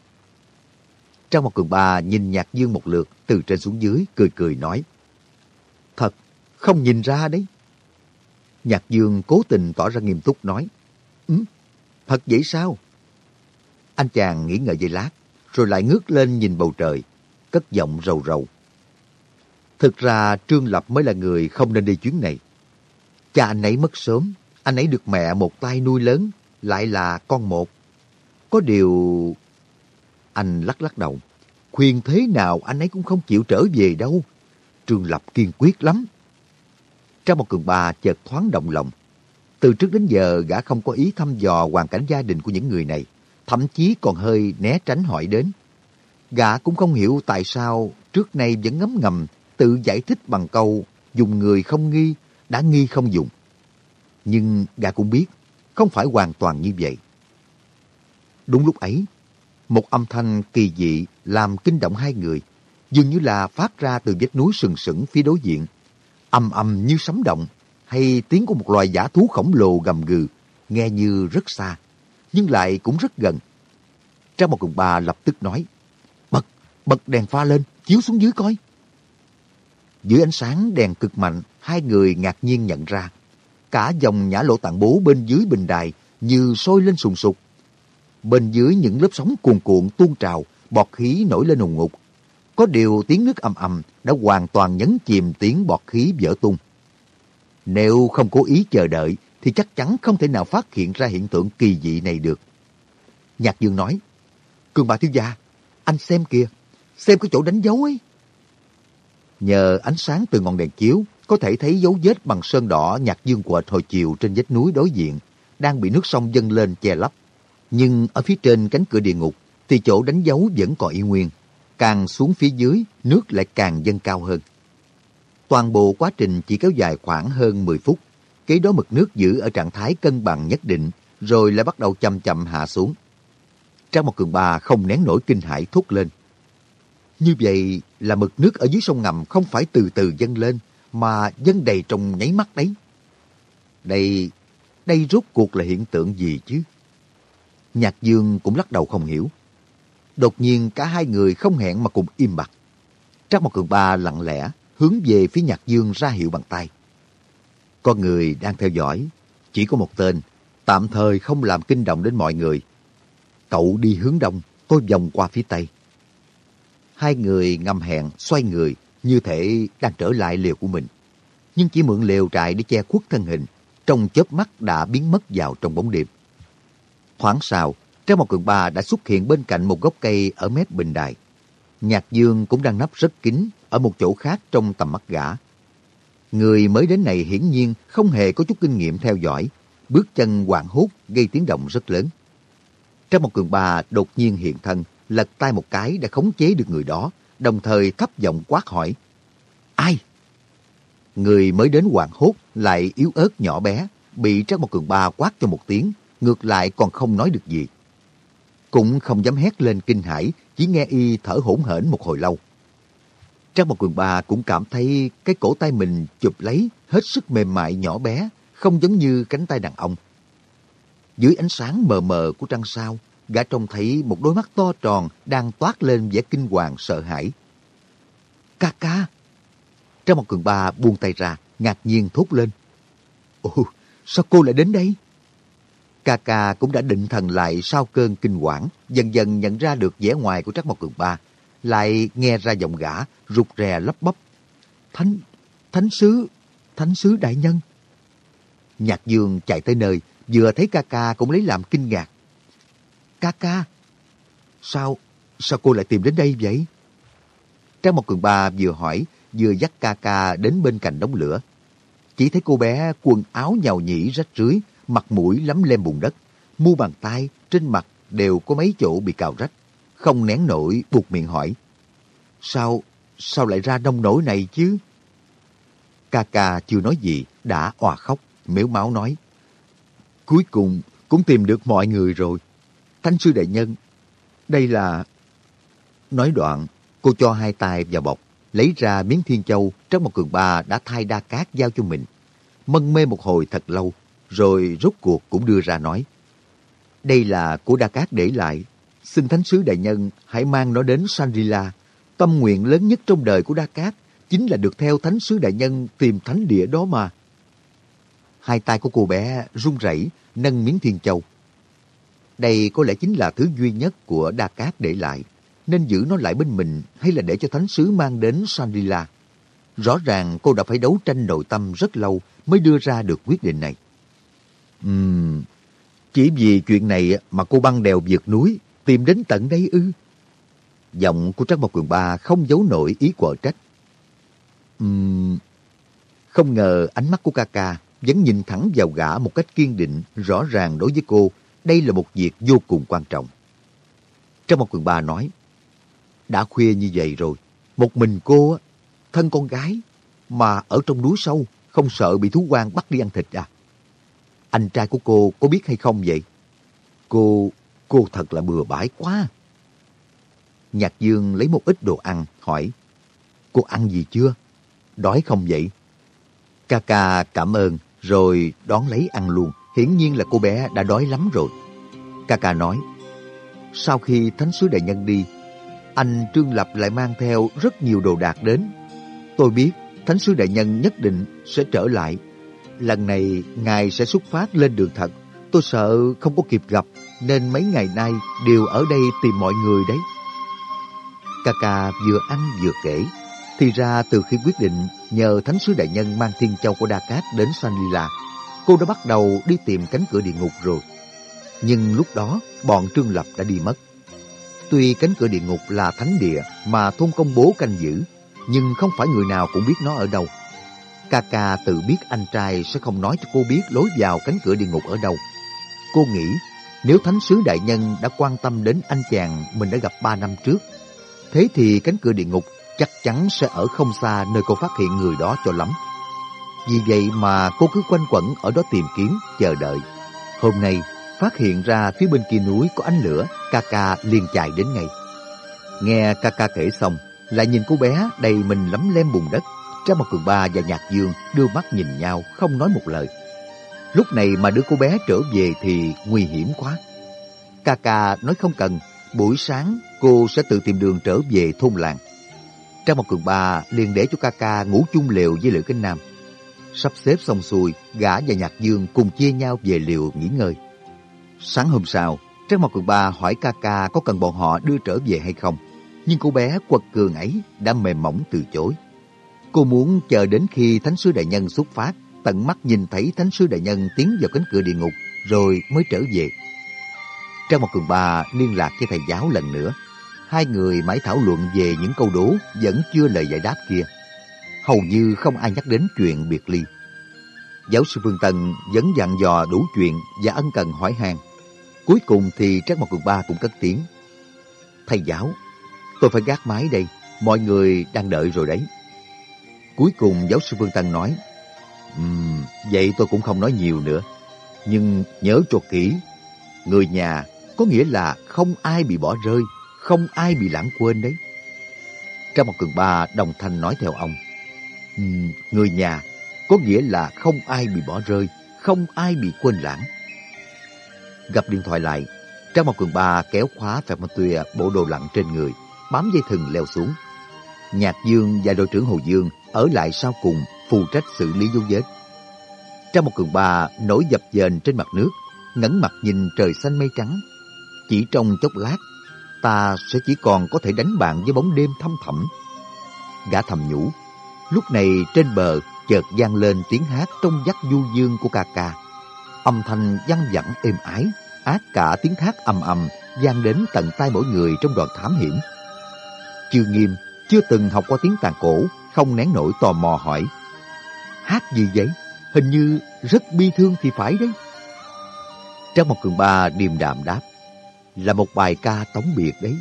Trong một cường ba nhìn Nhạc Dương một lượt từ trên xuống dưới cười cười nói. Thật, không nhìn ra đấy. Nhạc Dương cố tình tỏ ra nghiêm túc nói. Ừ, thật vậy sao? Anh chàng nghĩ ngợi giây lát, rồi lại ngước lên nhìn bầu trời, cất giọng rầu rầu. Thực ra Trương Lập mới là người không nên đi chuyến này. Cha anh ấy mất sớm, anh ấy được mẹ một tay nuôi lớn, lại là con một. Có điều... Anh lắc lắc đầu, khuyên thế nào anh ấy cũng không chịu trở về đâu. Trương Lập kiên quyết lắm. Trong một cường bà chợt thoáng động lòng. Từ trước đến giờ gã không có ý thăm dò hoàn cảnh gia đình của những người này thậm chí còn hơi né tránh hỏi đến. Gã cũng không hiểu tại sao trước nay vẫn ngấm ngầm tự giải thích bằng câu dùng người không nghi, đã nghi không dùng. Nhưng gã cũng biết không phải hoàn toàn như vậy. Đúng lúc ấy, một âm thanh kỳ dị làm kinh động hai người, dường như là phát ra từ vách núi sừng sững phía đối diện. Âm âm như sấm động, hay tiếng của một loài giả thú khổng lồ gầm gừ, nghe như rất xa nhưng lại cũng rất gần. Trang một cùng bà lập tức nói, bật, bật đèn pha lên, chiếu xuống dưới coi. Dưới ánh sáng đèn cực mạnh, hai người ngạc nhiên nhận ra, cả dòng nhã lộ tạng bố bên dưới bình đài như sôi lên sùng sục. Bên dưới những lớp sóng cuồn cuộn tuôn trào, bọt khí nổi lên hùng ngục. Có điều tiếng nước ầm ầm đã hoàn toàn nhấn chìm tiếng bọt khí vỡ tung. Nếu không cố ý chờ đợi, thì chắc chắn không thể nào phát hiện ra hiện tượng kỳ dị này được. Nhạc Dương nói, Cường bà thiếu gia, anh xem kìa, xem cái chỗ đánh dấu ấy. Nhờ ánh sáng từ ngọn đèn chiếu, có thể thấy dấu vết bằng sơn đỏ nhạc dương quệt hồi chiều trên vách núi đối diện, đang bị nước sông dâng lên che lấp. Nhưng ở phía trên cánh cửa địa ngục, thì chỗ đánh dấu vẫn còn y nguyên. Càng xuống phía dưới, nước lại càng dâng cao hơn. Toàn bộ quá trình chỉ kéo dài khoảng hơn 10 phút Kế đó mực nước giữ ở trạng thái cân bằng nhất định, rồi lại bắt đầu chậm chậm hạ xuống. Trang một cường bà không nén nổi kinh hãi thốt lên. Như vậy là mực nước ở dưới sông ngầm không phải từ từ dâng lên, mà dâng đầy trong nháy mắt đấy. Đây, đây rốt cuộc là hiện tượng gì chứ? Nhạc Dương cũng lắc đầu không hiểu. Đột nhiên cả hai người không hẹn mà cùng im bặt. Trác Mộc Cường Ba lặng lẽ hướng về phía Nhạc Dương ra hiệu bằng tay. Con người đang theo dõi, chỉ có một tên, tạm thời không làm kinh động đến mọi người. Cậu đi hướng đông, tôi vòng qua phía tây. Hai người ngầm hẹn, xoay người, như thể đang trở lại liều của mình. Nhưng chỉ mượn lều trại để che khuất thân hình, trong chớp mắt đã biến mất vào trong bóng đêm. Thoáng sau, Trang một cường ba đã xuất hiện bên cạnh một gốc cây ở mép bình đài. Nhạc Dương cũng đang nấp rất kín ở một chỗ khác trong tầm mắt gã. Người mới đến này hiển nhiên không hề có chút kinh nghiệm theo dõi, bước chân hoảng hốt gây tiếng động rất lớn. Trang một cường ba đột nhiên hiện thân, lật tay một cái đã khống chế được người đó, đồng thời thấp giọng quát hỏi. Ai? Người mới đến hoảng hốt lại yếu ớt nhỏ bé, bị Trang một cường ba quát cho một tiếng, ngược lại còn không nói được gì. Cũng không dám hét lên kinh hãi, chỉ nghe y thở hổn hển một hồi lâu. Trang một quần ba cũng cảm thấy cái cổ tay mình chụp lấy hết sức mềm mại nhỏ bé, không giống như cánh tay đàn ông. Dưới ánh sáng mờ mờ của trăng sao, gã trông thấy một đôi mắt to tròn đang toát lên vẻ kinh hoàng sợ hãi. Ca ca! Trang một cường ba buông tay ra, ngạc nhiên thốt lên. Ồ, sao cô lại đến đây? Ca ca cũng đã định thần lại sau cơn kinh quản, dần dần nhận ra được vẻ ngoài của Trác Mộc Cường Ba, lại nghe ra giọng gã, rụt rè lấp bắp. Thánh, thánh sứ, thánh sứ đại nhân. Nhạc Dương chạy tới nơi, vừa thấy ca ca cũng lấy làm kinh ngạc. Ca ca, sao, sao cô lại tìm đến đây vậy? Trác Mộc Cường Ba vừa hỏi, vừa dắt ca ca đến bên cạnh đống lửa. Chỉ thấy cô bé quần áo nhàu nhĩ rách rưới, mặt mũi lắm lem bùn đất, mu bàn tay, trên mặt đều có mấy chỗ bị cào rách. Không nén nổi buộc miệng hỏi. Sao, sao lại ra nông nổi này chứ? Ca ca chưa nói gì, đã òa khóc, mếu máu nói. Cuối cùng cũng tìm được mọi người rồi. Thánh sư đại nhân, đây là... Nói đoạn, cô cho hai tay vào bọc, lấy ra miếng thiên châu trong một cường ba đã thay đa cát giao cho mình. Mân mê một hồi thật lâu, rồi rốt cuộc cũng đưa ra nói. Đây là của Đa Cát để lại. Xin Thánh Sứ Đại Nhân hãy mang nó đến Shangri-La. Tâm nguyện lớn nhất trong đời của Đa Cát chính là được theo Thánh Sứ Đại Nhân tìm thánh địa đó mà. Hai tay của cô bé run rẩy, nâng miếng thiên châu. Đây có lẽ chính là thứ duy nhất của Đa Cát để lại. Nên giữ nó lại bên mình hay là để cho Thánh Sứ mang đến Shangri-La? Rõ ràng cô đã phải đấu tranh nội tâm rất lâu mới đưa ra được quyết định này. Ừm, chỉ vì chuyện này mà cô băng đèo vượt núi, tìm đến tận đây ư? Giọng của Trác Mộc Quyền Ba không giấu nổi ý quở trách. Ừm, không ngờ ánh mắt của ca ca vẫn nhìn thẳng vào gã một cách kiên định, rõ ràng đối với cô, đây là một việc vô cùng quan trọng. Trác Mộc Quyền Ba nói, đã khuya như vậy rồi, một mình cô, thân con gái, mà ở trong núi sâu, không sợ bị thú quan bắt đi ăn thịt à? Anh trai của cô có biết hay không vậy? Cô, cô thật là bừa bãi quá. Nhạc Dương lấy một ít đồ ăn, hỏi. Cô ăn gì chưa? Đói không vậy? Ca ca cảm ơn, rồi đón lấy ăn luôn. Hiển nhiên là cô bé đã đói lắm rồi. Ca ca nói. Sau khi Thánh Sứ Đại Nhân đi, anh Trương Lập lại mang theo rất nhiều đồ đạc đến. Tôi biết Thánh Sứ Đại Nhân nhất định sẽ trở lại lần này ngài sẽ xuất phát lên đường thật. Tôi sợ không có kịp gặp, nên mấy ngày nay đều ở đây tìm mọi người đấy. Ca ca vừa ăn vừa kể. Thì ra từ khi quyết định nhờ Thánh Sứ Đại Nhân mang Thiên Châu của Đa Cát đến Sanlila, cô đã bắt đầu đi tìm cánh cửa địa ngục rồi. Nhưng lúc đó, bọn Trương Lập đã đi mất. Tuy cánh cửa địa ngục là thánh địa mà thôn công bố canh giữ, nhưng không phải người nào cũng biết nó ở đâu. Kaka tự biết anh trai sẽ không nói cho cô biết lối vào cánh cửa địa ngục ở đâu. Cô nghĩ nếu Thánh Sứ Đại Nhân đã quan tâm đến anh chàng mình đã gặp ba năm trước, thế thì cánh cửa địa ngục chắc chắn sẽ ở không xa nơi cô phát hiện người đó cho lắm. Vì vậy mà cô cứ quanh quẩn ở đó tìm kiếm, chờ đợi. Hôm nay, phát hiện ra phía bên kia núi có ánh lửa, Kaka liền chạy đến ngay. Nghe Kaka kể xong, lại nhìn cô bé đầy mình lấm lem bùn đất. Trang một cường ba và nhạc dương đưa mắt nhìn nhau không nói một lời. Lúc này mà đưa cô bé trở về thì nguy hiểm quá. Ca ca nói không cần, buổi sáng cô sẽ tự tìm đường trở về thôn làng. Trang một cường ba liền để cho ca ca ngủ chung lều với Lữ Kinh Nam. Sắp xếp xong xuôi, gã và Nhạc Dương cùng chia nhau về liều nghỉ ngơi. Sáng hôm sau, Trang Mộc Cường Ba hỏi ca ca có cần bọn họ đưa trở về hay không. Nhưng cô bé quật cường ấy đã mềm mỏng từ chối. Cô muốn chờ đến khi Thánh Sứ Đại Nhân xuất phát, tận mắt nhìn thấy Thánh Sứ Đại Nhân tiến vào cánh cửa địa ngục, rồi mới trở về. Trang một Cường bà liên lạc với thầy giáo lần nữa. Hai người mãi thảo luận về những câu đố vẫn chưa lời giải đáp kia. Hầu như không ai nhắc đến chuyện biệt ly. Giáo sư Phương Tân vẫn dặn dò đủ chuyện và ân cần hỏi han. Cuối cùng thì Trác Mộc Cường Ba cũng cất tiếng. Thầy giáo, tôi phải gác máy đây, mọi người đang đợi rồi đấy. Cuối cùng giáo sư vương Tân nói, um, vậy tôi cũng không nói nhiều nữa. Nhưng nhớ cho kỹ, người nhà có nghĩa là không ai bị bỏ rơi, không ai bị lãng quên đấy. trong một Cường Ba đồng thanh nói theo ông. Um, người nhà có nghĩa là không ai bị bỏ rơi, không ai bị quên lãng. Gặp điện thoại lại, Trang Mộc Cường Ba kéo khóa Phạm Văn Tuyệt bộ đồ lặn trên người, bám dây thừng leo xuống. Nhạc Dương và đội trưởng Hồ Dương ở lại sau cùng phụ trách xử lý dấu vết. Trong một Cường Ba nổi dập dềnh trên mặt nước, ngẩng mặt nhìn trời xanh mây trắng. Chỉ trong chốc lát, ta sẽ chỉ còn có thể đánh bạn với bóng đêm thăm thẳm. Gã thầm nhủ, lúc này trên bờ chợt vang lên tiếng hát trong vắt du dương của ca ca. Âm thanh văng vẳng êm ái, ác cả tiếng thác ầm ầm vang đến tận tai mỗi người trong đoàn thám hiểm. Chưa nghiêm, chưa từng học qua tiếng tàn cổ, không nén nổi tò mò hỏi. Hát gì vậy? Hình như rất bi thương thì phải đấy. Trang một cường ba điềm đạm đáp. Là một bài ca tống biệt đấy.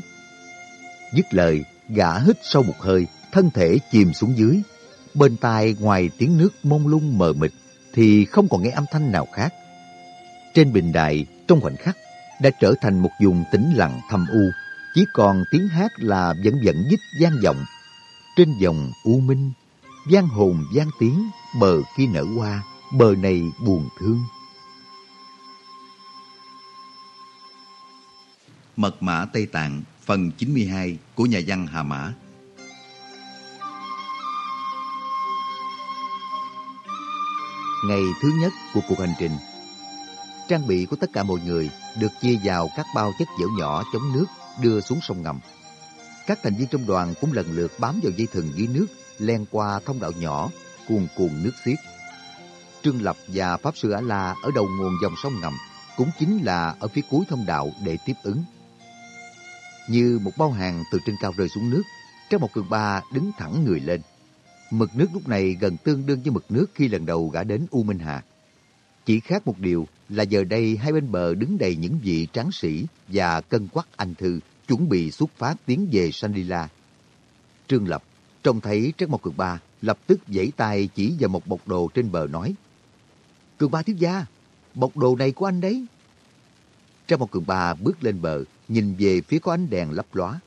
Dứt lời, gã hít sâu một hơi, thân thể chìm xuống dưới, Bên tai ngoài tiếng nước mông lung mờ mịt thì không còn nghe âm thanh nào khác. Trên bình đài, trong khoảnh khắc, đã trở thành một vùng tĩnh lặng thầm u, chỉ còn tiếng hát là vẫn vẫn dích gian vọng. Trên dòng u minh, gian hồn gian tiếng, bờ kia nở hoa, bờ này buồn thương. Mật mã Tây Tạng phần 92 của nhà văn Hà Mã Ngày thứ nhất của cuộc hành trình, trang bị của tất cả mọi người được chia vào các bao chất dẻo nhỏ chống nước đưa xuống sông ngầm. Các thành viên trong đoàn cũng lần lượt bám vào dây thừng dưới nước, len qua thông đạo nhỏ, cuồn cuộn nước xiết. Trương Lập và Pháp Sư A-La ở đầu nguồn dòng sông ngầm cũng chính là ở phía cuối thông đạo để tiếp ứng. Như một bao hàng từ trên cao rơi xuống nước, trong một cường ba đứng thẳng người lên. Mực nước lúc này gần tương đương với mực nước khi lần đầu gã đến U Minh Hà. Chỉ khác một điều là giờ đây hai bên bờ đứng đầy những vị tráng sĩ và cân quắc anh thư chuẩn bị xuất phát tiến về Sandila. Trương Lập trông thấy Trác Mộc Cường Ba lập tức giãy tay chỉ vào một bọc đồ trên bờ nói Cường Ba thiếu gia, bọc đồ này của anh đấy. Trác Mộc Cường Ba bước lên bờ, nhìn về phía có ánh đèn lấp lóa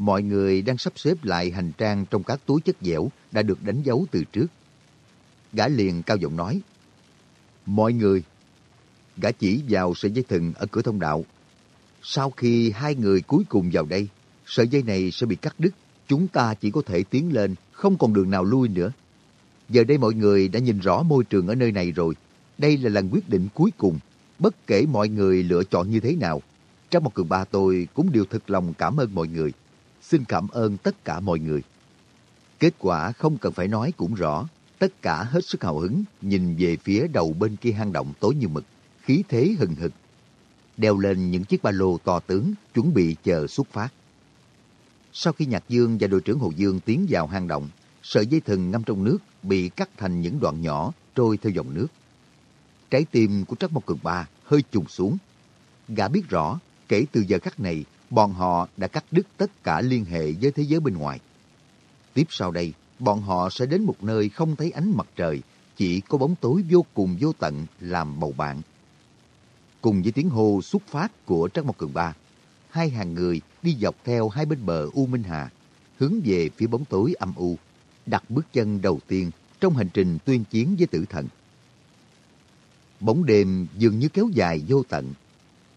mọi người đang sắp xếp lại hành trang trong các túi chất dẻo đã được đánh dấu từ trước. Gã liền cao giọng nói, Mọi người, gã chỉ vào sợi dây thừng ở cửa thông đạo. Sau khi hai người cuối cùng vào đây, sợi dây này sẽ bị cắt đứt. Chúng ta chỉ có thể tiến lên, không còn đường nào lui nữa. Giờ đây mọi người đã nhìn rõ môi trường ở nơi này rồi. Đây là lần quyết định cuối cùng. Bất kể mọi người lựa chọn như thế nào, trong một cường ba tôi cũng đều thực lòng cảm ơn mọi người xin cảm ơn tất cả mọi người. Kết quả không cần phải nói cũng rõ, tất cả hết sức hào hứng nhìn về phía đầu bên kia hang động tối như mực, khí thế hừng hực. Đeo lên những chiếc ba lô to tướng, chuẩn bị chờ xuất phát. Sau khi Nhạc Dương và đội trưởng Hồ Dương tiến vào hang động, sợi dây thừng ngâm trong nước bị cắt thành những đoạn nhỏ trôi theo dòng nước. Trái tim của Trắc Mộc Cường Ba hơi trùng xuống. Gã biết rõ, kể từ giờ khắc này, bọn họ đã cắt đứt tất cả liên hệ với thế giới bên ngoài. Tiếp sau đây, bọn họ sẽ đến một nơi không thấy ánh mặt trời, chỉ có bóng tối vô cùng vô tận làm bầu bạn cùng với tiếng hô xuất phát của Trắc Mộc Cường Ba, hai hàng người đi dọc theo hai bên bờ U Minh Hà, hướng về phía bóng tối âm u, đặt bước chân đầu tiên trong hành trình tuyên chiến với tử thần. Bóng đêm dường như kéo dài vô tận.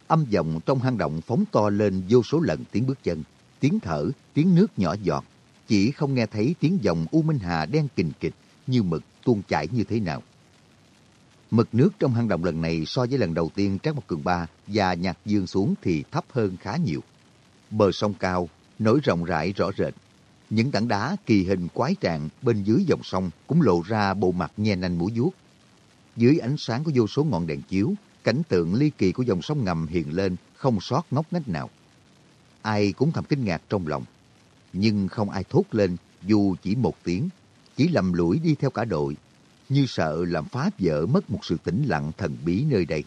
Âm vọng trong hang động phóng to lên vô số lần tiếng bước chân, tiếng thở, tiếng nước nhỏ giọt. Chỉ không nghe thấy tiếng dòng U Minh Hà đen kình kịch như mực tuôn chảy như thế nào. Mực nước trong hang động lần này so với lần đầu tiên Trác Mộc Cường Ba và Nhạc Dương xuống thì thấp hơn khá nhiều. Bờ sông cao, nổi rộng rãi rõ rệt. Những tảng đá kỳ hình quái trạng bên dưới dòng sông cũng lộ ra bộ mặt nhe nanh mũi vuốt. Dưới ánh sáng của vô số ngọn đèn chiếu, cảnh tượng ly kỳ của dòng sông ngầm hiện lên không sót ngóc ngách nào. Ai cũng thầm kinh ngạc trong lòng. Nhưng không ai thốt lên dù chỉ một tiếng, chỉ lầm lũi đi theo cả đội như sợ làm phá vỡ mất một sự tĩnh lặng thần bí nơi đây.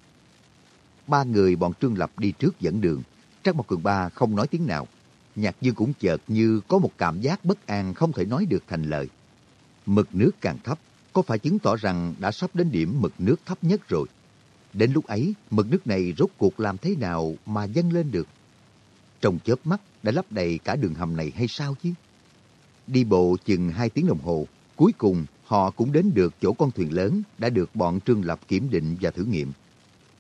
Ba người bọn Trương Lập đi trước dẫn đường, Trác Mộc Cường Ba không nói tiếng nào. Nhạc Dương cũng chợt như có một cảm giác bất an không thể nói được thành lời. Mực nước càng thấp, có phải chứng tỏ rằng đã sắp đến điểm mực nước thấp nhất rồi. Đến lúc ấy, mực nước này rốt cuộc làm thế nào mà dâng lên được? Trong chớp mắt đã lấp đầy cả đường hầm này hay sao chứ? Đi bộ chừng hai tiếng đồng hồ, cuối cùng họ cũng đến được chỗ con thuyền lớn đã được bọn Trương Lập kiểm định và thử nghiệm.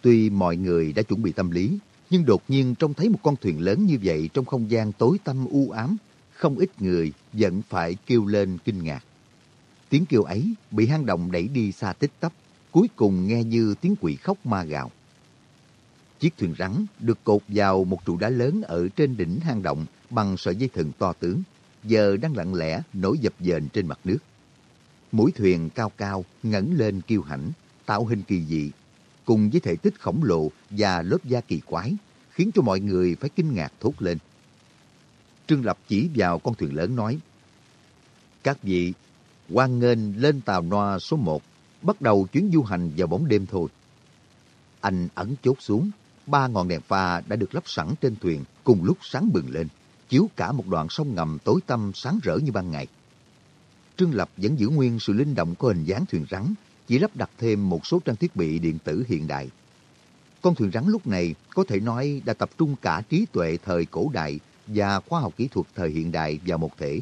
Tuy mọi người đã chuẩn bị tâm lý, nhưng đột nhiên trông thấy một con thuyền lớn như vậy trong không gian tối tăm u ám, không ít người vẫn phải kêu lên kinh ngạc. Tiếng kêu ấy bị hang động đẩy đi xa tích tắp, cuối cùng nghe như tiếng quỷ khóc ma gào Chiếc thuyền rắn được cột vào một trụ đá lớn ở trên đỉnh hang động bằng sợi dây thừng to tướng, giờ đang lặng lẽ nổi dập dềnh trên mặt nước. Mũi thuyền cao cao ngẩng lên kiêu hãnh, tạo hình kỳ dị, cùng với thể tích khổng lồ và lớp da kỳ quái, khiến cho mọi người phải kinh ngạc thốt lên. Trương Lập chỉ vào con thuyền lớn nói, Các vị, hoan nghênh lên tàu Noa số 1, bắt đầu chuyến du hành vào bóng đêm thôi. Anh ấn chốt xuống, ba ngọn đèn pha đã được lắp sẵn trên thuyền cùng lúc sáng bừng lên, chiếu cả một đoạn sông ngầm tối tăm sáng rỡ như ban ngày. Trương Lập vẫn giữ nguyên sự linh động của hình dáng thuyền rắn, chỉ lắp đặt thêm một số trang thiết bị điện tử hiện đại. Con thuyền rắn lúc này có thể nói đã tập trung cả trí tuệ thời cổ đại và khoa học kỹ thuật thời hiện đại vào một thể.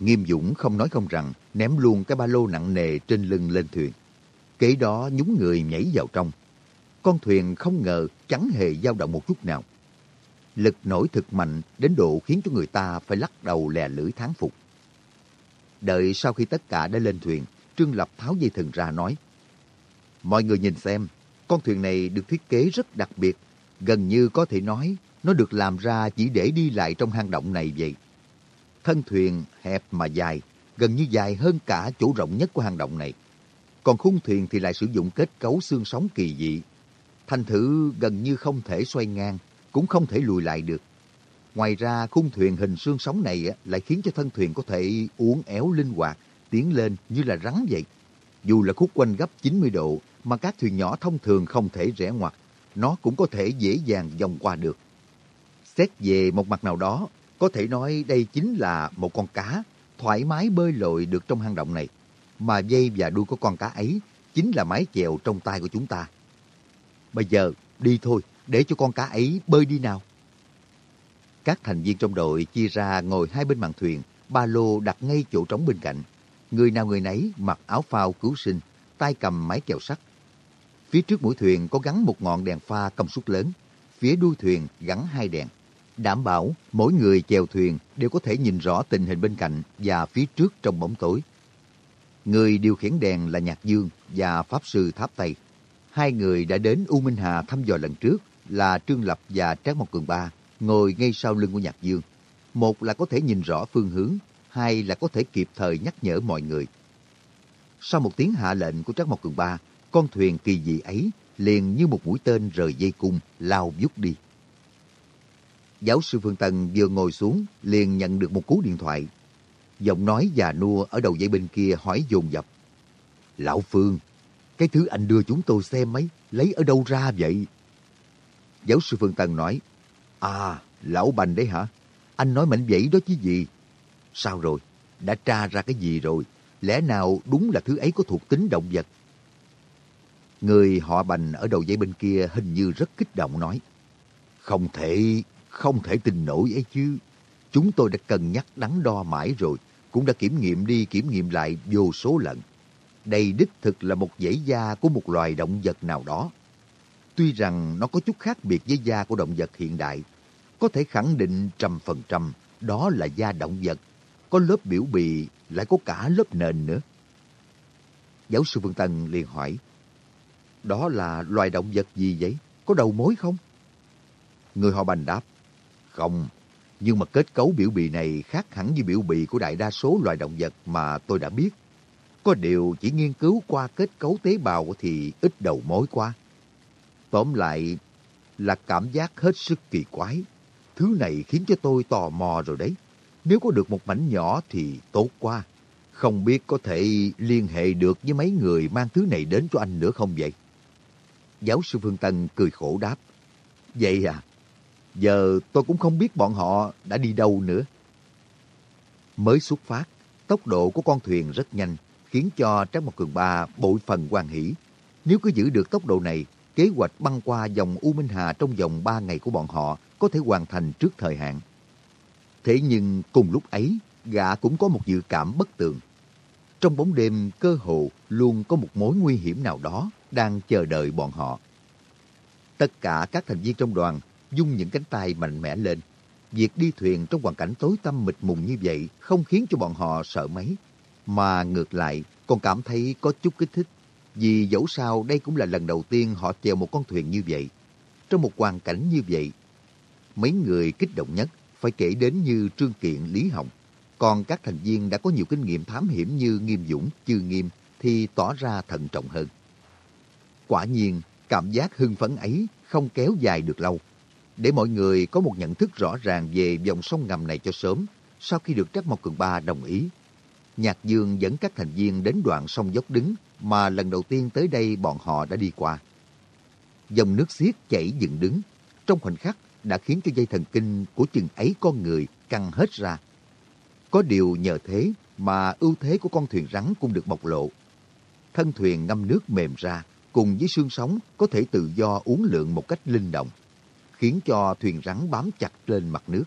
Nghiêm Dũng không nói không rằng ném luôn cái ba lô nặng nề trên lưng lên thuyền. Kế đó nhúng người nhảy vào trong. Con thuyền không ngờ chẳng hề dao động một chút nào. Lực nổi thực mạnh đến độ khiến cho người ta phải lắc đầu lè lưỡi tháng phục. Đợi sau khi tất cả đã lên thuyền, Trương Lập tháo dây thừng ra nói. Mọi người nhìn xem, con thuyền này được thiết kế rất đặc biệt. Gần như có thể nói, nó được làm ra chỉ để đi lại trong hang động này vậy. Thân thuyền hẹp mà dài, gần như dài hơn cả chỗ rộng nhất của hang động này. Còn khung thuyền thì lại sử dụng kết cấu xương sống kỳ dị. Thành thử gần như không thể xoay ngang, cũng không thể lùi lại được. Ngoài ra, khung thuyền hình xương sống này lại khiến cho thân thuyền có thể uốn éo linh hoạt, tiến lên như là rắn vậy. Dù là khúc quanh gấp 90 độ mà các thuyền nhỏ thông thường không thể rẽ ngoặt, nó cũng có thể dễ dàng vòng qua được. Xét về một mặt nào đó, có thể nói đây chính là một con cá thoải mái bơi lội được trong hang động này. Mà dây và đuôi của con cá ấy chính là mái chèo trong tay của chúng ta. Bây giờ đi thôi, để cho con cá ấy bơi đi nào. Các thành viên trong đội chia ra ngồi hai bên mạn thuyền, ba lô đặt ngay chỗ trống bên cạnh. Người nào người nấy mặc áo phao cứu sinh, tay cầm máy kèo sắt. Phía trước mũi thuyền có gắn một ngọn đèn pha công suất lớn, phía đuôi thuyền gắn hai đèn. Đảm bảo mỗi người chèo thuyền đều có thể nhìn rõ tình hình bên cạnh và phía trước trong bóng tối. Người điều khiển đèn là Nhạc Dương và Pháp Sư Tháp Tây. Hai người đã đến U Minh Hà thăm dò lần trước là Trương Lập và Trác Mộc Cường Ba ngồi ngay sau lưng của Nhạc Dương. Một là có thể nhìn rõ phương hướng, hai là có thể kịp thời nhắc nhở mọi người. Sau một tiếng hạ lệnh của Trác Mộc Cường Ba, con thuyền kỳ dị ấy liền như một mũi tên rời dây cung, lao vút đi. Giáo sư Phương Tân vừa ngồi xuống, liền nhận được một cú điện thoại. Giọng nói già nua ở đầu dây bên kia hỏi dồn dập. Lão Phương, cái thứ anh đưa chúng tôi xem ấy, lấy ở đâu ra vậy? Giáo sư Phương Tân nói, À, lão bành đấy hả? Anh nói mảnh vậy đó chứ gì? Sao rồi? Đã tra ra cái gì rồi? Lẽ nào đúng là thứ ấy có thuộc tính động vật? Người họ bành ở đầu dây bên kia hình như rất kích động nói. Không thể, không thể tin nổi ấy chứ. Chúng tôi đã cân nhắc đắn đo mãi rồi, cũng đã kiểm nghiệm đi kiểm nghiệm lại vô số lần. Đây đích thực là một dãy da của một loài động vật nào đó. Tuy rằng nó có chút khác biệt với da của động vật hiện đại, có thể khẳng định trăm phần trăm đó là da động vật, có lớp biểu bì lại có cả lớp nền nữa. Giáo sư Vương Tân liền hỏi, đó là loài động vật gì vậy? Có đầu mối không? Người họ bành đáp, không, nhưng mà kết cấu biểu bì này khác hẳn với biểu bì của đại đa số loài động vật mà tôi đã biết. Có điều chỉ nghiên cứu qua kết cấu tế bào thì ít đầu mối quá. Tóm lại là cảm giác hết sức kỳ quái. Thứ này khiến cho tôi tò mò rồi đấy. Nếu có được một mảnh nhỏ thì tốt quá. Không biết có thể liên hệ được với mấy người mang thứ này đến cho anh nữa không vậy? Giáo sư Phương Tân cười khổ đáp. Vậy à, giờ tôi cũng không biết bọn họ đã đi đâu nữa. Mới xuất phát, tốc độ của con thuyền rất nhanh, khiến cho Trác Mộc Cường Ba bội phần quan hỷ. Nếu cứ giữ được tốc độ này, kế hoạch băng qua dòng U Minh Hà trong vòng 3 ngày của bọn họ có thể hoàn thành trước thời hạn. Thế nhưng cùng lúc ấy, gã cũng có một dự cảm bất tường. Trong bóng đêm cơ hồ luôn có một mối nguy hiểm nào đó đang chờ đợi bọn họ. Tất cả các thành viên trong đoàn dung những cánh tay mạnh mẽ lên. Việc đi thuyền trong hoàn cảnh tối tăm mịt mùng như vậy không khiến cho bọn họ sợ mấy, mà ngược lại còn cảm thấy có chút kích thích. Vì dẫu sao đây cũng là lần đầu tiên họ chèo một con thuyền như vậy. Trong một hoàn cảnh như vậy, mấy người kích động nhất phải kể đến như Trương Kiện, Lý Hồng. Còn các thành viên đã có nhiều kinh nghiệm thám hiểm như Nghiêm Dũng, Chư Nghiêm thì tỏ ra thận trọng hơn. Quả nhiên, cảm giác hưng phấn ấy không kéo dài được lâu. Để mọi người có một nhận thức rõ ràng về dòng sông ngầm này cho sớm, sau khi được Trác Mộc Cường Ba đồng ý, Nhạc Dương dẫn các thành viên đến đoạn sông dốc đứng mà lần đầu tiên tới đây bọn họ đã đi qua. Dòng nước xiết chảy dựng đứng, trong khoảnh khắc đã khiến cho dây thần kinh của chừng ấy con người căng hết ra. Có điều nhờ thế mà ưu thế của con thuyền rắn cũng được bộc lộ. Thân thuyền ngâm nước mềm ra, cùng với xương sống có thể tự do uốn lượn một cách linh động, khiến cho thuyền rắn bám chặt lên mặt nước.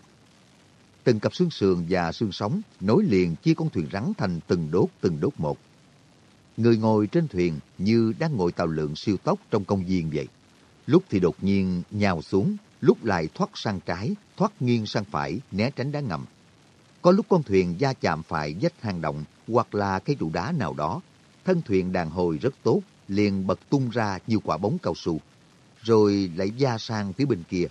Từng cặp xương sườn và xương sống nối liền chia con thuyền rắn thành từng đốt từng đốt một. Người ngồi trên thuyền như đang ngồi tàu lượng siêu tốc trong công viên vậy. Lúc thì đột nhiên nhào xuống, lúc lại thoát sang trái, thoát nghiêng sang phải, né tránh đá ngầm. Có lúc con thuyền va chạm phải vách hang động hoặc là cái trụ đá nào đó. Thân thuyền đàn hồi rất tốt, liền bật tung ra nhiều quả bóng cao su, rồi lại va sang phía bên kia.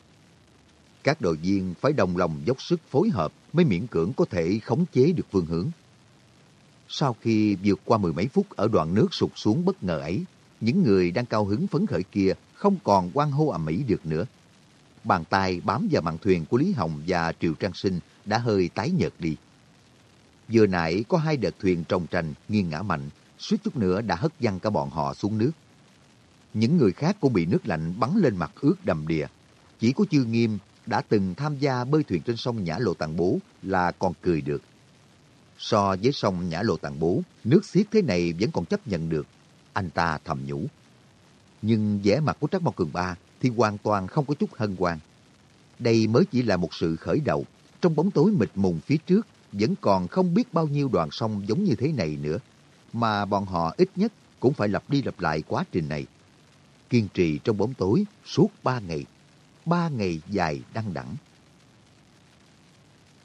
Các đội viên phải đồng lòng dốc sức phối hợp mới miễn cưỡng có thể khống chế được phương hướng. Sau khi vượt qua mười mấy phút ở đoạn nước sụt xuống bất ngờ ấy, những người đang cao hứng phấn khởi kia không còn quan hô ầm ĩ được nữa. Bàn tay bám vào mạn thuyền của Lý Hồng và Triệu Trang Sinh đã hơi tái nhợt đi. Vừa nãy có hai đợt thuyền trồng tranh nghiêng ngã mạnh, suýt chút nữa đã hất văng cả bọn họ xuống nước. Những người khác cũng bị nước lạnh bắn lên mặt ướt đầm đìa. Chỉ có Chư Nghiêm đã từng tham gia bơi thuyền trên sông Nhã Lộ tàng Bố là còn cười được. So với sông Nhã Lộ tàng Bố, nước xiết thế này vẫn còn chấp nhận được. Anh ta thầm nhủ. Nhưng vẻ mặt của Trác Mộc Cường Ba thì hoàn toàn không có chút hân hoan. Đây mới chỉ là một sự khởi đầu. Trong bóng tối mịt mùng phía trước vẫn còn không biết bao nhiêu đoàn sông giống như thế này nữa. Mà bọn họ ít nhất cũng phải lặp đi lặp lại quá trình này. Kiên trì trong bóng tối suốt ba ngày ba ngày dài đăng đẳng.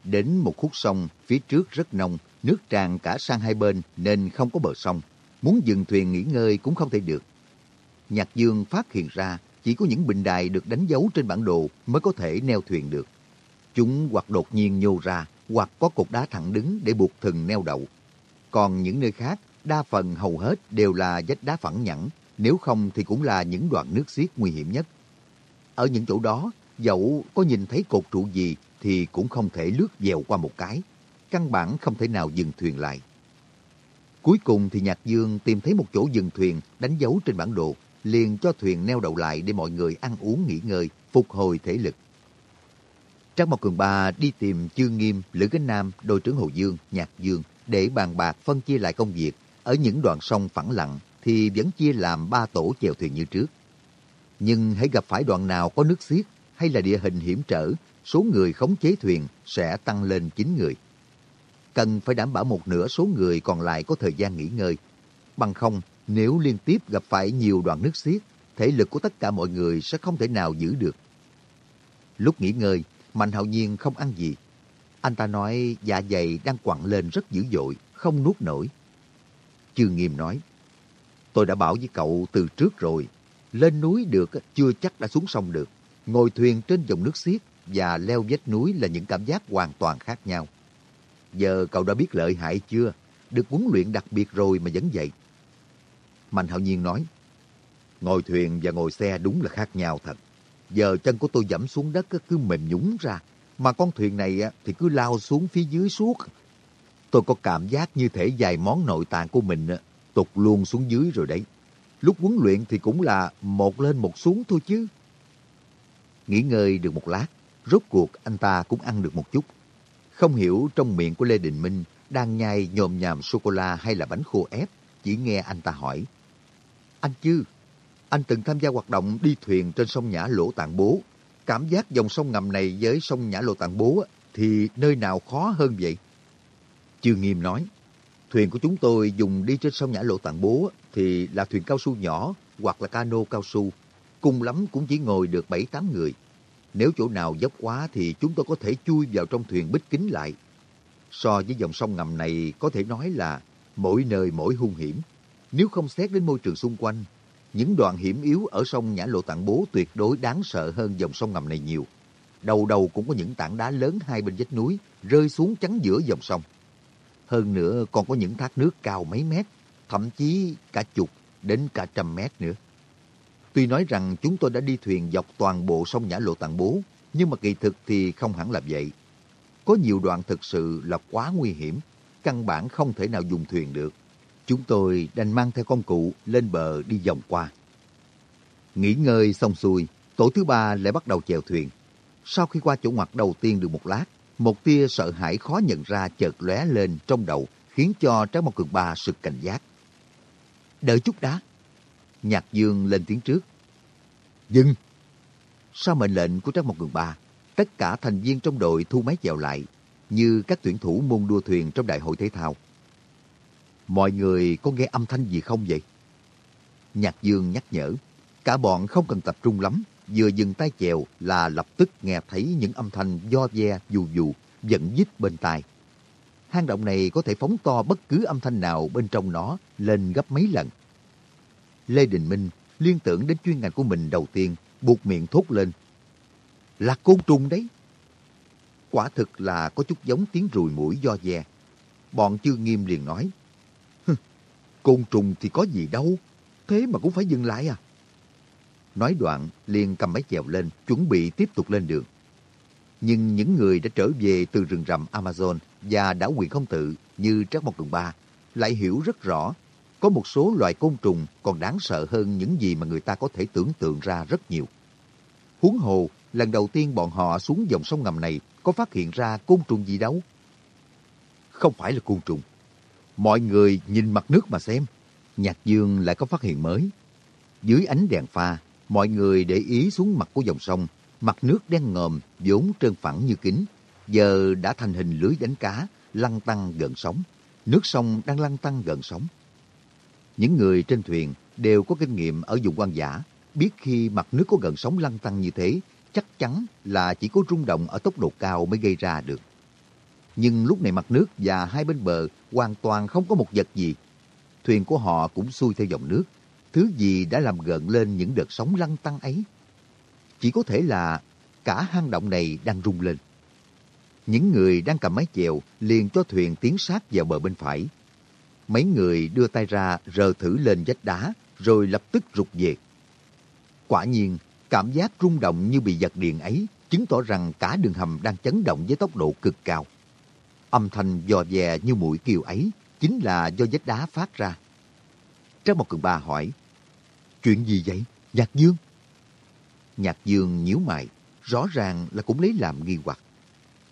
Đến một khúc sông, phía trước rất nông, nước tràn cả sang hai bên nên không có bờ sông. Muốn dừng thuyền nghỉ ngơi cũng không thể được. Nhạc Dương phát hiện ra chỉ có những bình đài được đánh dấu trên bản đồ mới có thể neo thuyền được. Chúng hoặc đột nhiên nhô ra, hoặc có cột đá thẳng đứng để buộc thừng neo đậu. Còn những nơi khác, đa phần hầu hết đều là vách đá phẳng nhẵn, nếu không thì cũng là những đoạn nước xiết nguy hiểm nhất. Ở những chỗ đó, dẫu có nhìn thấy cột trụ gì thì cũng không thể lướt dèo qua một cái. Căn bản không thể nào dừng thuyền lại. Cuối cùng thì Nhạc Dương tìm thấy một chỗ dừng thuyền đánh dấu trên bản đồ, liền cho thuyền neo đậu lại để mọi người ăn uống nghỉ ngơi, phục hồi thể lực. Trang Mộc Cường Ba đi tìm Chương Nghiêm, Lữ Cánh Nam, đội trưởng Hồ Dương, Nhạc Dương để bàn bạc phân chia lại công việc ở những đoạn sông phẳng lặng thì vẫn chia làm ba tổ chèo thuyền như trước. Nhưng hãy gặp phải đoạn nào có nước xiết hay là địa hình hiểm trở, số người khống chế thuyền sẽ tăng lên 9 người. Cần phải đảm bảo một nửa số người còn lại có thời gian nghỉ ngơi. Bằng không, nếu liên tiếp gặp phải nhiều đoạn nước xiết, thể lực của tất cả mọi người sẽ không thể nào giữ được. Lúc nghỉ ngơi, Mạnh Hạo Nhiên không ăn gì. Anh ta nói dạ dày đang quặn lên rất dữ dội, không nuốt nổi. Trương Nghiêm nói, tôi đã bảo với cậu từ trước rồi, lên núi được chưa chắc đã xuống sông được. Ngồi thuyền trên dòng nước xiết và leo vách núi là những cảm giác hoàn toàn khác nhau. Giờ cậu đã biết lợi hại chưa? Được huấn luyện đặc biệt rồi mà vẫn vậy. Mạnh Hạo Nhiên nói, ngồi thuyền và ngồi xe đúng là khác nhau thật. Giờ chân của tôi dẫm xuống đất cứ mềm nhũng ra, mà con thuyền này thì cứ lao xuống phía dưới suốt. Tôi có cảm giác như thể vài món nội tạng của mình tụt luôn xuống dưới rồi đấy. Lúc huấn luyện thì cũng là một lên một xuống thôi chứ. Nghỉ ngơi được một lát, rốt cuộc anh ta cũng ăn được một chút. Không hiểu trong miệng của Lê Đình Minh đang nhai nhồm nhàm sô-cô-la hay là bánh khô ép, chỉ nghe anh ta hỏi. Anh chứ, anh từng tham gia hoạt động đi thuyền trên sông Nhã Lỗ Tạng Bố. Cảm giác dòng sông ngầm này với sông Nhã Lỗ Tạng Bố thì nơi nào khó hơn vậy? Chưa Nghiêm nói, thuyền của chúng tôi dùng đi trên sông Nhã Lộ Tạng Bố thì là thuyền cao su nhỏ hoặc là cano cao su. Cùng lắm cũng chỉ ngồi được 7-8 người. Nếu chỗ nào dốc quá thì chúng tôi có thể chui vào trong thuyền bích kính lại. So với dòng sông ngầm này có thể nói là mỗi nơi mỗi hung hiểm. Nếu không xét đến môi trường xung quanh, những đoạn hiểm yếu ở sông Nhã Lộ Tạng Bố tuyệt đối đáng sợ hơn dòng sông ngầm này nhiều. Đầu đầu cũng có những tảng đá lớn hai bên vách núi rơi xuống chắn giữa dòng sông. Hơn nữa còn có những thác nước cao mấy mét, thậm chí cả chục đến cả trăm mét nữa. Tuy nói rằng chúng tôi đã đi thuyền dọc toàn bộ sông Nhã Lộ Tạng Bố, nhưng mà kỳ thực thì không hẳn là vậy. Có nhiều đoạn thực sự là quá nguy hiểm, căn bản không thể nào dùng thuyền được. Chúng tôi đành mang theo công cụ lên bờ đi vòng qua. Nghỉ ngơi xong xuôi, tổ thứ ba lại bắt đầu chèo thuyền. Sau khi qua chỗ ngoặt đầu tiên được một lát, một tia sợ hãi khó nhận ra chợt lóe lên trong đầu, khiến cho Trái một Cường Ba sực cảnh giác. Đợi chút đã. Nhạc Dương lên tiếng trước. Dừng! Sau mệnh lệnh của Trái Mộc Cường Ba, tất cả thành viên trong đội thu máy dèo lại, như các tuyển thủ môn đua thuyền trong đại hội thể thao. Mọi người có nghe âm thanh gì không vậy? Nhạc Dương nhắc nhở, cả bọn không cần tập trung lắm, vừa dừng tay chèo là lập tức nghe thấy những âm thanh do ve dù dù giận dít bên tai. Hang động này có thể phóng to bất cứ âm thanh nào bên trong nó lên gấp mấy lần. Lê Đình Minh liên tưởng đến chuyên ngành của mình đầu tiên, buộc miệng thốt lên. Là côn trùng đấy. Quả thực là có chút giống tiếng rùi mũi do ve. Bọn chưa nghiêm liền nói. Côn trùng thì có gì đâu, thế mà cũng phải dừng lại à. Nói đoạn, liền cầm máy chèo lên, chuẩn bị tiếp tục lên đường. Nhưng những người đã trở về từ rừng rậm Amazon và đảo quyền không tự như Trác Mộc Đường Ba lại hiểu rất rõ có một số loài côn trùng còn đáng sợ hơn những gì mà người ta có thể tưởng tượng ra rất nhiều. Huống hồ, lần đầu tiên bọn họ xuống dòng sông ngầm này có phát hiện ra côn trùng gì đâu. Không phải là côn trùng. Mọi người nhìn mặt nước mà xem. Nhạc Dương lại có phát hiện mới. Dưới ánh đèn pha, mọi người để ý xuống mặt của dòng sông. Mặt nước đen ngòm, vốn trơn phẳng như kính. Giờ đã thành hình lưới đánh cá, lăn tăng gần sóng. Nước sông đang lăn tăng gần sóng. Những người trên thuyền đều có kinh nghiệm ở vùng quan giả, biết khi mặt nước có gần sóng lăn tăng như thế, chắc chắn là chỉ có rung động ở tốc độ cao mới gây ra được. Nhưng lúc này mặt nước và hai bên bờ hoàn toàn không có một vật gì. Thuyền của họ cũng xuôi theo dòng nước. Thứ gì đã làm gợn lên những đợt sóng lăn tăng ấy? Chỉ có thể là cả hang động này đang rung lên. Những người đang cầm máy chèo liền cho thuyền tiến sát vào bờ bên phải. Mấy người đưa tay ra rờ thử lên vách đá rồi lập tức rụt về. Quả nhiên, cảm giác rung động như bị giật điện ấy chứng tỏ rằng cả đường hầm đang chấn động với tốc độ cực cao. Âm thanh dò dè như mũi kiều ấy chính là do vách đá phát ra. Trang một cường ba hỏi, chuyện gì vậy, Nhạc Dương? Nhạc Dương nhíu mày, rõ ràng là cũng lấy làm nghi hoặc.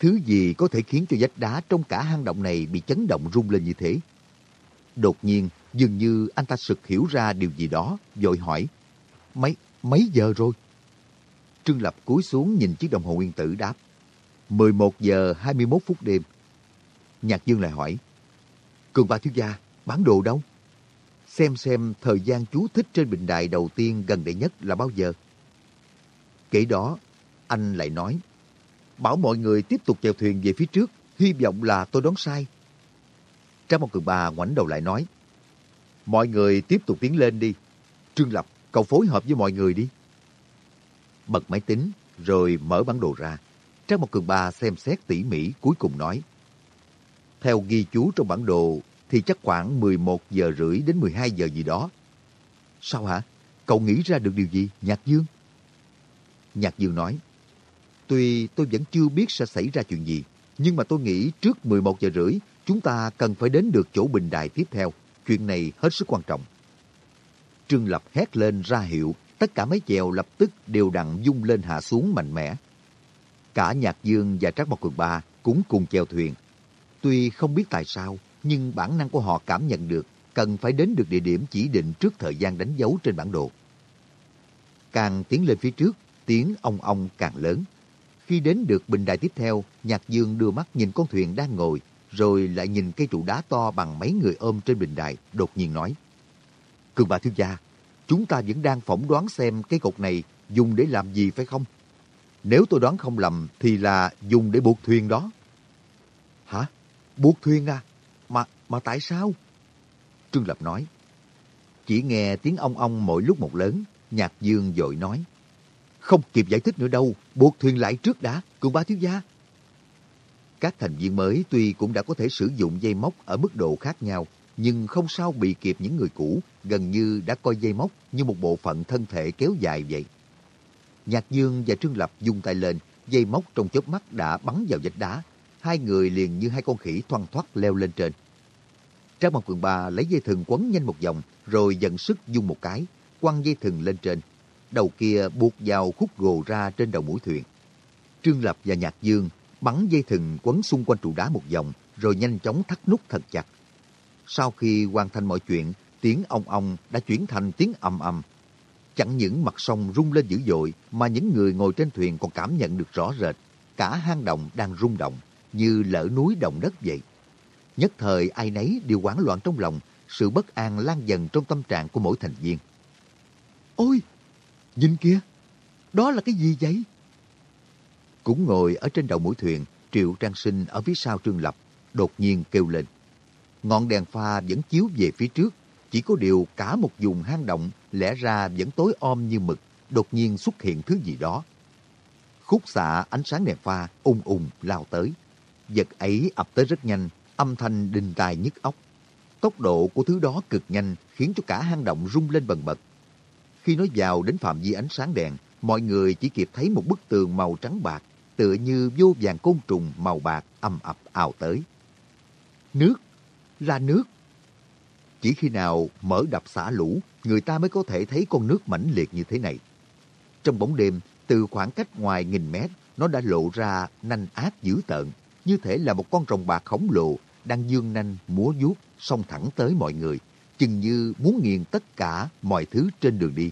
Thứ gì có thể khiến cho vách đá trong cả hang động này bị chấn động rung lên như thế? Đột nhiên, Dường như anh ta sực hiểu ra điều gì đó, vội hỏi. Mấy, mấy giờ rồi? Trương Lập cúi xuống nhìn chiếc đồng hồ nguyên tử đáp. 11 giờ 21 phút đêm. Nhạc Dương lại hỏi. Cường ba thiếu gia, bản đồ đâu? Xem xem thời gian chú thích trên bình đài đầu tiên gần đây nhất là bao giờ? Kể đó, anh lại nói. Bảo mọi người tiếp tục chèo thuyền về phía trước, hy vọng là tôi đoán sai. Trang một cường ba ngoảnh đầu lại nói. Mọi người tiếp tục tiến lên đi. Trương Lập, cậu phối hợp với mọi người đi. Bật máy tính, rồi mở bản đồ ra. Trang một cường ba xem xét tỉ mỉ cuối cùng nói. Theo ghi chú trong bản đồ thì chắc khoảng 11 giờ rưỡi đến 12 giờ gì đó. Sao hả? Cậu nghĩ ra được điều gì, Nhạc Dương? Nhạc Dương nói, Tuy tôi vẫn chưa biết sẽ xảy ra chuyện gì, nhưng mà tôi nghĩ trước 11 giờ rưỡi chúng ta cần phải đến được chỗ bình đài tiếp theo. Chuyện này hết sức quan trọng. Trương Lập hét lên ra hiệu, tất cả mấy chèo lập tức đều đặn dung lên hạ xuống mạnh mẽ. Cả Nhạc Dương và Trác Mộc Cường Ba cũng cùng chèo thuyền. Tuy không biết tại sao, nhưng bản năng của họ cảm nhận được cần phải đến được địa điểm chỉ định trước thời gian đánh dấu trên bản đồ. Càng tiến lên phía trước, tiếng ong ong càng lớn. Khi đến được bình đài tiếp theo, Nhạc Dương đưa mắt nhìn con thuyền đang ngồi, rồi lại nhìn cây trụ đá to bằng mấy người ôm trên bình đài, đột nhiên nói. Cường bà thiếu gia, chúng ta vẫn đang phỏng đoán xem cái cột này dùng để làm gì phải không? Nếu tôi đoán không lầm thì là dùng để buộc thuyền đó. Hả? Buộc thuyền à? Mà, mà tại sao? Trương Lập nói. Chỉ nghe tiếng ong ong mỗi lúc một lớn, Nhạc Dương dội nói. Không kịp giải thích nữa đâu, buộc thuyền lại trước đã, cường ba thiếu gia. Các thành viên mới tuy cũng đã có thể sử dụng dây móc ở mức độ khác nhau, nhưng không sao bị kịp những người cũ, gần như đã coi dây móc như một bộ phận thân thể kéo dài vậy. Nhạc Dương và Trương Lập dùng tay lên, dây móc trong chớp mắt đã bắn vào vách đá. Hai người liền như hai con khỉ thoăn thoắt leo lên trên. Trang Mộc Cường Ba lấy dây thừng quấn nhanh một vòng, rồi dần sức dung một cái, quăng dây thừng lên trên. Đầu kia buộc vào khúc gồ ra trên đầu mũi thuyền. Trương Lập và Nhạc Dương bắn dây thừng quấn xung quanh trụ đá một vòng, rồi nhanh chóng thắt nút thật chặt. Sau khi hoàn thành mọi chuyện, tiếng ong ong đã chuyển thành tiếng ầm ầm. Chẳng những mặt sông rung lên dữ dội, mà những người ngồi trên thuyền còn cảm nhận được rõ rệt. Cả hang động đang rung động, như lỡ núi động đất vậy. Nhất thời ai nấy đều hoảng loạn trong lòng, sự bất an lan dần trong tâm trạng của mỗi thành viên. Ôi, nhìn kia, đó là cái gì vậy? Cũng ngồi ở trên đầu mũi thuyền, Triệu Trang Sinh ở phía sau Trương Lập, đột nhiên kêu lên. Ngọn đèn pha vẫn chiếu về phía trước, chỉ có điều cả một vùng hang động lẽ ra vẫn tối om như mực, đột nhiên xuất hiện thứ gì đó. Khúc xạ ánh sáng đèn pha ung ung lao tới. Vật ấy ập tới rất nhanh, âm thanh đinh tai nhức óc. Tốc độ của thứ đó cực nhanh khiến cho cả hang động rung lên bần bật. Khi nó vào đến phạm vi ánh sáng đèn, mọi người chỉ kịp thấy một bức tường màu trắng bạc, tựa như vô vàng côn trùng màu bạc âm ập ào tới. Nước, là nước. Chỉ khi nào mở đập xả lũ, người ta mới có thể thấy con nước mãnh liệt như thế này. Trong bóng đêm, từ khoảng cách ngoài nghìn mét, nó đã lộ ra nanh ác dữ tợn, như thể là một con rồng bạc khổng lồ đang dương nanh múa vuốt xông thẳng tới mọi người, chừng như muốn nghiền tất cả mọi thứ trên đường đi.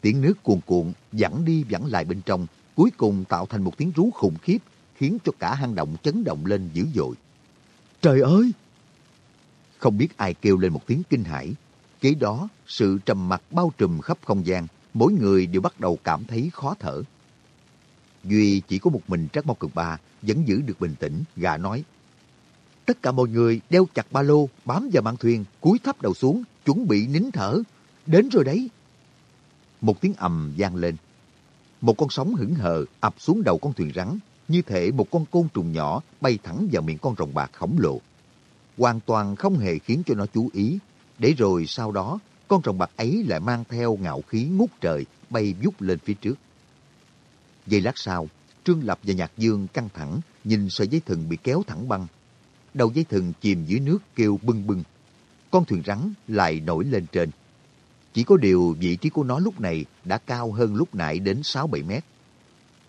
Tiếng nước cuồn cuộn dẫn đi dẫn lại bên trong, cuối cùng tạo thành một tiếng rú khủng khiếp, khiến cho cả hang động chấn động lên dữ dội. Trời ơi! Không biết ai kêu lên một tiếng kinh hãi. Kế đó, sự trầm mặc bao trùm khắp không gian, mỗi người đều bắt đầu cảm thấy khó thở. Duy chỉ có một mình Trác Mao Cực Ba vẫn giữ được bình tĩnh, gà nói. Tất cả mọi người đeo chặt ba lô, bám vào mạn thuyền, cúi thấp đầu xuống, chuẩn bị nín thở. Đến rồi đấy. Một tiếng ầm vang lên. Một con sóng hững hờ ập xuống đầu con thuyền rắn, như thể một con côn trùng nhỏ bay thẳng vào miệng con rồng bạc khổng lồ. Hoàn toàn không hề khiến cho nó chú ý, để rồi sau đó con rồng bạc ấy lại mang theo ngạo khí ngút trời bay vút lên phía trước. Giây lát sau, Trương Lập và Nhạc Dương căng thẳng nhìn sợi dây thừng bị kéo thẳng băng. Đầu dây thừng chìm dưới nước kêu bưng bưng. Con thuyền rắn lại nổi lên trên. Chỉ có điều vị trí của nó lúc này đã cao hơn lúc nãy đến 6-7 mét.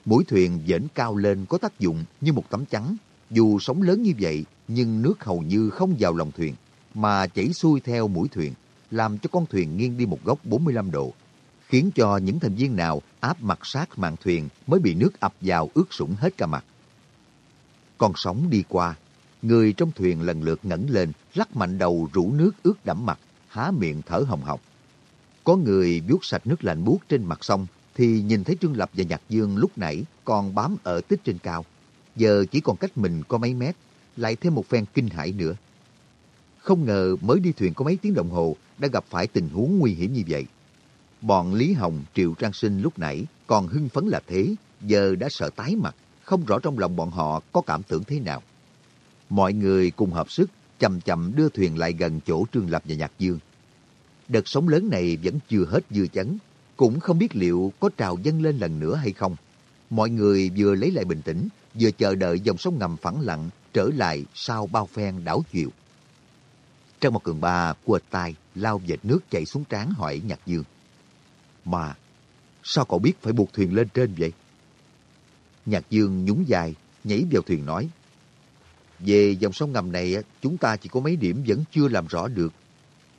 Mũi thuyền dễn cao lên có tác dụng như một tấm chắn. Dù sóng lớn như vậy, nhưng nước hầu như không vào lòng thuyền. mà chảy xuôi theo mũi thuyền, làm cho con thuyền nghiêng đi một góc 45 độ, khiến cho những thành viên nào áp mặt sát mạn thuyền mới bị nước ập vào ướt sũng hết cả mặt. Con sóng đi qua, người trong thuyền lần lượt ngẩng lên, lắc mạnh đầu rủ nước ướt đẫm mặt, há miệng thở hồng hộc. Có người vuốt sạch nước lạnh buốt trên mặt sông, thì nhìn thấy Trương Lập và Nhạc Dương lúc nãy còn bám ở tích trên cao. Giờ chỉ còn cách mình có mấy mét, lại thêm một phen kinh hãi nữa. Không ngờ mới đi thuyền có mấy tiếng đồng hồ đã gặp phải tình huống nguy hiểm như vậy. Bọn Lý Hồng, Triệu Trang Sinh lúc nãy còn hưng phấn là thế, giờ đã sợ tái mặt, không rõ trong lòng bọn họ có cảm tưởng thế nào. Mọi người cùng hợp sức, chậm chậm đưa thuyền lại gần chỗ Trương Lập và Nhạc Dương. Đợt sóng lớn này vẫn chưa hết dư chấn, cũng không biết liệu có trào dâng lên lần nữa hay không. Mọi người vừa lấy lại bình tĩnh, vừa chờ đợi dòng sông ngầm phẳng lặng trở lại sau bao phen đảo chiều. Trong một cường ba quệt tay, lao vệt nước chảy xuống trán hỏi Nhạc Dương. Mà, sao cậu biết phải buộc thuyền lên trên vậy? Nhạc Dương nhún dài, nhảy vào thuyền nói. Về dòng sông ngầm này, chúng ta chỉ có mấy điểm vẫn chưa làm rõ được.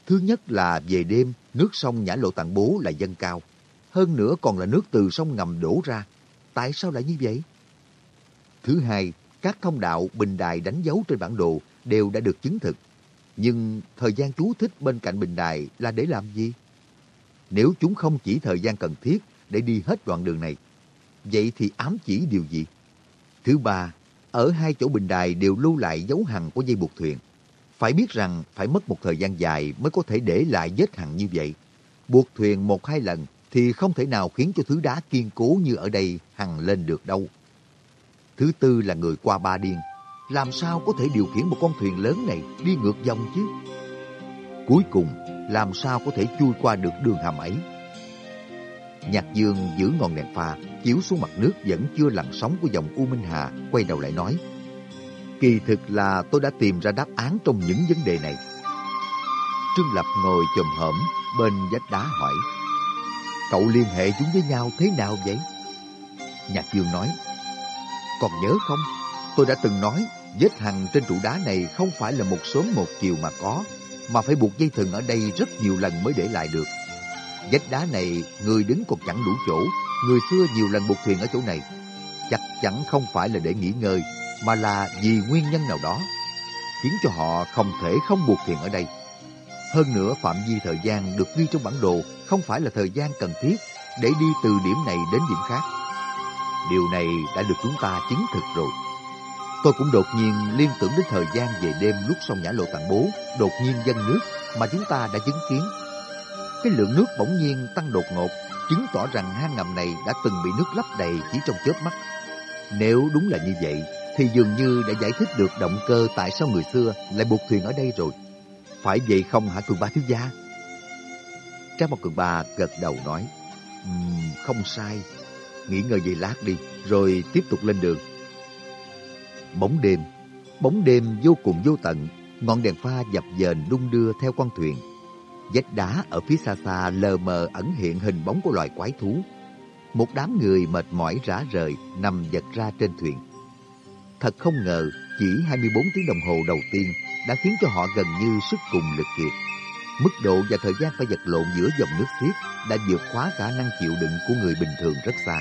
Thứ nhất là về đêm, nước sông Nhã Lộ Tạng Bố là dâng cao. Hơn nữa còn là nước từ sông ngầm đổ ra. Tại sao lại như vậy? Thứ hai, các thông đạo bình đài đánh dấu trên bản đồ đều đã được chứng thực. Nhưng thời gian chú thích bên cạnh bình đài là để làm gì? Nếu chúng không chỉ thời gian cần thiết để đi hết đoạn đường này, vậy thì ám chỉ điều gì? Thứ ba, ở hai chỗ bình đài đều lưu lại dấu hằn của dây buộc thuyền. Phải biết rằng phải mất một thời gian dài mới có thể để lại vết hằn như vậy. Buộc thuyền một hai lần thì không thể nào khiến cho thứ đá kiên cố như ở đây hằn lên được đâu. Thứ tư là người qua ba điên. Làm sao có thể điều khiển một con thuyền lớn này đi ngược dòng chứ? Cuối cùng, làm sao có thể chui qua được đường hầm ấy? Nhạc Dương giữ ngọn đèn pha, chiếu xuống mặt nước vẫn chưa lặn sóng của dòng U Minh Hà, quay đầu lại nói. Kỳ thực là tôi đã tìm ra đáp án trong những vấn đề này. Trương Lập ngồi chồm hổm bên vách đá hỏi. Cậu liên hệ chúng với nhau thế nào vậy? Nhạc Dương nói. Còn nhớ không? Tôi đã từng nói vết hằn trên trụ đá này không phải là một sớm một chiều mà có, mà phải buộc dây thừng ở đây rất nhiều lần mới để lại được. Vách đá này người đứng còn chẳng đủ chỗ, người xưa nhiều lần buộc thuyền ở chỗ này. Chắc chắn không phải là để nghỉ ngơi, mà là vì nguyên nhân nào đó, khiến cho họ không thể không buộc thuyền ở đây. Hơn nữa phạm vi thời gian được ghi trong bản đồ không phải là thời gian cần thiết để đi từ điểm này đến điểm khác. Điều này đã được chúng ta chứng thực rồi. Tôi cũng đột nhiên liên tưởng đến thời gian về đêm lúc sông Nhã Lộ Tạng Bố đột nhiên dâng nước mà chúng ta đã chứng kiến. Cái lượng nước bỗng nhiên tăng đột ngột, chứng tỏ rằng hang ngầm này đã từng bị nước lấp đầy chỉ trong chớp mắt. Nếu đúng là như vậy, thì dường như đã giải thích được động cơ tại sao người xưa lại buộc thuyền ở đây rồi. Phải vậy không hả cường ba thiếu gia? Trang một cường ba gật đầu nói, um, không sai, nghỉ ngơi về lát đi, rồi tiếp tục lên đường. Bóng đêm, bóng đêm vô cùng vô tận, ngọn đèn pha dập dềnh đung đưa theo con thuyền. Vách đá ở phía xa xa lờ mờ ẩn hiện hình bóng của loài quái thú. Một đám người mệt mỏi rã rời nằm vật ra trên thuyền. Thật không ngờ, chỉ 24 tiếng đồng hồ đầu tiên đã khiến cho họ gần như sức cùng lực kiệt. Mức độ và thời gian phải vật lộn giữa dòng nước xiết đã vượt quá khả năng chịu đựng của người bình thường rất xa.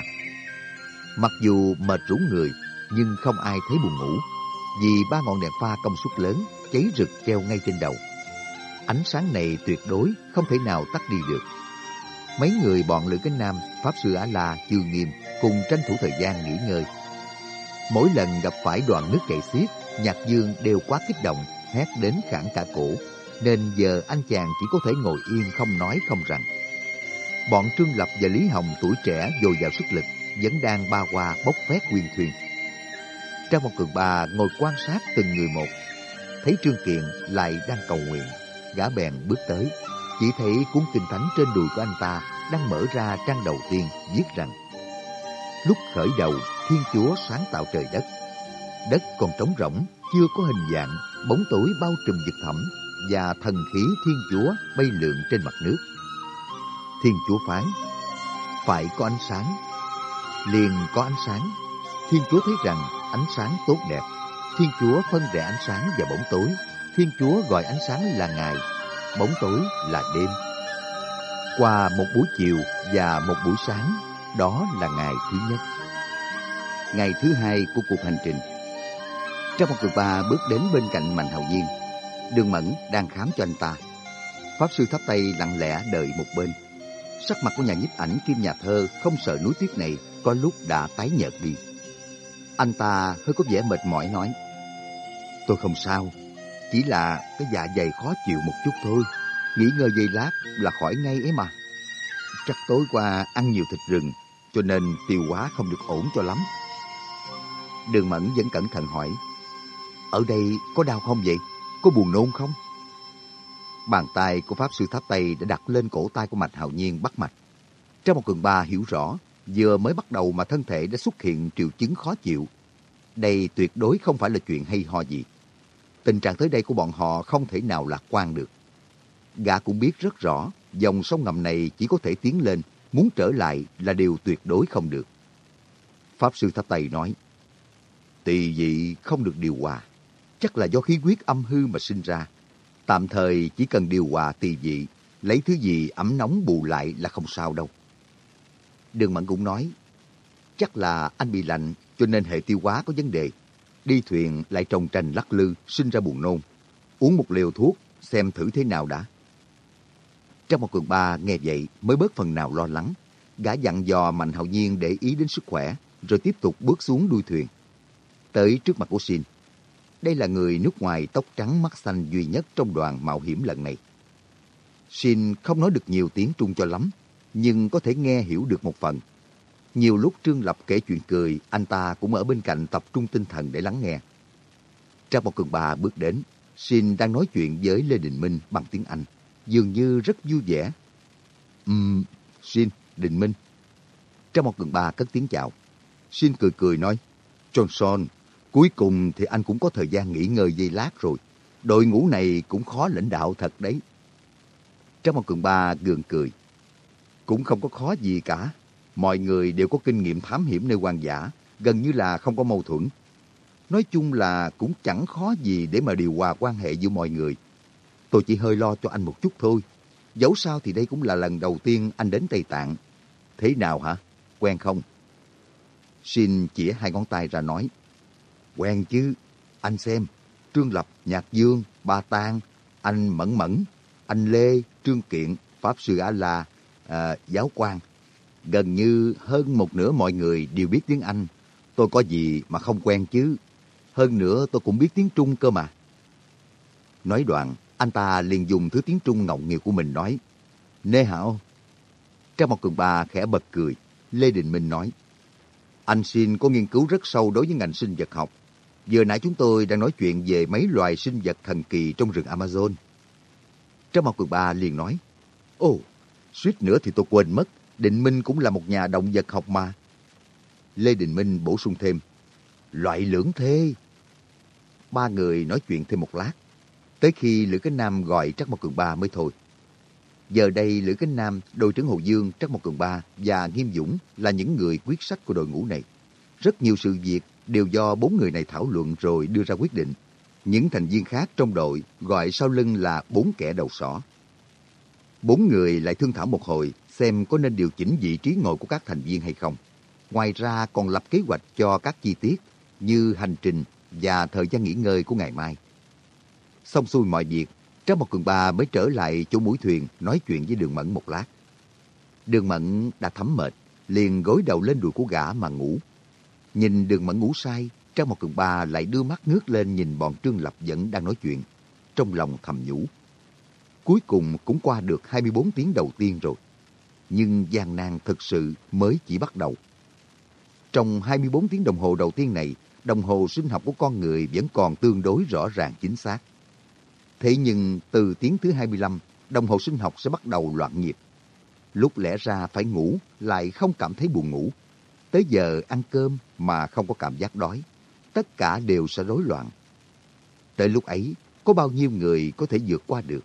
Mặc dù mệt rũ người, nhưng không ai thấy buồn ngủ, vì ba ngọn đèn pha công suất lớn cháy rực treo ngay trên đầu. Ánh sáng này tuyệt đối không thể nào tắt đi được. Mấy người bọn Lữ Cánh Nam, Pháp Sư A-La, Chư Nghiêm cùng tranh thủ thời gian nghỉ ngơi. Mỗi lần gặp phải đoàn nước chảy xiết, Nhạc Dương đều quá kích động, hét đến khản cả cổ, nên giờ anh chàng chỉ có thể ngồi yên không nói không rằng. Bọn Trương Lập và Lý Hồng tuổi trẻ dồi dào sức lực, vẫn đang ba qua bốc phét quyền thuyền. Trang một cường bà ngồi quan sát từng người một, thấy Trương Kiện lại đang cầu nguyện, gã bèn bước tới, chỉ thấy cuốn kinh thánh trên đùi của anh ta đang mở ra trang đầu tiên viết rằng Lúc khởi đầu, Thiên Chúa sáng tạo trời đất. Đất còn trống rỗng, chưa có hình dạng, bóng tối bao trùm vực thẳm và thần khí Thiên Chúa bay lượn trên mặt nước. Thiên Chúa phán, phải có ánh sáng. Liền có ánh sáng. Thiên Chúa thấy rằng ánh sáng tốt đẹp. Thiên Chúa phân rẽ ánh sáng và bóng tối. Thiên Chúa gọi ánh sáng là ngày, bóng tối là đêm. Qua một buổi chiều và một buổi sáng, đó là ngày thứ nhất. Ngày thứ hai của cuộc hành trình. Trong một người ba bước đến bên cạnh Mạnh Hào nhiên, Đường Mẫn đang khám cho anh ta. Pháp sư thắp tay lặng lẽ đợi một bên. Sắc mặt của nhà nhiếp ảnh kim nhà thơ không sợ núi tuyết này có lúc đã tái nhợt đi. Anh ta hơi có vẻ mệt mỏi nói, Tôi không sao, chỉ là cái dạ dày khó chịu một chút thôi. Nghỉ ngơi giây lát là khỏi ngay ấy mà. Chắc tối qua ăn nhiều thịt rừng, cho nên tiêu hóa không được ổn cho lắm. Đường Mẫn vẫn cẩn thận hỏi, Ở đây có đau không vậy? Có buồn nôn không? Bàn tay của Pháp Sư Tháp Tây đã đặt lên cổ tay của Mạch Hào Nhiên bắt mạch. Trong một cường ba hiểu rõ, vừa mới bắt đầu mà thân thể đã xuất hiện triệu chứng khó chịu. Đây tuyệt đối không phải là chuyện hay ho gì. Tình trạng tới đây của bọn họ không thể nào lạc quan được. Gã cũng biết rất rõ, dòng sông ngầm này chỉ có thể tiến lên, muốn trở lại là điều tuyệt đối không được. Pháp Sư Tháp Tây nói, Tỳ dị không được điều hòa, chắc là do khí huyết âm hư mà sinh ra. Tạm thời chỉ cần điều hòa tỳ dị, lấy thứ gì ấm nóng bù lại là không sao đâu. Đường Mẫn cũng nói, chắc là anh bị lạnh cho nên hệ tiêu hóa có vấn đề. Đi thuyền lại trồng trành lắc lư, sinh ra buồn nôn. Uống một liều thuốc, xem thử thế nào đã. Trong một cường ba nghe vậy mới bớt phần nào lo lắng. Gã dặn dò Mạnh Hạo Nhiên để ý đến sức khỏe, rồi tiếp tục bước xuống đuôi thuyền. Tới trước mặt của Shin. Đây là người nước ngoài tóc trắng mắt xanh duy nhất trong đoàn mạo hiểm lần này. Shin không nói được nhiều tiếng Trung cho lắm, nhưng có thể nghe hiểu được một phần. Nhiều lúc Trương Lập kể chuyện cười, anh ta cũng ở bên cạnh tập trung tinh thần để lắng nghe. Trang một cường bà bước đến, Shin đang nói chuyện với Lê Đình Minh bằng tiếng Anh, dường như rất vui vẻ. Ừm, Shin, Đình Minh. Trang một cường bà cất tiếng chào. Shin cười cười nói, Johnson, cuối cùng thì anh cũng có thời gian nghỉ ngơi giây lát rồi. Đội ngũ này cũng khó lãnh đạo thật đấy. Trang một cường bà gượng cười. Cũng không có khó gì cả. Mọi người đều có kinh nghiệm thám hiểm nơi hoang dã, gần như là không có mâu thuẫn. Nói chung là cũng chẳng khó gì để mà điều hòa quan hệ giữa mọi người. Tôi chỉ hơi lo cho anh một chút thôi. Dẫu sao thì đây cũng là lần đầu tiên anh đến Tây Tạng. Thế nào hả? Quen không? Xin chỉ hai ngón tay ra nói. Quen chứ. Anh xem. Trương Lập, Nhạc Dương, Ba Tang, anh Mẫn Mẫn, anh Lê, Trương Kiện, Pháp Sư A-La, à, Giáo quan Gần như hơn một nửa mọi người đều biết tiếng Anh. Tôi có gì mà không quen chứ. Hơn nữa tôi cũng biết tiếng Trung cơ mà. Nói đoạn, anh ta liền dùng thứ tiếng Trung ngọng nghịu của mình nói. Nê hảo. Trong một cường bà khẽ bật cười, Lê Đình Minh nói. Anh xin có nghiên cứu rất sâu đối với ngành sinh vật học. Vừa nãy chúng tôi đang nói chuyện về mấy loài sinh vật thần kỳ trong rừng Amazon. Trong một cường ba liền nói. Ồ, suýt nữa thì tôi quên mất. Định Minh cũng là một nhà động vật học mà. Lê Đình Minh bổ sung thêm, loại lưỡng thê. Ba người nói chuyện thêm một lát, tới khi Lữ Cánh Nam gọi Trắc Mộc Cường Ba mới thôi. Giờ đây Lữ Cánh Nam, đội trưởng Hồ Dương, Trắc Mộc Cường Ba và Nghiêm Dũng là những người quyết sách của đội ngũ này. Rất nhiều sự việc đều do bốn người này thảo luận rồi đưa ra quyết định. Những thành viên khác trong đội gọi sau lưng là bốn kẻ đầu sỏ. Bốn người lại thương thảo một hồi xem có nên điều chỉnh vị trí ngồi của các thành viên hay không. Ngoài ra còn lập kế hoạch cho các chi tiết như hành trình và thời gian nghỉ ngơi của ngày mai. Xong xuôi mọi việc, Trang một cường ba mới trở lại chỗ mũi thuyền nói chuyện với Đường Mẫn một lát. Đường Mẫn đã thấm mệt, liền gối đầu lên đùi của gã mà ngủ. Nhìn Đường Mẫn ngủ say, Trang một cường ba lại đưa mắt ngước lên nhìn bọn Trương Lập vẫn đang nói chuyện. Trong lòng thầm nhủ. Cuối cùng cũng qua được 24 tiếng đầu tiên rồi nhưng gian nan thực sự mới chỉ bắt đầu. Trong 24 tiếng đồng hồ đầu tiên này, đồng hồ sinh học của con người vẫn còn tương đối rõ ràng chính xác. Thế nhưng từ tiếng thứ 25, đồng hồ sinh học sẽ bắt đầu loạn nhịp. Lúc lẽ ra phải ngủ, lại không cảm thấy buồn ngủ. Tới giờ ăn cơm mà không có cảm giác đói. Tất cả đều sẽ rối loạn. Tới lúc ấy, có bao nhiêu người có thể vượt qua được?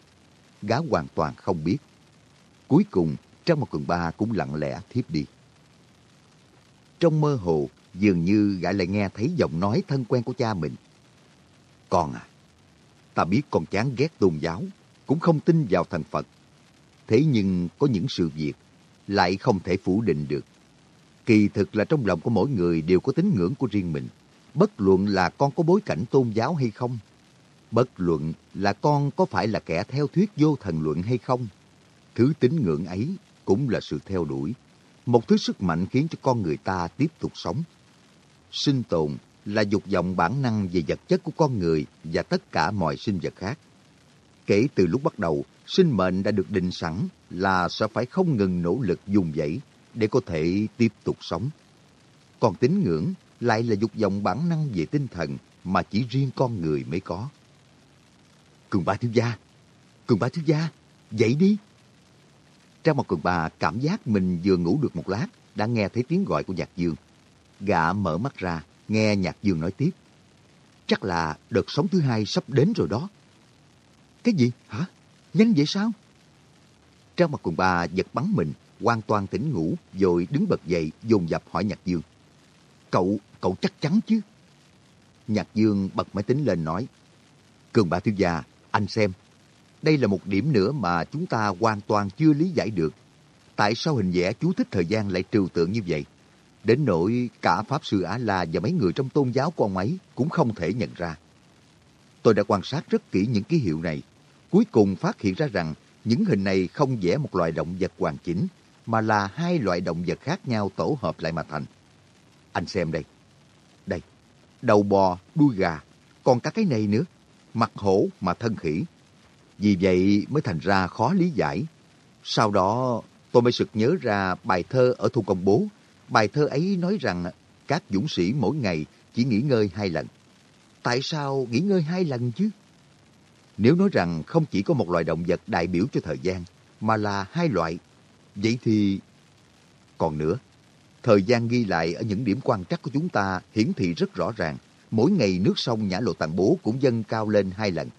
Gã hoàn toàn không biết. Cuối cùng, trong một cường ba cũng lặng lẽ thiếp đi. Trong mơ hồ, dường như gã lại nghe thấy giọng nói thân quen của cha mình. Con à, ta biết con chán ghét tôn giáo, cũng không tin vào thần Phật. Thế nhưng có những sự việc lại không thể phủ định được. Kỳ thực là trong lòng của mỗi người đều có tín ngưỡng của riêng mình. Bất luận là con có bối cảnh tôn giáo hay không. Bất luận là con có phải là kẻ theo thuyết vô thần luận hay không. Thứ tín ngưỡng ấy cũng là sự theo đuổi. Một thứ sức mạnh khiến cho con người ta tiếp tục sống. Sinh tồn là dục vọng bản năng về vật chất của con người và tất cả mọi sinh vật khác. Kể từ lúc bắt đầu, sinh mệnh đã được định sẵn là sẽ phải không ngừng nỗ lực dùng dậy để có thể tiếp tục sống. Còn tín ngưỡng lại là dục vọng bản năng về tinh thần mà chỉ riêng con người mới có. Cường ba thiếu gia, cường ba thiếu gia, dậy đi. Trang một cường bà cảm giác mình vừa ngủ được một lát, đã nghe thấy tiếng gọi của Nhạc Dương. Gã mở mắt ra, nghe Nhạc Dương nói tiếp. Chắc là đợt sống thứ hai sắp đến rồi đó. Cái gì? Hả? Nhanh vậy sao? Trang mặt cùng bà giật bắn mình, hoàn toàn tỉnh ngủ, rồi đứng bật dậy, dồn dập hỏi Nhạc Dương. Cậu, cậu chắc chắn chứ? Nhạc Dương bật máy tính lên nói. Cường bà thiếu gia, anh xem. Đây là một điểm nữa mà chúng ta hoàn toàn chưa lý giải được. Tại sao hình vẽ chú thích thời gian lại trừu tượng như vậy? Đến nỗi cả Pháp Sư Á La và mấy người trong tôn giáo của ông ấy cũng không thể nhận ra. Tôi đã quan sát rất kỹ những ký hiệu này. Cuối cùng phát hiện ra rằng những hình này không vẽ một loài động vật hoàn chỉnh, mà là hai loại động vật khác nhau tổ hợp lại mà thành. Anh xem đây. Đây, đầu bò, đuôi gà, còn cả cái này nữa, mặt hổ mà thân khỉ. Vì vậy mới thành ra khó lý giải. Sau đó tôi mới sực nhớ ra bài thơ ở thu công bố. Bài thơ ấy nói rằng các dũng sĩ mỗi ngày chỉ nghỉ ngơi hai lần. Tại sao nghỉ ngơi hai lần chứ? Nếu nói rằng không chỉ có một loài động vật đại biểu cho thời gian, mà là hai loại, vậy thì... Còn nữa, thời gian ghi lại ở những điểm quan trắc của chúng ta hiển thị rất rõ ràng. Mỗi ngày nước sông Nhã Lộ Tàn Bố cũng dâng cao lên hai lần.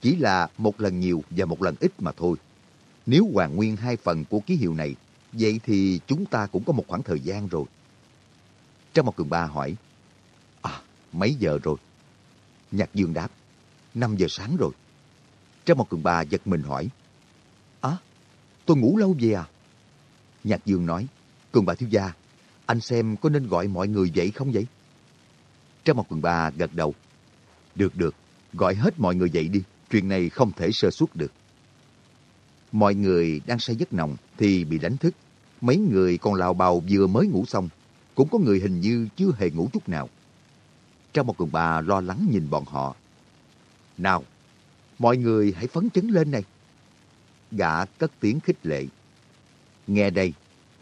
Chỉ là một lần nhiều và một lần ít mà thôi. Nếu hoàn nguyên hai phần của ký hiệu này, vậy thì chúng ta cũng có một khoảng thời gian rồi. Trong một cường ba hỏi, À, mấy giờ rồi? Nhạc Dương đáp, 5 giờ sáng rồi. Trang một cường bà giật mình hỏi. À, tôi ngủ lâu vậy à? Nhạc Dương nói, cường bà thiếu gia, anh xem có nên gọi mọi người dậy không vậy? Trang một cường bà gật đầu. Được được, gọi hết mọi người dậy đi, chuyện này không thể sơ suất được. Mọi người đang say giấc nồng thì bị đánh thức. Mấy người còn lào bào vừa mới ngủ xong. Cũng có người hình như chưa hề ngủ chút nào. Trong một cường bà lo lắng nhìn bọn họ nào, mọi người hãy phấn chấn lên này. Gã cất tiếng khích lệ. Nghe đây,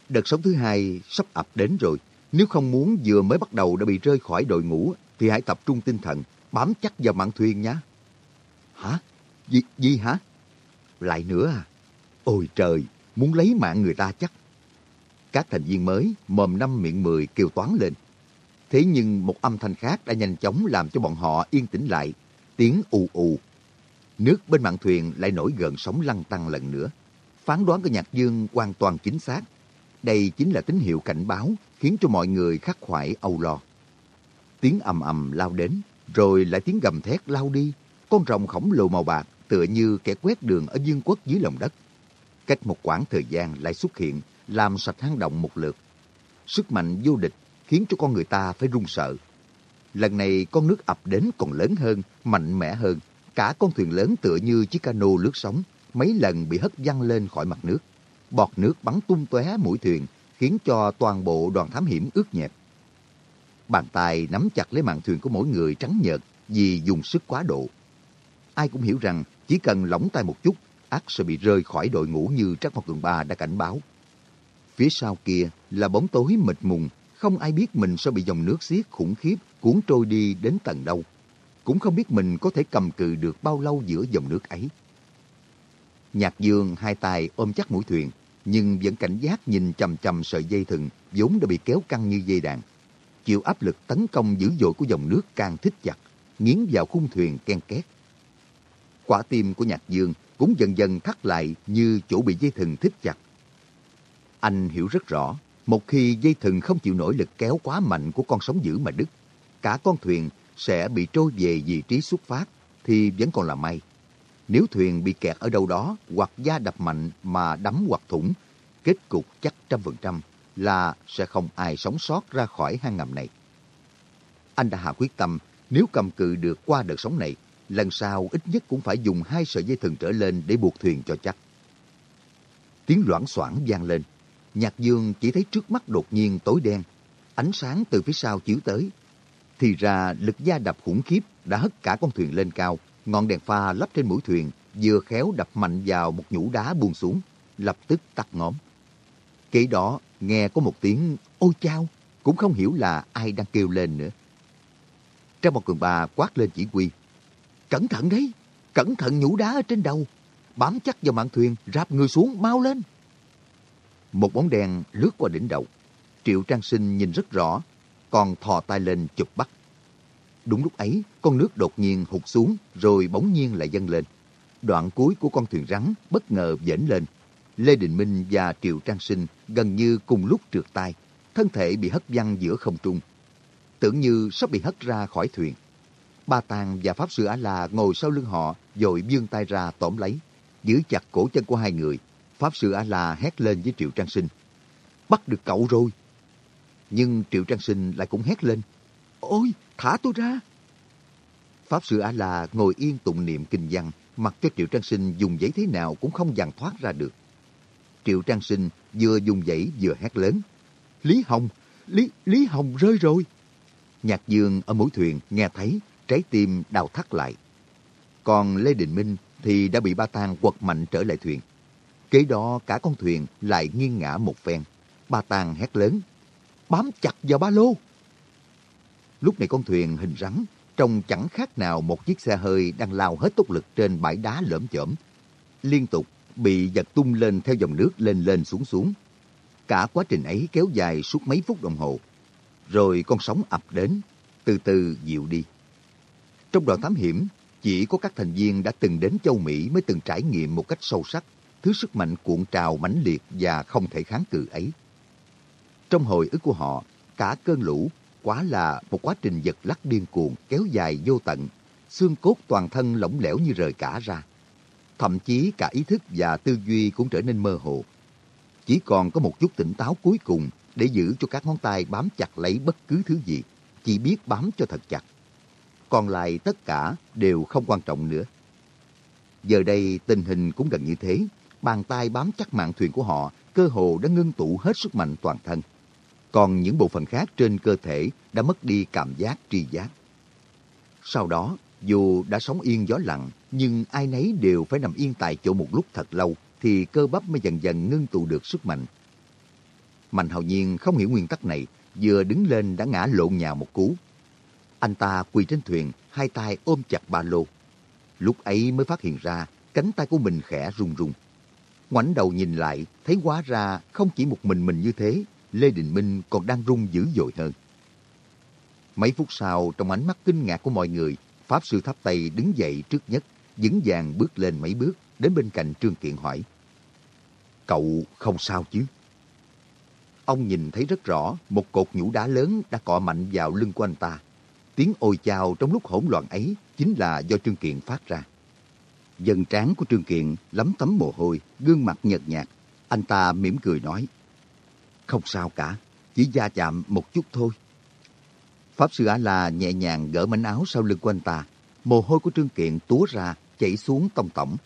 đợt sống thứ hai sắp ập đến rồi. Nếu không muốn vừa mới bắt đầu đã bị rơi khỏi đội ngũ, thì hãy tập trung tinh thần, bám chắc vào mạng thuyền nhé. Hả? Gì, gì hả? Lại nữa à? Ôi trời, muốn lấy mạng người ta chắc. Các thành viên mới, mồm năm miệng mười kêu toán lên. Thế nhưng một âm thanh khác đã nhanh chóng làm cho bọn họ yên tĩnh lại, tiếng ù ù. Nước bên mạn thuyền lại nổi gần sóng lăn tăng lần nữa. Phán đoán của Nhạc Dương hoàn toàn chính xác. Đây chính là tín hiệu cảnh báo khiến cho mọi người khắc khoải âu lo. Tiếng ầm ầm lao đến, rồi lại tiếng gầm thét lao đi. Con rồng khổng lồ màu bạc tựa như kẻ quét đường ở dương quốc dưới lòng đất. Cách một quãng thời gian lại xuất hiện, làm sạch hang động một lượt. Sức mạnh vô địch khiến cho con người ta phải run sợ. Lần này con nước ập đến còn lớn hơn, mạnh mẽ hơn. Cả con thuyền lớn tựa như chiếc cano lướt sóng, mấy lần bị hất văng lên khỏi mặt nước. Bọt nước bắn tung tóe mũi thuyền, khiến cho toàn bộ đoàn thám hiểm ướt nhẹp. Bàn tay nắm chặt lấy mạn thuyền của mỗi người trắng nhợt vì dùng sức quá độ. Ai cũng hiểu rằng chỉ cần lỏng tay một chút, ác sẽ bị rơi khỏi đội ngũ như Trác Mộc Cường Ba đã cảnh báo. Phía sau kia là bóng tối mịt mùng, không ai biết mình sẽ bị dòng nước xiết khủng khiếp cuốn trôi đi đến tận đâu. Cũng không biết mình có thể cầm cự được bao lâu giữa dòng nước ấy. Nhạc dương hai tay ôm chắc mũi thuyền, nhưng vẫn cảnh giác nhìn chầm chầm sợi dây thừng vốn đã bị kéo căng như dây đàn. Chịu áp lực tấn công dữ dội của dòng nước càng thích chặt, nghiến vào khung thuyền ken két. Quả tim của nhạc dương cũng dần dần thắt lại như chỗ bị dây thừng thích chặt. Anh hiểu rất rõ, một khi dây thừng không chịu nổi lực kéo quá mạnh của con sóng dữ mà đứt, cả con thuyền sẽ bị trôi về vị trí xuất phát, thì vẫn còn là may. Nếu thuyền bị kẹt ở đâu đó hoặc da đập mạnh mà đắm hoặc thủng, kết cục chắc trăm phần trăm là sẽ không ai sống sót ra khỏi hang ngầm này. Anh đã hạ quyết tâm nếu cầm cự được qua đợt sóng này, lần sau, ít nhất cũng phải dùng hai sợi dây thừng trở lên để buộc thuyền cho chắc. Tiếng loảng xoảng vang lên. Nhạc dương chỉ thấy trước mắt đột nhiên tối đen. Ánh sáng từ phía sau chiếu tới. Thì ra, lực gia đập khủng khiếp đã hất cả con thuyền lên cao. Ngọn đèn pha lắp trên mũi thuyền, vừa khéo đập mạnh vào một nhũ đá buông xuống. Lập tức tắt ngóm. Kế đó, nghe có một tiếng, ôi chao. Cũng không hiểu là ai đang kêu lên nữa. Trong một cường bà quát lên chỉ huy. Cẩn thận đấy! Cẩn thận nhũ đá ở trên đầu! bám chắc vào mạn thuyền, rạp người xuống, mau lên. Một bóng đèn lướt qua đỉnh đầu. Triệu Trang Sinh nhìn rất rõ, còn thò tay lên chụp bắt. Đúng lúc ấy, con nước đột nhiên hụt xuống, rồi bỗng nhiên lại dâng lên. Đoạn cuối của con thuyền rắn bất ngờ dễn lên. Lê Đình Minh và Triệu Trang Sinh gần như cùng lúc trượt tay, thân thể bị hất văng giữa không trung. Tưởng như sắp bị hất ra khỏi thuyền. Ba Tàng và Pháp Sư a la ngồi sau lưng họ, rồi vươn tay ra tóm lấy giữ chặt cổ chân của hai người. Pháp sư A-la hét lên với Triệu Trang Sinh. Bắt được cậu rồi. Nhưng Triệu Trang Sinh lại cũng hét lên. Ôi, thả tôi ra. Pháp sư A-la ngồi yên tụng niệm kinh văn, mặc cho Triệu Trang Sinh dùng giấy thế nào cũng không dằn thoát ra được. Triệu Trang Sinh vừa dùng giấy vừa hét lớn. Lý Hồng, Lý, Lý Hồng rơi rồi. Nhạc Dương ở mũi thuyền nghe thấy, trái tim đào thắt lại. Còn Lê Đình Minh thì đã bị ba tang quật mạnh trở lại thuyền. Kế đó cả con thuyền lại nghiêng ngã một phen. Ba tang hét lớn, bám chặt vào ba lô. Lúc này con thuyền hình rắn, trông chẳng khác nào một chiếc xe hơi đang lao hết tốc lực trên bãi đá lởm chởm. Liên tục bị giật tung lên theo dòng nước lên lên xuống xuống. Cả quá trình ấy kéo dài suốt mấy phút đồng hồ. Rồi con sóng ập đến, từ từ dịu đi. Trong đoạn thám hiểm, chỉ có các thành viên đã từng đến châu Mỹ mới từng trải nghiệm một cách sâu sắc thứ sức mạnh cuộn trào mãnh liệt và không thể kháng cự ấy. Trong hồi ức của họ, cả cơn lũ quá là một quá trình giật lắc điên cuồng kéo dài vô tận, xương cốt toàn thân lỏng lẻo như rời cả ra. Thậm chí cả ý thức và tư duy cũng trở nên mơ hồ. Chỉ còn có một chút tỉnh táo cuối cùng để giữ cho các ngón tay bám chặt lấy bất cứ thứ gì, chỉ biết bám cho thật chặt còn lại tất cả đều không quan trọng nữa. Giờ đây tình hình cũng gần như thế, bàn tay bám chắc mạng thuyền của họ cơ hồ đã ngưng tụ hết sức mạnh toàn thân. Còn những bộ phận khác trên cơ thể đã mất đi cảm giác tri giác. Sau đó, dù đã sống yên gió lặng, nhưng ai nấy đều phải nằm yên tại chỗ một lúc thật lâu thì cơ bắp mới dần dần ngưng tụ được sức mạnh. Mạnh hào nhiên không hiểu nguyên tắc này, vừa đứng lên đã ngã lộn nhào một cú, anh ta quỳ trên thuyền, hai tay ôm chặt ba lô. Lúc ấy mới phát hiện ra cánh tay của mình khẽ run run. Ngoảnh đầu nhìn lại, thấy hóa ra không chỉ một mình mình như thế, Lê Đình Minh còn đang run dữ dội hơn. Mấy phút sau, trong ánh mắt kinh ngạc của mọi người, Pháp Sư Tháp Tây đứng dậy trước nhất, vững vàng bước lên mấy bước, đến bên cạnh Trương Kiện hỏi. Cậu không sao chứ? Ông nhìn thấy rất rõ, một cột nhũ đá lớn đã cọ mạnh vào lưng của anh ta. Tiếng ôi chào trong lúc hỗn loạn ấy chính là do Trương Kiện phát ra. Dần trán của Trương Kiện lấm tấm mồ hôi, gương mặt nhợt nhạt. Anh ta mỉm cười nói, Không sao cả, chỉ da chạm một chút thôi. Pháp Sư A-La nhẹ nhàng gỡ mảnh áo sau lưng của anh ta. Mồ hôi của Trương Kiện túa ra, chảy xuống tông tổng.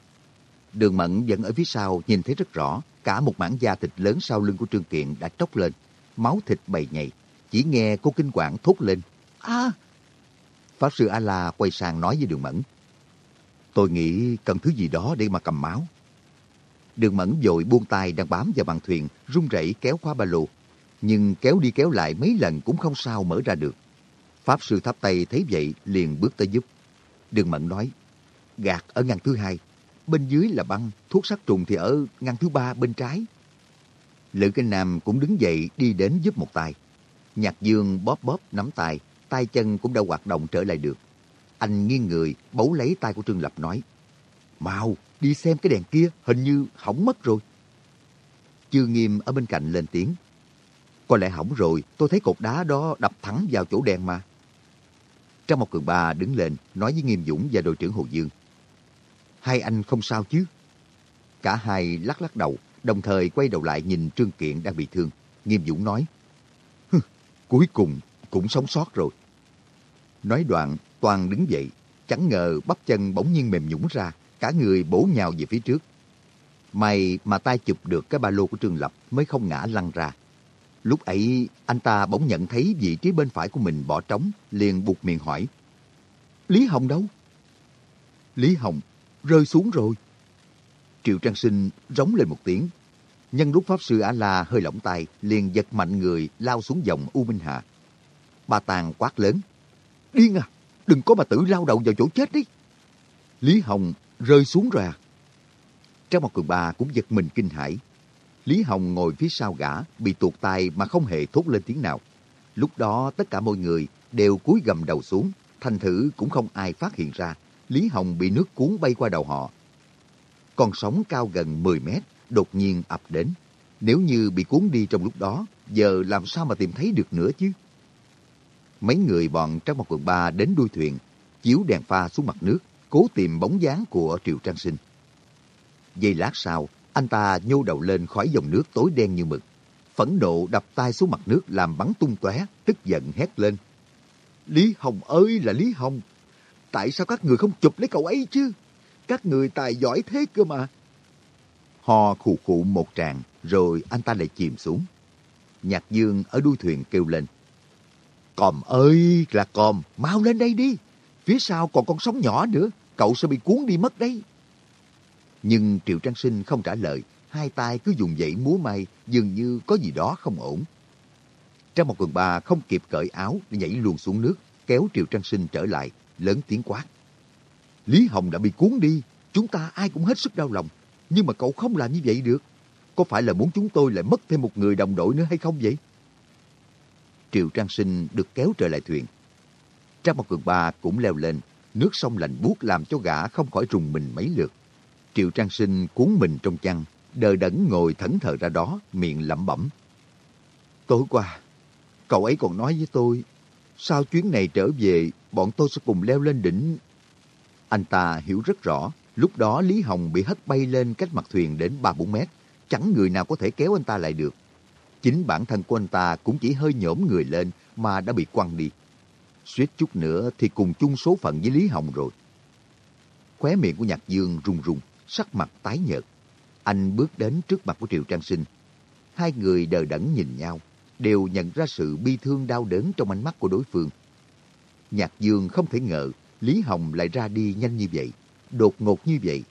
Đường Mẫn vẫn ở phía sau nhìn thấy rất rõ, cả một mảng da thịt lớn sau lưng của Trương Kiện đã tróc lên, máu thịt bầy nhầy. Chỉ nghe cô kinh quản thốt lên, À, Pháp sư A-la quay sang nói với Đường Mẫn. Tôi nghĩ cần thứ gì đó để mà cầm máu. Đường Mẫn dội buông tay đang bám vào bàn thuyền, run rẩy kéo khóa ba lô. Nhưng kéo đi kéo lại mấy lần cũng không sao mở ra được. Pháp sư tháp tay thấy vậy liền bước tới giúp. Đường Mẫn nói, gạt ở ngăn thứ hai, bên dưới là băng, thuốc sát trùng thì ở ngăn thứ ba bên trái. Lữ Kinh Nam cũng đứng dậy đi đến giúp một tay. Nhạc Dương bóp bóp nắm tay, tay chân cũng đã hoạt động trở lại được. Anh nghiêng người, bấu lấy tay của Trương Lập nói, Mau, đi xem cái đèn kia, hình như hỏng mất rồi. Chư nghiêm ở bên cạnh lên tiếng. Có lẽ hỏng rồi, tôi thấy cột đá đó đập thẳng vào chỗ đèn mà. trong một cường ba đứng lên, nói với Nghiêm Dũng và đội trưởng Hồ Dương. Hai anh không sao chứ? Cả hai lắc lắc đầu, đồng thời quay đầu lại nhìn Trương Kiện đang bị thương. Nghiêm Dũng nói, cuối cùng cũng sống sót rồi. Nói đoạn, Toàn đứng dậy, chẳng ngờ bắp chân bỗng nhiên mềm nhũng ra, cả người bổ nhào về phía trước. May mà tay chụp được cái ba lô của Trương Lập mới không ngã lăn ra. Lúc ấy, anh ta bỗng nhận thấy vị trí bên phải của mình bỏ trống, liền buộc miệng hỏi. Lý Hồng đâu? Lý Hồng rơi xuống rồi. Triệu Trang Sinh rống lên một tiếng. Nhân lúc Pháp Sư A-La hơi lỏng tay, liền giật mạnh người lao xuống dòng U Minh Hạ. Bà Tàng quát lớn. Điên à, đừng có mà tự lao đầu vào chỗ chết đi. Lý Hồng rơi xuống rồi à? Trong một cường ba cũng giật mình kinh hãi. Lý Hồng ngồi phía sau gã, bị tuột tay mà không hề thốt lên tiếng nào. Lúc đó tất cả mọi người đều cúi gầm đầu xuống, thành thử cũng không ai phát hiện ra. Lý Hồng bị nước cuốn bay qua đầu họ. Con sóng cao gần 10 mét đột nhiên ập đến. Nếu như bị cuốn đi trong lúc đó, giờ làm sao mà tìm thấy được nữa chứ? Mấy người bọn trong một quần ba đến đuôi thuyền, chiếu đèn pha xuống mặt nước, cố tìm bóng dáng của Triệu Trang Sinh. Giây lát sau, anh ta nhô đầu lên khỏi dòng nước tối đen như mực. Phẫn nộ đập tay xuống mặt nước làm bắn tung tóe, tức giận hét lên. Lý Hồng ơi là Lý Hồng, tại sao các người không chụp lấy cậu ấy chứ? Các người tài giỏi thế cơ mà. hò khù khụ một tràng, rồi anh ta lại chìm xuống. Nhạc Dương ở đuôi thuyền kêu lên. Còm ơi là còm, mau lên đây đi. Phía sau còn con sóng nhỏ nữa, cậu sẽ bị cuốn đi mất đấy. Nhưng Triệu Trang Sinh không trả lời, hai tay cứ dùng dậy múa may, dường như có gì đó không ổn. Trong một quần bà không kịp cởi áo, nhảy luồn xuống nước, kéo Triệu Trang Sinh trở lại, lớn tiếng quát. Lý Hồng đã bị cuốn đi, chúng ta ai cũng hết sức đau lòng. Nhưng mà cậu không làm như vậy được. Có phải là muốn chúng tôi lại mất thêm một người đồng đội nữa hay không vậy? Triệu Trang Sinh được kéo trở lại thuyền. Trang một cường ba cũng leo lên, nước sông lạnh buốt làm cho gã không khỏi rùng mình mấy lượt. Triệu Trang Sinh cuốn mình trong chăn, đờ đẫn ngồi thẫn thờ ra đó, miệng lẩm bẩm. Tối qua, cậu ấy còn nói với tôi, sau chuyến này trở về, bọn tôi sẽ cùng leo lên đỉnh. Anh ta hiểu rất rõ, lúc đó Lý Hồng bị hất bay lên cách mặt thuyền đến 3-4 mét, chẳng người nào có thể kéo anh ta lại được. Chính bản thân của anh ta cũng chỉ hơi nhổm người lên mà đã bị quăng đi. Suýt chút nữa thì cùng chung số phận với Lý Hồng rồi. Khóe miệng của Nhạc Dương run run sắc mặt tái nhợt. Anh bước đến trước mặt của Triệu Trang Sinh. Hai người đờ đẫn nhìn nhau, đều nhận ra sự bi thương đau đớn trong ánh mắt của đối phương. Nhạc Dương không thể ngờ Lý Hồng lại ra đi nhanh như vậy, đột ngột như vậy.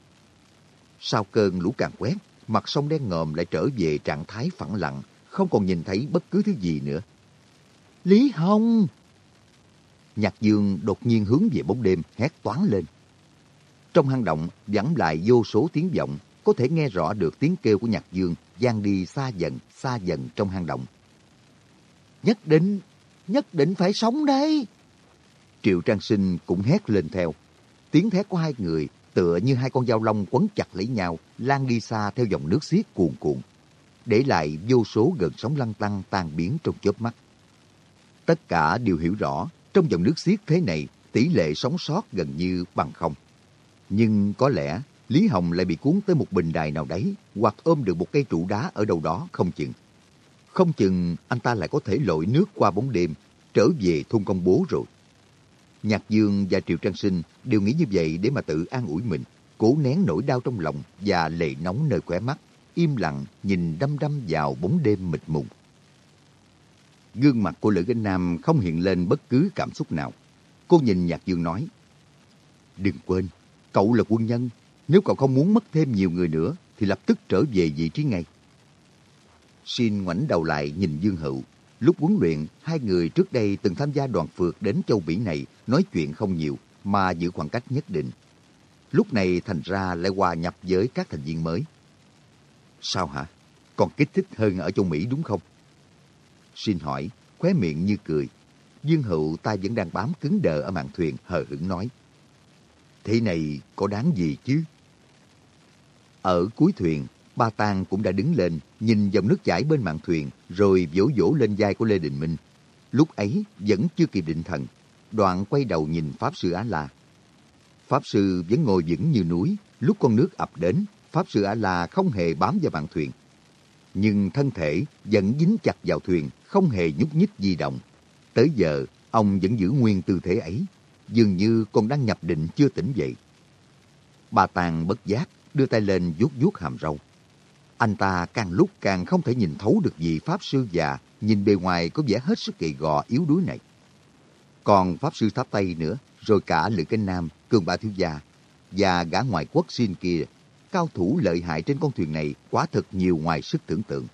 Sau cơn lũ càng quét, mặt sông đen ngòm lại trở về trạng thái phẳng lặng, không còn nhìn thấy bất cứ thứ gì nữa. Lý Hồng! Nhạc Dương đột nhiên hướng về bóng đêm, hét toán lên. Trong hang động vẳng lại vô số tiếng vọng, có thể nghe rõ được tiếng kêu của Nhạc Dương gian đi xa dần, xa dần trong hang động. Nhất định, nhất định phải sống đây. Triệu Trang Sinh cũng hét lên theo. Tiếng thét của hai người tựa như hai con dao long quấn chặt lấy nhau, lan đi xa theo dòng nước xiết cuồn cuộn, để lại vô số gần sóng lăn tăng tan biến trong chớp mắt. Tất cả đều hiểu rõ, trong dòng nước xiết thế này, tỷ lệ sống sót gần như bằng không. Nhưng có lẽ Lý Hồng lại bị cuốn tới một bình đài nào đấy hoặc ôm được một cây trụ đá ở đâu đó không chừng. Không chừng anh ta lại có thể lội nước qua bóng đêm trở về thôn công bố rồi. Nhạc Dương và Triệu Trang Sinh đều nghĩ như vậy để mà tự an ủi mình, cố nén nỗi đau trong lòng và lệ nóng nơi khóe mắt, im lặng nhìn đăm đăm vào bóng đêm mịt mùng. Gương mặt của Lữ Kinh Nam không hiện lên bất cứ cảm xúc nào. Cô nhìn Nhạc Dương nói, Đừng quên, Cậu là quân nhân, nếu cậu không muốn mất thêm nhiều người nữa thì lập tức trở về vị trí ngay. Xin ngoảnh đầu lại nhìn Dương Hữu. Lúc huấn luyện, hai người trước đây từng tham gia đoàn phượt đến châu Mỹ này nói chuyện không nhiều mà giữ khoảng cách nhất định. Lúc này thành ra lại hòa nhập với các thành viên mới. Sao hả? Còn kích thích hơn ở châu Mỹ đúng không? Xin hỏi, khóe miệng như cười. Dương Hữu ta vẫn đang bám cứng đờ ở mạn thuyền hờ hững nói. Thế này có đáng gì chứ? Ở cuối thuyền, Ba Tang cũng đã đứng lên, nhìn dòng nước chảy bên mạn thuyền, rồi vỗ vỗ lên vai của Lê Đình Minh. Lúc ấy vẫn chưa kịp định thần. đoạn quay đầu nhìn Pháp Sư Á-La. Pháp Sư vẫn ngồi vững như núi, lúc con nước ập đến, Pháp Sư A-La không hề bám vào bàn thuyền. Nhưng thân thể vẫn dính chặt vào thuyền, không hề nhúc nhích di động. Tới giờ, ông vẫn giữ nguyên tư thế ấy, dường như còn đang nhập định chưa tỉnh dậy. Bà Tàng bất giác, đưa tay lên vuốt vuốt hàm râu. Anh ta càng lúc càng không thể nhìn thấu được vị Pháp Sư già, nhìn bề ngoài có vẻ hết sức kỳ gò yếu đuối này. Còn Pháp Sư Tháp Tây nữa, rồi cả Lữ cánh Nam, Cường Ba Thiếu Gia, và gã ngoại quốc xin kia, cao thủ lợi hại trên con thuyền này quá thật nhiều ngoài sức tưởng tượng.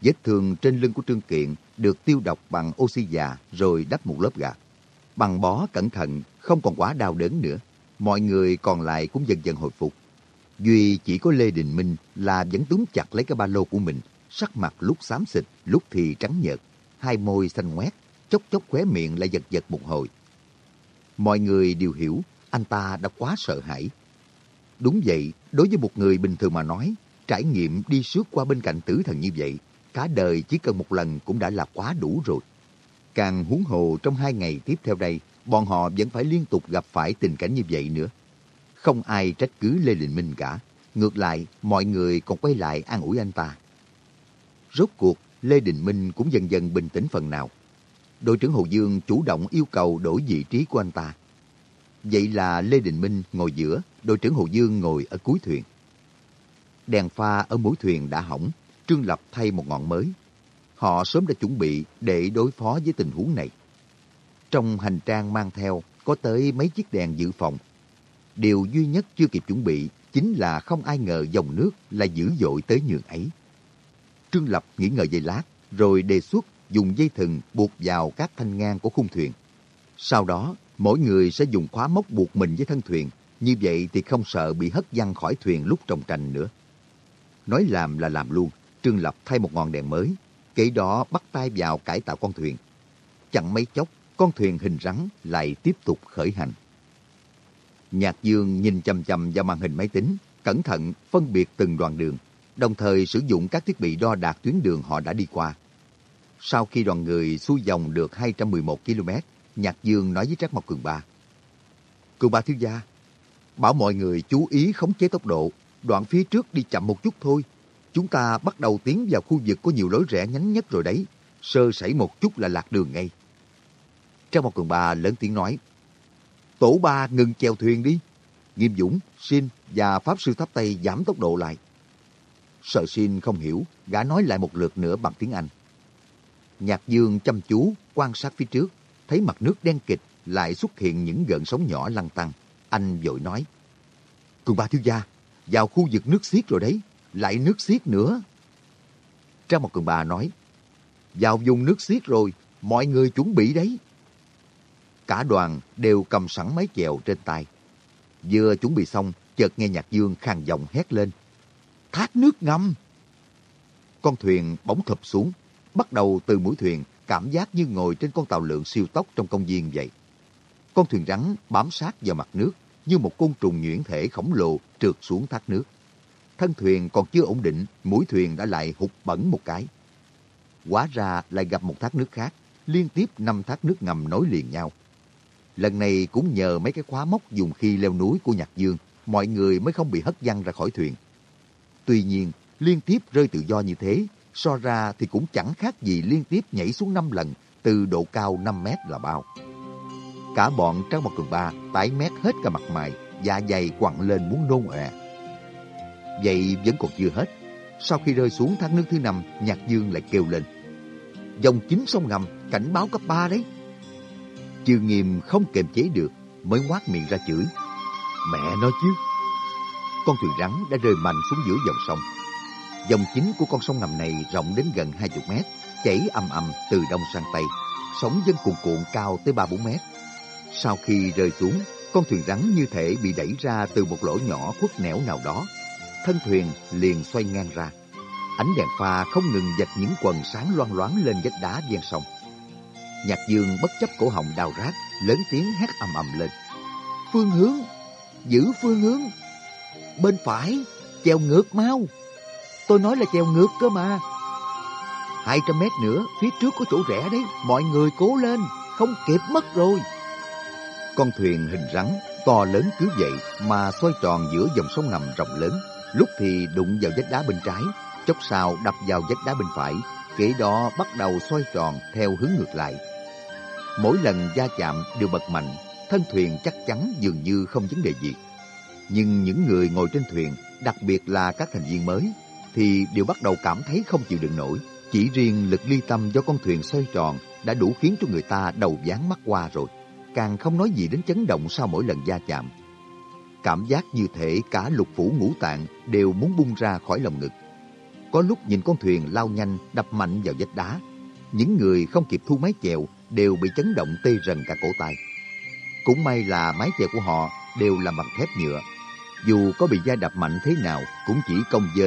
Vết thương trên lưng của Trương Kiện được tiêu độc bằng oxy già rồi đắp một lớp gạc. Bằng bó cẩn thận, không còn quá đau đớn nữa. Mọi người còn lại cũng dần dần hồi phục. Duy chỉ có Lê Đình Minh là vẫn túm chặt lấy cái ba lô của mình, sắc mặt lúc xám xịt, lúc thì trắng nhợt, hai môi xanh ngoét, chốc chốc khóe miệng lại giật giật một hồi. Mọi người đều hiểu anh ta đã quá sợ hãi. Đúng vậy, đối với một người bình thường mà nói, trải nghiệm đi suốt qua bên cạnh tử thần như vậy, cả đời chỉ cần một lần cũng đã là quá đủ rồi. Càng huống hồ trong hai ngày tiếp theo đây, bọn họ vẫn phải liên tục gặp phải tình cảnh như vậy nữa. Không ai trách cứ Lê Đình Minh cả. Ngược lại, mọi người còn quay lại an ủi anh ta. Rốt cuộc, Lê Đình Minh cũng dần dần bình tĩnh phần nào. Đội trưởng Hồ Dương chủ động yêu cầu đổi vị trí của anh ta. Vậy là Lê Đình Minh ngồi giữa, đội trưởng Hồ Dương ngồi ở cuối thuyền. Đèn pha ở mũi thuyền đã hỏng, Trương Lập thay một ngọn mới. Họ sớm đã chuẩn bị để đối phó với tình huống này. Trong hành trang mang theo có tới mấy chiếc đèn dự phòng. Điều duy nhất chưa kịp chuẩn bị chính là không ai ngờ dòng nước là dữ dội tới nhường ấy. Trương Lập nghĩ ngợi giây lát, rồi đề xuất dùng dây thừng buộc vào các thanh ngang của khung thuyền. Sau đó, mỗi người sẽ dùng khóa móc buộc mình với thân thuyền. Như vậy thì không sợ bị hất văng khỏi thuyền lúc trồng trành nữa. Nói làm là làm luôn. Trương Lập thay một ngọn đèn mới, kể đó bắt tay vào cải tạo con thuyền. Chẳng mấy chốc, con thuyền hình rắn lại tiếp tục khởi hành. Nhạc Dương nhìn chầm chầm vào màn hình máy tính, cẩn thận phân biệt từng đoạn đường, đồng thời sử dụng các thiết bị đo đạt tuyến đường họ đã đi qua. Sau khi đoàn người xuôi dòng được 211 km, Nhạc Dương nói với Trác Mộc Cường Ba. Cường Ba thiếu gia, bảo mọi người chú ý khống chế tốc độ, đoạn phía trước đi chậm một chút thôi. Chúng ta bắt đầu tiến vào khu vực có nhiều lối rẽ nhánh nhất rồi đấy. Sơ sẩy một chút là lạc đường ngay. Trác Mộc Cường Ba lớn tiếng nói. Tổ ba ngừng chèo thuyền đi. Nghiêm Dũng, Xin và Pháp Sư Tháp Tây giảm tốc độ lại. Sợ Xin không hiểu, gã nói lại một lượt nữa bằng tiếng Anh. Nhạc Dương chăm chú quan sát phía trước, thấy mặt nước đen kịch lại xuất hiện những gợn sóng nhỏ lăn tăng. Anh vội nói, Cường ba thiếu gia, vào khu vực nước xiết rồi đấy, lại nước xiết nữa. Trang một cường bà nói, vào vùng nước xiết rồi, mọi người chuẩn bị đấy. Cả đoàn đều cầm sẵn máy chèo trên tay. Vừa chuẩn bị xong, chợt nghe Nhạc Dương khàn giọng hét lên. Thác nước ngâm! Con thuyền bỗng thụp xuống, bắt đầu từ mũi thuyền, cảm giác như ngồi trên con tàu lượng siêu tốc trong công viên vậy. Con thuyền rắn bám sát vào mặt nước như một côn trùng nhuyễn thể khổng lồ trượt xuống thác nước. Thân thuyền còn chưa ổn định, mũi thuyền đã lại hụt bẩn một cái. Quá ra lại gặp một thác nước khác, liên tiếp năm thác nước ngầm nối liền nhau. Lần này cũng nhờ mấy cái khóa móc dùng khi leo núi của Nhạc Dương, mọi người mới không bị hất văng ra khỏi thuyền. Tuy nhiên, liên tiếp rơi tự do như thế, so ra thì cũng chẳng khác gì liên tiếp nhảy xuống 5 lần từ độ cao 5 mét là bao. Cả bọn trong một cường ba tái mét hết cả mặt mày, da dày quặn lên muốn nôn ọe. Vậy vẫn còn chưa hết. Sau khi rơi xuống thác nước thứ năm, Nhạc Dương lại kêu lên. Dòng chính sông ngầm, cảnh báo cấp 3 đấy. Chư nghiêm không kềm chế được, mới ngoác miệng ra chửi. Mẹ nói chứ. Con thuyền rắn đã rơi mạnh xuống giữa dòng sông. Dòng chính của con sông ngầm này rộng đến gần 20 mét, chảy ầm ầm từ đông sang tây, sóng dân cuồn cuộn cao tới 3-4 mét. Sau khi rơi xuống, con thuyền rắn như thể bị đẩy ra từ một lỗ nhỏ khuất nẻo nào đó. Thân thuyền liền xoay ngang ra. Ánh đèn pha không ngừng dạch những quần sáng loang loáng lên vách đá ven sông. Nhạc Dương bất chấp cổ họng đào rát, lớn tiếng hét ầm ầm lên. Phương hướng! Giữ phương hướng! Bên phải! Chèo ngược mau! Tôi nói là chèo ngược cơ mà. 200 mét nữa, phía trước có chỗ rẽ đấy, mọi người cố lên, không kịp mất rồi. Con thuyền hình rắn to lớn cứ vậy mà xoay tròn giữa dòng sông ngầm rộng lớn, lúc thì đụng vào vách đá bên trái, chốc sau đập vào vách đá bên phải, kế đó bắt đầu xoay tròn theo hướng ngược lại. Mỗi lần va chạm đều bật mạnh, thân thuyền chắc chắn dường như không vấn đề gì. Nhưng những người ngồi trên thuyền, đặc biệt là các thành viên mới, thì đều bắt đầu cảm thấy không chịu đựng nổi. Chỉ riêng lực ly tâm do con thuyền xoay tròn đã đủ khiến cho người ta đầu dán mắt qua rồi. Càng không nói gì đến chấn động sau mỗi lần gia chạm. Cảm giác như thể cả lục phủ ngũ tạng đều muốn bung ra khỏi lòng ngực. Có lúc nhìn con thuyền lao nhanh, đập mạnh vào vách đá. Những người không kịp thu mái chèo đều bị chấn động tê rần cả cổ tay. Cũng may là mái chèo của họ đều làm bằng thép nhựa. Dù có bị da đập mạnh thế nào, cũng chỉ công dơ.